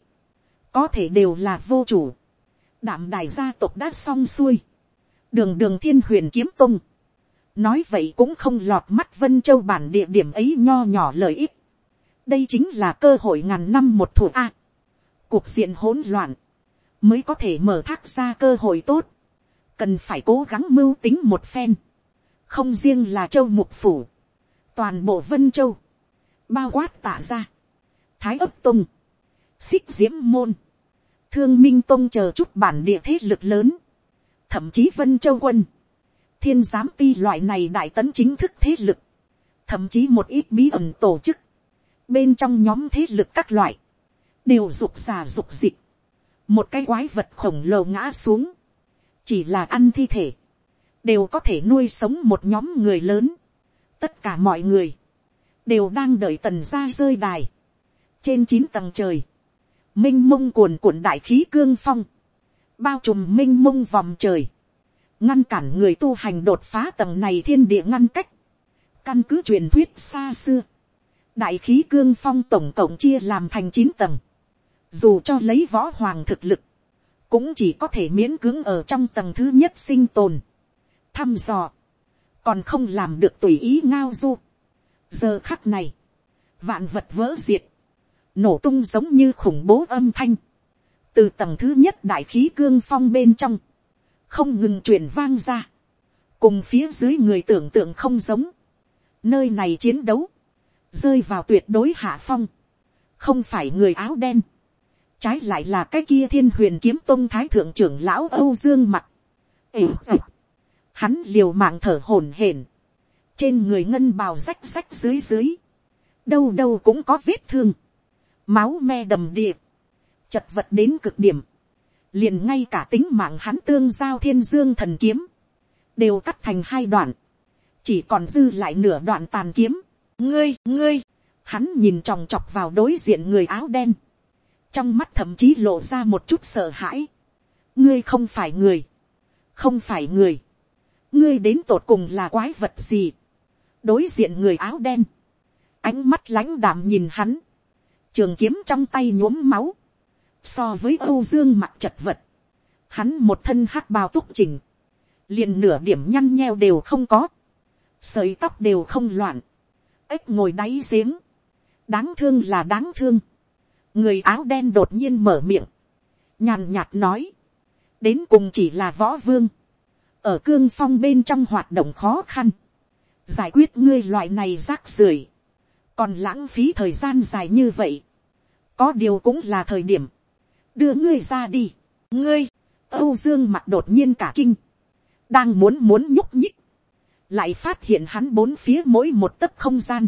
Có thể đều là vô chủ đảm đài gia tộc đã xong xuôi, đường đường thiên huyền kiếm tung, nói vậy cũng không lọt mắt vân châu bản địa điểm ấy nho nhỏ lợi ích, đây chính là cơ hội ngàn năm một thủ a, cuộc diện hỗn loạn, mới có thể mở thác ra cơ hội tốt, cần phải cố gắng mưu tính một phen, không riêng là châu mục phủ, toàn bộ vân châu, bao quát tả ra, thái ấp tung, xích diễm môn, thương minh tông chờ chút bản địa thế lực lớn, thậm chí vân châu quân, thiên giám ti loại này đại tấn chính thức thế lực, thậm chí một ít bí ẩn tổ chức, bên trong nhóm thế lực các loại, đều dục già dục dịch, một cái quái vật khổng lồ ngã xuống, chỉ là ăn thi thể, đều có thể nuôi sống một nhóm người lớn, tất cả mọi người, đều đang đợi tần ra rơi đài, trên chín tầng trời, m i n h mông cuồn cuộn đại khí cương phong, bao trùm m i n h mông vòng trời, ngăn cản người tu hành đột phá tầng này thiên địa ngăn cách, căn cứ truyền thuyết xa xưa, đại khí cương phong tổng cộng chia làm thành chín tầng, dù cho lấy võ hoàng thực lực, cũng chỉ có thể miễn cưỡng ở trong tầng thứ nhất sinh tồn, thăm dò, còn không làm được tùy ý ngao du. giờ khắc này, vạn vật vỡ diệt, nổ tung giống như khủng bố âm thanh, từ tầng thứ nhất đại khí cương phong bên trong, không ngừng truyền vang ra, cùng phía dưới người tưởng tượng không giống, nơi này chiến đấu, rơi vào tuyệt đối hạ phong, không phải người áo đen, trái lại là cái kia thiên huyền kiếm tôn thái thượng trưởng lão âu dương mặt, hắn liều mạng thở hổn hển, trên người ngân bào rách rách dưới dưới, đâu đâu cũng có vết thương, máu me đầm địa, chật vật đến cực điểm, liền ngay cả tính mạng hắn tương giao thiên dương thần kiếm, đều cắt thành hai đoạn, chỉ còn dư lại nửa đoạn tàn kiếm, ngươi ngươi, hắn nhìn tròng trọc vào đối diện người áo đen, trong mắt thậm chí lộ ra một chút sợ hãi, ngươi không phải người, không phải người, ngươi đến tột cùng là quái vật gì, đối diện người áo đen, ánh mắt lãnh đạm nhìn hắn, trường kiếm trong tay nhuốm máu, so với âu dương mặt chật vật, hắn một thân hắc bào túc trình, liền nửa điểm nhăn nheo đều không có, sợi tóc đều không loạn, ếch ngồi đáy giếng, đáng thương là đáng thương, người áo đen đột nhiên mở miệng, nhàn nhạt nói, đến cùng chỉ là võ vương, ở cương phong bên trong hoạt động khó khăn, giải quyết ngươi loại này rác rưởi, còn lãng phí thời gian dài như vậy, có điều cũng là thời điểm, đưa ngươi ra đi, ngươi, âu dương mặt đột nhiên cả kinh, đang muốn muốn nhúc nhích, lại phát hiện hắn bốn phía mỗi một tấc không gian,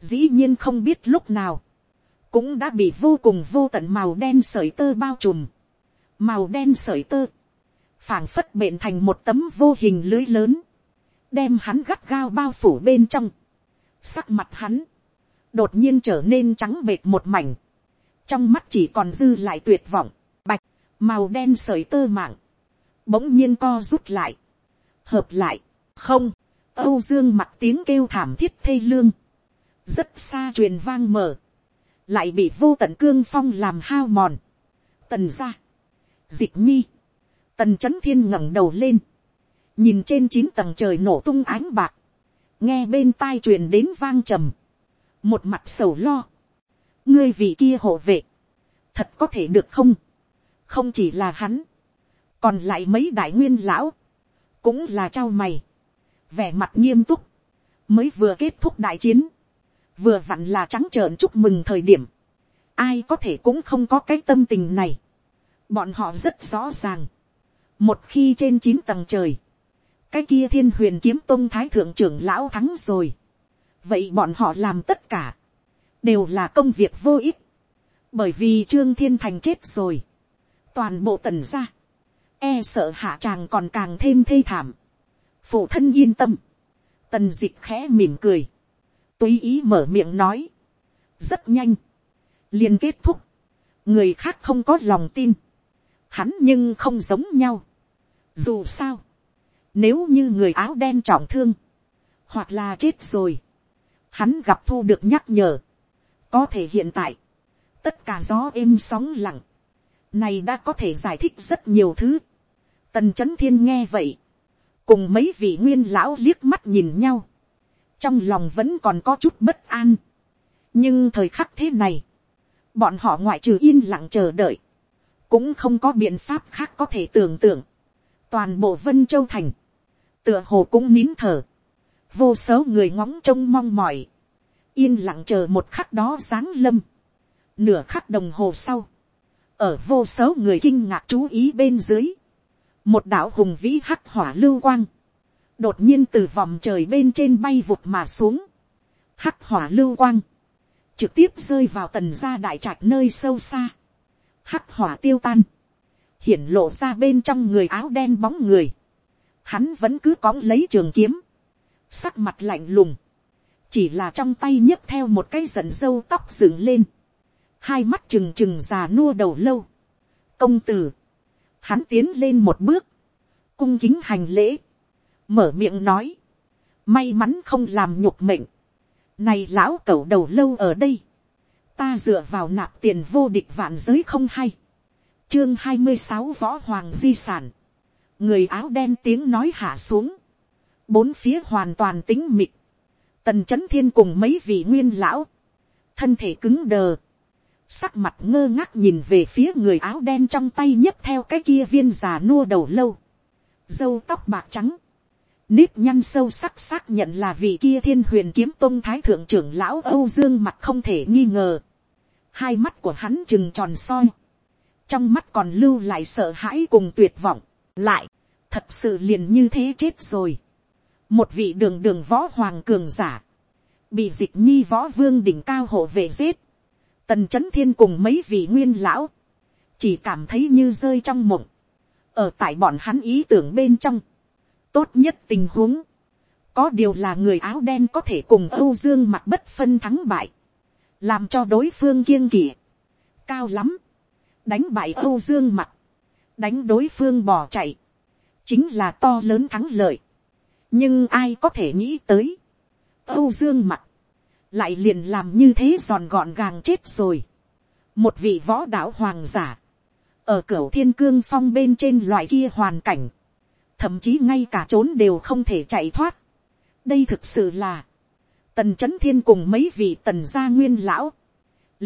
dĩ nhiên không biết lúc nào, cũng đã bị vô cùng vô tận màu đen sởi tơ bao trùm, màu đen sởi tơ, phảng phất bệnh thành một tấm vô hình lưới lớn, đem hắn gắt gao bao phủ bên trong, sắc mặt hắn, đột nhiên trở nên trắng bệt một mảnh, trong mắt chỉ còn dư lại tuyệt vọng, bạch, màu đen sởi tơ mạng, bỗng nhiên co rút lại, hợp lại, không, âu dương mặt tiếng kêu thảm thiết thê lương, rất xa truyền vang mở, lại bị vô tận cương phong làm hao mòn, tần ra, dịch nhi, tần c h ấ n thiên ngẩng đầu lên, nhìn trên chín tầng trời nổ tung ánh bạc, nghe bên tai truyền đến vang trầm, một mặt sầu lo, ngươi vị kia hộ vệ, thật có thể được không, không chỉ là hắn, còn lại mấy đại nguyên lão, cũng là trao mày, vẻ mặt nghiêm túc, mới vừa kết thúc đại chiến, vừa vặn là trắng trợn chúc mừng thời điểm, ai có thể cũng không có cái tâm tình này, bọn họ rất rõ ràng, một khi trên chín tầng trời, cái kia thiên huyền kiếm tôn thái thượng trưởng lão thắng rồi vậy bọn họ làm tất cả, đều là công việc vô ích, bởi vì trương thiên thành chết rồi, toàn bộ tần ra, e sợ hạ tràng còn càng thêm thê thảm, phụ thân yên tâm, tần d ị c h khẽ mỉm cười, tùy ý mở miệng nói, rất nhanh, liền kết thúc, người khác không có lòng tin, hắn nhưng không giống nhau. Dù sao, nếu như người áo đen trọng thương, hoặc là chết rồi, hắn gặp thu được nhắc nhở. Có thể hiện tại, tất cả gió êm sóng lặng, này đã có thể giải thích rất nhiều thứ. Tần chấn thiên nghe vậy, cùng mấy vị nguyên lão liếc mắt nhìn nhau, trong lòng vẫn còn có chút bất an. nhưng thời khắc thế này, bọn họ ngoại trừ yên lặng chờ đợi, cũng không có biện pháp khác có thể tưởng tượng. toàn bộ vân châu thành, tựa hồ cũng nín thở, vô số người ngóng trông mong mỏi, yên lặng chờ một khắc đó giáng lâm, nửa khắc đồng hồ sau, ở vô số người kinh ngạc chú ý bên dưới, một đạo hùng vĩ hắc hỏa lưu quang, đột nhiên từ vòng trời bên trên bay vụt mà xuống, hắc hỏa lưu quang, trực tiếp rơi vào tần gia đại trạch nơi sâu xa, hắc hỏa tiêu tan, hiển lộ ra bên trong người áo đen bóng người, hắn vẫn cứ cóng lấy trường kiếm, sắc mặt lạnh lùng, chỉ là trong tay nhấc theo một cái giận dâu tóc dựng lên, hai mắt trừng trừng già nua đầu lâu, công tử, hắn tiến lên một bước, cung kính hành lễ, mở miệng nói, may mắn không làm nhục mệnh, này lão cẩu đầu lâu ở đây, ta dựa vào nạp tiền vô địch vạn giới không hay. chương hai mươi sáu võ hoàng di sản. người áo đen tiếng nói hạ xuống bốn phía hoàn toàn tính mịt. tần c h ấ n thiên cùng mấy vị nguyên lão. thân thể cứng đờ. sắc mặt ngơ ngác nhìn về phía người áo đen trong tay nhấc theo cái kia viên già nua đầu lâu. dâu tóc bạc trắng. nếp nhăn sâu sắc xác nhận là vị kia thiên huyền kiếm tôn thái thượng trưởng lão âu dương mặt không thể nghi ngờ hai mắt của hắn chừng tròn soi, trong mắt còn lưu lại sợ hãi cùng tuyệt vọng, lại, thật sự liền như thế chết rồi một vị đường đường võ hoàng cường giả, bị dịch nhi võ vương đỉnh cao hộ về giết, tần c h ấ n thiên cùng mấy vị nguyên lão, chỉ cảm thấy như rơi trong mộng, ở tại bọn hắn ý tưởng bên trong, tốt nhất tình huống, có điều là người áo đen có thể cùng âu dương mặt bất phân thắng bại, làm cho đối phương kiêng kỵ, cao lắm, đánh bại âu dương mặt, đánh đối phương bỏ chạy, chính là to lớn thắng lợi, nhưng ai có thể nghĩ tới, âu dương mặt, lại liền làm như thế giòn gọn gàng chết rồi, một vị võ đạo hoàng giả, ở cửa thiên cương phong bên trên loại kia hoàn cảnh, thậm chí ngay cả trốn đều không thể chạy thoát, đây thực sự là, tần c h ấ n thiên cùng mấy vị tần gia nguyên lão,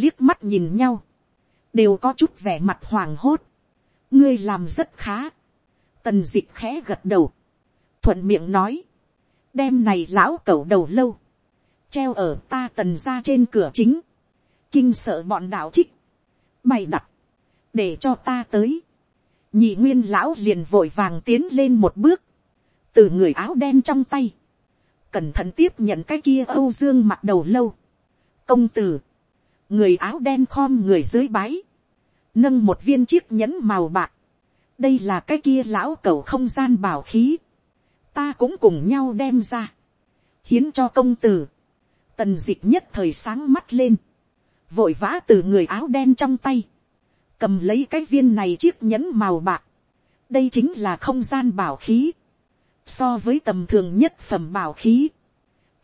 liếc mắt nhìn nhau, đều có chút vẻ mặt hoàng hốt, ngươi làm rất khá, tần d ị c h khẽ gật đầu, thuận miệng nói, đem này lão cẩu đầu lâu, treo ở ta tần ra trên cửa chính, kinh sợ bọn đạo trích, bày đặt, để cho ta tới, nhị nguyên lão liền vội vàng tiến lên một bước, từ người áo đen trong tay, cẩn thận tiếp nhận cái kia âu dương mặt đầu lâu, công tử, người áo đen khom người dưới bái, nâng một viên chiếc nhẫn màu bạc, đây là cái kia lão cầu không gian bảo khí, ta cũng cùng nhau đem ra, hiến cho công tử, tần d ị c h nhất thời sáng mắt lên, vội vã từ người áo đen trong tay, cầm lấy cái viên này chiếc nhẫn màu bạc, đây chính là không gian bảo khí, so với tầm thường nhất phẩm bảo khí,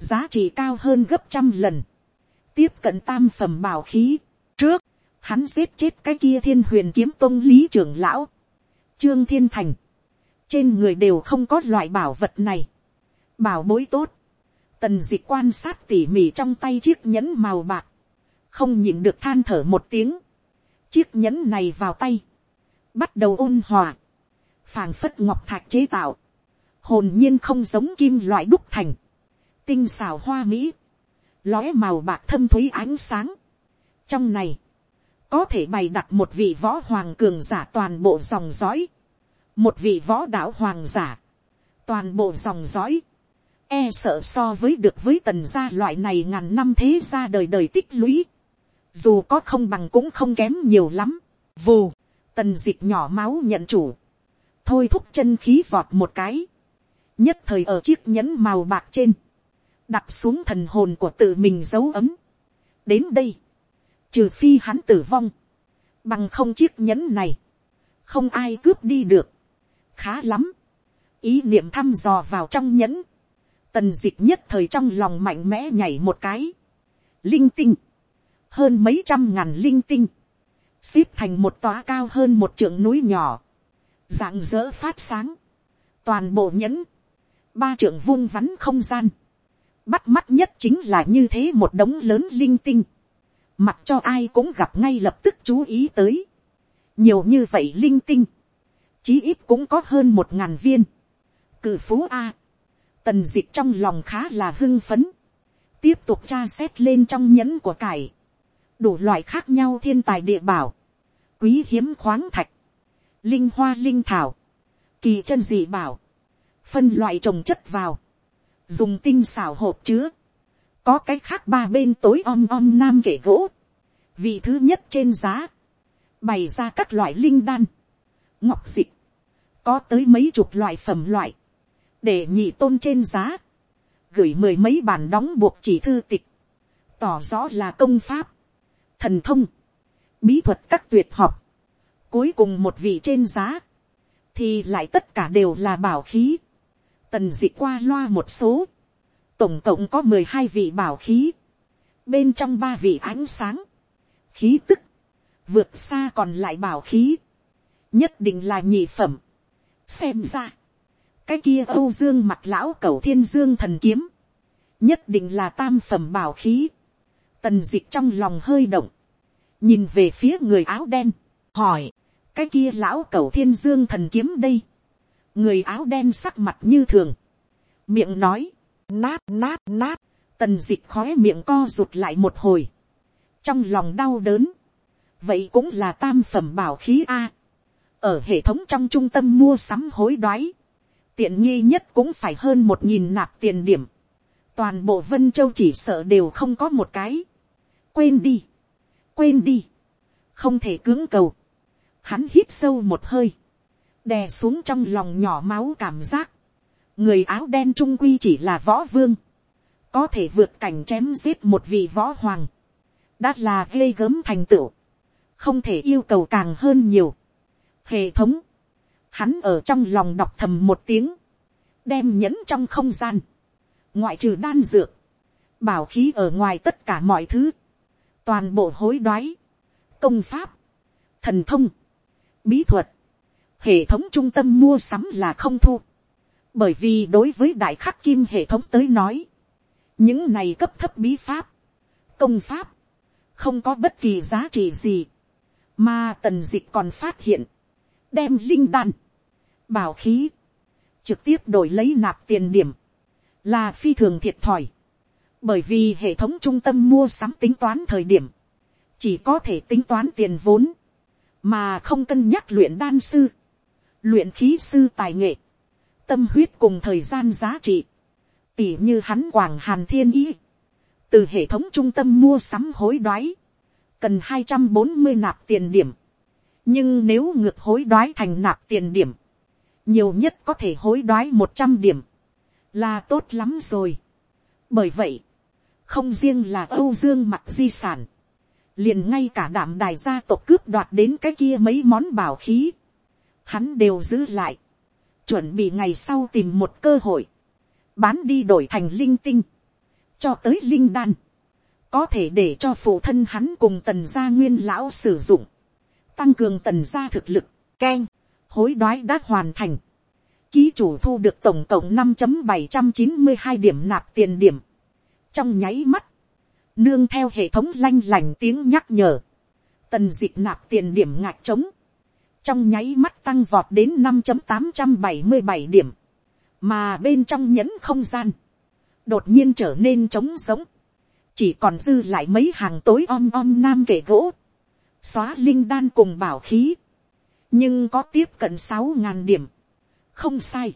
giá trị cao hơn gấp trăm lần, tiếp cận tam phẩm bảo khí, trước, hắn giết chết cái kia thiên huyền kiếm tôn lý trưởng lão, Trương Thiên Thành. Trên người đều không có loại bảo vật này. Bảo bối tốt. Tần dịch quan sát tỉ mỉ trong tay chiếc nhẫn màu bạc. Không nhịn được than thở một tiếng. Chiếc nhẫn này vào tay. Bắt đầu ôn hòa. phảng phất ngọc thạch chế tạo. Hồn nhiên không giống kim loại đúc thành. Tinh xào hoa mỹ. Lóe màu bạc thâm thúy ánh sáng. Trong này có thể bày đặt một vị võ hoàng cường giả toàn bộ dòng dõi, một vị võ đạo hoàng giả, toàn bộ dòng dõi, e sợ so với được với tần gia loại này ngàn năm thế gia đời đời tích lũy, dù có không bằng cũng không kém nhiều lắm, vù, tần d ị c h nhỏ máu nhận chủ, thôi thúc chân khí vọt một cái, nhất thời ở chiếc nhẫn màu bạc trên, đặt xuống thần hồn của tự mình dấu ấm. đến đây, trừ phi hắn tử vong, bằng không chiếc nhẫn này, không ai cướp đi được, khá lắm, ý niệm thăm dò vào trong nhẫn, tần d ị c h nhất thời trong lòng mạnh mẽ nhảy một cái, linh tinh, hơn mấy trăm ngàn linh tinh, xếp thành một tóa cao hơn một trượng núi nhỏ, dạng dỡ phát sáng, toàn bộ nhẫn, ba trượng vung vắn không gian, bắt mắt nhất chính là như thế một đống lớn linh tinh, mặc cho ai cũng gặp ngay lập tức chú ý tới. nhiều như vậy linh tinh, chí ít cũng có hơn một ngàn viên. cử phú a, tần dịch trong lòng khá là hưng phấn, tiếp tục tra xét lên trong nhẫn của cải, đủ loại khác nhau thiên tài địa bảo, quý hiếm khoáng thạch, linh hoa linh thảo, kỳ chân dị bảo, phân loại trồng chất vào, dùng tinh xảo hộp chứa, có cái khác ba bên tối om om nam kể gỗ, vị thứ nhất trên giá, bày ra các loại linh đan, ngọc dịch, có tới mấy chục loại phẩm loại, để nhị tôn trên giá, gửi mười mấy bản đóng buộc chỉ thư tịch, tỏ rõ là công pháp, thần thông, bí thuật các tuyệt học, cuối cùng một vị trên giá, thì lại tất cả đều là bảo khí, tần d ị qua loa một số, tổng cộng có mười hai vị bảo khí, bên trong ba vị ánh sáng, khí tức, vượt xa còn lại bảo khí, nhất định là nhị phẩm xem ra, cái kia âu dương mặt lão cầu thiên dương thần kiếm, nhất định là tam phẩm bảo khí, tần d ị c h trong lòng hơi động, nhìn về phía người áo đen, hỏi, cái kia lão cầu thiên dương thần kiếm đây, người áo đen sắc mặt như thường, miệng nói, Nát nát nát, tần dịch khói miệng co rụt lại một hồi. Trong lòng đau đớn. Vậy cũng là tam phẩm bảo khí A. Ở hệ thống trong trung tâm mua sắm hối đoái. Tiện nghi nhất cũng phải hơn một nghìn nạp tiền điểm. Toàn bộ Vân Châu chỉ sợ đều không có một cái. Quên đi. Quên đi. Không thể cưỡng cầu. Hắn hít sâu một hơi. Đè xuống trong lòng nhỏ máu cảm giác người áo đen trung quy chỉ là võ vương, có thể vượt cảnh chém giết một vị võ hoàng, đã là ghê gớm thành tựu, không thể yêu cầu càng hơn nhiều. Hệ thống, hắn ở trong lòng đọc thầm một tiếng, đem nhẫn trong không gian, ngoại trừ đan dược, bảo khí ở ngoài tất cả mọi thứ, toàn bộ hối đoái, công pháp, thần thông, bí thuật, hệ thống trung tâm mua sắm là không thu, bởi vì đối với đại khắc kim hệ thống tới nói, những này cấp thấp bí pháp, công pháp, không có bất kỳ giá trị gì, mà tần dịch còn phát hiện, đem linh đan, bảo khí, trực tiếp đổi lấy nạp tiền điểm, là phi thường thiệt thòi, bởi vì hệ thống trung tâm mua sắm tính toán thời điểm, chỉ có thể tính toán tiền vốn, mà không cân nhắc luyện đan sư, luyện khí sư tài nghệ, tâm huyết cùng thời gian giá trị, tỉ như hắn quảng hàn thiên ý, từ hệ thống trung tâm mua sắm hối đoái, cần hai trăm bốn mươi nạp tiền điểm, nhưng nếu ngược hối đoái thành nạp tiền điểm, nhiều nhất có thể hối đoái một trăm điểm, là tốt lắm rồi. bởi vậy, không riêng là âu dương mặc di sản, liền ngay cả đảm đài gia tộc cướp đoạt đến cái kia mấy món bảo khí, hắn đều giữ lại, chuẩn bị ngày sau tìm một cơ hội, bán đi đổi thành linh tinh, cho tới linh đan, có thể để cho phụ thân hắn cùng tần gia nguyên lão sử dụng, tăng cường tần gia thực lực, keng, hối đoái đã hoàn thành, ký chủ thu được tổng cộng năm bảy trăm chín mươi hai điểm nạp tiền điểm, trong nháy mắt, nương theo hệ thống lanh lành tiếng nhắc nhở, tần d ị nạp tiền điểm ngạc trống, trong nháy mắt tăng vọt đến năm tám trăm bảy mươi bảy điểm, mà bên trong nhẫn không gian, đột nhiên trở nên trống sống, chỉ còn dư lại mấy hàng tối om om nam kể gỗ, xóa linh đan cùng bảo khí, nhưng có tiếp cận sáu ngàn điểm, không sai,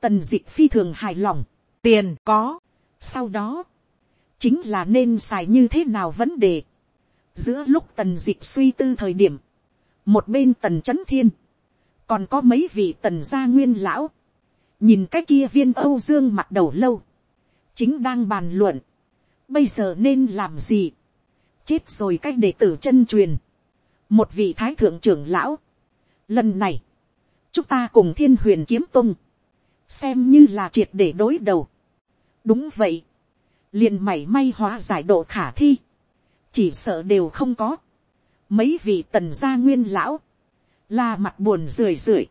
tần d ị phi thường hài lòng, tiền có, sau đó, chính là nên xài như thế nào vấn đề. giữa lúc tần d ị suy tư thời điểm, một bên tần c h ấ n thiên, còn có mấy vị tần gia nguyên lão, nhìn cái kia viên âu dương mặt đầu lâu, chính đang bàn luận, bây giờ nên làm gì, chết rồi cái đệ tử chân truyền, một vị thái thượng trưởng lão, lần này, chúng ta cùng thiên huyền kiếm tung, xem như là triệt để đối đầu. đúng vậy, liền mảy may hóa giải độ khả thi, chỉ sợ đều không có. Mấy vị tần gia nguyên lão, là mặt buồn rười rượi.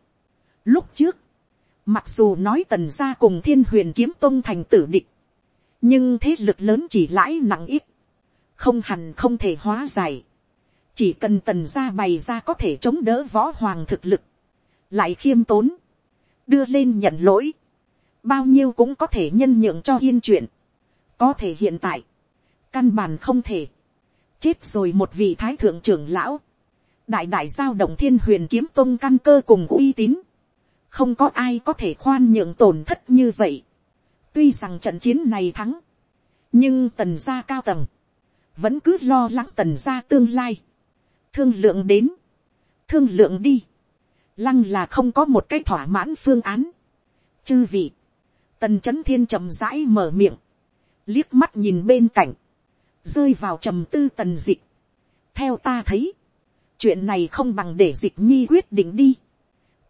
Lúc trước, mặc dù nói tần gia cùng thiên huyền kiếm tông thành tử địch, nhưng thế lực lớn chỉ lãi nặng ít, không hẳn không thể hóa giải chỉ cần tần gia bày ra có thể chống đỡ võ hoàng thực lực, lại khiêm tốn, đưa lên nhận lỗi, bao nhiêu cũng có thể nhân nhượng cho yên chuyện. Có thể hiện tại, căn bản không thể, chết rồi một vị thái thượng trưởng lão, đại đại giao động thiên huyền kiếm tôn căn cơ cùng uy tín, không có ai có thể khoan nhượng tổn thất như vậy. tuy rằng trận chiến này thắng, nhưng tần gia cao tầng, vẫn cứ lo lắng tần gia tương lai, thương lượng đến, thương lượng đi, lăng là không có một cái thỏa mãn phương án. chư vị, tần c h ấ n thiên trầm rãi mở miệng, liếc mắt nhìn bên cạnh, rơi vào trầm tư tần dịch. theo ta thấy, chuyện này không bằng để dịch nhi quyết định đi.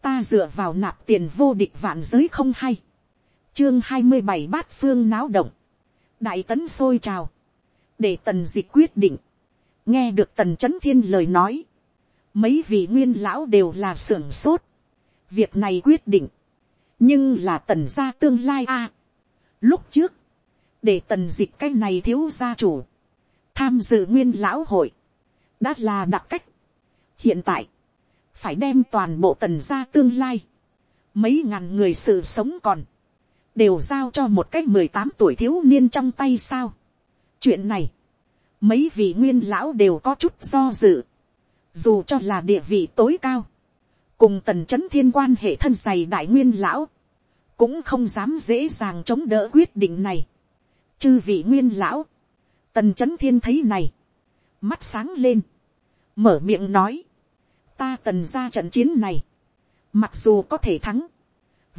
ta dựa vào nạp tiền vô địch vạn giới không hay. chương hai mươi bảy bát phương náo động, đại tấn sôi trào, để tần dịch quyết định, nghe được tần c h ấ n thiên lời nói, mấy vị nguyên lão đều là s ư ở n sốt, việc này quyết định, nhưng là tần gia tương lai a. lúc trước, để tần dịch cái này thiếu gia chủ, tham dự nguyên lão hội, đã là đặc cách. hiện tại, phải đem toàn bộ tần gia tương lai, mấy ngàn người sự sống còn, đều giao cho một cái mười tám tuổi thiếu niên trong tay sao. chuyện này, mấy vị nguyên lão đều có chút do dự, dù cho là địa vị tối cao, cùng tần c h ấ n thiên quan hệ thân dày đại nguyên lão, cũng không dám dễ dàng chống đỡ quyết định này. Chư vị nguyên lão, tần c h ấ n thiên thấy này, mắt sáng lên, mở miệng nói, ta tần ra trận chiến này, mặc dù có thể thắng,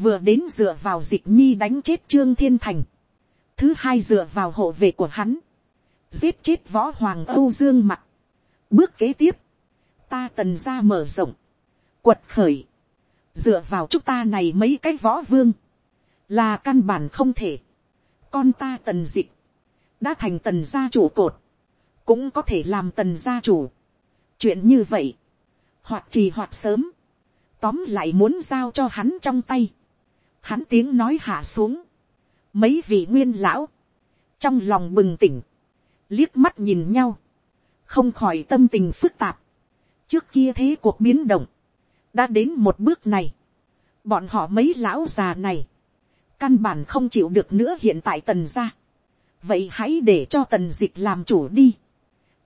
vừa đến dựa vào dịch nhi đánh chết trương thiên thành, thứ hai dựa vào hộ vệ của hắn, giết chết võ hoàng âu dương mặt. Bước kế tiếp, ta tần ra mở rộng, quật khởi, dựa vào chúng ta này mấy cái võ vương, là căn bản không thể, con ta tần dịch, đã thành tần gia chủ cột, cũng có thể làm tần gia chủ. chuyện như vậy, hoặc trì hoặc sớm, tóm lại muốn giao cho hắn trong tay. hắn tiếng nói hạ xuống, mấy vị nguyên lão, trong lòng bừng tỉnh, liếc mắt nhìn nhau, không khỏi tâm tình phức tạp. trước kia thế cuộc biến động, đã đến một bước này, bọn họ mấy lão già này, căn bản không chịu được nữa hiện tại tần gia. vậy hãy để cho tần dịch làm chủ đi.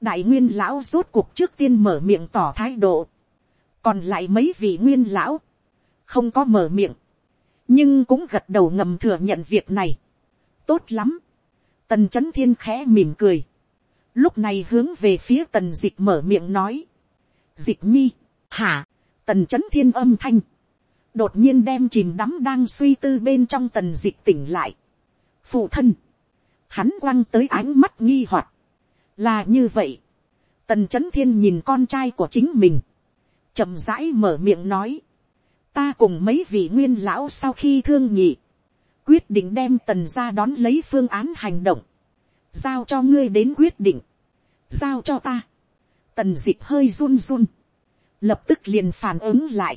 đại nguyên lão rốt cuộc trước tiên mở miệng tỏ thái độ. còn lại mấy vị nguyên lão, không có mở miệng, nhưng cũng gật đầu ngầm thừa nhận việc này. tốt lắm. tần c h ấ n thiên khẽ mỉm cười lúc này hướng về phía tần dịch mở miệng nói. dịch nhi, hả, tần c h ấ n thiên âm thanh. Đột nhiên đem chìm đắm đang suy tư bên trong tần dịch tỉnh lại. phụ thân, hắn quăng tới ánh mắt nghi hoặc, là như vậy, tần c h ấ n thiên nhìn con trai của chính mình, chậm rãi mở miệng nói, ta cùng mấy vị nguyên lão sau khi thương nhị, quyết định đem tần ra đón lấy phương án hành động, giao cho ngươi đến quyết định, giao cho ta, tần d ị c h hơi run run, lập tức liền phản ứng lại,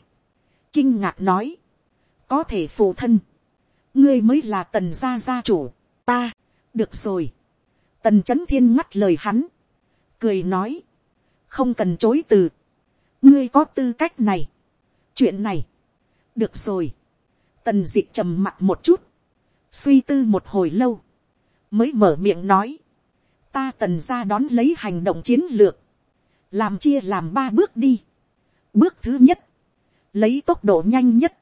kinh ngạc nói, có thể phụ thân, ngươi mới là tần gia gia chủ, ta, được rồi, tần c h ấ n thiên ngắt lời hắn, cười nói, không cần chối từ, ngươi có tư cách này, chuyện này, được rồi, tần d ị trầm mặt một chút, suy tư một hồi lâu, mới mở miệng nói, ta tần ra đón lấy hành động chiến lược, làm chia làm ba bước đi. bước thứ nhất, lấy tốc độ nhanh nhất,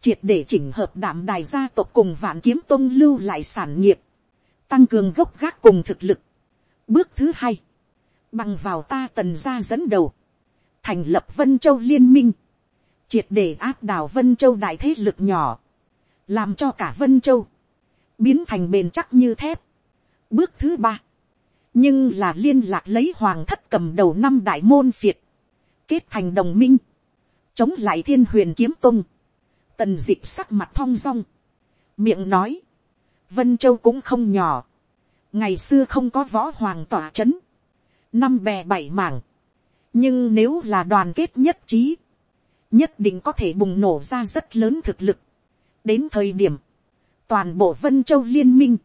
triệt để chỉnh hợp đảm đài gia tộc cùng vạn kiếm tôn lưu lại sản nghiệp, tăng cường gốc gác cùng thực lực. Bước thứ hai, bằng vào ta tần gia dẫn đầu, thành lập vân châu liên minh, triệt để áp đảo vân châu đại thế lực nhỏ, làm cho cả vân châu, biến thành bền chắc như thép. Bước thứ ba, nhưng là liên lạc lấy hoàng thất cầm đầu năm đại môn phiệt, kết thành đồng minh, chống lại thiên huyền kiếm tung, tần d ị sắc mặt thong dong, miệng nói, vân châu cũng không nhỏ, ngày xưa không có võ hoàng tỏa c h ấ n năm bè bảy mảng, nhưng nếu là đoàn kết nhất trí, nhất định có thể bùng nổ ra rất lớn thực lực. đến thời điểm, toàn bộ vân châu liên minh,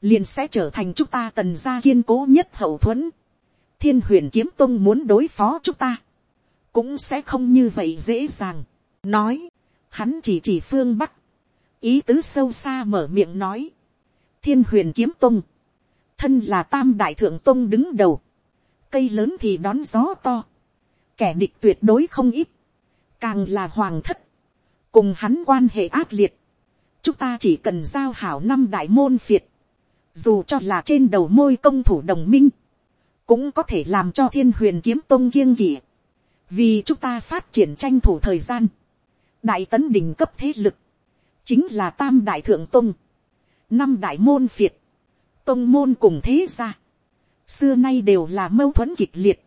liền sẽ trở thành chúng ta tần gia kiên cố nhất hậu thuẫn. thiên huyền kiếm tông muốn đối phó chúng ta, cũng sẽ không như vậy dễ dàng. nói, hắn chỉ chỉ phương bắc, ý tứ sâu xa mở miệng nói, thiên huyền kiếm tông. Thân là tam đại thượng tông đứng đầu, cây lớn thì đón gió to, kẻ địch tuyệt đối không ít, càng là hoàng thất, cùng hắn quan hệ ác liệt, chúng ta chỉ cần giao hảo năm đại môn phiệt, dù cho là trên đầu môi công thủ đồng minh, cũng có thể làm cho thiên huyền kiếm tôn kiêng kỵ. Vì chúng ta phát triển tranh thủ thời gian, đại tấn đỉnh cấp thế lực, chính là tam đại thượng tông, năm đại môn phiệt, tông môn cùng thế gia, xưa nay đều là mâu thuẫn kịch liệt,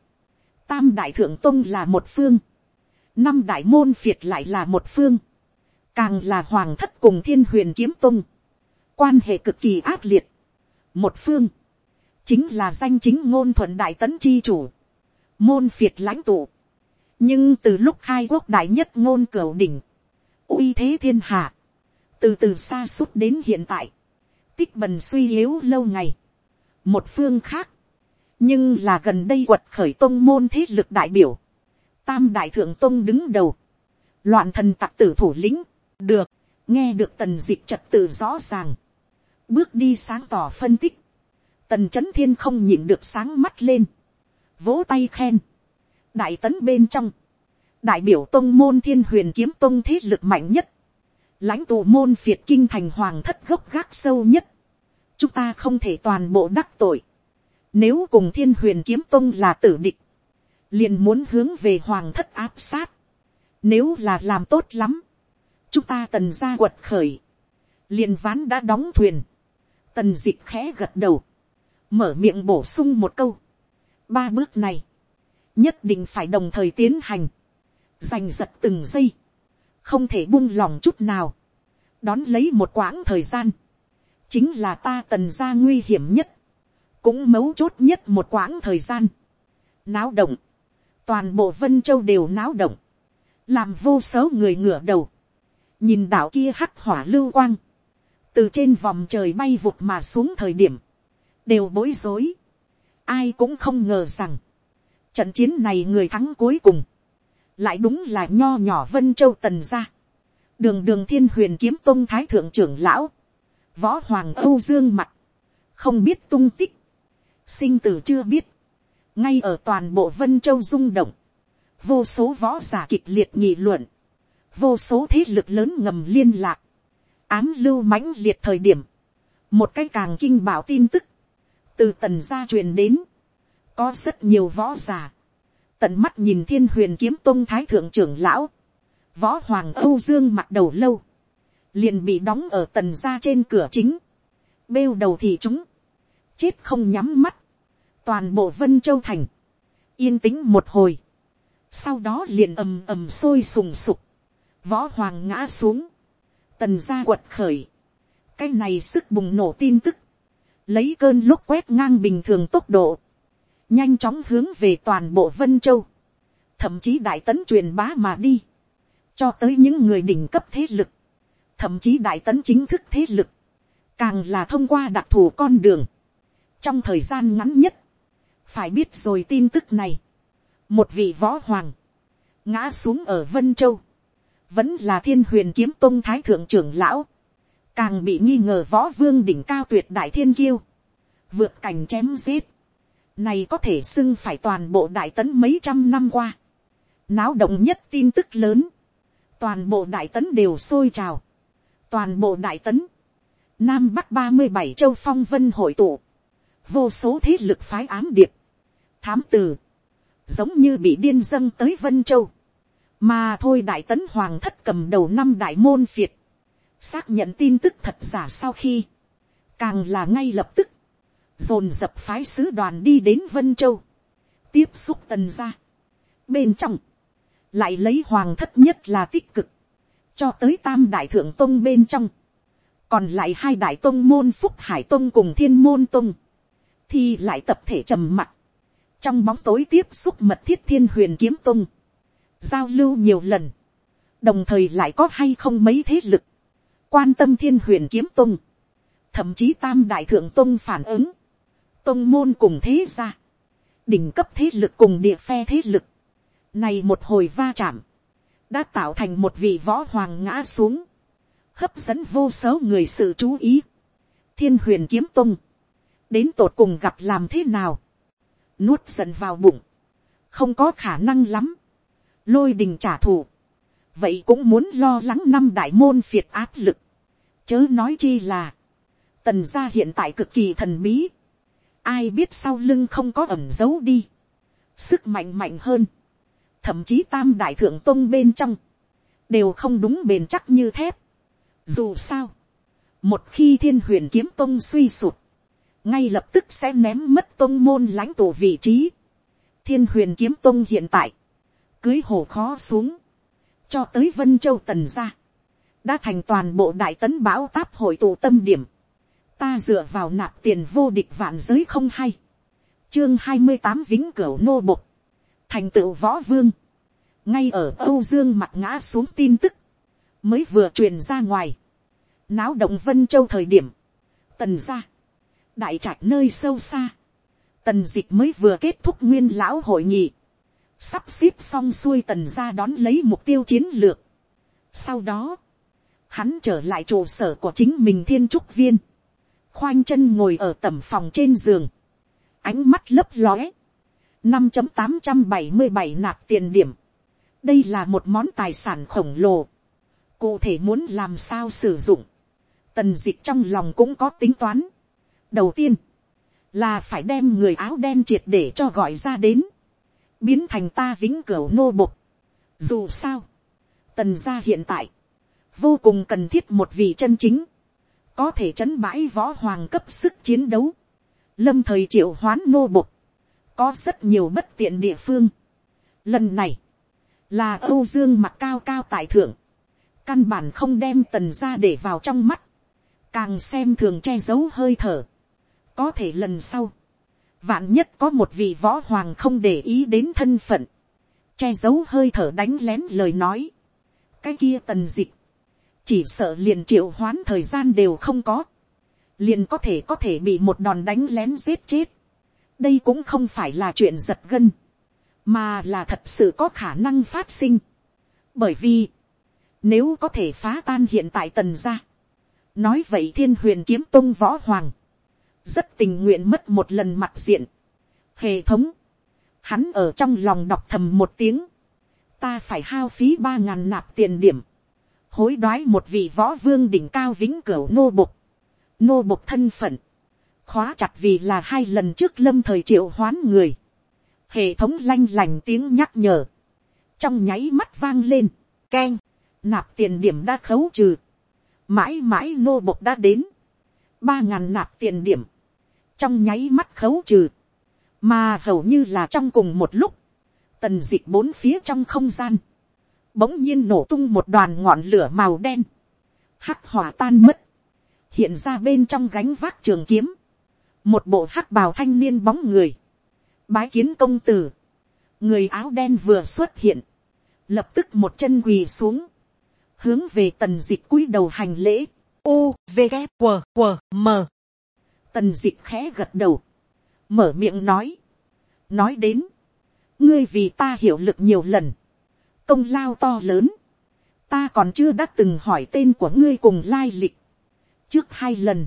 tam đại thượng tông là một phương, năm đại môn phiệt lại là một phương, càng là hoàng thất cùng thiên huyền kiếm tung, quan hệ cực kỳ ác liệt, một phương, chính là danh chính ngôn thuận đại tấn chi chủ, môn phiệt lãnh tụ, nhưng từ lúc khai quốc đại nhất ngôn cửu đỉnh, uy thế thiên hạ, từ từ xa suốt đến hiện tại, tích bần suy yếu lâu ngày. một phương khác, nhưng là gần đây quật khởi tôn môn thế lực đại biểu, tam đại thượng tôn đứng đầu, loạn thần tặc tử thủ lĩnh, được, nghe được tần d ị trật tự rõ ràng, bước đi sáng tỏ phân tích, tần c h ấ n thiên không nhịn được sáng mắt lên, vỗ tay khen, đại tấn bên trong, đại biểu tôn môn thiên huyền kiếm tôn thế lực mạnh nhất, lãnh tụ môn phiệt kinh thành hoàng thất gốc gác sâu nhất, chúng ta không thể toàn bộ đắc tội, nếu cùng thiên huyền kiếm tôn là tử địch, liền muốn hướng về hoàng thất áp sát, nếu là làm tốt lắm, chúng ta tần ra quật khởi, liền ván đã đóng thuyền, tần d ị khẽ gật đầu, mở miệng bổ sung một câu, ba bước này, nhất định phải đồng thời tiến hành, giành giật từng giây, không thể buông lòng chút nào, đón lấy một quãng thời gian, chính là ta tần ra nguy hiểm nhất, cũng mấu chốt nhất một quãng thời gian, náo động, toàn bộ vân châu đều náo động, làm vô số người ngửa đầu, nhìn đảo kia hắc hỏa lưu quang, từ trên vòng trời bay vụt mà xuống thời điểm, đều bối rối, ai cũng không ngờ rằng, trận chiến này người thắng cuối cùng, lại đúng là nho nhỏ vân châu tần gia, đường đường thiên huyền kiếm tôn thái thượng trưởng lão, võ hoàng âu dương mặt, không biết tung tích, sinh tử chưa biết, ngay ở toàn bộ vân châu rung động, vô số võ giả kịch liệt nghị luận, vô số thế lực lớn ngầm liên lạc, ám lưu mãnh liệt thời điểm, một cái càng kinh bảo tin tức, từ tần gia truyền đến, có rất nhiều võ giả, tận mắt nhìn thiên huyền kiếm tôn thái thượng trưởng lão, võ hoàng âu dương mặt đầu lâu, liền bị đóng ở tần gia trên cửa chính, bêu đầu thì chúng, chết không nhắm mắt, toàn bộ vân châu thành, yên tĩnh một hồi, sau đó liền ầm ầm sôi sùng sục, võ hoàng ngã xuống, tần gia quật khởi, cái này sức bùng nổ tin tức, lấy cơn lúc quét ngang bình thường tốc độ, nhanh chóng hướng về toàn bộ vân châu, thậm chí đại tấn truyền bá mà đi, cho tới những người đỉnh cấp thế lực, thậm chí đại tấn chính thức thế lực, càng là thông qua đặc thù con đường, trong thời gian ngắn nhất, phải biết rồi tin tức này, một vị võ hoàng, ngã xuống ở vân châu, vẫn là thiên huyền kiếm tôn thái thượng trưởng lão, càng bị nghi ngờ võ vương đỉnh cao tuyệt đại thiên kiêu, vượt cảnh chém giết, này có thể xưng phải toàn bộ đại tấn mấy trăm năm qua, náo động nhất tin tức lớn, toàn bộ đại tấn đều sôi trào, toàn bộ đại tấn, nam bắc ba mươi bảy châu phong vân hội tụ, vô số thế lực phái ám điệp, thám từ, giống như bị điên dâng tới vân châu, mà thôi đại tấn hoàng thất cầm đầu năm đại môn việt xác nhận tin tức thật giả sau khi, càng là ngay lập tức, dồn dập phái sứ đoàn đi đến vân châu, tiếp xúc tần ra. bên trong, lại lấy hoàng thất nhất là tích cực, cho tới tam đại thượng tông bên trong, còn lại hai đại tông môn phúc hải tông cùng thiên môn tông, thì lại tập thể trầm mặc, trong bóng tối tiếp xúc mật thiết thiên huyền kiếm tông, giao lưu nhiều lần, đồng thời lại có hay không mấy thế lực, quan tâm thiên huyền kiếm tông, thậm chí tam đại thượng tông phản ứng, tông môn cùng thế ra, đỉnh cấp thế lực cùng địa phe thế lực, này một hồi va chạm, đã tạo thành một vị võ hoàng ngã xuống, hấp dẫn vô số người sự chú ý. Thiên huyền kiếm tung, đến tột cùng gặp làm thế nào, nuốt giận vào bụng, không có khả năng lắm, lôi đình trả thù, vậy cũng muốn lo lắng năm đại môn phiệt áp lực, chớ nói chi là, tần gia hiện tại cực kỳ thần bí, ai biết sau lưng không có ẩm giấu đi, sức mạnh mạnh hơn, thậm chí tam đại thượng tôn bên trong, đều không đúng bền chắc như thép. Dù sao, một khi thiên huyền kiếm tôn suy sụt, ngay lập tức sẽ ném mất tôn môn lãnh tổ vị trí. thiên huyền kiếm tôn hiện tại, cưới hồ khó xuống, cho tới vân châu tần ra, đã thành toàn bộ đại tấn bão táp hội tụ tâm điểm, ta dựa vào nạp tiền vô địch vạn giới không hay, chương hai mươi tám vĩnh cửu nô bục, thành tựu võ vương, ngay ở âu dương mặt ngã xuống tin tức, mới vừa truyền ra ngoài, náo động vân châu thời điểm, tần ra, đại trạch nơi sâu xa, tần dịch mới vừa kết thúc nguyên lão hội nghị, sắp xếp xong xuôi tần ra đón lấy mục tiêu chiến lược. Sau đó, hắn trở lại trụ sở của chính mình thiên trúc viên, khoanh chân ngồi ở tầm phòng trên giường, ánh mắt lấp lóe, năm tám trăm bảy mươi bảy nạp tiền điểm, đây là một món tài sản khổng lồ, cụ thể muốn làm sao sử dụng, tần dịch trong lòng cũng có tính toán. đầu tiên, là phải đem người áo đen triệt để cho gọi ra đến, biến thành ta vĩnh cửu nô bục. dù sao, tần gia hiện tại, vô cùng cần thiết một vị chân chính, có thể trấn bãi võ hoàng cấp sức chiến đấu, lâm thời triệu hoán nô bục, có rất nhiều bất tiện địa phương. Lần này, là âu dương mặt cao cao tại thượng, căn bản không đem tần gia để vào trong mắt, càng xem thường che giấu hơi thở. có thể lần sau, vạn nhất có một vị võ hoàng không để ý đến thân phận, che giấu hơi thở đánh lén lời nói, cái kia tần dịch, chỉ sợ liền triệu hoán thời gian đều không có, liền có thể có thể bị một đòn đánh lén giết chết. đây cũng không phải là chuyện giật gân, mà là thật sự có khả năng phát sinh. bởi vì, nếu có thể phá tan hiện tại tần gia, nói vậy thiên huyền kiếm tôn võ hoàng, rất tình nguyện mất một lần mặt diện. hệ thống, hắn ở trong lòng đọc thầm một tiếng, ta phải hao phí ba ngàn nạp tiền điểm, hối đoái một vị võ vương đỉnh cao vĩnh cửu nô bục, nô bục thân phận, khóa chặt vì là hai lần trước lâm thời triệu hoán người, hệ thống lanh lành tiếng nhắc nhở, trong nháy mắt vang lên, k e n nạp tiền điểm đã khấu trừ, mãi mãi nô bộc đã đến, ba ngàn nạp tiền điểm, trong nháy mắt khấu trừ, mà hầu như là trong cùng một lúc, tần d ị c h bốn phía trong không gian, bỗng nhiên nổ tung một đoàn ngọn lửa màu đen, hắc hỏa tan mất, hiện ra bên trong gánh vác trường kiếm, một bộ hắc bào thanh niên bóng người, bái kiến công tử, người áo đen vừa xuất hiện, lập tức một chân quỳ xuống, hướng về tần dịch cúi đầu hành lễ, u v g q q m tần dịch khẽ gật đầu, mở miệng nói, nói đến, ngươi vì ta hiểu lực nhiều lần, công lao to lớn, ta còn chưa đã từng hỏi tên của ngươi cùng lai lịch, trước hai lần,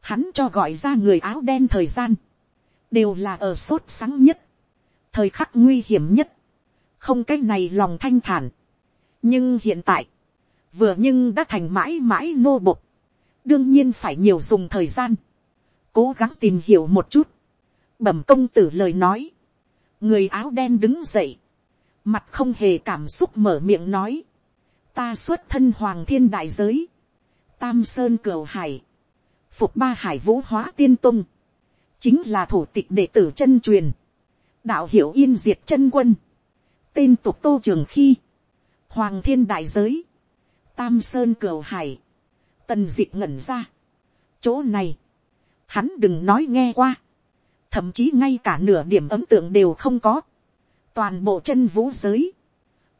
hắn cho gọi ra người áo đen thời gian, đều là ở sốt sáng nhất, thời khắc nguy hiểm nhất, không cách này lòng thanh thản. nhưng hiện tại, vừa nhưng đã thành mãi mãi nô bộc, đương nhiên phải nhiều dùng thời gian, cố gắng tìm hiểu một chút, bẩm công tử lời nói, người áo đen đứng dậy, mặt không hề cảm xúc mở miệng nói, ta xuất thân hoàng thiên đại giới, tam sơn cửu hải, phục ba hải vũ hóa tiên tung, chính là thủ tịch đệ tử chân truyền, đạo hiểu yên diệt chân quân, tên tục tô trường khi, hoàng thiên đại giới, tam sơn cửu hải, tần dịch ngẩn ra, chỗ này, hắn đừng nói nghe qua, thậm chí ngay cả nửa điểm ấm tượng đều không có, toàn bộ chân vũ giới,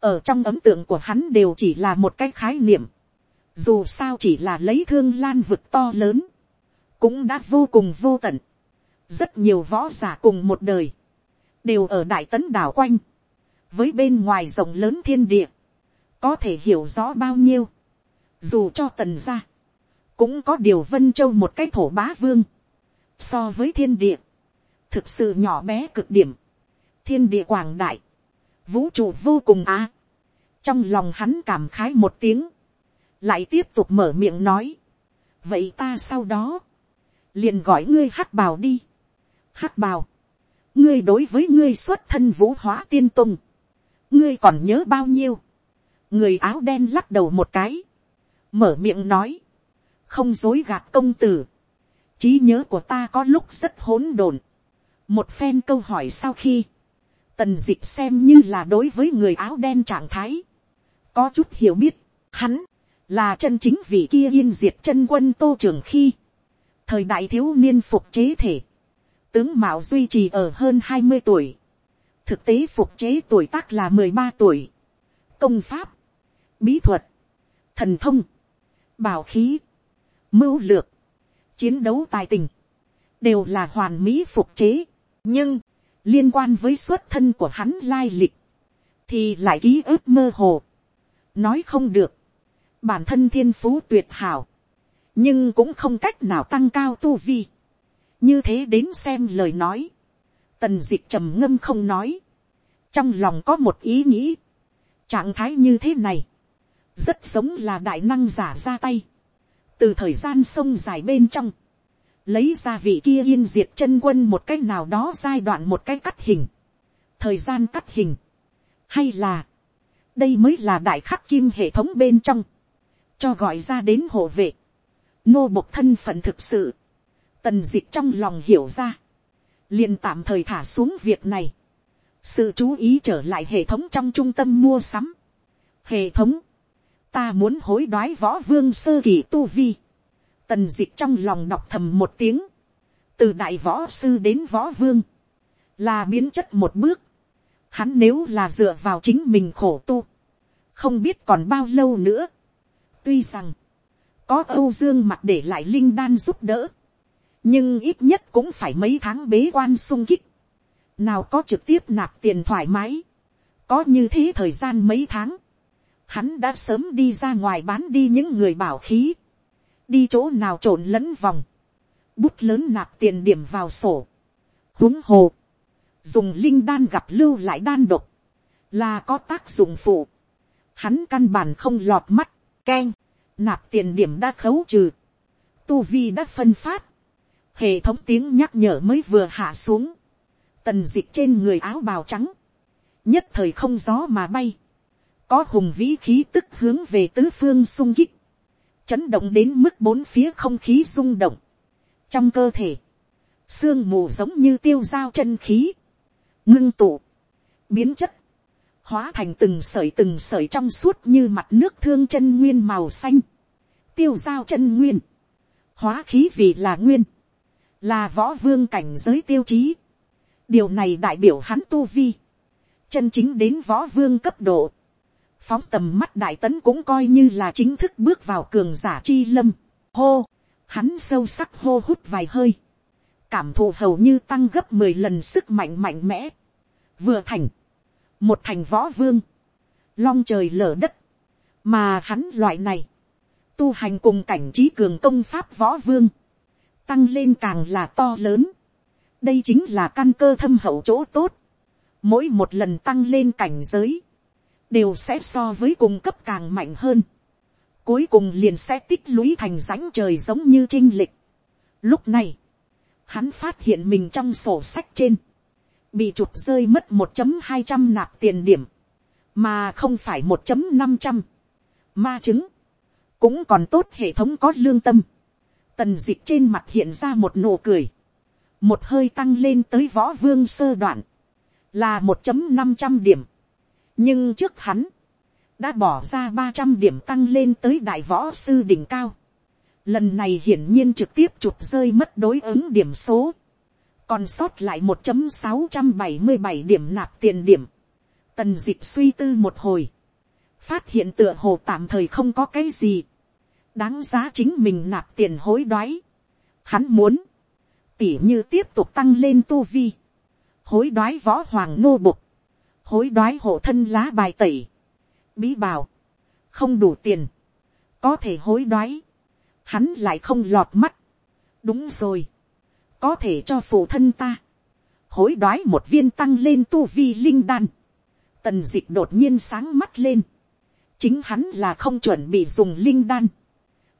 ở trong ấm tượng của hắn đều chỉ là một cái khái niệm, dù sao chỉ là lấy thương lan vực to lớn, cũng đã vô cùng vô tận, rất nhiều võ giả cùng một đời, đều ở đại tấn đảo quanh, với bên ngoài rộng lớn thiên địa, có thể hiểu rõ bao nhiêu, dù cho tần ra, cũng có điều vân châu một cái thổ bá vương, so với thiên địa, thực sự nhỏ bé cực điểm, thiên địa quảng đại, vũ trụ vô cùng á, trong lòng hắn cảm khái một tiếng, lại tiếp tục mở miệng nói, vậy ta sau đó, liền gọi ngươi hắc bào đi, hắc bào, ngươi đối với ngươi xuất thân vũ hóa tiên tung, ngươi còn nhớ bao nhiêu, người áo đen lắc đầu một cái, mở miệng nói, không dối gạt công tử, trí nhớ của ta có lúc rất hỗn độn, một phen câu hỏi sau khi, tần dịp xem như là đối với người áo đen trạng thái, có chút hiểu biết, hắn, là chân chính vị kia yên diệt chân quân tô trường khi, thời đại thiếu niên phục chế thể, tướng mạo duy trì ở hơn hai mươi tuổi, thực tế phục chế tuổi tác là mười ba tuổi, công pháp, bí thuật, thần thông, bảo khí, mưu lược, chiến đấu tài tình, đều là hoàn mỹ phục chế, nhưng, liên quan với xuất thân của hắn lai lịch, thì lại ký ức mơ hồ, nói không được, bản thân thiên phú tuyệt hảo, nhưng cũng không cách nào tăng cao tu vi, như thế đến xem lời nói, tần d ị c h trầm ngâm không nói, trong lòng có một ý nghĩ, trạng thái như thế này, rất giống là đại năng giả ra tay, từ thời gian sông dài bên trong, lấy ra vị kia yên diệt chân quân một cách nào đó giai đoạn một cách cắt hình, thời gian cắt hình, hay là, đây mới là đại khắc kim hệ thống bên trong, cho gọi ra đến hộ vệ, nô bộc thân phận thực sự, tần d ị trong lòng hiểu ra, liền tạm thời thả xuống việc này, sự chú ý trở lại hệ thống trong trung tâm mua sắm. hệ thống, ta muốn hối đoái võ vương sơ kỳ tu vi, tần dịch trong lòng đọc thầm một tiếng, từ đại võ sư đến võ vương, là biến chất một bước, hắn nếu là dựa vào chính mình khổ tu, không biết còn bao lâu nữa. tuy rằng, có âu dương mặt để lại linh đan giúp đỡ, nhưng ít nhất cũng phải mấy tháng bế quan sung kích, nào có trực tiếp nạp tiền thoải mái, có như thế thời gian mấy tháng, hắn đã sớm đi ra ngoài bán đi những người bảo khí, đi chỗ nào trộn lẫn vòng, bút lớn nạp tiền điểm vào sổ, huống hồ, dùng linh đan gặp lưu lại đan độc, là có tác dụng phụ, hắn căn bản không lọt mắt, keng, nạp tiền điểm đã khấu trừ, tu vi đã phân phát, hệ thống tiếng nhắc nhở mới vừa hạ xuống, tần d ị c h trên người áo bào trắng, nhất thời không gió mà bay, có hùng vĩ khí tức hướng về tứ phương sung kích, chấn động đến mức bốn phía không khí rung động, trong cơ thể, sương mù giống như tiêu dao chân khí, ngưng tụ, biến chất, hóa thành từng sởi từng sởi trong suốt như mặt nước thương chân nguyên màu xanh, tiêu dao chân nguyên, hóa khí vì là nguyên, là võ vương cảnh giới tiêu chí, điều này đại biểu hắn tu vi, chân chính đến võ vương cấp độ, phóng tầm mắt đại tấn cũng coi như là chính thức bước vào cường giả chi lâm, hô, hắn sâu sắc hô hút vài hơi, cảm thụ hầu như tăng gấp mười lần sức mạnh mạnh mẽ, vừa thành, một thành võ vương, long trời lở đất, mà hắn loại này, tu hành cùng cảnh trí cường công pháp võ vương, tăng lên càng là to lớn, đây chính là căn cơ thâm hậu chỗ tốt. mỗi một lần tăng lên cảnh giới, đều sẽ so với cùng cấp càng mạnh hơn. cuối cùng liền sẽ tích lũy thành rãnh trời giống như trinh lịch. lúc này, hắn phát hiện mình trong sổ sách trên, bị chụp rơi mất một chấm hai trăm nạp tiền điểm, mà không phải một chấm năm trăm. ma chứng, cũng còn tốt hệ thống có lương tâm. tần d ị c h trên mặt hiện ra một nụ cười một hơi tăng lên tới võ vương sơ đoạn, là một năm trăm điểm nhưng trước hắn, đã bỏ ra ba trăm điểm tăng lên tới đại võ sư đỉnh cao. lần này hiển nhiên trực tiếp chụp rơi mất đối ứng điểm số, còn sót lại một sáu trăm bảy mươi bảy điểm nạp tiền điểm. tần dịp suy tư một hồi, phát hiện tựa hồ tạm thời không có cái gì, đáng giá chính mình nạp tiền hối đoái. Hắn muốn, tỉ như tiếp tục tăng lên tu vi, hối đoái võ hoàng nô bục, hối đoái hộ thân lá bài tẩy, bí bảo không đủ tiền, có thể hối đoái, hắn lại không lọt mắt, đúng rồi, có thể cho phụ thân ta, hối đoái một viên tăng lên tu vi linh đan, tần d ị c h đột nhiên sáng mắt lên, chính hắn là không chuẩn bị dùng linh đan,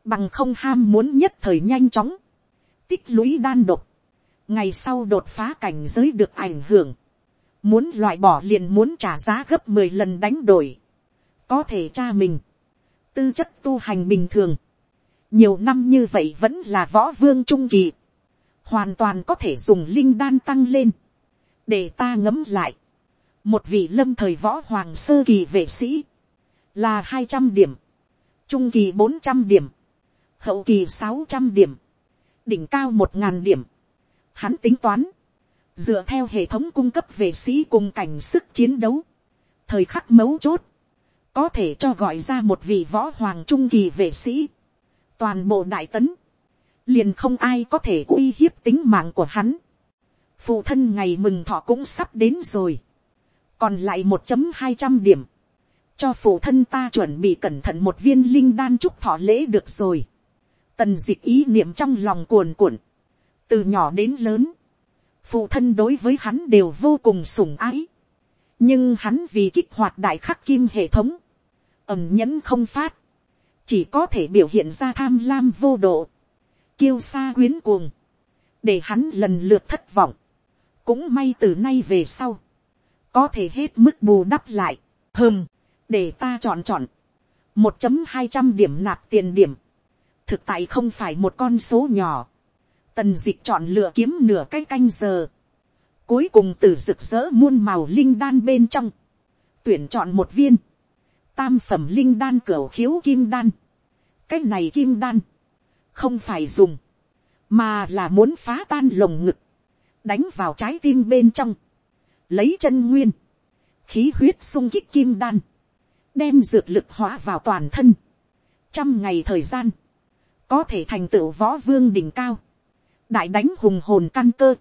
bằng không ham muốn nhất thời nhanh chóng, tích lũy đan độc, ngày sau đột phá cảnh giới được ảnh hưởng, muốn loại bỏ liền muốn trả giá gấp mười lần đánh đổi, có thể cha mình, tư chất tu hành bình thường, nhiều năm như vậy vẫn là võ vương trung kỳ, hoàn toàn có thể dùng linh đan tăng lên, để ta ngấm lại, một vị lâm thời võ hoàng sơ kỳ vệ sĩ, là hai trăm điểm, trung kỳ bốn trăm điểm, hậu kỳ sáu trăm điểm, đỉnh cao một ngàn điểm. Hắn tính toán, dựa theo hệ thống cung cấp vệ sĩ cùng cảnh sức chiến đấu, thời khắc mấu chốt, có thể cho gọi ra một vị võ hoàng trung kỳ vệ sĩ, toàn bộ đại tấn, liền không ai có thể uy hiếp tính mạng của hắn. phụ thân ngày mừng thọ cũng sắp đến rồi, còn lại một chấm hai trăm điểm, cho phụ thân ta chuẩn bị cẩn thận một viên linh đan chúc thọ lễ được rồi. Tần dịch ý niệm trong lòng cuồn cuộn, từ nhỏ đến lớn, phụ thân đối với hắn đều vô cùng sủng ái, nhưng hắn vì kích hoạt đại khắc kim hệ thống, ẩm nhẫn không phát, chỉ có thể biểu hiện ra tham lam vô độ, kiêu xa quyến cuồng, để hắn lần lượt thất vọng, cũng may từ nay về sau, có thể hết mức bù đắp lại, hơm, để ta chọn chọn, một chấm hai trăm điểm nạp tiền điểm, thực tại không phải một con số nhỏ. Tần dịch chọn lựa kiếm nửa cái canh giờ. Cuối cùng từ rực rỡ muôn màu linh đan bên trong. Tuyển chọn một viên. Tam phẩm linh đan cửa khiếu kim đan. Cái này kim đan. Không phải dùng. Mà là muốn phá tan lồng ngực. Đánh vào trái tim bên trong. Lấy chân nguyên. Khí huyết sung kích kim đan. Đem dược lực hóa vào toàn thân. Trăm ngày thời gian có thể thành tựu võ vương đỉnh cao, đại đánh hùng hồn căn cơ,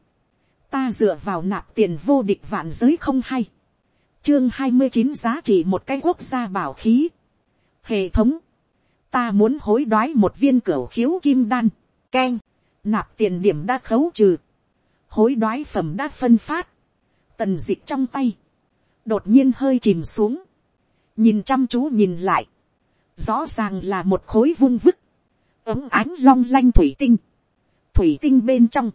ta dựa vào nạp tiền vô địch vạn giới không hay. chương hai mươi chín giá trị một cái quốc gia bảo khí. hệ thống, ta muốn hối đoái một viên cửa khiếu kim đan, k nạp tiền điểm đã khấu trừ, hối đoái phẩm đã phân phát, tần d ị c h trong tay, đột nhiên hơi chìm xuống, nhìn chăm chú nhìn lại, rõ ràng là một khối vung vức, ấm ánh long lanh thủy tinh, thủy tinh bên trong,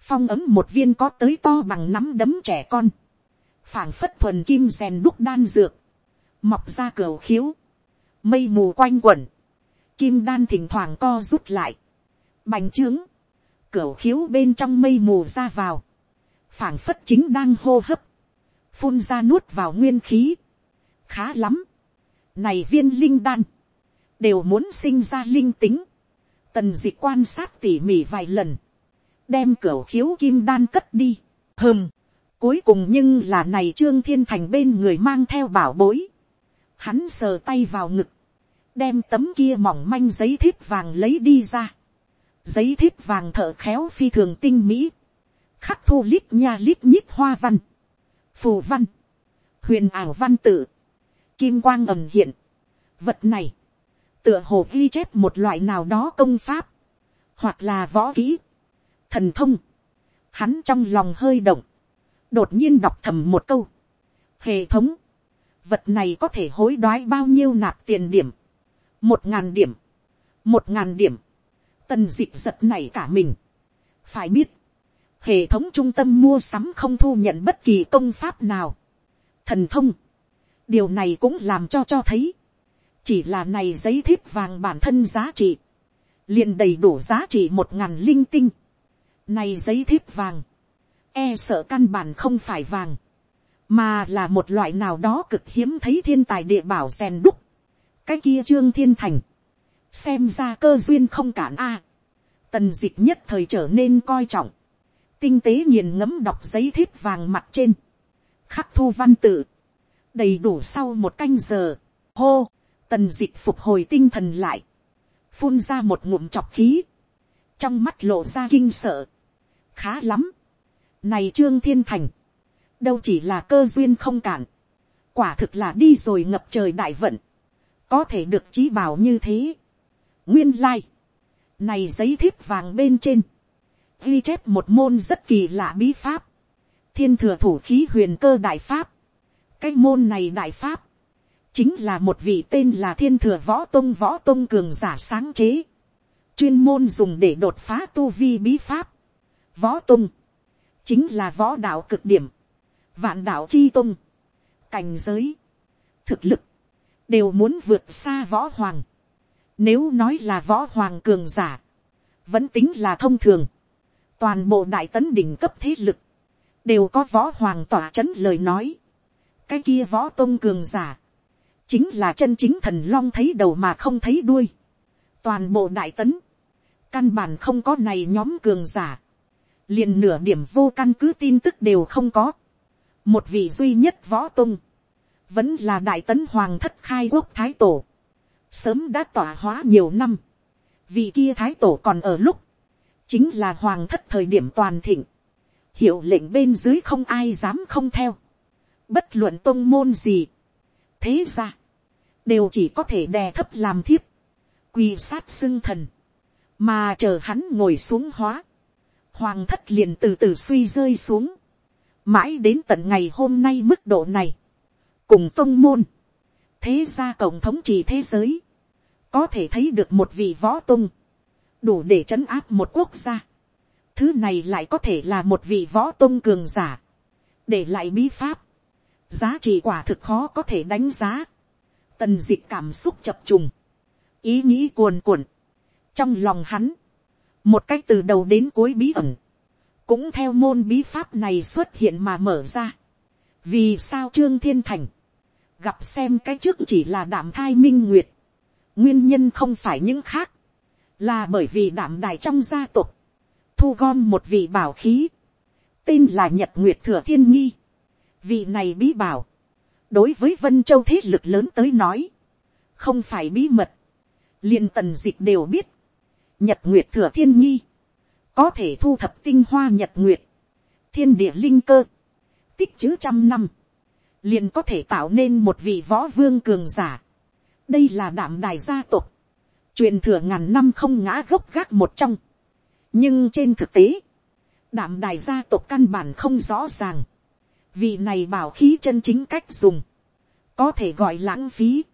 phong ấm một viên có tới to bằng nắm đấm trẻ con, phảng phất thuần kim rèn đúc đan dược, mọc ra cửa khiếu, mây mù quanh quẩn, kim đan thỉnh thoảng co rút lại, bành trướng, cửa khiếu bên trong mây mù ra vào, phảng phất chính đang hô hấp, phun ra nuốt vào nguyên khí, khá lắm, này viên linh đan, đều muốn sinh ra linh tính, tần dịch quan sát tỉ mỉ vài lần, đem cửa khiếu kim đan cất đi, hơm, cuối cùng nhưng là này trương thiên thành bên người mang theo bảo bối, hắn sờ tay vào ngực, đem tấm kia mỏng manh giấy thiếp vàng lấy đi ra, giấy thiếp vàng thợ khéo phi thường tinh mỹ, khắc thu lít nha lít nhít hoa văn, phù văn, huyền ảo văn tự, kim quang ẩm hiện. Vật này, tựa hồ ghi chép một loại nào đó công pháp, hoặc là võ kỹ, thần thông. Hắn trong lòng hơi động, đột nhiên đọc thầm một câu. Hệ thống, vật này có thể hối đoái bao nhiêu nạp tiền điểm, một ngàn điểm, một ngàn điểm, tần dịp giật này cả mình. phải biết, hệ thống trung tâm mua sắm không thu nhận bất kỳ công pháp nào. thần thông, điều này cũng làm cho cho thấy, chỉ là này giấy thiếp vàng bản thân giá trị, liền đầy đủ giá trị một ngàn linh tinh. này giấy thiếp vàng, e sợ căn bản không phải vàng, mà là một loại nào đó cực hiếm thấy thiên tài địa bảo rèn đúc. cái kia trương thiên thành, xem ra cơ duyên không cản a. tần dịch nhất thời trở nên coi trọng, tinh tế nghiền ngấm đọc giấy thiếp vàng mặt trên, khắc thu văn tự, đầy đủ sau một canh giờ, hô, tần dịch phục hồi tinh thần lại, phun ra một ngụm chọc khí, trong mắt lộ ra kinh sợ, khá lắm, này trương thiên thành, đâu chỉ là cơ duyên không cản, quả thực là đi rồi ngập trời đại vận, có thể được trí bảo như thế, nguyên lai, này giấy thiếp vàng bên trên, ghi chép một môn rất kỳ lạ bí pháp, thiên thừa thủ khí huyền cơ đại pháp, cái môn này đại pháp, chính là một vị tên là thiên thừa võ tông võ tông cường giả sáng chế, chuyên môn dùng để đột phá tu vi bí pháp, võ tông, chính là võ đạo cực điểm, vạn đạo chi tông, cảnh giới, thực lực, đều muốn vượt xa võ hoàng, nếu nói là võ hoàng cường giả, vẫn tính là thông thường. Toàn bộ đại tấn đỉnh cấp thế lực, đều có võ hoàng tỏa chấn lời nói. Cái kia võ tôn cường giả, chính là chân chính thần long thấy đầu mà không thấy đuôi. Toàn bộ đại tấn, căn bản không có này nhóm cường giả. liền nửa điểm vô căn cứ tin tức đều không có. Một vị duy nhất võ tung vẫn là đại tấn hoàng thất khai quốc thái tổ sớm đã tỏa hóa nhiều năm, vì kia thái tổ còn ở lúc, chính là hoàng thất thời điểm toàn thịnh, hiệu lệnh bên dưới không ai dám không theo, bất luận tôn môn gì, thế ra, đều chỉ có thể đè thấp làm thiếp, quy sát xưng thần, mà chờ hắn ngồi xuống hóa, hoàng thất liền từ từ suy rơi xuống, mãi đến tận ngày hôm nay mức độ này, cùng tôn môn, thế gia cộng thống trị thế giới, có thể thấy được một vị võ tung, đủ để trấn áp một quốc gia. Thứ này lại có thể là một vị võ tung cường giả, để lại bí pháp, giá trị quả thực khó có thể đánh giá. Tần d ị cảm xúc chập trùng, ý nghĩ cuồn cuộn, trong lòng hắn, một cách từ đầu đến cuối bí ẩn, cũng theo môn bí pháp này xuất hiện mà mở ra. vì sao trương thiên thành, gặp xem cái trước chỉ là đảm thai minh nguyệt, nguyên nhân không phải những khác, là bởi vì đảm đại trong gia tộc, thu gom một vị bảo khí, tên là nhật nguyệt thừa thiên nghi. vị này bí bảo, đối với vân châu thế lực lớn tới nói, không phải bí mật, liền tần d ị c h đều biết, nhật nguyệt thừa thiên nhi có thể thu thập tinh hoa nhật nguyệt, thiên địa linh cơ, tích chữ trăm năm, liền có thể tạo nên một vị võ vương cường giả. đây là đảm đài gia tộc, truyền thừa ngàn năm không ngã gốc gác một trong. nhưng trên thực tế, đảm đài gia tộc căn bản không rõ ràng, vị này bảo khí chân chính cách dùng, có thể gọi lãng phí.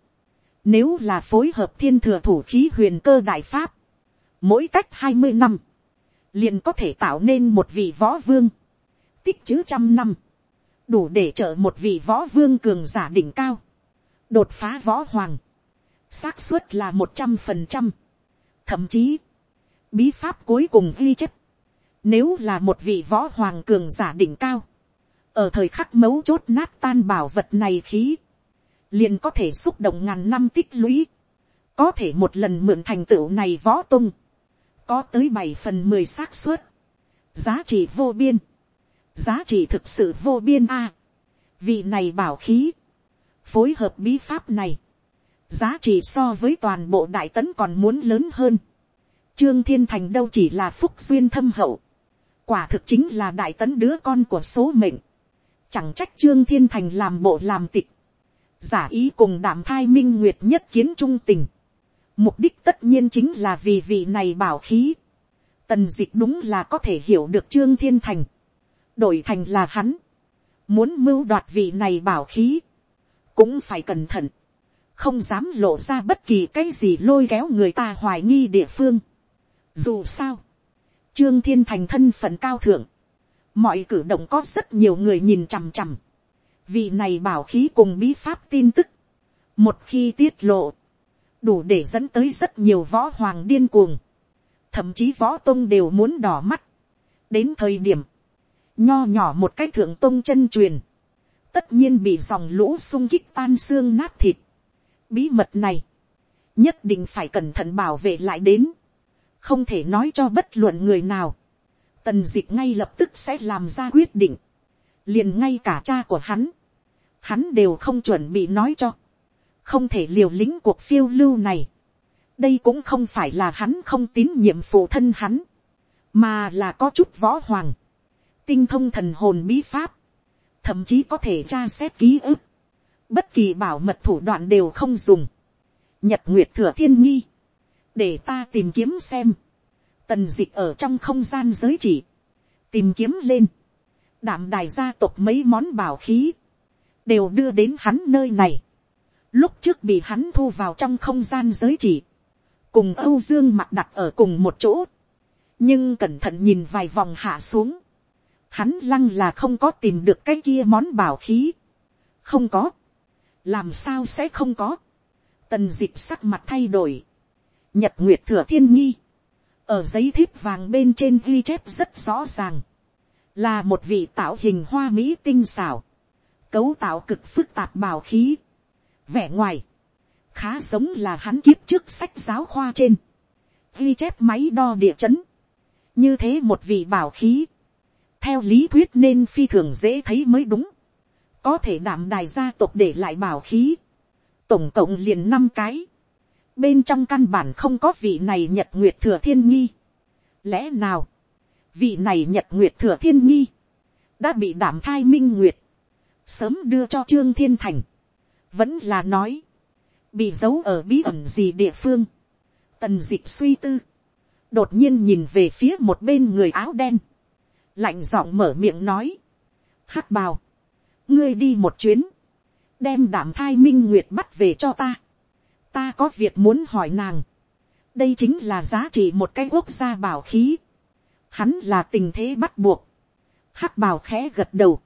Nếu là phối hợp thiên thừa thủ khí huyền cơ đại pháp, mỗi cách hai mươi năm, liền có thể tạo nên một vị võ vương, tích chứ trăm năm, đủ để trợ một vị võ vương cường giả đỉnh cao, đột phá võ hoàng, xác suất là một trăm phần trăm, thậm chí, bí pháp cuối cùng ghi chép, nếu là một vị võ hoàng cường giả đỉnh cao, ở thời khắc mấu chốt nát tan bảo vật này khí, liền có thể xúc động ngàn năm tích lũy, có thể một lần mượn thành tựu này võ tung, có tới bảy phần mười xác suất, giá trị vô biên, giá trị thực sự vô biên a, vị này bảo khí, phối hợp bí pháp này, giá trị so với toàn bộ đại tấn còn muốn lớn hơn, trương thiên thành đâu chỉ là phúc duyên thâm hậu, quả thực chính là đại tấn đứa con của số mệnh, chẳng trách trương thiên thành làm bộ làm tịch, giả ý cùng đảm thai minh nguyệt nhất kiến trung tình, mục đích tất nhiên chính là vì vị này bảo khí, tần d ị đúng là có thể hiểu được trương thiên thành, đổi thành là hắn, muốn mưu đoạt vị này bảo khí, cũng phải cẩn thận, không dám lộ ra bất kỳ cái gì lôi kéo người ta hoài nghi địa phương. Dù sao, trương thiên thành thân phận cao thượng, mọi cử động có rất nhiều người nhìn chằm chằm, vị này bảo khí cùng bí pháp tin tức, một khi tiết lộ, đủ để dẫn tới rất nhiều võ hoàng điên cuồng, thậm chí võ tôn đều muốn đỏ mắt. đến thời điểm, nho nhỏ một cái thượng tôn chân truyền, tất nhiên bị dòng lũ sung kích tan xương nát thịt. bí mật này, nhất định phải cẩn thận bảo vệ lại đến, không thể nói cho bất luận người nào tần dịch ngay lập tức sẽ làm ra quyết định, liền ngay cả cha của hắn, hắn đều không chuẩn bị nói cho, không thể liều lĩnh cuộc phiêu lưu này. đây cũng không phải là hắn không tín nhiệm phụ thân hắn, mà là có chút võ hoàng, tinh thông thần hồn bí pháp, thậm chí có thể tra xét ký ức, bất kỳ bảo mật thủ đoạn đều không dùng, nhật nguyệt thừa thiên nghi, để ta tìm kiếm xem, tần dịch ở trong không gian giới chỉ, tìm kiếm lên, đảm đài gia tộc mấy món bảo khí, đều đưa đến hắn nơi này. Lúc trước bị hắn thu vào trong không gian giới chỉ, cùng Âu Dương mặt đặt ở cùng một chỗ. Nhưng cẩn thận nhìn vài vòng hạ xuống. Hắn lăng là không có tìm được cái kia món bảo khí. Không có. Làm sao sẽ không có. Tần dịp sắc mặt thay đổi. Nhật Nguyệt Thừa Thiên Nghi. Ở giấy thiếp vàng bên trên ghi chép rất rõ ràng. Là một vị tạo hình hoa mỹ tinh xảo cấu tạo cực phức tạp bảo khí. Vẻ ngoài, khá giống là hắn kiếp trước sách giáo khoa trên. Ghi chép máy đo địa chấn. Như thế một vị bảo khí. Theo lý thuyết nên phi thường dễ thấy mới đúng. Có thể đảm đài gia tộc để lại bảo khí. Tổng cộng liền năm cái. Bên trong căn bản không có vị này nhật nguyệt thừa thiên nghi. Lẽ nào? Vị này nhật nguyệt thừa thiên nghi. Đã bị đảm thai minh nguyệt sớm đưa cho trương thiên thành, vẫn là nói, bị giấu ở bí ẩn gì địa phương, tần d ị c h suy tư, đột nhiên nhìn về phía một bên người áo đen, lạnh giọng mở miệng nói, hắc bào, ngươi đi một chuyến, đem đảm thai minh nguyệt bắt về cho ta, ta có việc muốn hỏi nàng, đây chính là giá trị một cái quốc gia bảo khí, hắn là tình thế bắt buộc, hắc bào khẽ gật đầu,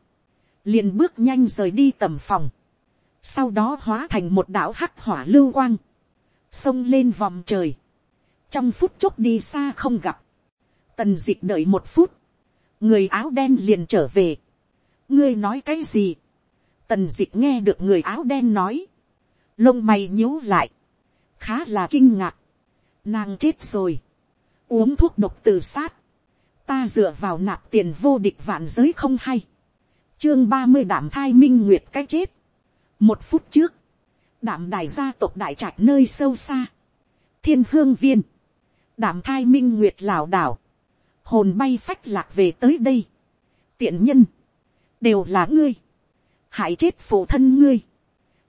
liền bước nhanh rời đi tầm phòng, sau đó hóa thành một đạo hắc hỏa lưu quang, xông lên vòng trời, trong phút chốc đi xa không gặp, tần d ị c h đợi một phút, người áo đen liền trở về, ngươi nói cái gì, tần d ị c h nghe được người áo đen nói, lông mày nhíu lại, khá là kinh ngạc, nàng chết rồi, uống thuốc độc tự sát, ta dựa vào nạp tiền vô địch vạn giới không hay, chương ba mươi đảm thai minh nguyệt cái chết. một phút trước, đảm đài gia tộc đại trạch nơi sâu xa, thiên hương viên, đảm thai minh nguyệt lảo đảo, hồn bay phách lạc về tới đây, tiện nhân, đều là ngươi, hãy chết phụ thân ngươi,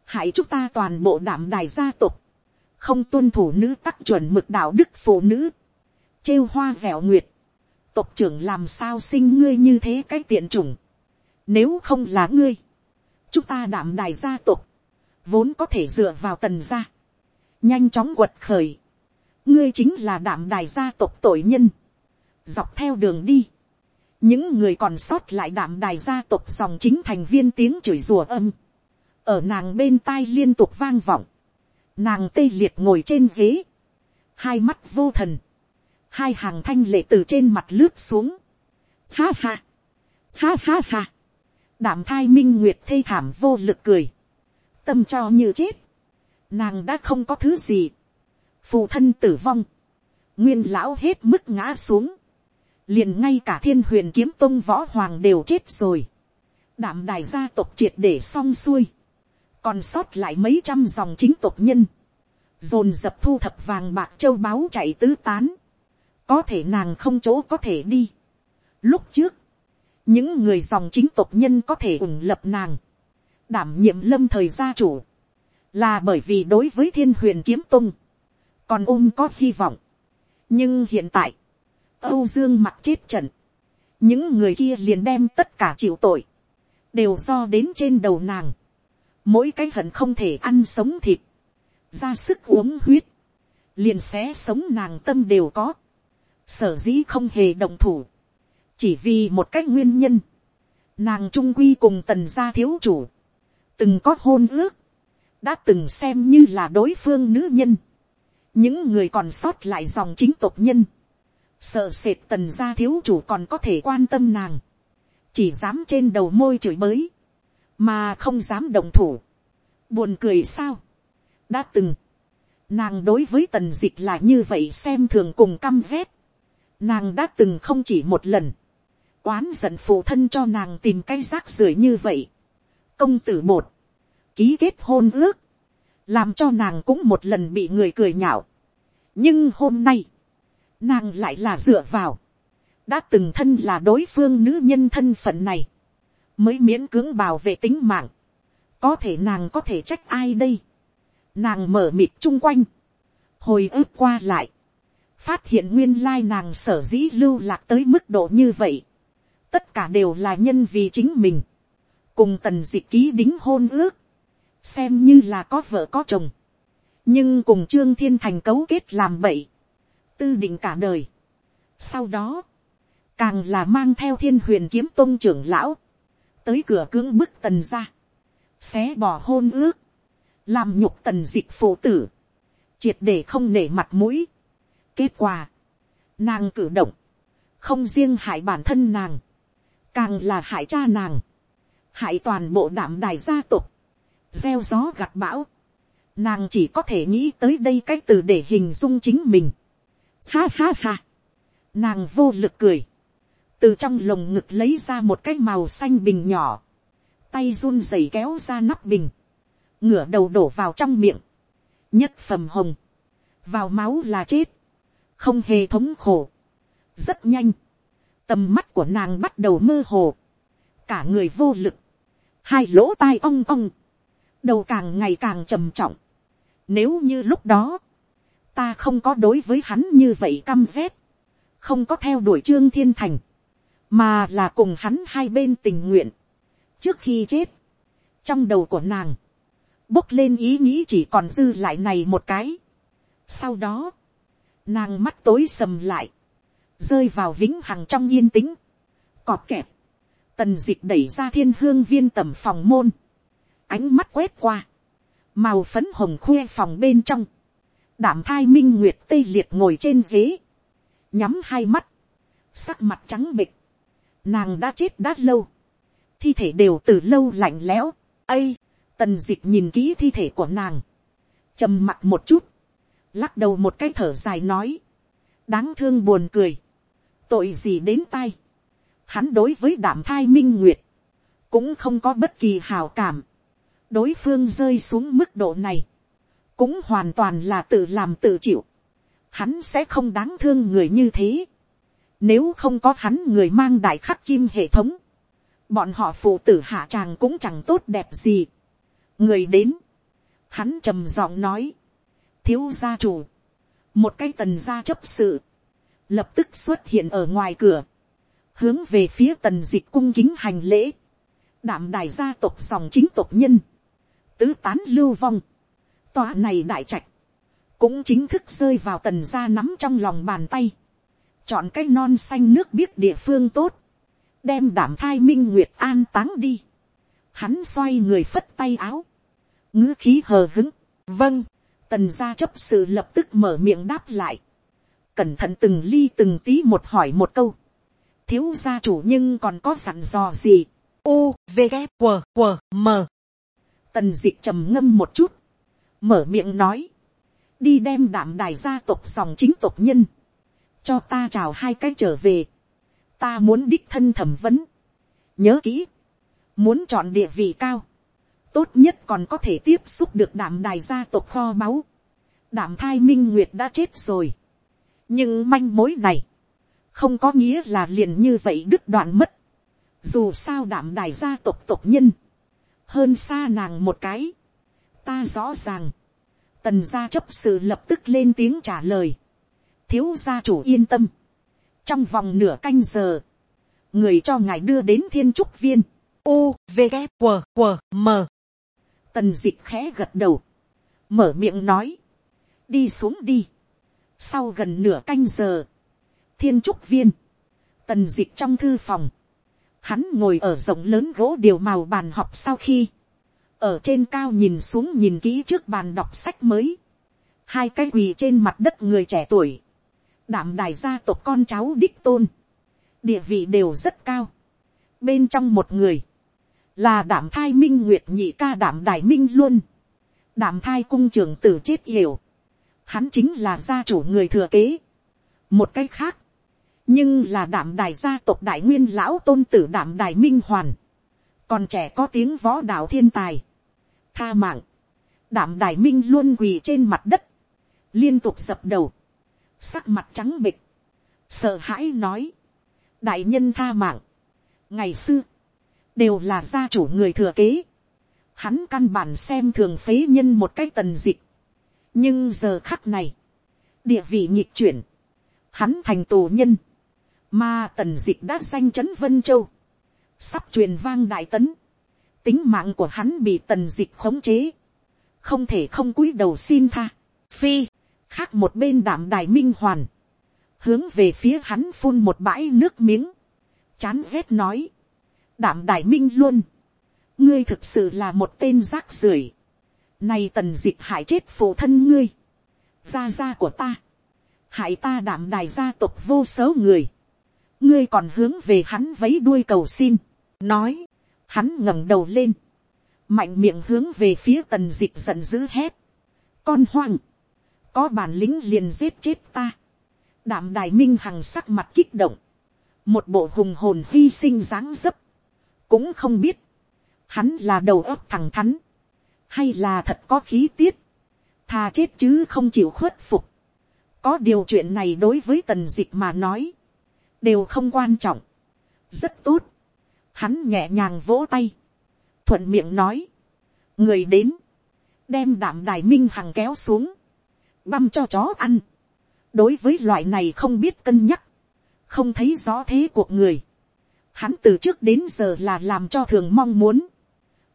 hại chúng ta toàn bộ đảm đài gia tộc, không tuân thủ nữ tắc chuẩn mực đạo đức phụ nữ, trêu hoa dẻo nguyệt, tộc trưởng làm sao sinh ngươi như thế cái tiện chủng, nếu không là ngươi, chúng ta đảm đài gia tộc, vốn có thể dựa vào tần gia, nhanh chóng quật khởi, ngươi chính là đảm đài gia tộc tội nhân, dọc theo đường đi, những người còn sót lại đảm đài gia tộc dòng chính thành viên tiếng chửi rùa âm, ở nàng bên tai liên tục vang vọng, nàng tê liệt ngồi trên ghế, hai mắt vô thần, hai hàng thanh lệ từ trên mặt lướt xuống, ha ha, ha ha ha, đảm thai minh nguyệt thê thảm vô lực cười, tâm cho như chết, nàng đã không có thứ gì, phù thân tử vong, nguyên lão hết mức ngã xuống, liền ngay cả thiên huyền kiếm tôn võ hoàng đều chết rồi, đảm đài gia tộc triệt để xong xuôi, còn sót lại mấy trăm dòng chính tộc nhân, dồn dập thu thập vàng bạc châu báu chạy tứ tán, có thể nàng không chỗ có thể đi. Lúc trước, những người dòng chính tộc nhân có thể ủng lập nàng, đảm nhiệm lâm thời gia chủ, là bởi vì đối với thiên huyền kiếm tung, còn ôm có hy vọng. nhưng hiện tại, âu dương mặt chết trận, những người kia liền đem tất cả chịu tội, đều do đến trên đầu nàng, mỗi cái hận không thể ăn sống thịt, ra sức uống huyết, liền xé sống nàng tâm đều có, sở dĩ không hề động thủ, chỉ vì một cách nguyên nhân, nàng trung quy cùng tần gia thiếu chủ, từng có hôn ước, đã từng xem như là đối phương nữ nhân, những người còn sót lại dòng chính tộc nhân, sợ sệt tần gia thiếu chủ còn có thể quan tâm nàng, chỉ dám trên đầu môi chửi bới, mà không dám đồng thủ, buồn cười sao, đã từng, nàng đối với tần dịch là như vậy xem thường cùng căm ghét, nàng đã từng không chỉ một lần, oán giận phụ thân cho nàng tìm cái rác rưởi như vậy. công tử một, ký kết hôn ước, làm cho nàng cũng một lần bị người cười nhạo. nhưng hôm nay, nàng lại là dựa vào, đã từng thân là đối phương nữ nhân thân phận này, mới miễn cưỡng bảo vệ tính mạng. có thể nàng có thể trách ai đây. nàng mở mịt chung quanh, hồi ức qua lại, phát hiện nguyên lai nàng sở dĩ lưu lạc tới mức độ như vậy, tất cả đều là nhân vì chính mình, cùng tần d ị ký đính hôn ước, xem như là có vợ có chồng, nhưng cùng trương thiên thành cấu kết làm bậy, tư định cả đời. sau đó, càng là mang theo thiên huyền kiếm tôn trưởng lão, tới cửa cưỡng bức tần ra, xé bỏ hôn ước, làm nhục tần dịch phụ tử, triệt để không nể mặt mũi. kết quả, nàng cử động, không riêng hại bản thân nàng, càng là hại cha nàng, hại toàn bộ đảm đài gia tộc, gieo gió gặt bão, nàng chỉ có thể nghĩ tới đây cái từ để hình dung chính mình. Ha ha ha, nàng vô lực cười, từ trong lồng ngực lấy ra một cái màu xanh bình nhỏ, tay run rẩy kéo ra nắp bình, ngửa đầu đổ vào trong miệng, nhất phẩm hồng, vào máu là chết, không hề thống khổ, rất nhanh, tầm mắt của nàng bắt đầu mơ hồ, cả người vô lực, hai lỗ tai ong ong, đầu càng ngày càng trầm trọng. Nếu như lúc đó, ta không có đối với hắn như vậy căm rét, không có theo đuổi trương thiên thành, mà là cùng hắn hai bên tình nguyện. trước khi chết, trong đầu của nàng, bốc lên ý nghĩ chỉ còn dư lại này một cái. sau đó, nàng mắt tối sầm lại, rơi vào vĩnh hằng trong yên tĩnh, cọp kẹp, tần d ị c h đẩy ra thiên hương viên tầm phòng môn, ánh mắt quét qua, màu phấn hồng khuê phòng bên trong, đảm thai minh nguyệt tê liệt ngồi trên ghế, nhắm hai mắt, sắc mặt trắng bịch, nàng đã chết đã lâu, thi thể đều từ lâu lạnh lẽo, ây, tần d ị c h nhìn kỹ thi thể của nàng, trầm mặt một chút, lắc đầu một cái thở dài nói, đáng thương buồn cười, tội gì đến tay. Hắn đối với đảm thai minh nguyệt, cũng không có bất kỳ hào cảm. đối phương rơi xuống mức độ này, cũng hoàn toàn là tự làm tự chịu. Hắn sẽ không đáng thương người như thế. Nếu không có hắn người mang đại khắc kim hệ thống, bọn họ phụ tử hạ tràng cũng chẳng tốt đẹp gì. người đến, hắn trầm giọng nói, thiếu gia chủ, một cái tần gia chấp sự, lập tức xuất hiện ở ngoài cửa, hướng về phía tần dịch cung kính hành lễ, đảm đài gia tộc dòng chính tộc nhân, tứ tán lưu vong, tòa này đại trạch, cũng chính thức rơi vào tần gia nắm trong lòng bàn tay, chọn cái non xanh nước biết địa phương tốt, đem đảm thai minh nguyệt an táng đi, hắn xoay người phất tay áo, ngữ khí hờ hứng, vâng, tần gia chấp sự lập tức mở miệng đáp lại, cẩn thận từng ly từng tí một hỏi một câu, thiếu gia chủ nhưng còn có dặn dò gì, u v g q q m. Tần d ị c h trầm ngâm một chút, mở miệng nói, đi đem đảm đài gia tộc dòng chính tộc nhân, cho ta chào hai cái trở về, ta muốn đích thân thẩm vấn, nhớ kỹ, muốn chọn địa vị cao, tốt nhất còn có thể tiếp xúc được đảm đài gia tộc kho báu, đảm thai minh nguyệt đã chết rồi, nhưng manh mối này, không có nghĩa là liền như vậy đứt đoạn mất, dù sao đảm đài gia tộc tộc nhân, hơn xa nàng một cái, ta rõ ràng, tần gia chấp sự lập tức lên tiếng trả lời, thiếu gia chủ yên tâm, trong vòng nửa canh giờ, người cho ngài đưa đến thiên trúc viên, u v g q m tần d ị khẽ gật đầu, mở miệng nói, đi xuống đi, sau gần nửa canh giờ, thiên trúc viên, tần d ị trong thư phòng, Hắn ngồi ở rộng lớn gỗ điều màu bàn học sau khi. Ở trên cao nhìn xuống nhìn kỹ trước bàn đọc sách mới. Hai cái quỳ trên mặt đất người trẻ tuổi. Đảm đài gia tộc con cháu đích tôn. Địa vị đều rất cao. Bên trong một người. Là đảm thai minh nguyệt nhị ca đảm đài minh luôn. Đảm thai cung trưởng tử chết hiểu. Hắn chính là gia chủ người thừa kế. Một cách khác nhưng là đảm đài gia tộc đại nguyên lão tôn tử đảm đài minh hoàn, còn trẻ có tiếng võ đạo thiên tài, tha mạng, đảm đài minh luôn quỳ trên mặt đất, liên tục dập đầu, sắc mặt trắng bịch, sợ hãi nói, đại nhân tha mạng, ngày xưa, đều là gia chủ người thừa kế, hắn căn bản xem thường phế nhân một cái tần dịch, nhưng giờ khắc này, địa vị nhịp chuyển, hắn thành tù nhân, mà tần dịch đã danh chấn vân châu. Sắp truyền vang đại tấn. Tính mạng của hắn bị tần dịch khống chế. Không thể không cúi đầu xin tha. Phi. Khác một bên đảm đài minh hoàn. Hướng về phía hắn phun một bãi nước miếng. Chán rét nói. Đảm đài minh luôn. Ngươi thực sự là một tên rác rưởi. Này tần dịch hại chết phụ thân ngươi. Gia gia của ta. Hại ta đảm đài gia tộc vô số người ngươi còn hướng về hắn vấy đuôi cầu xin, nói, hắn ngẩng đầu lên, mạnh miệng hướng về phía tần dịch giận dữ hét, con hoang, có bản lính liền giết chết ta, đảm đài minh hằng sắc mặt kích động, một bộ hùng hồn hy sinh dáng dấp, cũng không biết, hắn là đầu óc thẳng thắn, hay là thật có khí tiết, thà chết chứ không chịu khuất phục, có điều chuyện này đối với tần dịch mà nói, đều không quan trọng, rất tốt, hắn nhẹ nhàng vỗ tay, thuận miệng nói, người đến, đem đảm đài minh hằng kéo xuống, băm cho chó ăn, đối với loại này không biết cân nhắc, không thấy rõ thế cuộc người, hắn từ trước đến giờ là làm cho thường mong muốn,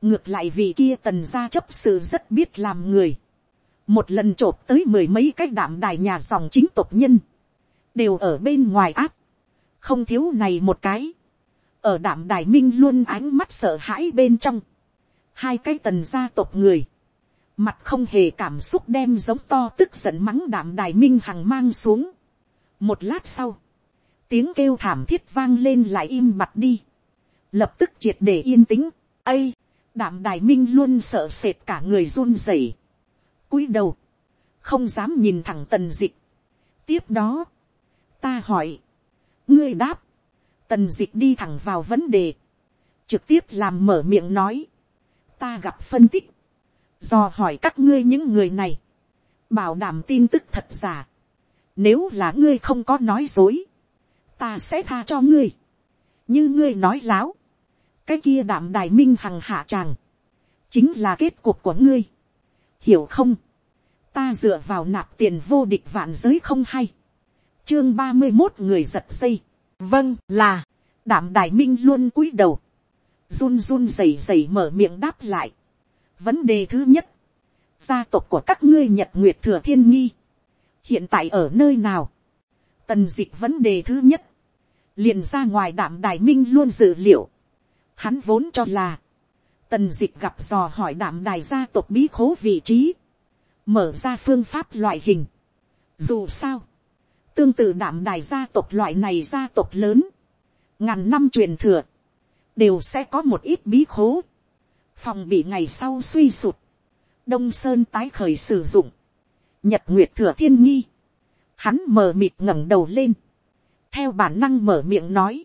ngược lại vì kia tần gia chấp sự rất biết làm người, một lần t r ộ p tới mười mấy cái đảm đài nhà dòng chính tộc nhân, đều ở bên ngoài áp, không thiếu này một cái, ở đảm đài minh luôn ánh mắt sợ hãi bên trong, hai cái tần gia tộc người, mặt không hề cảm xúc đem giống to tức giận mắng đảm đài minh hằng mang xuống. một lát sau, tiếng kêu thảm thiết vang lên lại im mặt đi, lập tức triệt để yên tĩnh, ây, đảm đài minh luôn sợ sệt cả người run rẩy, cúi đầu, không dám nhìn thẳng tần dịch. tiếp đó, ta hỏi, ngươi đáp, tần dịch đi thẳng vào vấn đề, trực tiếp làm mở miệng nói, ta gặp phân tích, do hỏi các ngươi những người này, bảo đảm tin tức thật giả, nếu là ngươi không có nói dối, ta sẽ tha cho ngươi, như ngươi nói láo, cái kia đảm đài minh hằng hạ tràng, chính là kết cục của ngươi, hiểu không, ta dựa vào nạp tiền vô địch vạn giới không hay, chương ba mươi một người giật dây, vâng là, đảm đài minh luôn cúi đầu, run run rẩy rẩy mở miệng đáp lại vấn đề thứ nhất, gia tộc của các ngươi nhật nguyệt thừa thiên nghi, hiện tại ở nơi nào, tần dịch vấn đề thứ nhất, liền ra ngoài đảm đài minh luôn dự liệu, hắn vốn cho là, tần dịch gặp dò hỏi đảm đài gia tộc bí khố vị trí, mở ra phương pháp loại hình. Dù sao, tương tự đảm đài gia tộc loại này gia tộc lớn, ngàn năm truyền thừa, đều sẽ có một ít bí khố, phòng bị ngày sau suy sụt, đông sơn tái khởi sử dụng, nhật nguyệt thừa thiên nghi, hắn mờ mịt ngẩng đầu lên, theo bản năng mở miệng nói,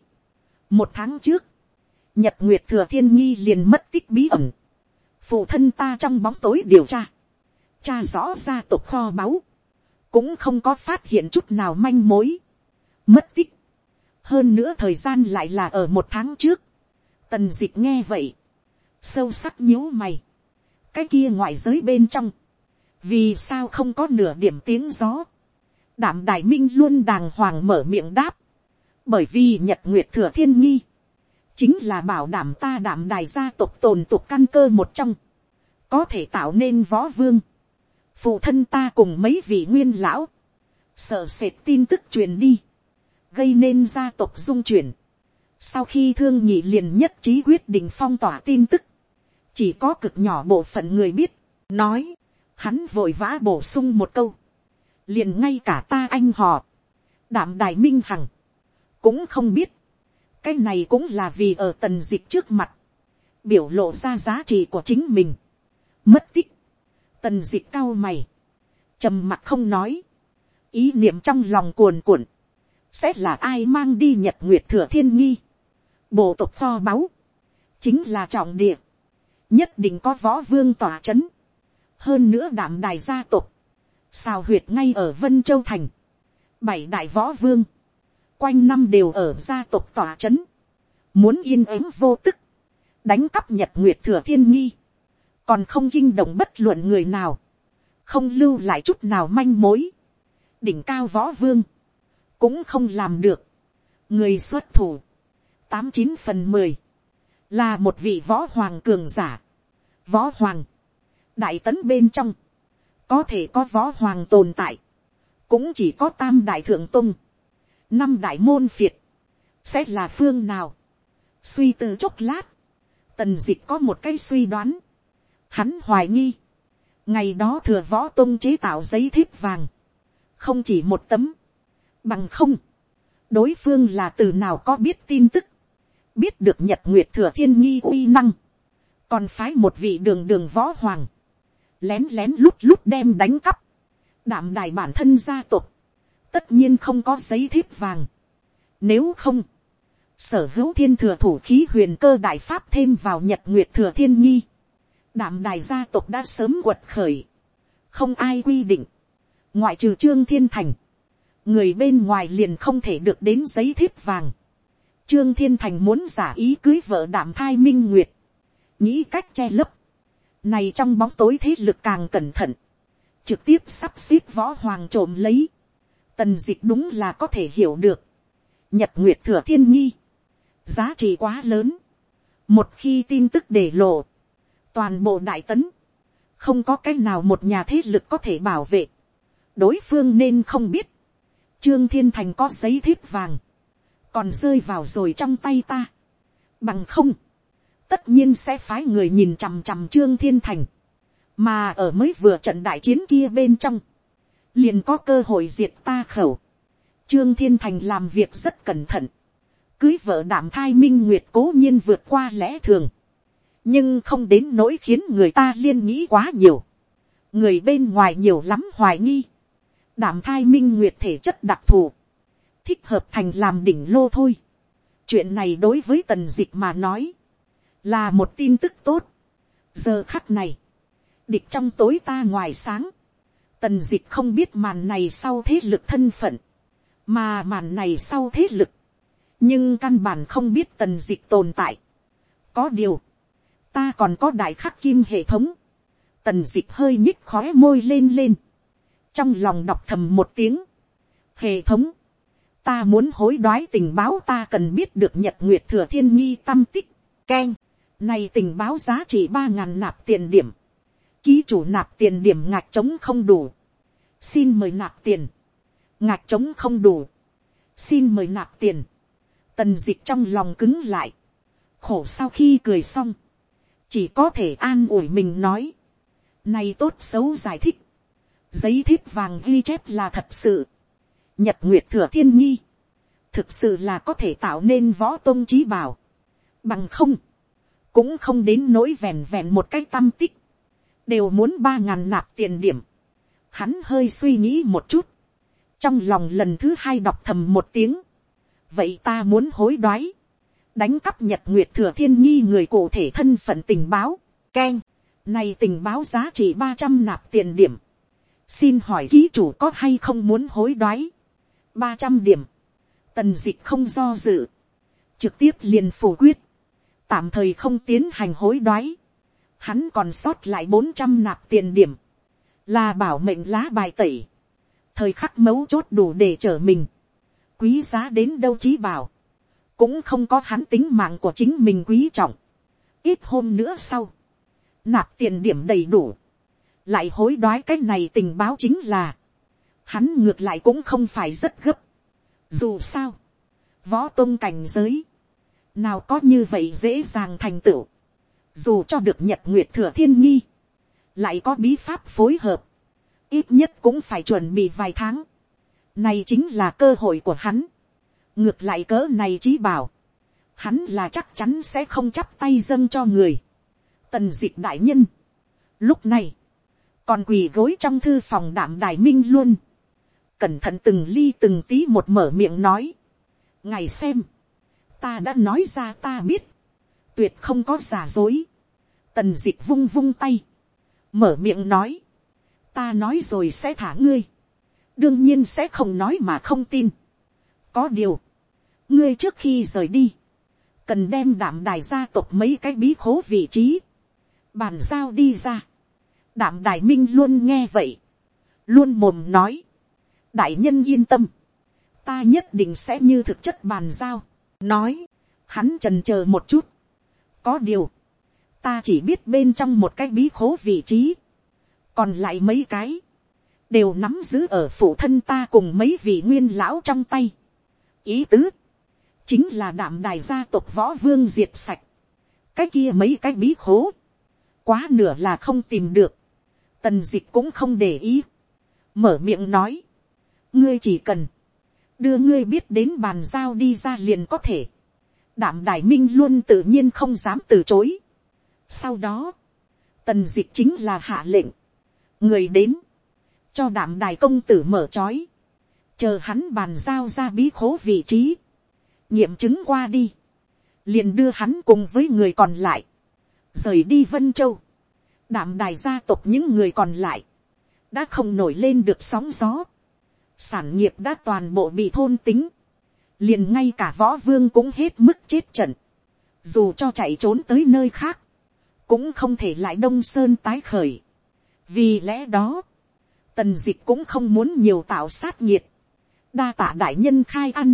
một tháng trước, nhật nguyệt thừa thiên nghi liền mất tích bí ẩn, phụ thân ta trong bóng tối điều tra, cha rõ ra tộc kho báu, cũng không có phát hiện chút nào manh mối, mất tích, hơn nữa thời gian lại là ở một tháng trước, tần d ị c h nghe vậy, sâu sắc nhíu mày, cái kia ngoại giới bên trong, vì sao không có nửa điểm tiếng gió, đảm đại minh luôn đàng hoàng mở miệng đáp, bởi vì nhật nguyệt thừa thiên nghi, chính là bảo đảm ta đảm đài gia tộc tồn tục căn cơ một trong, có thể tạo nên võ vương, phụ thân ta cùng mấy vị nguyên lão, sợ sệt tin tức truyền đi, gây nên gia tộc dung chuyển, sau khi thương nhị liền nhất trí quyết định phong tỏa tin tức. Chỉ có cực nhỏ bộ phận người biết. Nói. Hắn vội vã bổ sung một câu. Liền ngay cả ta anh họ. Đảm đài minh hằng. Cũng không biết. Cái này cũng là vì ở tần dịch trước mặt. Biểu lộ ra giá trị của chính mình. Mất tích. Tần dịch cao mày. trầm mặc không nói. Ý niệm trong lòng cuồn cuộn sẽ là ai mang đi nhật nguyệt thừa thiên nghi bộ tộc kho báu, chính là trọng địa, nhất định có võ vương tỏa c h ấ n hơn nữa đảm đài gia tộc, xào huyệt ngay ở vân châu thành, bảy đại võ vương, quanh năm đều ở gia tộc tỏa c h ấ n muốn yên ứng vô tức, đánh cắp nhật nguyệt thừa thiên nghi, còn không kinh động bất luận người nào, không lưu lại chút nào manh mối, đỉnh cao võ vương, cũng không làm được, người xuất thủ, tám chín phần mười, là một vị võ hoàng cường giả, võ hoàng, đại tấn bên trong, có thể có võ hoàng tồn tại, cũng chỉ có tam đại thượng tung, năm đại môn phiệt, sẽ là phương nào, suy tư chốc lát, tần d ị c h có một cái suy đoán, hắn hoài nghi, ngày đó thừa võ tung chế tạo giấy thiếp vàng, không chỉ một tấm, bằng không, đối phương là từ nào có biết tin tức, biết được nhật nguyệt thừa thiên nghi uy năng, còn phái một vị đường đường võ hoàng, lén lén lút lút đem đánh cắp, đảm đài bản thân gia tộc, tất nhiên không có giấy thiếp vàng. Nếu không, sở hữu thiên thừa thủ khí huyền cơ đại pháp thêm vào nhật nguyệt thừa thiên nghi, đảm đài gia tộc đã sớm quật khởi, không ai quy định, ngoại trừ trương thiên thành, người bên ngoài liền không thể được đến giấy thiếp vàng. Trương Thiên Thành muốn giả ý cưới vợ đảm thai minh nguyệt. Nghĩ cách che lấp. Này trong bóng tối thế lực càng cẩn thận. Trực tiếp sắp xếp võ hoàng trộm lấy. Tần dịch đúng là có thể hiểu được. Nhật Nguyệt Thừa Thiên Nhi. Giá trị quá lớn. Một khi tin tức để lộ. Toàn bộ đại tấn. Không có cách nào một nhà thế lực có thể bảo vệ. Đối phương nên không biết. Trương Thiên Thành có giấy thiếp vàng còn rơi vào rồi trong tay ta. Bằng không, tất nhiên sẽ phái người nhìn chằm chằm trương thiên thành, mà ở mới vừa trận đại chiến kia bên trong, liền có cơ hội diệt ta khẩu. Trương thiên thành làm việc rất cẩn thận, cưới vợ đảm thai minh nguyệt cố nhiên vượt qua lẽ thường, nhưng không đến nỗi khiến người ta liên nghĩ quá nhiều, người bên ngoài nhiều lắm hoài nghi, đảm thai minh nguyệt thể chất đặc thù, thích hợp thành làm đỉnh lô thôi. chuyện này đối với tần dịch mà nói, là một tin tức tốt. giờ khắc này, địch trong tối ta ngoài sáng, tần dịch không biết màn này sau thế lực thân phận, mà màn này sau thế lực, nhưng căn bản không biết tần dịch tồn tại, có điều, ta còn có đại khắc kim hệ thống, tần d ị c h hơi nhích khói môi lên lên, trong lòng đọc thầm một tiếng, hệ thống, ta muốn hối đoái tình báo ta cần biết được nhật nguyệt thừa thiên nghi tâm tích, Keng, này tình báo giá trị ba ngàn nạp tiền điểm, ký chủ nạp tiền điểm ngạc trống không đủ, xin mời nạp tiền, ngạc trống không đủ, xin mời nạp tiền, tần d ị c h trong lòng cứng lại, khổ sau khi cười xong, chỉ có thể an ủi mình nói, này tốt xấu giải thích. Giấy thiếp vàng ghi chép là thật sự. Nhật Nguyệt Thừa Thiên Nhi. Thực sự là có thể tạo nên võ tôn trí bảo. Bằng không. Cũng không đến nỗi vẹn vẹn một cái tâm tích. Đều muốn ba ngàn nạp tiền điểm. Hắn hơi suy nghĩ một chút. Trong lòng lần thứ hai đọc thầm một tiếng. Vậy ta muốn hối đoái. Đánh cắp Nhật Nguyệt Thừa Thiên Nhi người cụ thể thân phận tình báo. Ken, này tình báo giá trị ba trăm nạp tiền điểm. Xin hỏi ký chủ có hay không muốn hối đoái ba trăm điểm. Tần dịch không do dự. Trực tiếp liền phủ quyết. Tạm thời không tiến hành hối đoái. Hắn còn sót lại bốn trăm nạp tiền điểm. Là bảo mệnh lá bài tẩy. Thời khắc mấu chốt đủ để trở mình. Quý giá đến đâu chí bảo. Cũng không có hắn tính mạng của chính mình quý trọng. Ít hôm nữa sau nạp tiền điểm đầy đủ, lại hối đoái cái này tình báo chính là, hắn ngược lại cũng không phải rất gấp. Dù sao, võ tôn cảnh giới, nào có như vậy dễ dàng thành tựu, dù cho được nhật nguyệt thừa thiên nghi, lại có bí pháp phối hợp, ít nhất cũng phải chuẩn bị vài tháng. Này chính là cơ hội của hắn. Ngược lại cỡ này chí bảo. Hắn là chắc chắn sẽ không chắp tay dâng cho người tần dịch đại nhân. Lúc này, còn quỳ gối trong thư phòng đảm đại minh luôn. Cẩn thận từng ly từng tí một mở miệng nói. Ngày xem, ta đã nói ra ta biết. Tuyệt không có giả dối. Tần dịch vung vung tay. Mở miệng nói. Ta nói rồi sẽ thả ngươi. Đương nhiên sẽ không nói mà không tin. Có điều. Ngươi trước khi rời đi cần đem đảm đài gia tộc mấy cái bí khố vị trí, bàn giao đi ra. đạm đài minh luôn nghe vậy, luôn mồm nói, đại nhân yên tâm, ta nhất định sẽ như thực chất bàn giao, nói, hắn trần c h ờ một chút, có điều, ta chỉ biết bên trong một cái bí khố vị trí, còn lại mấy cái, đều nắm giữ ở phụ thân ta cùng mấy vị nguyên lão trong tay. ý tứ, chính là đảm đài gia tộc võ vương diệt sạch, cái kia mấy cái bí khố, quá nửa là không tìm được, tần dịch cũng không để ý, mở miệng nói, ngươi chỉ cần, đưa ngươi biết đến bàn giao đi ra liền có thể, đảm đại minh luôn tự nhiên không dám từ chối. sau đó, tần dịch chính là hạ lệnh, người đến, cho đảm đài công tử mở trói, chờ hắn bàn giao ra bí khố vị trí, nghiệm chứng qua đi, liền đưa hắn cùng với người còn lại, rời đi vân châu, đạm đài gia tộc những người còn lại, đã không nổi lên được sóng gió, sản nghiệp đã toàn bộ bị thôn tính, liền ngay cả võ vương cũng hết mức chết trận, dù cho chạy trốn tới nơi khác, cũng không thể lại đông sơn tái khởi. vì lẽ đó, tần d ị c h cũng không muốn nhiều tạo sát nhiệt, đa tạ đại nhân khai ăn,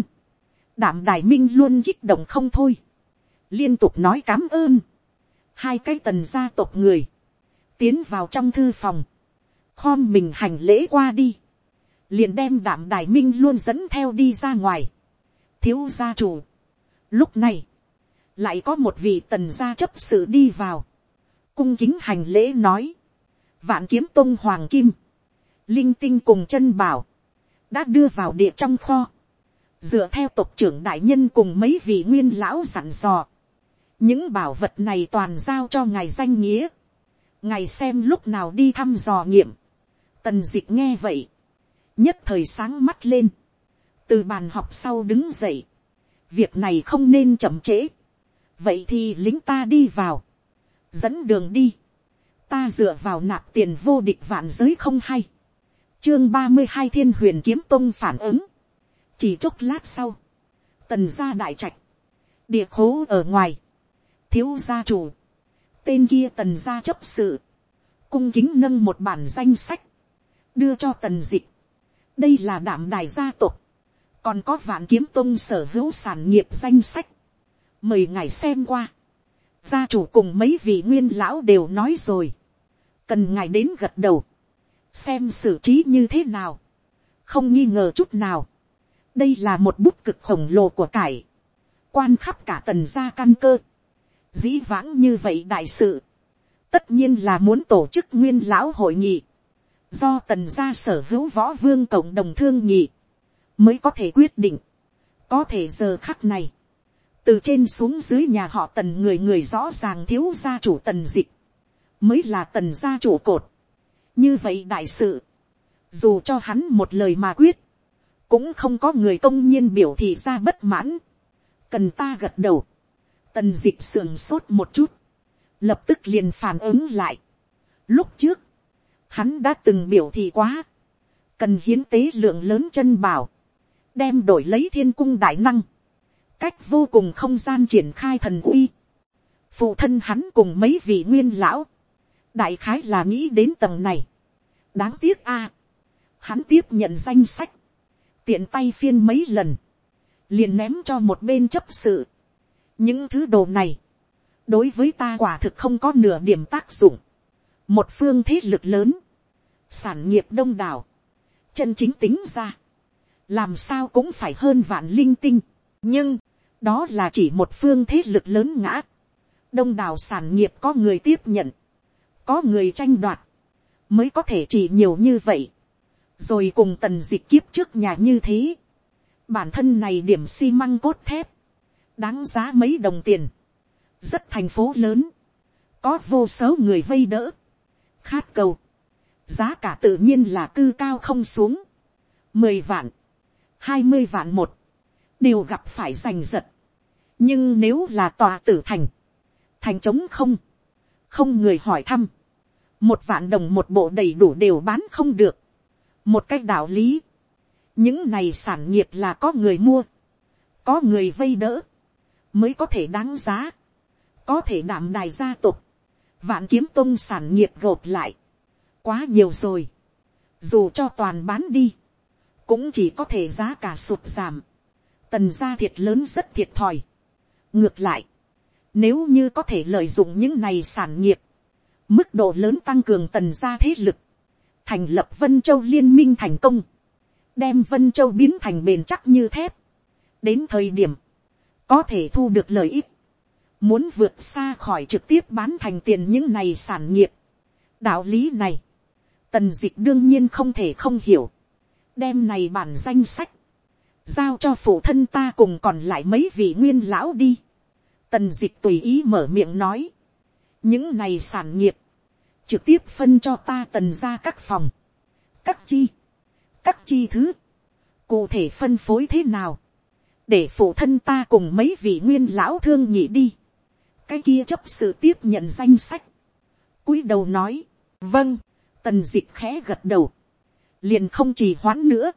đảm đại minh luôn kích động không thôi, liên tục nói cám ơn, hai cái tần gia tộc người, tiến vào trong thư phòng, khom mình hành lễ qua đi, liền đem đảm đài minh luôn dẫn theo đi ra ngoài, thiếu gia chủ. Lúc này, lại có một vị tần gia chấp sự đi vào, cung kính hành lễ nói, vạn kiếm tôn hoàng kim, linh tinh cùng chân bảo, đã đưa vào địa trong kho, dựa theo tộc trưởng đại nhân cùng mấy vị nguyên lão dặn dò, những bảo vật này toàn giao cho ngài danh nghĩa, ngài xem lúc nào đi thăm dò nghiệm, tần d ị c h nghe vậy, nhất thời sáng mắt lên, từ bàn học sau đứng dậy, việc này không nên chậm trễ, vậy thì lính ta đi vào, dẫn đường đi, ta dựa vào nạp tiền vô địch vạn giới không hay, chương ba mươi hai thiên huyền kiếm tông phản ứng, chỉ chốc lát sau, tần gia đại trạch, địa khố ở ngoài, thiếu gia chủ, tên kia tần gia chấp sự, cung kính nâng một bản danh sách, đưa cho tần dịch đây là đảm đài gia tộc, còn có vạn kiếm tông sở hữu sản nghiệp danh sách, mời ngài xem qua. gia chủ cùng mấy vị nguyên lão đều nói rồi, cần ngài đến gật đầu, xem xử trí như thế nào, không nghi ngờ chút nào. đây là một bút cực khổng lồ của cải, quan khắp cả tần gia căn cơ, dĩ vãng như vậy đại sự, tất nhiên là muốn tổ chức nguyên lão hội nghị, do tần gia sở hữu võ vương cộng đồng thương nhị, mới có thể quyết định, có thể giờ khắc này, từ trên xuống dưới nhà họ tần người người rõ ràng thiếu gia chủ tần dịch, mới là tần gia chủ cột. như vậy đại sự, dù cho hắn một lời mà quyết, cũng không có người công nhiên biểu thị ra bất mãn, cần ta gật đầu, tần dịch sườn sốt một chút, lập tức liền phản ứng lại. Lúc trước, hắn đã từng biểu thị quá, cần hiến tế lượng lớn chân bảo, đem đổi lấy thiên cung đại năng, cách vô cùng không gian triển khai thần uy, phụ thân hắn cùng mấy vị nguyên lão, đại khái là nghĩ đến tầng này, đáng tiếc a, hắn tiếp nhận danh sách, tiện tay phiên mấy lần, liền ném cho một bên chấp sự, những thứ đồ này, đối với ta quả thực không có nửa điểm tác dụng, một phương thế lực lớn, sản nghiệp đông đảo, chân chính tính ra, làm sao cũng phải hơn vạn linh tinh, nhưng, đó là chỉ một phương thế lực lớn ngã, đông đảo sản nghiệp có người tiếp nhận, có người tranh đoạt, mới có thể chỉ nhiều như vậy, rồi cùng tần dịch kiếp trước nhà như thế, bản thân này điểm xi măng cốt thép, đáng giá mấy đồng tiền, rất thành phố lớn, có vô số người vây đỡ, khát cầu, giá cả tự nhiên là cư cao không xuống, mười vạn, hai mươi vạn một, đều gặp phải giành giật, nhưng nếu là tòa tử thành, thành trống không, không người hỏi thăm, một vạn đồng một bộ đầy đủ đều bán không được, một cách đạo lý, những này sản nghiệp là có người mua, có người vây đỡ, mới có thể đáng giá, có thể đảm đài gia tộc, vạn kiếm tông sản nghiệp gộp lại, quá nhiều rồi, dù cho toàn bán đi, cũng chỉ có thể giá cả sụt giảm, tần gia thiệt lớn rất thiệt thòi. ngược lại, nếu như có thể lợi dụng những này sản nghiệp, mức độ lớn tăng cường tần gia thế lực, thành lập vân châu liên minh thành công, đem vân châu biến thành bền chắc như thép, đến thời điểm, có thể thu được lợi ích, muốn vượt xa khỏi trực tiếp bán thành tiền những này sản nghiệp. đạo lý này, tần d ị c h đương nhiên không thể không hiểu, đem này bản danh sách, giao cho phụ thân ta cùng còn lại mấy vị nguyên lão đi. tần d ị c h tùy ý mở miệng nói, những này sản nghiệp, trực tiếp phân cho ta tần ra các phòng, các chi, các chi thứ, cụ thể phân phối thế nào, để phụ thân ta cùng mấy vị nguyên lão thương nhị đi cái kia chấp sự tiếp nhận danh sách, cúi đầu nói, vâng, tần dịch khẽ gật đầu, liền không trì hoãn nữa,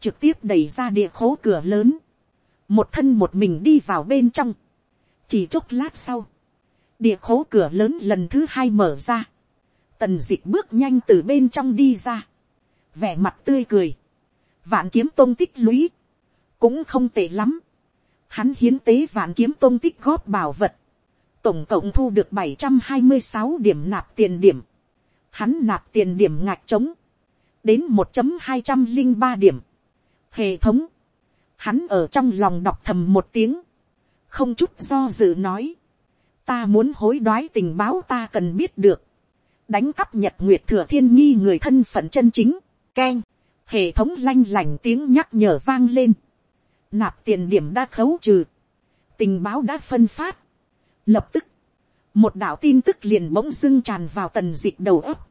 trực tiếp đẩy ra địa khố cửa lớn, một thân một mình đi vào bên trong, chỉ chốc lát sau, địa khố cửa lớn lần thứ hai mở ra, tần dịch bước nhanh từ bên trong đi ra, vẻ mặt tươi cười, vạn kiếm tôn tích lũy, cũng không tệ lắm, hắn hiến tế vạn kiếm tôn tích góp bảo vật, tổng cộng thu được bảy trăm hai mươi sáu điểm nạp tiền điểm, hắn nạp tiền điểm ngạch trống, đến một hai trăm linh ba điểm. Hệ thống, hắn ở trong lòng đọc thầm một tiếng, không chút do dự nói, ta muốn hối đoái tình báo ta cần biết được, đánh cắp nhật nguyệt thừa thiên nghi người thân phận chân chính, k hệ thống lanh lành tiếng nhắc nhở vang lên, nạp tiền điểm đã khấu trừ, tình báo đã phân phát, Lập tức, một đạo tin tức liền bỗng dưng tràn vào tần dịch đầu ấp.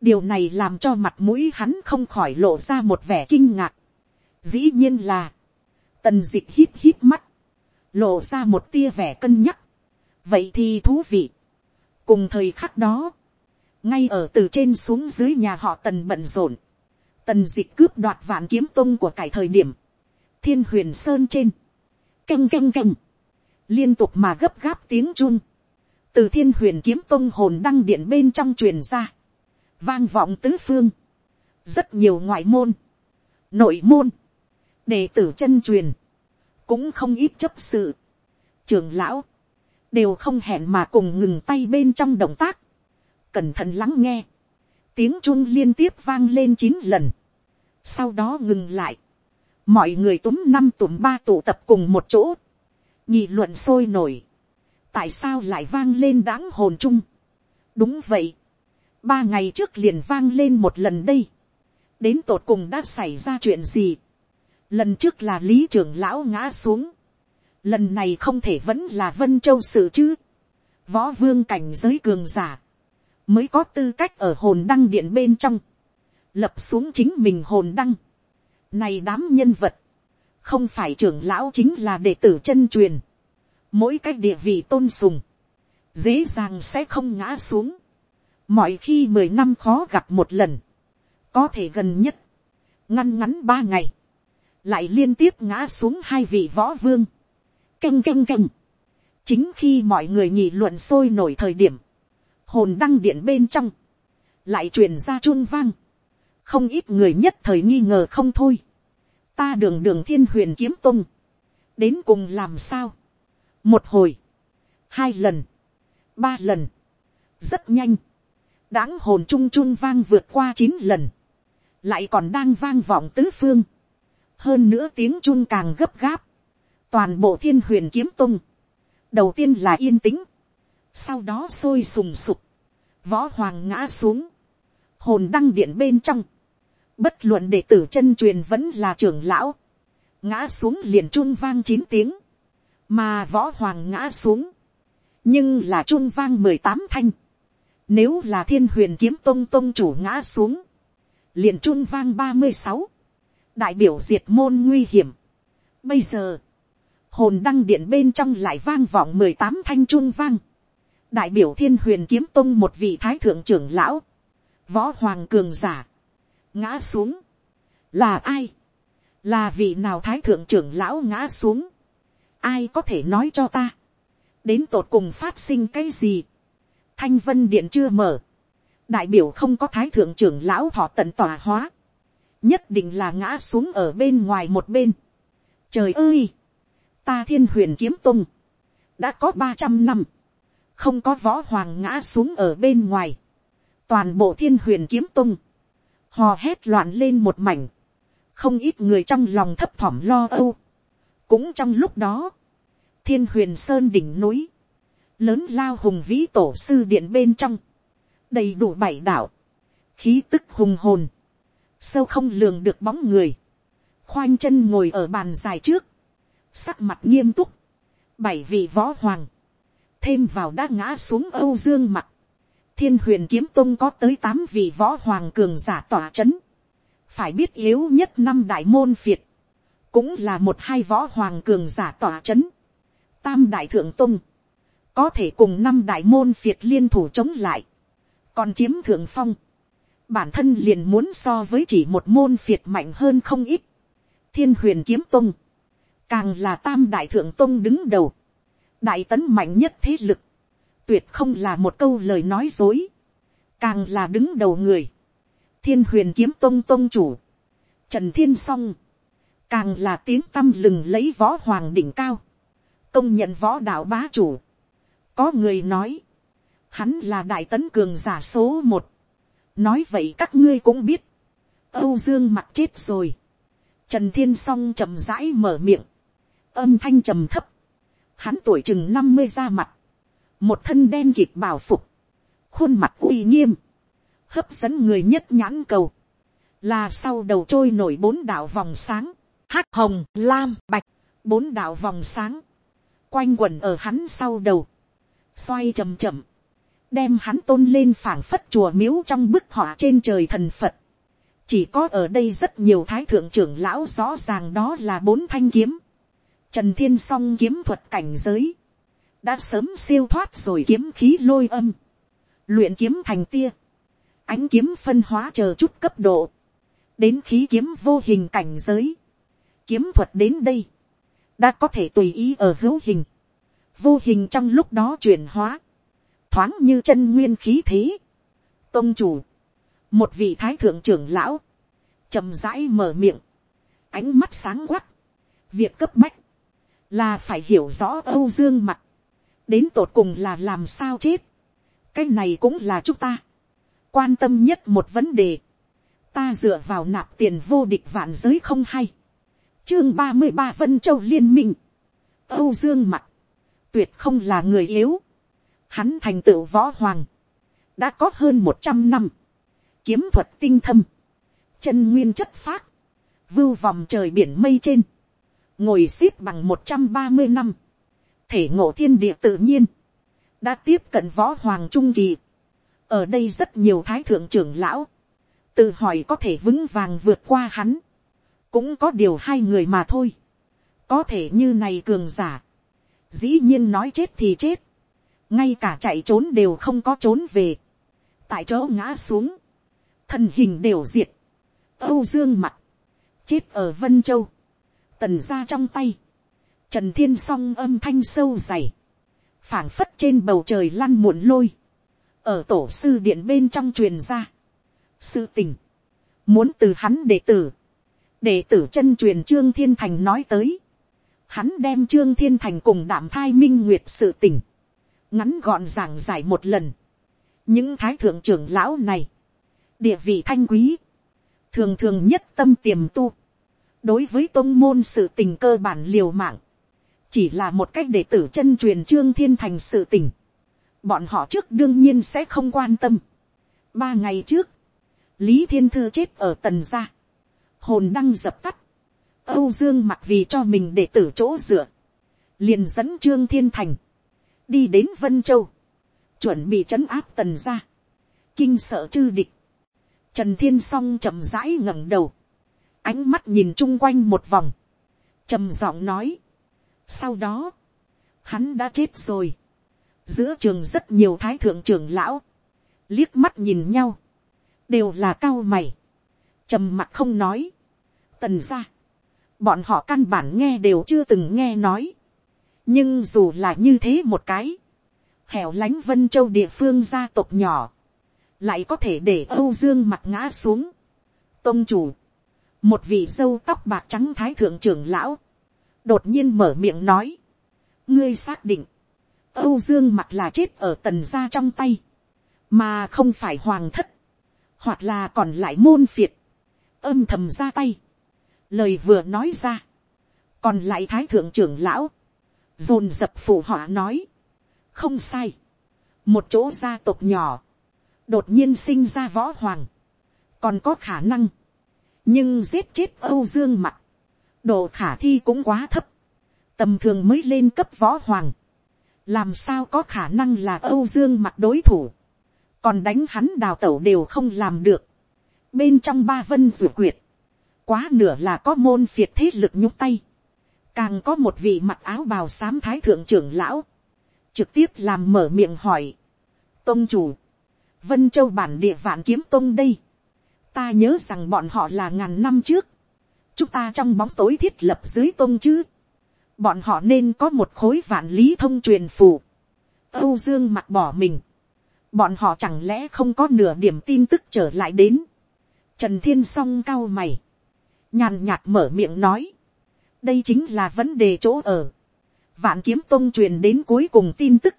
Điều này làm cho mặt mũi hắn không khỏi lộ ra một vẻ kinh ngạc. Dĩ nhiên là, tần dịch hít hít mắt, lộ ra một tia vẻ cân nhắc. Vậy thì thú vị. Cùng thời khắc đó, ngay ở từ trên xuống dưới nhà họ tần bận rộn, tần dịch cướp đoạt vạn kiếm tông của cải thời điểm, thiên huyền sơn trên, canh canh canh, liên tục mà gấp gáp tiếng chun, từ thiên huyền kiếm tông hồn đăng điện bên trong truyền ra, vang vọng tứ phương, rất nhiều ngoại môn, nội môn, đệ tử chân truyền, cũng không ít chấp sự, trường lão, đều không hẹn mà cùng ngừng tay bên trong động tác, cẩn thận lắng nghe, tiếng chun liên tiếp vang lên chín lần, sau đó ngừng lại, mọi người túm năm túm ba tụ tập cùng một chỗ, nhị luận sôi nổi, tại sao lại vang lên đáng hồn chung, đúng vậy, ba ngày trước liền vang lên một lần đây, đến tột cùng đã xảy ra chuyện gì, lần trước là lý trưởng lão ngã xuống, lần này không thể vẫn là vân châu sự chứ, võ vương cảnh giới cường giả, mới có tư cách ở hồn đăng điện bên trong, lập xuống chính mình hồn đăng. Này đám nhân vật, không phải trưởng lão chính là đệ tử chân truyền, mỗi cách địa vị tôn sùng, dễ dàng sẽ không ngã xuống. mọi khi mười năm khó gặp một lần, có thể gần nhất, ngăn ngắn ba ngày, lại liên tiếp ngã xuống hai vị võ vương, canh canh canh. chính khi mọi người nhị luận sôi nổi thời điểm, hồn đăng điện bên trong, lại truyền ra chuông vang, không ít người nhất thời nghi ngờ không thôi, ta đường đường thiên huyền kiếm tung, đến cùng làm sao, một hồi, hai lần, ba lần, rất nhanh, đáng hồn chung chung vang vượt qua chín lần, lại còn đang vang vọng tứ phương, hơn nữa tiếng chun càng gấp gáp, toàn bộ thiên huyền kiếm tung, đầu tiên là yên tĩnh, sau đó sôi sùng sục, võ hoàng ngã xuống, hồn đăng điện bên trong, bất luận đệ tử chân truyền vẫn là trưởng lão, ngã xuống liền chun vang chín tiếng, mà võ hoàng ngã xuống, nhưng là chun vang mười tám thanh, nếu là thiên huyền kiếm tông tông chủ ngã xuống, liền chun vang ba mươi sáu, đại biểu diệt môn nguy hiểm. Bây giờ, hồn đăng điện bên trong lại vang vọng mười tám thanh chun vang, đại biểu thiên huyền kiếm tông một vị thái thượng trưởng lão, võ hoàng cường giả, ngã xuống, là ai, là vị nào thái thượng trưởng lão ngã xuống, ai có thể nói cho ta, đến tột cùng phát sinh cái gì, thanh vân điện chưa mở, đại biểu không có thái thượng trưởng lão thọ tận tòa hóa, nhất định là ngã xuống ở bên ngoài một bên. Trời ơi, ta thiên huyền kiếm tung, đã có ba trăm năm, không có võ hoàng ngã xuống ở bên ngoài, toàn bộ thiên huyền kiếm tung, hò hét loạn lên một mảnh, không ít người trong lòng thấp thỏm lo âu. cũng trong lúc đó, thiên huyền sơn đỉnh núi, lớn lao hùng vĩ tổ sư điện bên trong, đầy đủ bảy đạo, khí tức hùng hồn, sâu không lường được bóng người, khoanh chân ngồi ở bàn dài trước, sắc mặt nghiêm túc, bảy vị võ hoàng, thêm vào đã ngã xuống âu dương mặt, thiên huyền kiếm tông có tới tám vị võ hoàng cường giả tỏa c h ấ n phải biết yếu nhất năm đại môn việt, cũng là một hai võ hoàng cường giả tỏa c h ấ n tam đại thượng tông, có thể cùng năm đại môn việt liên thủ chống lại, còn chiếm thượng phong, bản thân liền muốn so với chỉ một môn việt mạnh hơn không ít, thiên huyền kiếm tông, càng là tam đại thượng tông đứng đầu, đại tấn mạnh nhất thế lực, tuyệt không là một câu lời nói dối, càng là đứng đầu người, thiên huyền kiếm tông tông chủ, trần thiên s o n g càng là tiếng tâm lừng lấy võ hoàng đỉnh cao, công nhận võ đạo bá chủ. có người nói, hắn là đại tấn cường giả số một, nói vậy các ngươi cũng biết, âu dương mặt chết rồi, trần thiên s o n g chậm rãi mở miệng, âm thanh trầm thấp, hắn tuổi chừng năm mươi ra mặt, một thân đen kịt bảo phục, khuôn mặt uy nghiêm, hấp dẫn người nhất nhãn cầu, là sau đầu trôi nổi bốn đạo vòng sáng, hắc hồng, lam, bạch, bốn đạo vòng sáng, quanh quẩn ở hắn sau đầu, xoay chầm chậm, đem hắn tôn lên phảng phất chùa miếu trong bức họa trên trời thần phật. chỉ có ở đây rất nhiều thái thượng trưởng lão rõ ràng đó là bốn thanh kiếm, trần thiên song kiếm thuật cảnh giới, đã sớm siêu thoát rồi kiếm khí lôi âm, luyện kiếm thành tia, ánh kiếm phân hóa chờ chút cấp độ, đến khí kiếm vô hình cảnh giới, kiếm thuật đến đây, đã có thể tùy ý ở hữu hình, vô hình trong lúc đó chuyển hóa, thoáng như chân nguyên khí thế. tôn chủ, một vị thái thượng trưởng lão, chậm rãi mở miệng, ánh mắt sáng quắc, việc cấp bách, là phải hiểu rõ âu dương mặt, đến tột cùng là làm sao chết, cái này cũng là chúng ta, quan tâm nhất một vấn đề, ta dựa vào nạp tiền vô địch vạn giới không hay, chương ba mươi ba vân châu liên minh, âu dương mặt, tuyệt không là người yếu, hắn thành tựu võ hoàng, đã có hơn một trăm năm, kiếm thuật tinh thâm, chân nguyên chất phát, vưu vòng trời biển mây trên, ngồi x ế p bằng một trăm ba mươi năm, thể ngộ thiên địa tự nhiên, đã tiếp cận võ hoàng trung kỳ. ở đây rất nhiều thái thượng trưởng lão, tự hỏi có thể vững vàng vượt qua hắn, cũng có điều hai người mà thôi, có thể như này cường giả, dĩ nhiên nói chết thì chết, ngay cả chạy trốn đều không có trốn về, tại chỗ ngã xuống, thân hình đều diệt, âu dương mặt, chết ở vân châu, tần ra trong tay, trần thiên s o n g âm thanh sâu dày, phảng phất trên bầu trời lăn muộn lôi, ở tổ sư điện bên trong truyền ra, sự tình, muốn từ hắn đệ tử, đệ tử chân truyền trương thiên thành nói tới, hắn đem trương thiên thành cùng đảm thai minh nguyệt sự tình, ngắn gọn giảng giải một lần, những thái thượng trưởng lão này, địa vị thanh quý, thường thường nhất tâm tiềm tu, đối với tôn môn sự tình cơ bản liều mạng, chỉ là một cách để tử chân truyền trương thiên thành sự tình, bọn họ trước đương nhiên sẽ không quan tâm. ba ngày trước, lý thiên thư chết ở tần gia, hồn đăng dập tắt, âu dương mặc vì cho mình để tử chỗ dựa, liền dẫn trương thiên thành, đi đến vân châu, chuẩn bị trấn áp tần gia, kinh sợ chư địch, trần thiên s o n g chậm rãi ngẩng đầu, ánh mắt nhìn chung quanh một vòng, trầm giọng nói sau đó, hắn đã chết rồi. giữa trường rất nhiều thái thượng trưởng lão, liếc mắt nhìn nhau, đều là cao mày, trầm mặt không nói. tần ra, bọn họ căn bản nghe đều chưa từng nghe nói. nhưng dù là như thế một cái, hẻo lánh vân châu địa phương gia tộc nhỏ, lại có thể để âu dương mặt ngã xuống. tôn chủ, một vị dâu tóc bạc trắng thái thượng trưởng lão, đột nhiên mở miệng nói, ngươi xác định, âu dương Mặc là chết ở tần gia trong tay, mà không phải hoàng thất, hoặc là còn lại môn phiệt, âm thầm ra tay, lời vừa nói ra, còn lại thái thượng trưởng lão, dồn dập phụ họ nói, không sai, một chỗ gia tộc nhỏ, đột nhiên sinh ra võ hoàng, còn có khả năng, nhưng giết chết âu dương mặt, độ khả thi cũng quá thấp, tầm thường mới lên cấp võ hoàng, làm sao có khả năng là âu dương mặt đối thủ, còn đánh hắn đào tẩu đều không làm được, bên trong ba vân ruột quyệt, quá nửa là có môn phiệt thế lực nhúc tay, càng có một vị mặc áo bào xám thái thượng trưởng lão, trực tiếp làm mở miệng hỏi, tôn chủ, vân châu bản địa vạn kiếm tôn đây, ta nhớ rằng bọn họ là ngàn năm trước, chúng ta trong bóng tối thiết lập dưới tôn chứ, bọn họ nên có một khối vạn lý thông truyền phù, âu dương mặt bỏ mình, bọn họ chẳng lẽ không có nửa điểm tin tức trở lại đến, trần thiên Song cao mày, nhàn nhạt mở miệng nói, đây chính là vấn đề chỗ ở, vạn kiếm tôn truyền đến cuối cùng tin tức,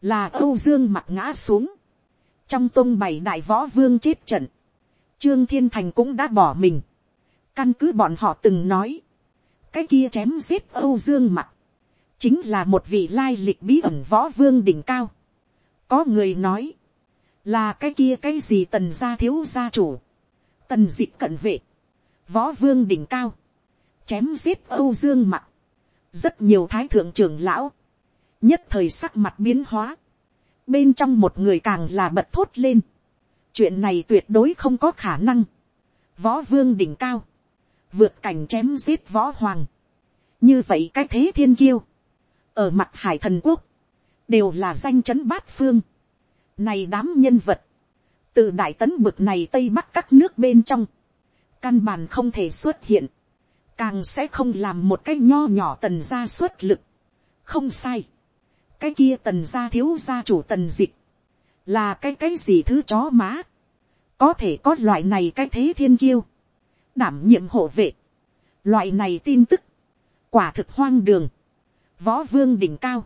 là âu dương mặt ngã xuống, trong tôn bảy đại võ vương chết trận, Trương Thiên Thành cũng đã bỏ mình. Căn cứ bọn họ từng nói. Cái kia chém giết Âu Dương mặt. Chính là một vị lai lịch bí ẩn võ vương đỉnh cao. Có người nói. Là cái kia cái gì tần gia thiếu gia chủ. Tần dị cận vệ. Võ vương đỉnh cao. Chém giết Âu Dương mặt. Rất nhiều thái thượng trưởng lão. Nhất thời sắc mặt biến hóa. Bên trong một người càng là bật thốt lên chuyện này tuyệt đối không có khả năng. võ vương đỉnh cao, vượt cảnh chém giết võ hoàng. như vậy cái thế thiên kiêu, ở mặt hải thần quốc, đều là danh chấn bát phương. này đám nhân vật, từ đại tấn bực này tây bắc các nước bên trong, căn bản không thể xuất hiện, càng sẽ không làm một cái nho nhỏ tần ra xuất lực. không sai, cái kia tần gia thiếu gia chủ tần dịch, là cái cái gì thứ chó má, có thể có loại này cái thế thiên kiêu, đảm nhiệm hộ vệ, loại này tin tức, quả thực hoang đường, võ vương đỉnh cao,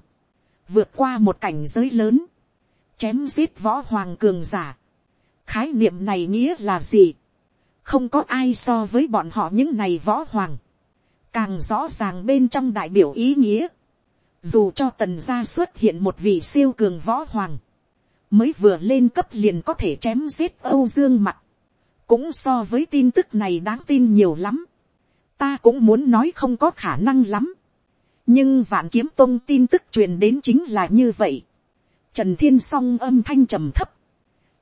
vượt qua một cảnh giới lớn, chém giết võ hoàng cường giả, khái niệm này nghĩa là gì, không có ai so với bọn họ những này võ hoàng, càng rõ ràng bên trong đại biểu ý nghĩa, dù cho tần gia xuất hiện một vị siêu cường võ hoàng, mới vừa lên cấp liền có thể chém giết âu dương mặt, cũng so với tin tức này đáng tin nhiều lắm, ta cũng muốn nói không có khả năng lắm, nhưng vạn kiếm tông tin tức truyền đến chính là như vậy, trần thiên s o n g âm thanh trầm thấp,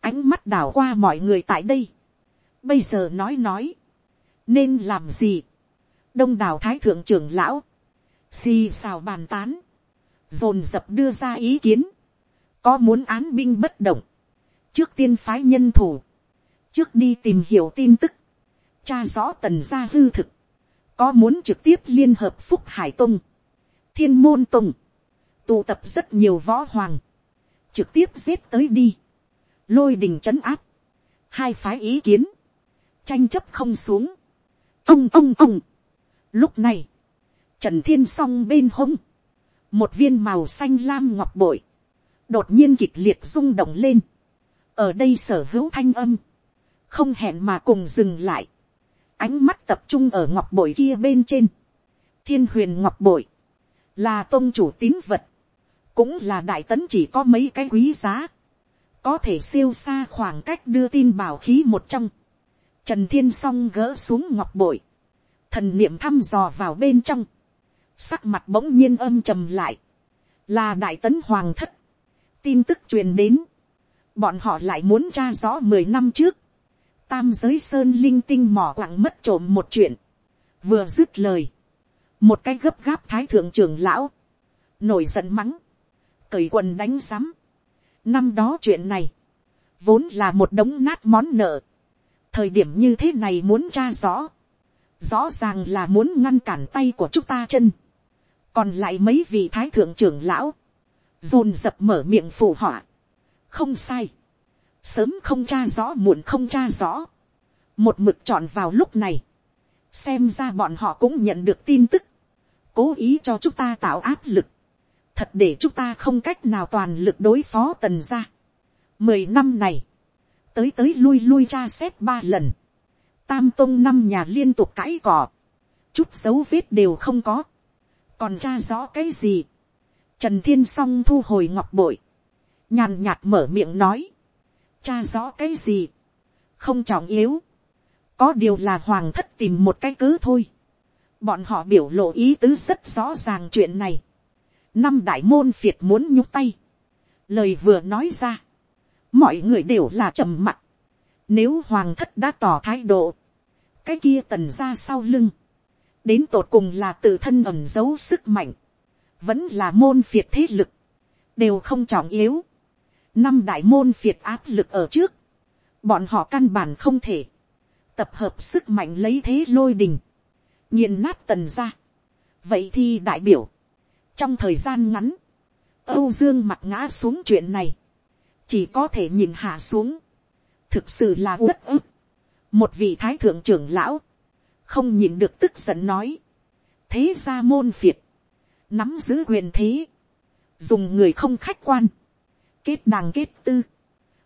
ánh mắt đảo qua mọi người tại đây, bây giờ nói nói, nên làm gì, đông đảo thái thượng trưởng lão, xì xào bàn tán, dồn dập đưa ra ý kiến, có muốn án binh bất động, trước tiên phái nhân thủ, trước đi tìm hiểu tin tức, cha rõ tần gia hư thực, có muốn trực tiếp liên hợp phúc hải tông, thiên môn tông, tụ tập rất nhiều võ hoàng, trực tiếp giết tới đi, lôi đình c áp, hai phái ý kiến, tranh chấp không xuống, ông ông ông, lúc này, trần thiên s o n g bên hông, một viên màu xanh lam ngọc bội, đột nhiên kịch liệt rung động lên, ở đây sở hữu thanh âm, không hẹn mà cùng dừng lại, ánh mắt tập trung ở ngọc bội kia bên trên, thiên huyền ngọc bội, là tôn chủ tín vật, cũng là đại tấn chỉ có mấy cái quý giá, có thể siêu xa khoảng cách đưa tin bảo khí một trong, trần thiên s o n g gỡ xuống ngọc bội, thần niệm thăm dò vào bên trong, sắc mặt bỗng nhiên âm trầm lại, là đại tấn hoàng thất, tin tức truyền đến, bọn họ lại muốn tra rõ mười năm trước, tam giới sơn linh tinh mỏ quặng mất trộm một chuyện, vừa dứt lời, một cái gấp gáp thái thượng trưởng lão, nổi giận mắng, cởi quần đánh sắm. năm đó chuyện này, vốn là một đống nát món nợ, thời điểm như thế này muốn tra rõ, rõ ràng là muốn ngăn cản tay của chúng ta chân, còn lại mấy vị thái thượng trưởng lão, dồn dập mở miệng phù họa, không sai, sớm không tra rõ muộn không tra rõ, một mực chọn vào lúc này, xem ra bọn họ cũng nhận được tin tức, cố ý cho chúng ta tạo áp lực, thật để chúng ta không cách nào toàn lực đối phó tần ra. Mười năm này, tới tới lui lui tra xét ba lần, tam tôn năm nhà liên tục cãi cỏ, chút dấu vết đều không có, còn tra rõ cái gì, trần thiên s o n g thu hồi ngọc bội, nhàn nhạt mở miệng nói, cha rõ cái gì, không trọng yếu, có điều là hoàng thất tìm một cái cứ thôi, bọn họ biểu lộ ý tứ rất rõ ràng chuyện này, năm đại môn phiệt muốn nhúc tay, lời vừa nói ra, mọi người đều là trầm mặc, nếu hoàng thất đã tỏ thái độ, cái kia tần ra sau lưng, đến tột cùng là tự thân ẩm giấu sức mạnh, vẫn là môn phiệt thế lực, đều không trọng yếu năm đại môn phiệt áp lực ở trước, bọn họ căn bản không thể, tập hợp sức mạnh lấy thế lôi đình, nghiền nát tần ra. vậy thì đại biểu, trong thời gian ngắn, âu dương mặt ngã xuống chuyện này, chỉ có thể nhìn hạ xuống, thực sự là uất ức. một vị thái thượng trưởng lão, không nhìn được tức giận nói, thế ra môn phiệt, nắm giữ quyền thế, dùng người không khách quan, kết đàng kết tư,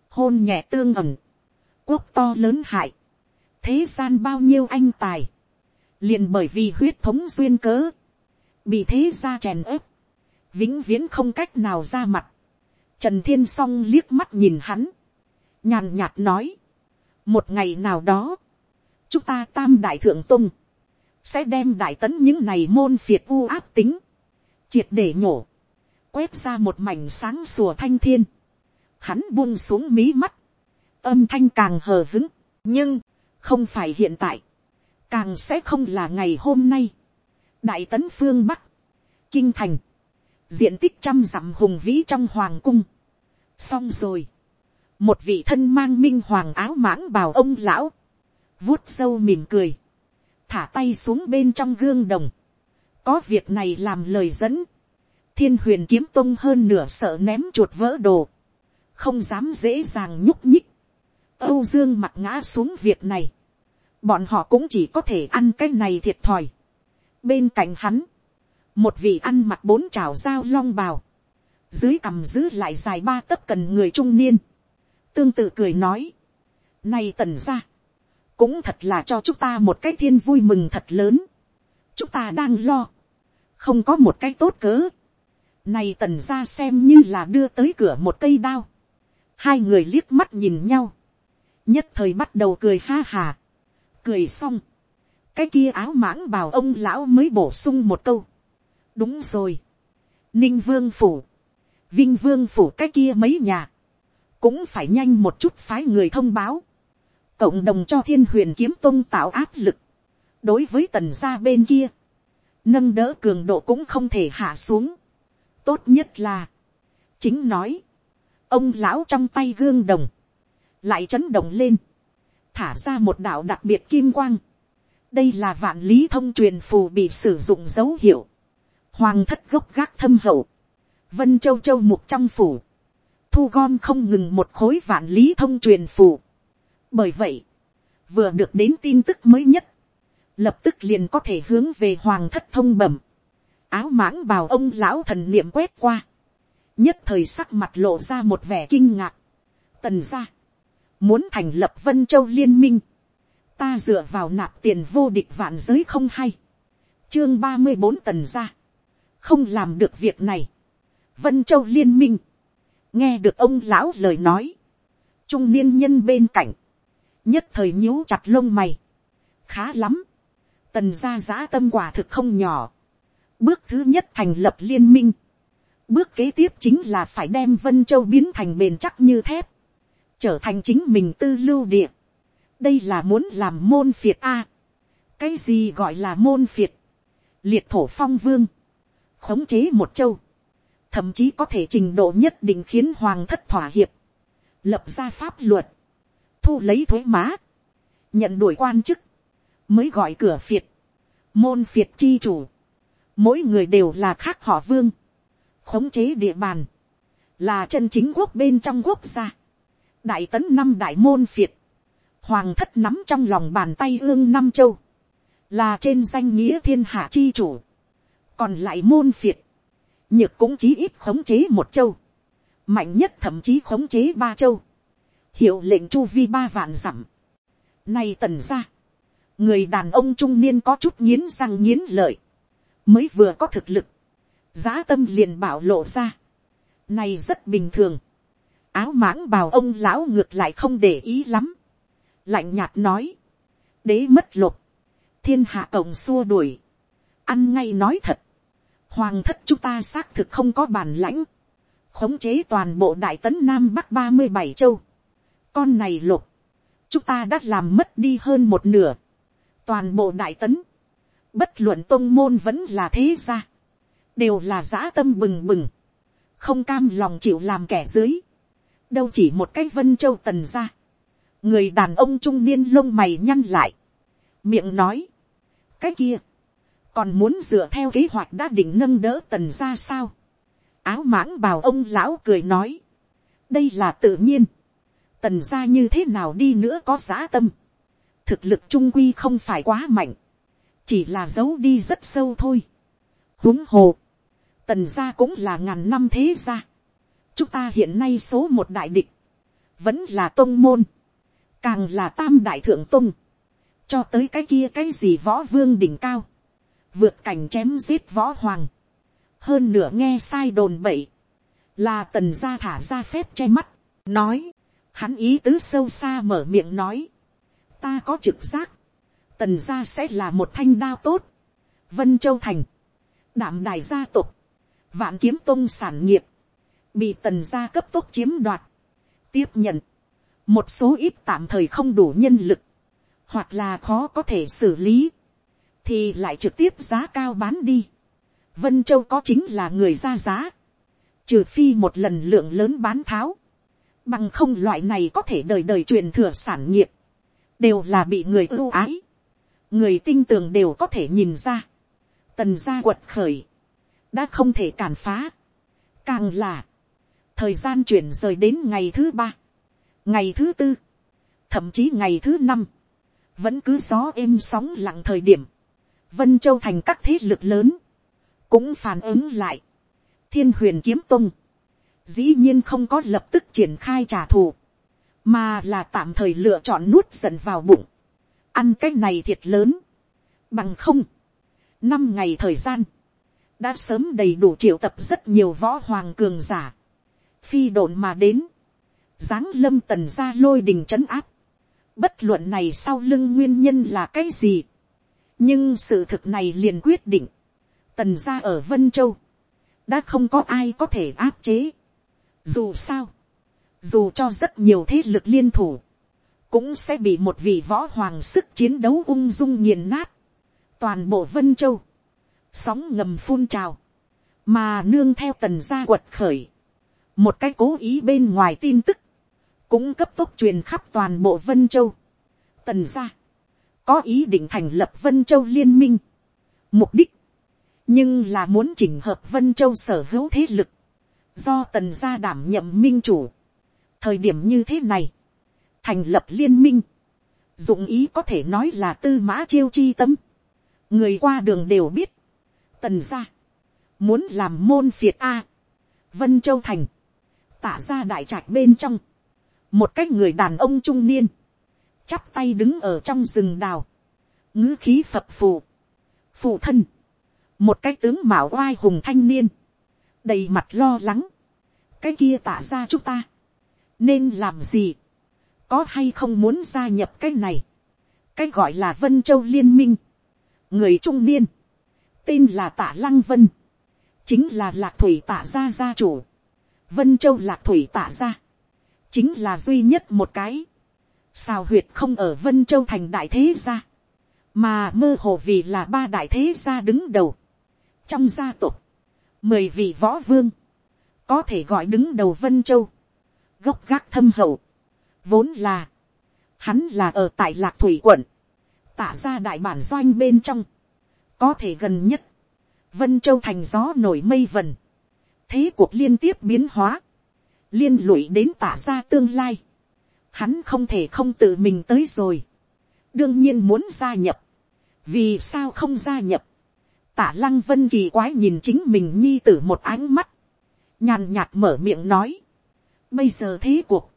hôn nhẹ tương ẩm, quốc to lớn hại, thế gian bao nhiêu anh tài, liền bởi vì huyết thống duyên cớ, bị thế ra chèn ớp, vĩnh viễn không cách nào ra mặt, trần thiên s o n g liếc mắt nhìn hắn, nhàn nhạt nói, một ngày nào đó, chúng ta tam đại thượng tung, sẽ đem đại tấn những này môn phiệt u áp tính, triệt để nhổ, quét ra một mảnh sáng sùa thanh thiên, hắn buông xuống mí mắt, âm thanh càng hờ hứng, nhưng, không phải hiện tại, càng sẽ không là ngày hôm nay, đại tấn phương bắc, kinh thành, diện tích trăm dặm hùng vĩ trong hoàng cung, xong rồi, một vị thân mang minh hoàng áo mãng bào ông lão, vuốt sâu mỉm cười, thả tay xuống bên trong gương đồng, có việc này làm lời dẫn, thiên huyền kiếm tông hơn nửa sợ ném chuột vỡ đồ, không dám dễ dàng nhúc nhích, âu dương mặt ngã xuống việc này, bọn họ cũng chỉ có thể ăn cái này thiệt thòi. bên cạnh hắn, một vị ăn mặc bốn trào dao long bào, dưới cằm giữ lại dài ba tấc cần người trung niên, tương tự cười nói, này tần ra, cũng thật là cho chúng ta một cái thiên vui mừng thật lớn, chúng ta đang lo, không có một cái tốt cớ, này tần ra xem như là đưa tới cửa một cây đao, hai người liếc mắt nhìn nhau, nhất thời bắt đầu cười ha hà, cười xong, cái kia áo mãng bào ông lão mới bổ sung một câu, đúng rồi, ninh vương phủ, vinh vương phủ cái kia mấy nhà, cũng phải nhanh một chút phái người thông báo, cộng đồng cho thiên huyền kiếm tông tạo áp lực, đối với tần gia bên kia, nâng đỡ cường độ cũng không thể hạ xuống, tốt nhất là, chính nói, ông lão trong tay gương đồng, lại chấn động lên, thả ra một đạo đặc biệt kim quang, đây là vạn lý thông truyền phù bị sử dụng dấu hiệu, hoàng thất gốc gác thâm hậu, vân châu châu mục trong phủ, thu gom không ngừng một khối vạn lý thông truyền phù. bởi vậy, vừa được đến tin tức mới nhất, lập tức liền có thể hướng về hoàng thất thông bẩm, áo mãng bào ông lão thần niệm quét qua, nhất thời sắc mặt lộ ra một vẻ kinh ngạc, tần ra, muốn thành lập vân châu liên minh, ta dựa vào nạp tiền vô địch vạn giới không hay, chương ba mươi bốn tần ra, không làm được việc này, vân châu liên minh, nghe được ông lão lời nói, trung niên nhân bên cạnh, nhất thời nhíu chặt lông mày, khá lắm, tần gia giã tâm quả thực không nhỏ, bước thứ nhất thành lập liên minh, bước kế tiếp chính là phải đem vân châu biến thành bền chắc như thép, trở thành chính mình tư lưu địa. đây là muốn làm môn phiệt a. cái gì gọi là môn phiệt, liệt thổ phong vương, khống chế một châu, thậm chí có thể trình độ nhất định khiến hoàng thất thỏa hiệp, lập ra pháp luật, thu lấy thuế má, nhận đuổi quan chức, mới gọi cửa phiệt, môn phiệt chi chủ, mỗi người đều là khác họ vương, khống chế địa bàn, là chân chính quốc bên trong quốc gia, đại tấn năm đại môn phiệt, hoàng thất nắm trong lòng bàn tay ương năm châu, là trên danh nghĩa thiên hạ chi chủ, còn lại môn phiệt, nhược cũng chí ít khống chế một châu, mạnh nhất thậm chí khống chế ba châu, hiệu lệnh chu vi ba vạn dặm. Nay tần ra, người đàn ông trung niên có chút nghiến răng nghiến lợi, mới vừa có thực lực, giá tâm liền bảo lộ ra. Này rất bình thường, áo mãng bào ông lão ngược lại không để ý lắm, lạnh nhạt nói, đế mất lục, thiên hạ cộng xua đuổi, ăn ngay nói thật, hoàng thất chúng ta xác thực không có bản lãnh, khống chế toàn bộ đại tấn nam bắc ba mươi bảy châu, con này lục, chúng ta đã làm mất đi hơn một nửa, toàn bộ đại tấn, bất luận tôn môn vẫn là thế gia, đều là dã tâm bừng bừng, không cam lòng chịu làm kẻ dưới, đâu chỉ một cái vân châu tần ra, người đàn ông trung niên lông mày nhăn lại, miệng nói, cái kia, còn muốn dựa theo kế hoạch đã định nâng đỡ tần ra sao, áo mãng bào ông lão cười nói, đây là tự nhiên, tần ra như thế nào đi nữa có giá tâm, thực lực trung quy không phải quá mạnh, chỉ là giấu đi rất sâu thôi. huống hồ, tần gia cũng là ngàn năm thế gia. chúng ta hiện nay số một đại địch, vẫn là tôn môn, càng là tam đại thượng tôn, cho tới cái kia cái gì võ vương đỉnh cao, vượt cảnh chém giết võ hoàng, hơn nửa nghe sai đồn bậy, là tần gia thả ra phép che mắt, nói, hắn ý tứ sâu xa mở miệng nói, ta có trực giác, tần gia sẽ là một thanh đao tốt, vân châu thành, đảm đài gia tộc, vạn kiếm tôn sản nghiệp, bị tần gia cấp tốc chiếm đoạt, tiếp nhận, một số ít tạm thời không đủ nhân lực, hoặc là khó có thể xử lý, thì lại trực tiếp giá cao bán đi. Vân Châu có chính là người ra giá, trừ phi một lần lượng lớn bán tháo, bằng không loại này có thể đời đời truyền thừa sản nghiệp, đều là bị người ưu ái, người tinh tường đều có thể nhìn ra, tần gia quật khởi, đã không thể cản phá. Càng là, thời gian chuyển rời đến ngày thứ ba, ngày thứ tư, thậm chí ngày thứ năm, vẫn cứ gió êm sóng lặng thời điểm, vân châu thành các thế lực lớn, cũng phản ứng lại, thiên huyền kiếm tung, dĩ nhiên không có lập tức triển khai trả thù, mà là tạm thời lựa chọn nuốt giận vào bụng, ăn cái này thiệt lớn, bằng không, năm ngày thời gian, đã sớm đầy đủ triệu tập rất nhiều võ hoàng cường giả, phi độn mà đến, giáng lâm tần ra lôi đình c h ấ n áp, bất luận này sau lưng nguyên nhân là cái gì, nhưng sự thực này liền quyết định, tần ra ở vân châu, đã không có ai có thể áp chế. Dù sao, dù cho rất nhiều thế lực liên thủ, cũng sẽ bị một vị võ hoàng sức chiến đấu ung dung nghiền nát. Toàn bộ vân châu, sóng ngầm phun trào, mà nương theo tần gia quật khởi, một cái cố ý bên ngoài tin tức, cũng cấp tốc truyền khắp toàn bộ vân châu. tần gia, có ý định thành lập vân châu liên minh, mục đích, nhưng là muốn chỉnh hợp vân châu sở hữu thế lực, do tần gia đảm nhậm minh chủ. thời điểm như thế này, thành lập liên minh, dụng ý có thể nói là tư mã chiêu chi tâm, người qua đường đều biết, tần gia, muốn làm môn phiệt a, vân châu thành, tả ra đại trạch bên trong, một cái người đàn ông trung niên, chắp tay đứng ở trong rừng đào, ngữ khí phập phù, phụ thân, một cái tướng mạo oai hùng thanh niên, đầy mặt lo lắng, cái kia tả ra chúng ta, nên làm gì, có hay không muốn gia nhập cái này, cái gọi là vân châu liên minh, người trung niên, tên là tả lăng vân, chính là lạc thủy tả gia gia chủ, vân châu lạc thủy tả gia, chính là duy nhất một cái, sao huyệt không ở vân châu thành đại thế gia, mà mơ hồ vì là ba đại thế gia đứng đầu. trong gia tộc, mười vị võ vương, có thể gọi đứng đầu vân châu, gốc gác thâm hậu, vốn là, hắn là ở tại lạc thủy quận, tả ra đại bản doanh bên trong, có thể gần nhất, vân châu thành gió nổi mây vần, thế cuộc liên tiếp biến hóa, liên lụy đến tả ra tương lai, hắn không thể không tự mình tới rồi, đương nhiên muốn gia nhập, vì sao không gia nhập, tả lăng vân kỳ quái nhìn chính mình nhi t ử một ánh mắt, nhàn nhạt mở miệng nói, bây giờ thế cuộc,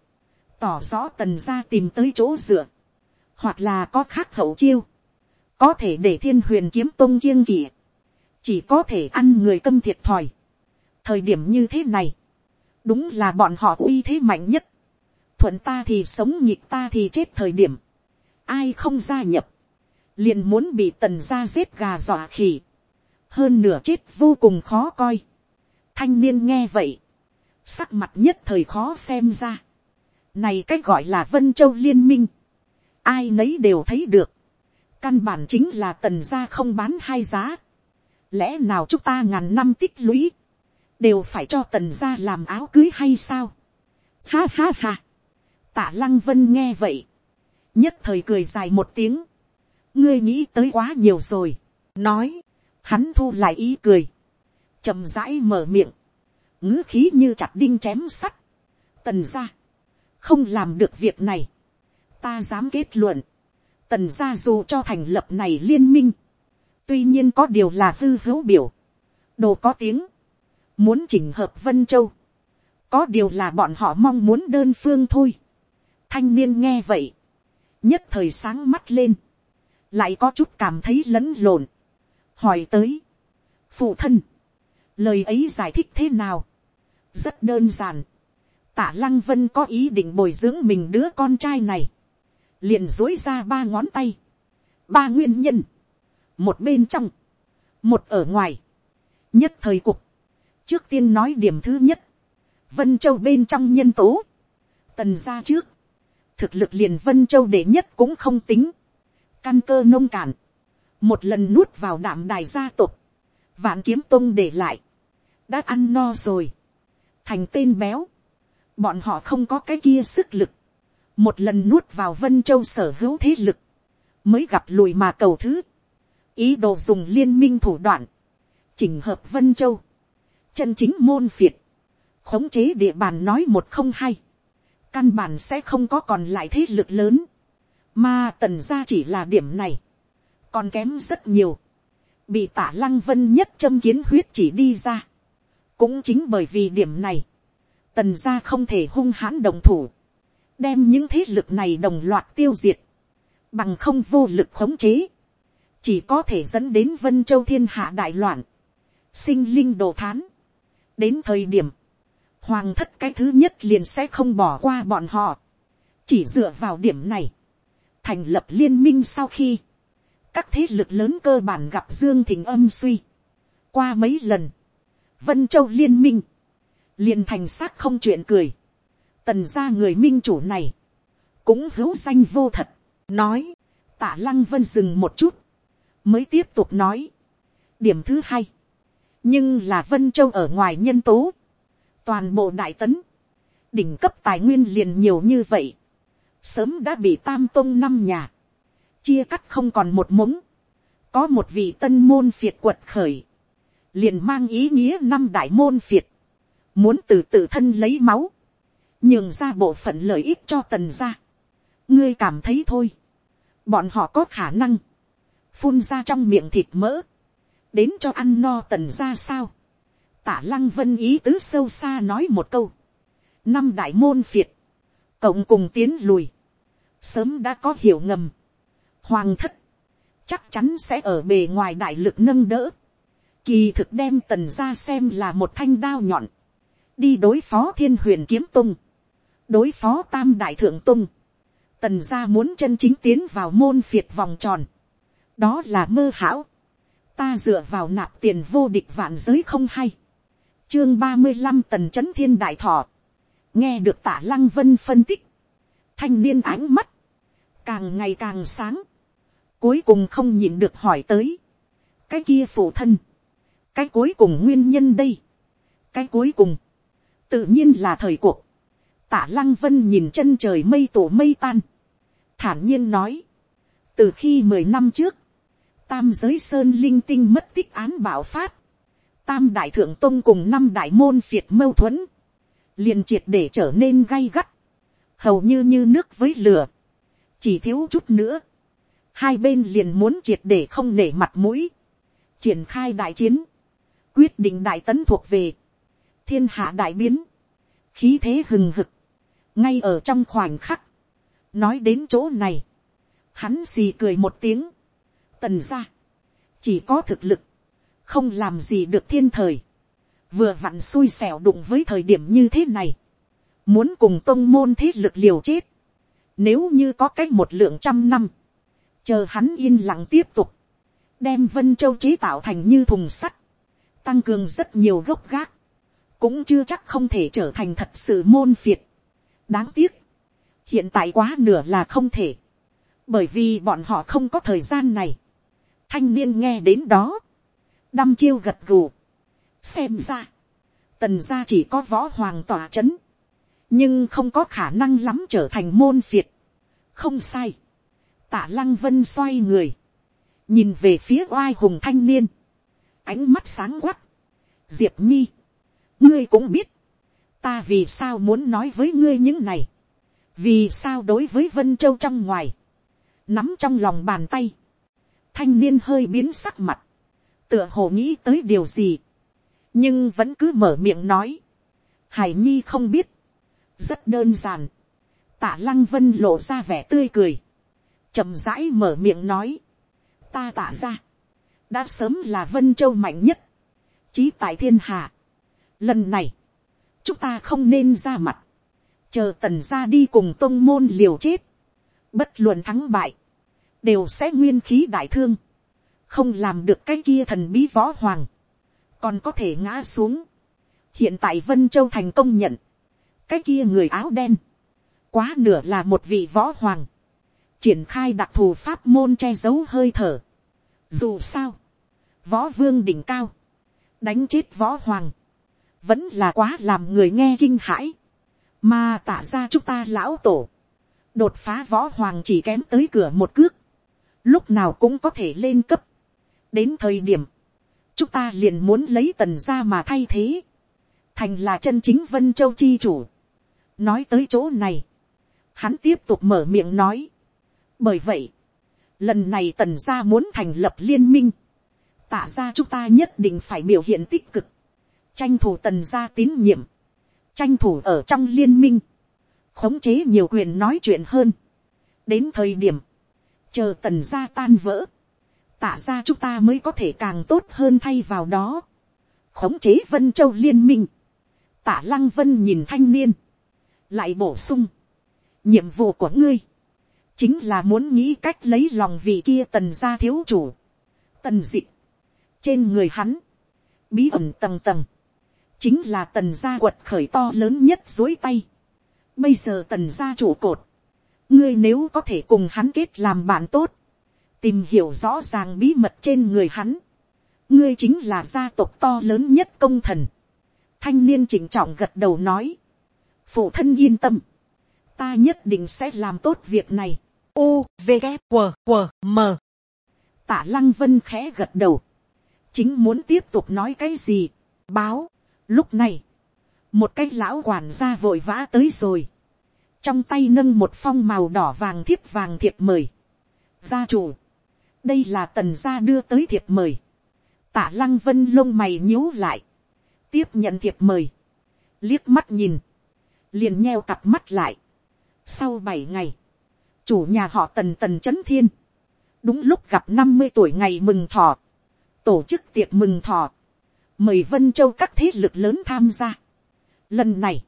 tỏ rõ tần ra tìm tới chỗ dựa, hoặc là có khác hậu chiêu, có thể để thiên huyền kiếm tôn kiêng kỵ, chỉ có thể ăn người câm thiệt thòi. thời điểm như thế này, đúng là bọn họ uy thế mạnh nhất, thuận ta thì sống nhịp ta thì chết thời điểm, ai không gia nhập, liền muốn bị tần gia giết gà dọa khỉ, hơn nửa chết vô cùng khó coi. thanh niên nghe vậy, sắc mặt nhất thời khó xem ra, này cách gọi là vân châu liên minh, ai nấy đều thấy được, căn bản chính là tần gia không bán hai giá, lẽ nào chúng ta ngàn năm tích lũy, đều phải cho tần gia làm áo cưới hay sao. Ha ha ha. Tạ lăng vân nghe vậy. Nhất thời cười dài một tiếng. Ngươi nghĩ tới quá nhiều rồi. Nói. Hắn thu lại ý cười. chậm rãi mở miệng. ngữ khí như chặt đinh chém sắt. Tần gia. Không làm được việc này. Ta dám kết luận. Tần gia dù cho thành lập này liên minh. Tuy nhiên có điều là hư hữu biểu. Đồ có tiếng muốn chỉnh hợp vân châu, có điều là bọn họ mong muốn đơn phương thôi. thanh niên nghe vậy, nhất thời sáng mắt lên, lại có chút cảm thấy lẫn lộn, hỏi tới, phụ thân, lời ấy giải thích thế nào, rất đơn giản, tả lăng vân có ý định bồi dưỡng mình đứa con trai này, liền dối ra ba ngón tay, ba nguyên nhân, một bên trong, một ở ngoài, nhất thời cục, trước tiên nói điểm thứ nhất, vân châu bên trong nhân tố, tần ra trước, thực lực liền vân châu đệ nhất cũng không tính, căn cơ nông cạn, một lần nuốt vào đảm đài gia tộc, vạn kiếm tông để lại, đã ăn no rồi, thành tên béo, bọn họ không có cái kia sức lực, một lần nuốt vào vân châu sở hữu thế lực, mới gặp lùi mà cầu thứ, ý đồ dùng liên minh thủ đoạn, chỉnh hợp vân châu, chân chính môn phiệt, khống chế địa bàn nói một không hay căn bản sẽ không có còn lại thế lực lớn, mà tần gia chỉ là điểm này, còn kém rất nhiều, bị tả lăng vân nhất châm kiến huyết chỉ đi ra, cũng chính bởi vì điểm này, tần gia không thể hung hãn đồng thủ, đem những thế lực này đồng loạt tiêu diệt, bằng không vô lực khống chế, chỉ có thể dẫn đến vân châu thiên hạ đại loạn, sinh linh đồ thán. đến thời điểm, hoàng thất cái thứ nhất liền sẽ không bỏ qua bọn họ, chỉ dựa vào điểm này, thành lập liên minh sau khi, các thế lực lớn cơ bản gặp dương thịnh âm suy, qua mấy lần, vân châu liên minh, liền thành xác không chuyện cười, tần ra người minh chủ này, cũng hữu danh vô thật, nói, Tả lăng vân dừng một chút, mới tiếp tục nói. điểm thứ hai, nhưng là vân châu ở ngoài nhân tố, toàn bộ đại tấn, đỉnh cấp tài nguyên liền nhiều như vậy, sớm đã bị tam tôn năm nhà, chia cắt không còn một mống, có một vị tân môn phiệt quật khởi, liền mang ý nghĩa năm đại môn phiệt, muốn từ tự thân lấy máu, nhường ra bộ phận lợi ích cho tần gia. ngươi cảm thấy thôi, bọn họ có khả năng, phun ra trong miệng thịt mỡ, đến cho ăn no tần gia sao. tả lăng vân ý tứ sâu xa nói một câu, năm đại môn phiệt, cộng cùng tiến lùi, sớm đã có hiểu ngầm, hoàng thất, chắc chắn sẽ ở bề ngoài đại lực nâng đỡ, kỳ thực đem tần ra xem là một thanh đao nhọn, đi đối phó thiên huyền kiếm tung, đối phó tam đại thượng tung, tần gia muốn chân chính tiến vào môn phiệt vòng tròn, đó là mơ hão, ta dựa vào nạp tiền vô địch vạn giới không hay, chương ba mươi năm tần c h ấ n thiên đại thọ, nghe được tả lăng vân phân tích, thanh niên ánh mắt, càng ngày càng sáng, cuối cùng không nhìn được hỏi tới, cái kia phụ thân, cái cuối cùng nguyên nhân đây, cái cuối cùng, tự nhiên là thời cuộc, tả lăng vân nhìn chân trời mây tổ mây tan, thản nhiên nói, từ khi mười năm trước, tam giới sơn linh tinh mất tích án bạo phát, tam đại thượng Tông cùng năm đại môn phiệt mâu thuẫn, liền triệt để trở nên gay gắt, hầu như như nước với lửa, chỉ thiếu chút nữa, hai bên liền muốn triệt để không nể mặt mũi, triển khai đại chiến, quyết định đại tấn thuộc về, thiên hạ đại biến, khí thế hừng hực, ngay ở trong khoảnh khắc, nói đến chỗ này, hắn xì cười một tiếng, tần ra, chỉ có thực lực, không làm gì được thiên thời, vừa vặn xui xẻo đụng với thời điểm như thế này, muốn cùng tôn môn thế lực liều chết, nếu như có cách một lượng trăm năm, chờ hắn yên lặng tiếp tục, đem vân châu chế tạo thành như thùng sắt, tăng cường rất nhiều gốc gác, cũng chưa chắc không thể trở thành thật sự môn phiệt. đáng tiếc, hiện tại quá nửa là không thể, bởi vì bọn họ không có thời gian này. thanh niên nghe đến đó, đăm chiêu gật gù. xem ra, tần gia chỉ có võ hoàng tỏa c h ấ n nhưng không có khả năng lắm trở thành môn phiệt. không sai, tả lăng vân xoay người, nhìn về phía oai hùng thanh niên, ánh mắt sáng quắc, diệp nhi, ngươi cũng biết, ta vì sao muốn nói với ngươi những này, vì sao đối với vân châu trong ngoài, nắm trong lòng bàn tay, thanh niên hơi biến sắc mặt, tựa hồ nghĩ tới điều gì, nhưng vẫn cứ mở miệng nói, hải nhi không biết, rất đơn giản, tạ lăng vân lộ ra vẻ tươi cười, chậm rãi mở miệng nói, ta tạ ra, đã sớm là vân châu mạnh nhất, trí tại thiên hạ. Lần này, chúng ta không nên ra mặt, chờ tần ra đi cùng tôn môn liều chết, bất luận thắng bại, đều sẽ nguyên khí đại thương, không làm được cái kia thần bí võ hoàng, còn có thể ngã xuống. hiện tại vân châu thành công nhận, cái kia người áo đen, quá nửa là một vị võ hoàng, triển khai đặc thù pháp môn che giấu hơi thở. dù sao, võ vương đỉnh cao, đánh chết võ hoàng, vẫn là quá làm người nghe kinh hãi, mà tả ra chúng ta lão tổ, đột phá võ hoàng chỉ kém tới cửa một cước, lúc nào cũng có thể lên cấp. đến thời điểm, chúng ta liền muốn lấy tần ra mà thay thế, thành là chân chính vân châu chi chủ. nói tới chỗ này, hắn tiếp tục mở miệng nói. bởi vậy, lần này tần ra muốn thành lập liên minh, tạ ra chúng ta nhất định phải biểu hiện tích cực, tranh thủ tần gia tín nhiệm, tranh thủ ở trong liên minh, khống chế nhiều quyền nói chuyện hơn. đến thời điểm, chờ tần gia tan vỡ, tạ ra chúng ta mới có thể càng tốt hơn thay vào đó. khống chế vân châu liên minh, tạ lăng vân nhìn thanh niên, lại bổ sung, nhiệm vụ của ngươi, chính là muốn nghĩ cách lấy lòng vị kia tần gia thiếu chủ, tần dị, trên người hắn, bí ẩn tầng tầng, chính là tần gia quật khởi to lớn nhất dối tay. Bây giờ tần gia trụ cột, ngươi nếu có thể cùng hắn kết làm bạn tốt, tìm hiểu rõ ràng bí mật trên người hắn, ngươi chính là gia tộc to lớn nhất công thần. Thanh niên chỉnh trọng gật đầu nói, phụ thân yên tâm, ta nhất định sẽ làm tốt việc này. U, V, K, W, W, M. Tạ lăng vân khẽ gật đầu, chính muốn tiếp tục nói cái gì, báo, lúc này, một cái lão quản gia vội vã tới rồi, trong tay nâng một phong màu đỏ vàng thiếp vàng thiệp mời, gia chủ, đây là tần gia đưa tới thiệp mời, tả lăng vân lông mày nhíu lại, tiếp nhận thiệp mời, liếc mắt nhìn, liền nheo cặp mắt lại. Sau bảy ngày, chủ nhà họ tần tần chấn thiên, đúng lúc gặp năm mươi tuổi ngày mừng thọ, tổ chức tiệc mừng thọ, mời vân châu các thế lực lớn tham gia. Lần này,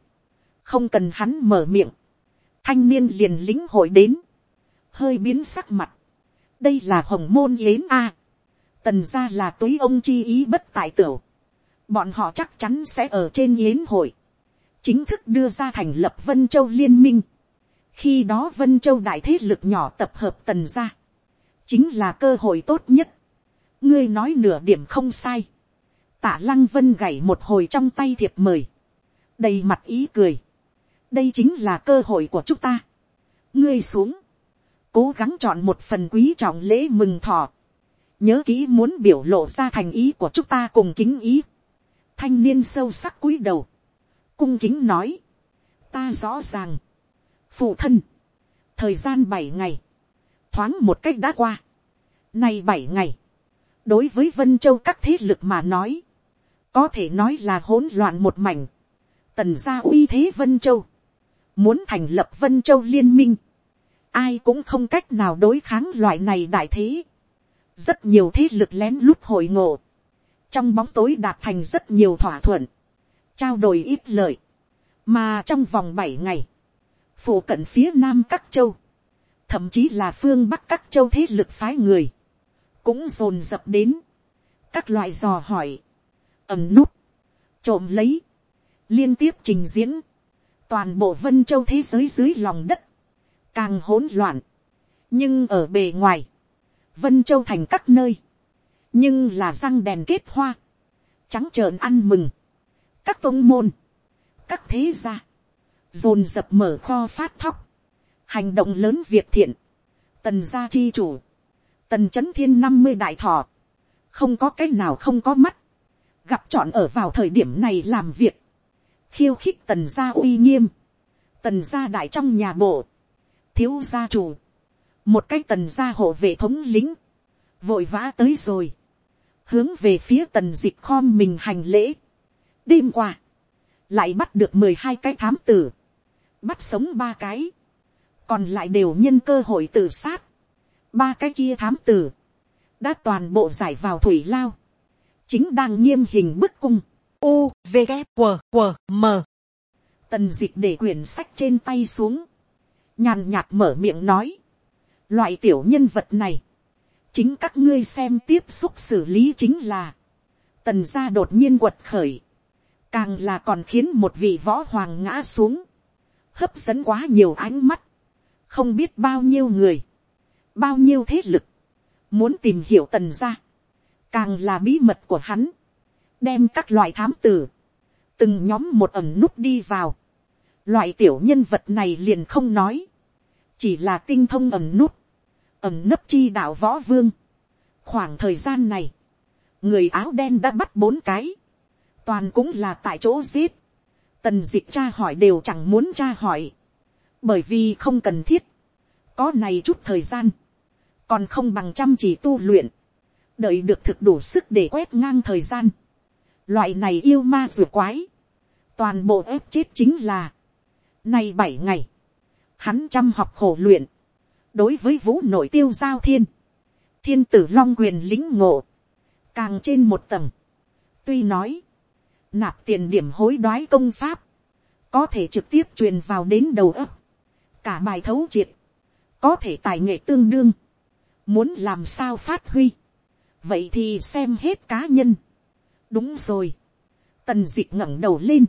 không cần hắn mở miệng, thanh niên liền lính hội đến, hơi biến sắc mặt, đây là hồng môn yến a, tần ra là túy ông chi ý bất tại tửu, bọn họ chắc chắn sẽ ở trên yến hội, chính thức đưa ra thành lập vân châu liên minh, khi đó vân châu đại thế lực nhỏ tập hợp tần ra, chính là cơ hội tốt nhất. ngươi nói nửa điểm không sai tả lăng vân gảy một hồi trong tay thiệp mời, đầy mặt ý cười. đây chính là cơ hội của chúng ta. ngươi xuống, cố gắng chọn một phần quý trọng lễ mừng thọ. nhớ kỹ muốn biểu lộ ra thành ý của chúng ta cùng kính ý. thanh niên sâu sắc cúi đầu, cung kính nói, ta rõ ràng, phụ thân, thời gian bảy ngày, thoáng một cách đã qua, nay bảy ngày, đối với vân châu các thế lực mà nói, có thể nói là hỗn loạn một mảnh, tần gia uy thế vân châu, muốn thành lập vân châu liên minh, ai cũng không cách nào đối kháng loại này đại thế, rất nhiều thế lực lén lút hội ngộ, trong bóng tối đạt thành rất nhiều thỏa thuận, trao đổi ít lợi, mà trong vòng bảy ngày, phủ cận phía nam các châu, thậm chí là phương bắc các châu thế lực phái người, cũng dồn dập đến, các loại dò hỏi, ẩm nút, trộm lấy, liên tiếp trình diễn, toàn bộ vân châu thế giới dưới lòng đất, càng hỗn loạn, nhưng ở bề ngoài, vân châu thành các nơi, nhưng là răng đèn kết hoa, trắng trợn ăn mừng, các tôn môn, các thế gia, dồn dập mở kho phát thóc, hành động lớn việc thiện, tần gia chi chủ, tần c h ấ n thiên năm mươi đại thọ, không có cái nào không có mắt, gặp chọn ở vào thời điểm này làm việc, khiêu khích tần gia uy nghiêm, tần gia đại trong nhà bộ, thiếu gia chủ, một cái tần gia hộ vệ thống lính, vội vã tới rồi, hướng về phía tần dịch khom mình hành lễ. đêm qua, lại bắt được mười hai cái thám tử, bắt sống ba cái, còn lại đều nhân cơ hội tự sát, ba cái kia thám tử, đã toàn bộ giải vào thủy lao, chính đang nghiêm hình bức cung, u v g q q m. Tần dịch để quyển sách trên tay xuống, nhàn nhạt mở miệng nói, loại tiểu nhân vật này, chính các ngươi xem tiếp xúc xử lý chính là, tần gia đột nhiên quật khởi, càng là còn khiến một vị võ hoàng ngã xuống, hấp dẫn quá nhiều ánh mắt, không biết bao nhiêu người, bao nhiêu thế lực, muốn tìm hiểu tần gia càng là bí mật của hắn, đem các loại thám tử, từng nhóm một ẩm nút đi vào, loại tiểu nhân vật này liền không nói, chỉ là tinh thông ẩm nút, ẩm nấp chi đạo võ vương. khoảng thời gian này, người áo đen đã bắt bốn cái, toàn cũng là tại chỗ giết, tần d ị cha hỏi đều chẳng muốn cha hỏi, bởi vì không cần thiết, có này chút thời gian, còn không bằng chăm chỉ tu luyện, đợi được thực đủ sức để quét ngang thời gian, loại này yêu ma ruột quái, toàn bộ ép chết chính là, nay bảy ngày, hắn chăm học khổ luyện, đối với vũ nội tiêu giao thiên, thiên tử long quyền lính ngộ, càng trên một tầng, tuy nói, nạp tiền điểm hối đoái công pháp, có thể trực tiếp truyền vào đến đầu ấp, cả bài thấu triệt, có thể tài nghệ tương đương, muốn làm sao phát huy, vậy thì xem hết cá nhân. đúng rồi, tần d ị c h ngẩng đầu lên,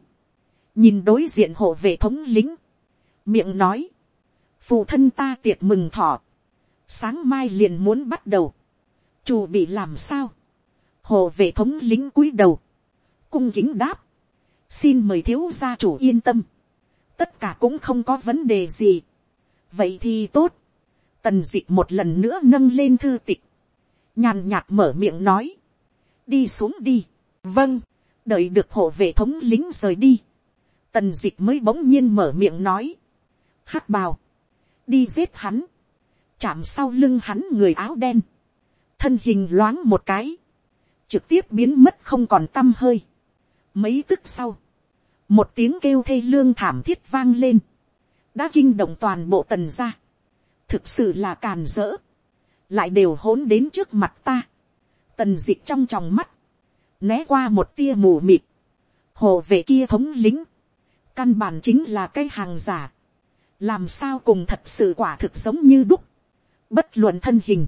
nhìn đối diện hộ vệ thống lính, miệng nói, phụ thân ta tiệc mừng thọ, sáng mai liền muốn bắt đầu, chủ bị làm sao, hộ vệ thống lính cúi đầu, cung kính đáp, xin mời thiếu gia chủ yên tâm, tất cả cũng không có vấn đề gì. vậy thì tốt, tần d ị c h một lần nữa nâng lên thư tịch, nhàn nhạt mở miệng nói, đi xuống đi, vâng, đợi được hộ vệ thống lính rời đi, tần d ị c h mới bỗng nhiên mở miệng nói, hắc bào, đi giết hắn, chạm sau lưng hắn người áo đen, thân hình loáng một cái, trực tiếp biến mất không còn t â m hơi, Mấy tức sau, một tiếng kêu thê lương thảm thiết vang lên, đã kinh động toàn bộ tần gia. Thực sự là càn rỡ, lại đều hỗn đến trước mặt ta. Tần dịch trong tròng mắt, né qua một tia mù mịt, hồ vệ kia thống lính, căn bản chính là cái hàng giả, làm sao cùng thật sự quả thực giống như đúc, bất luận thân hình,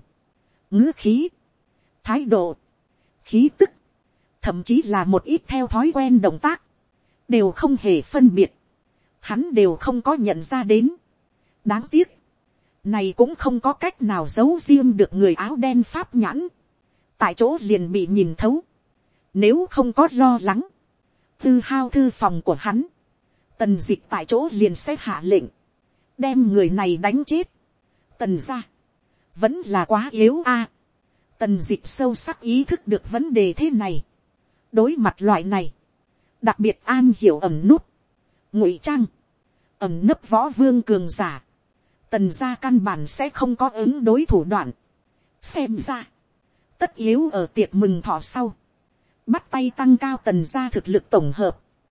ngữ khí, thái độ, khí tức, thậm chí là một ít theo thói quen động tác, đều không hề phân biệt, hắn đều không có nhận ra đến. đáng tiếc, này cũng không có cách nào giấu riêng được người áo đen pháp nhãn, tại chỗ liền bị nhìn thấu, nếu không có lo lắng, tư hao thư phòng của hắn, tần d ị c h tại chỗ liền sẽ hạ lệnh, đem người này đánh chết, tần ra, vẫn là quá yếu a, tần d ị c h sâu sắc ý thức được vấn đề thế này, đối mặt loại này, đặc biệt an hiểu ẩm nút, ngụy trang, ẩm nấp võ vương cường giả, tần gia căn bản sẽ không có ứng đối thủ đoạn. xem ra, tất yếu ở tiệc mừng thọ sau, bắt tay tăng cao tần gia thực lực tổng hợp,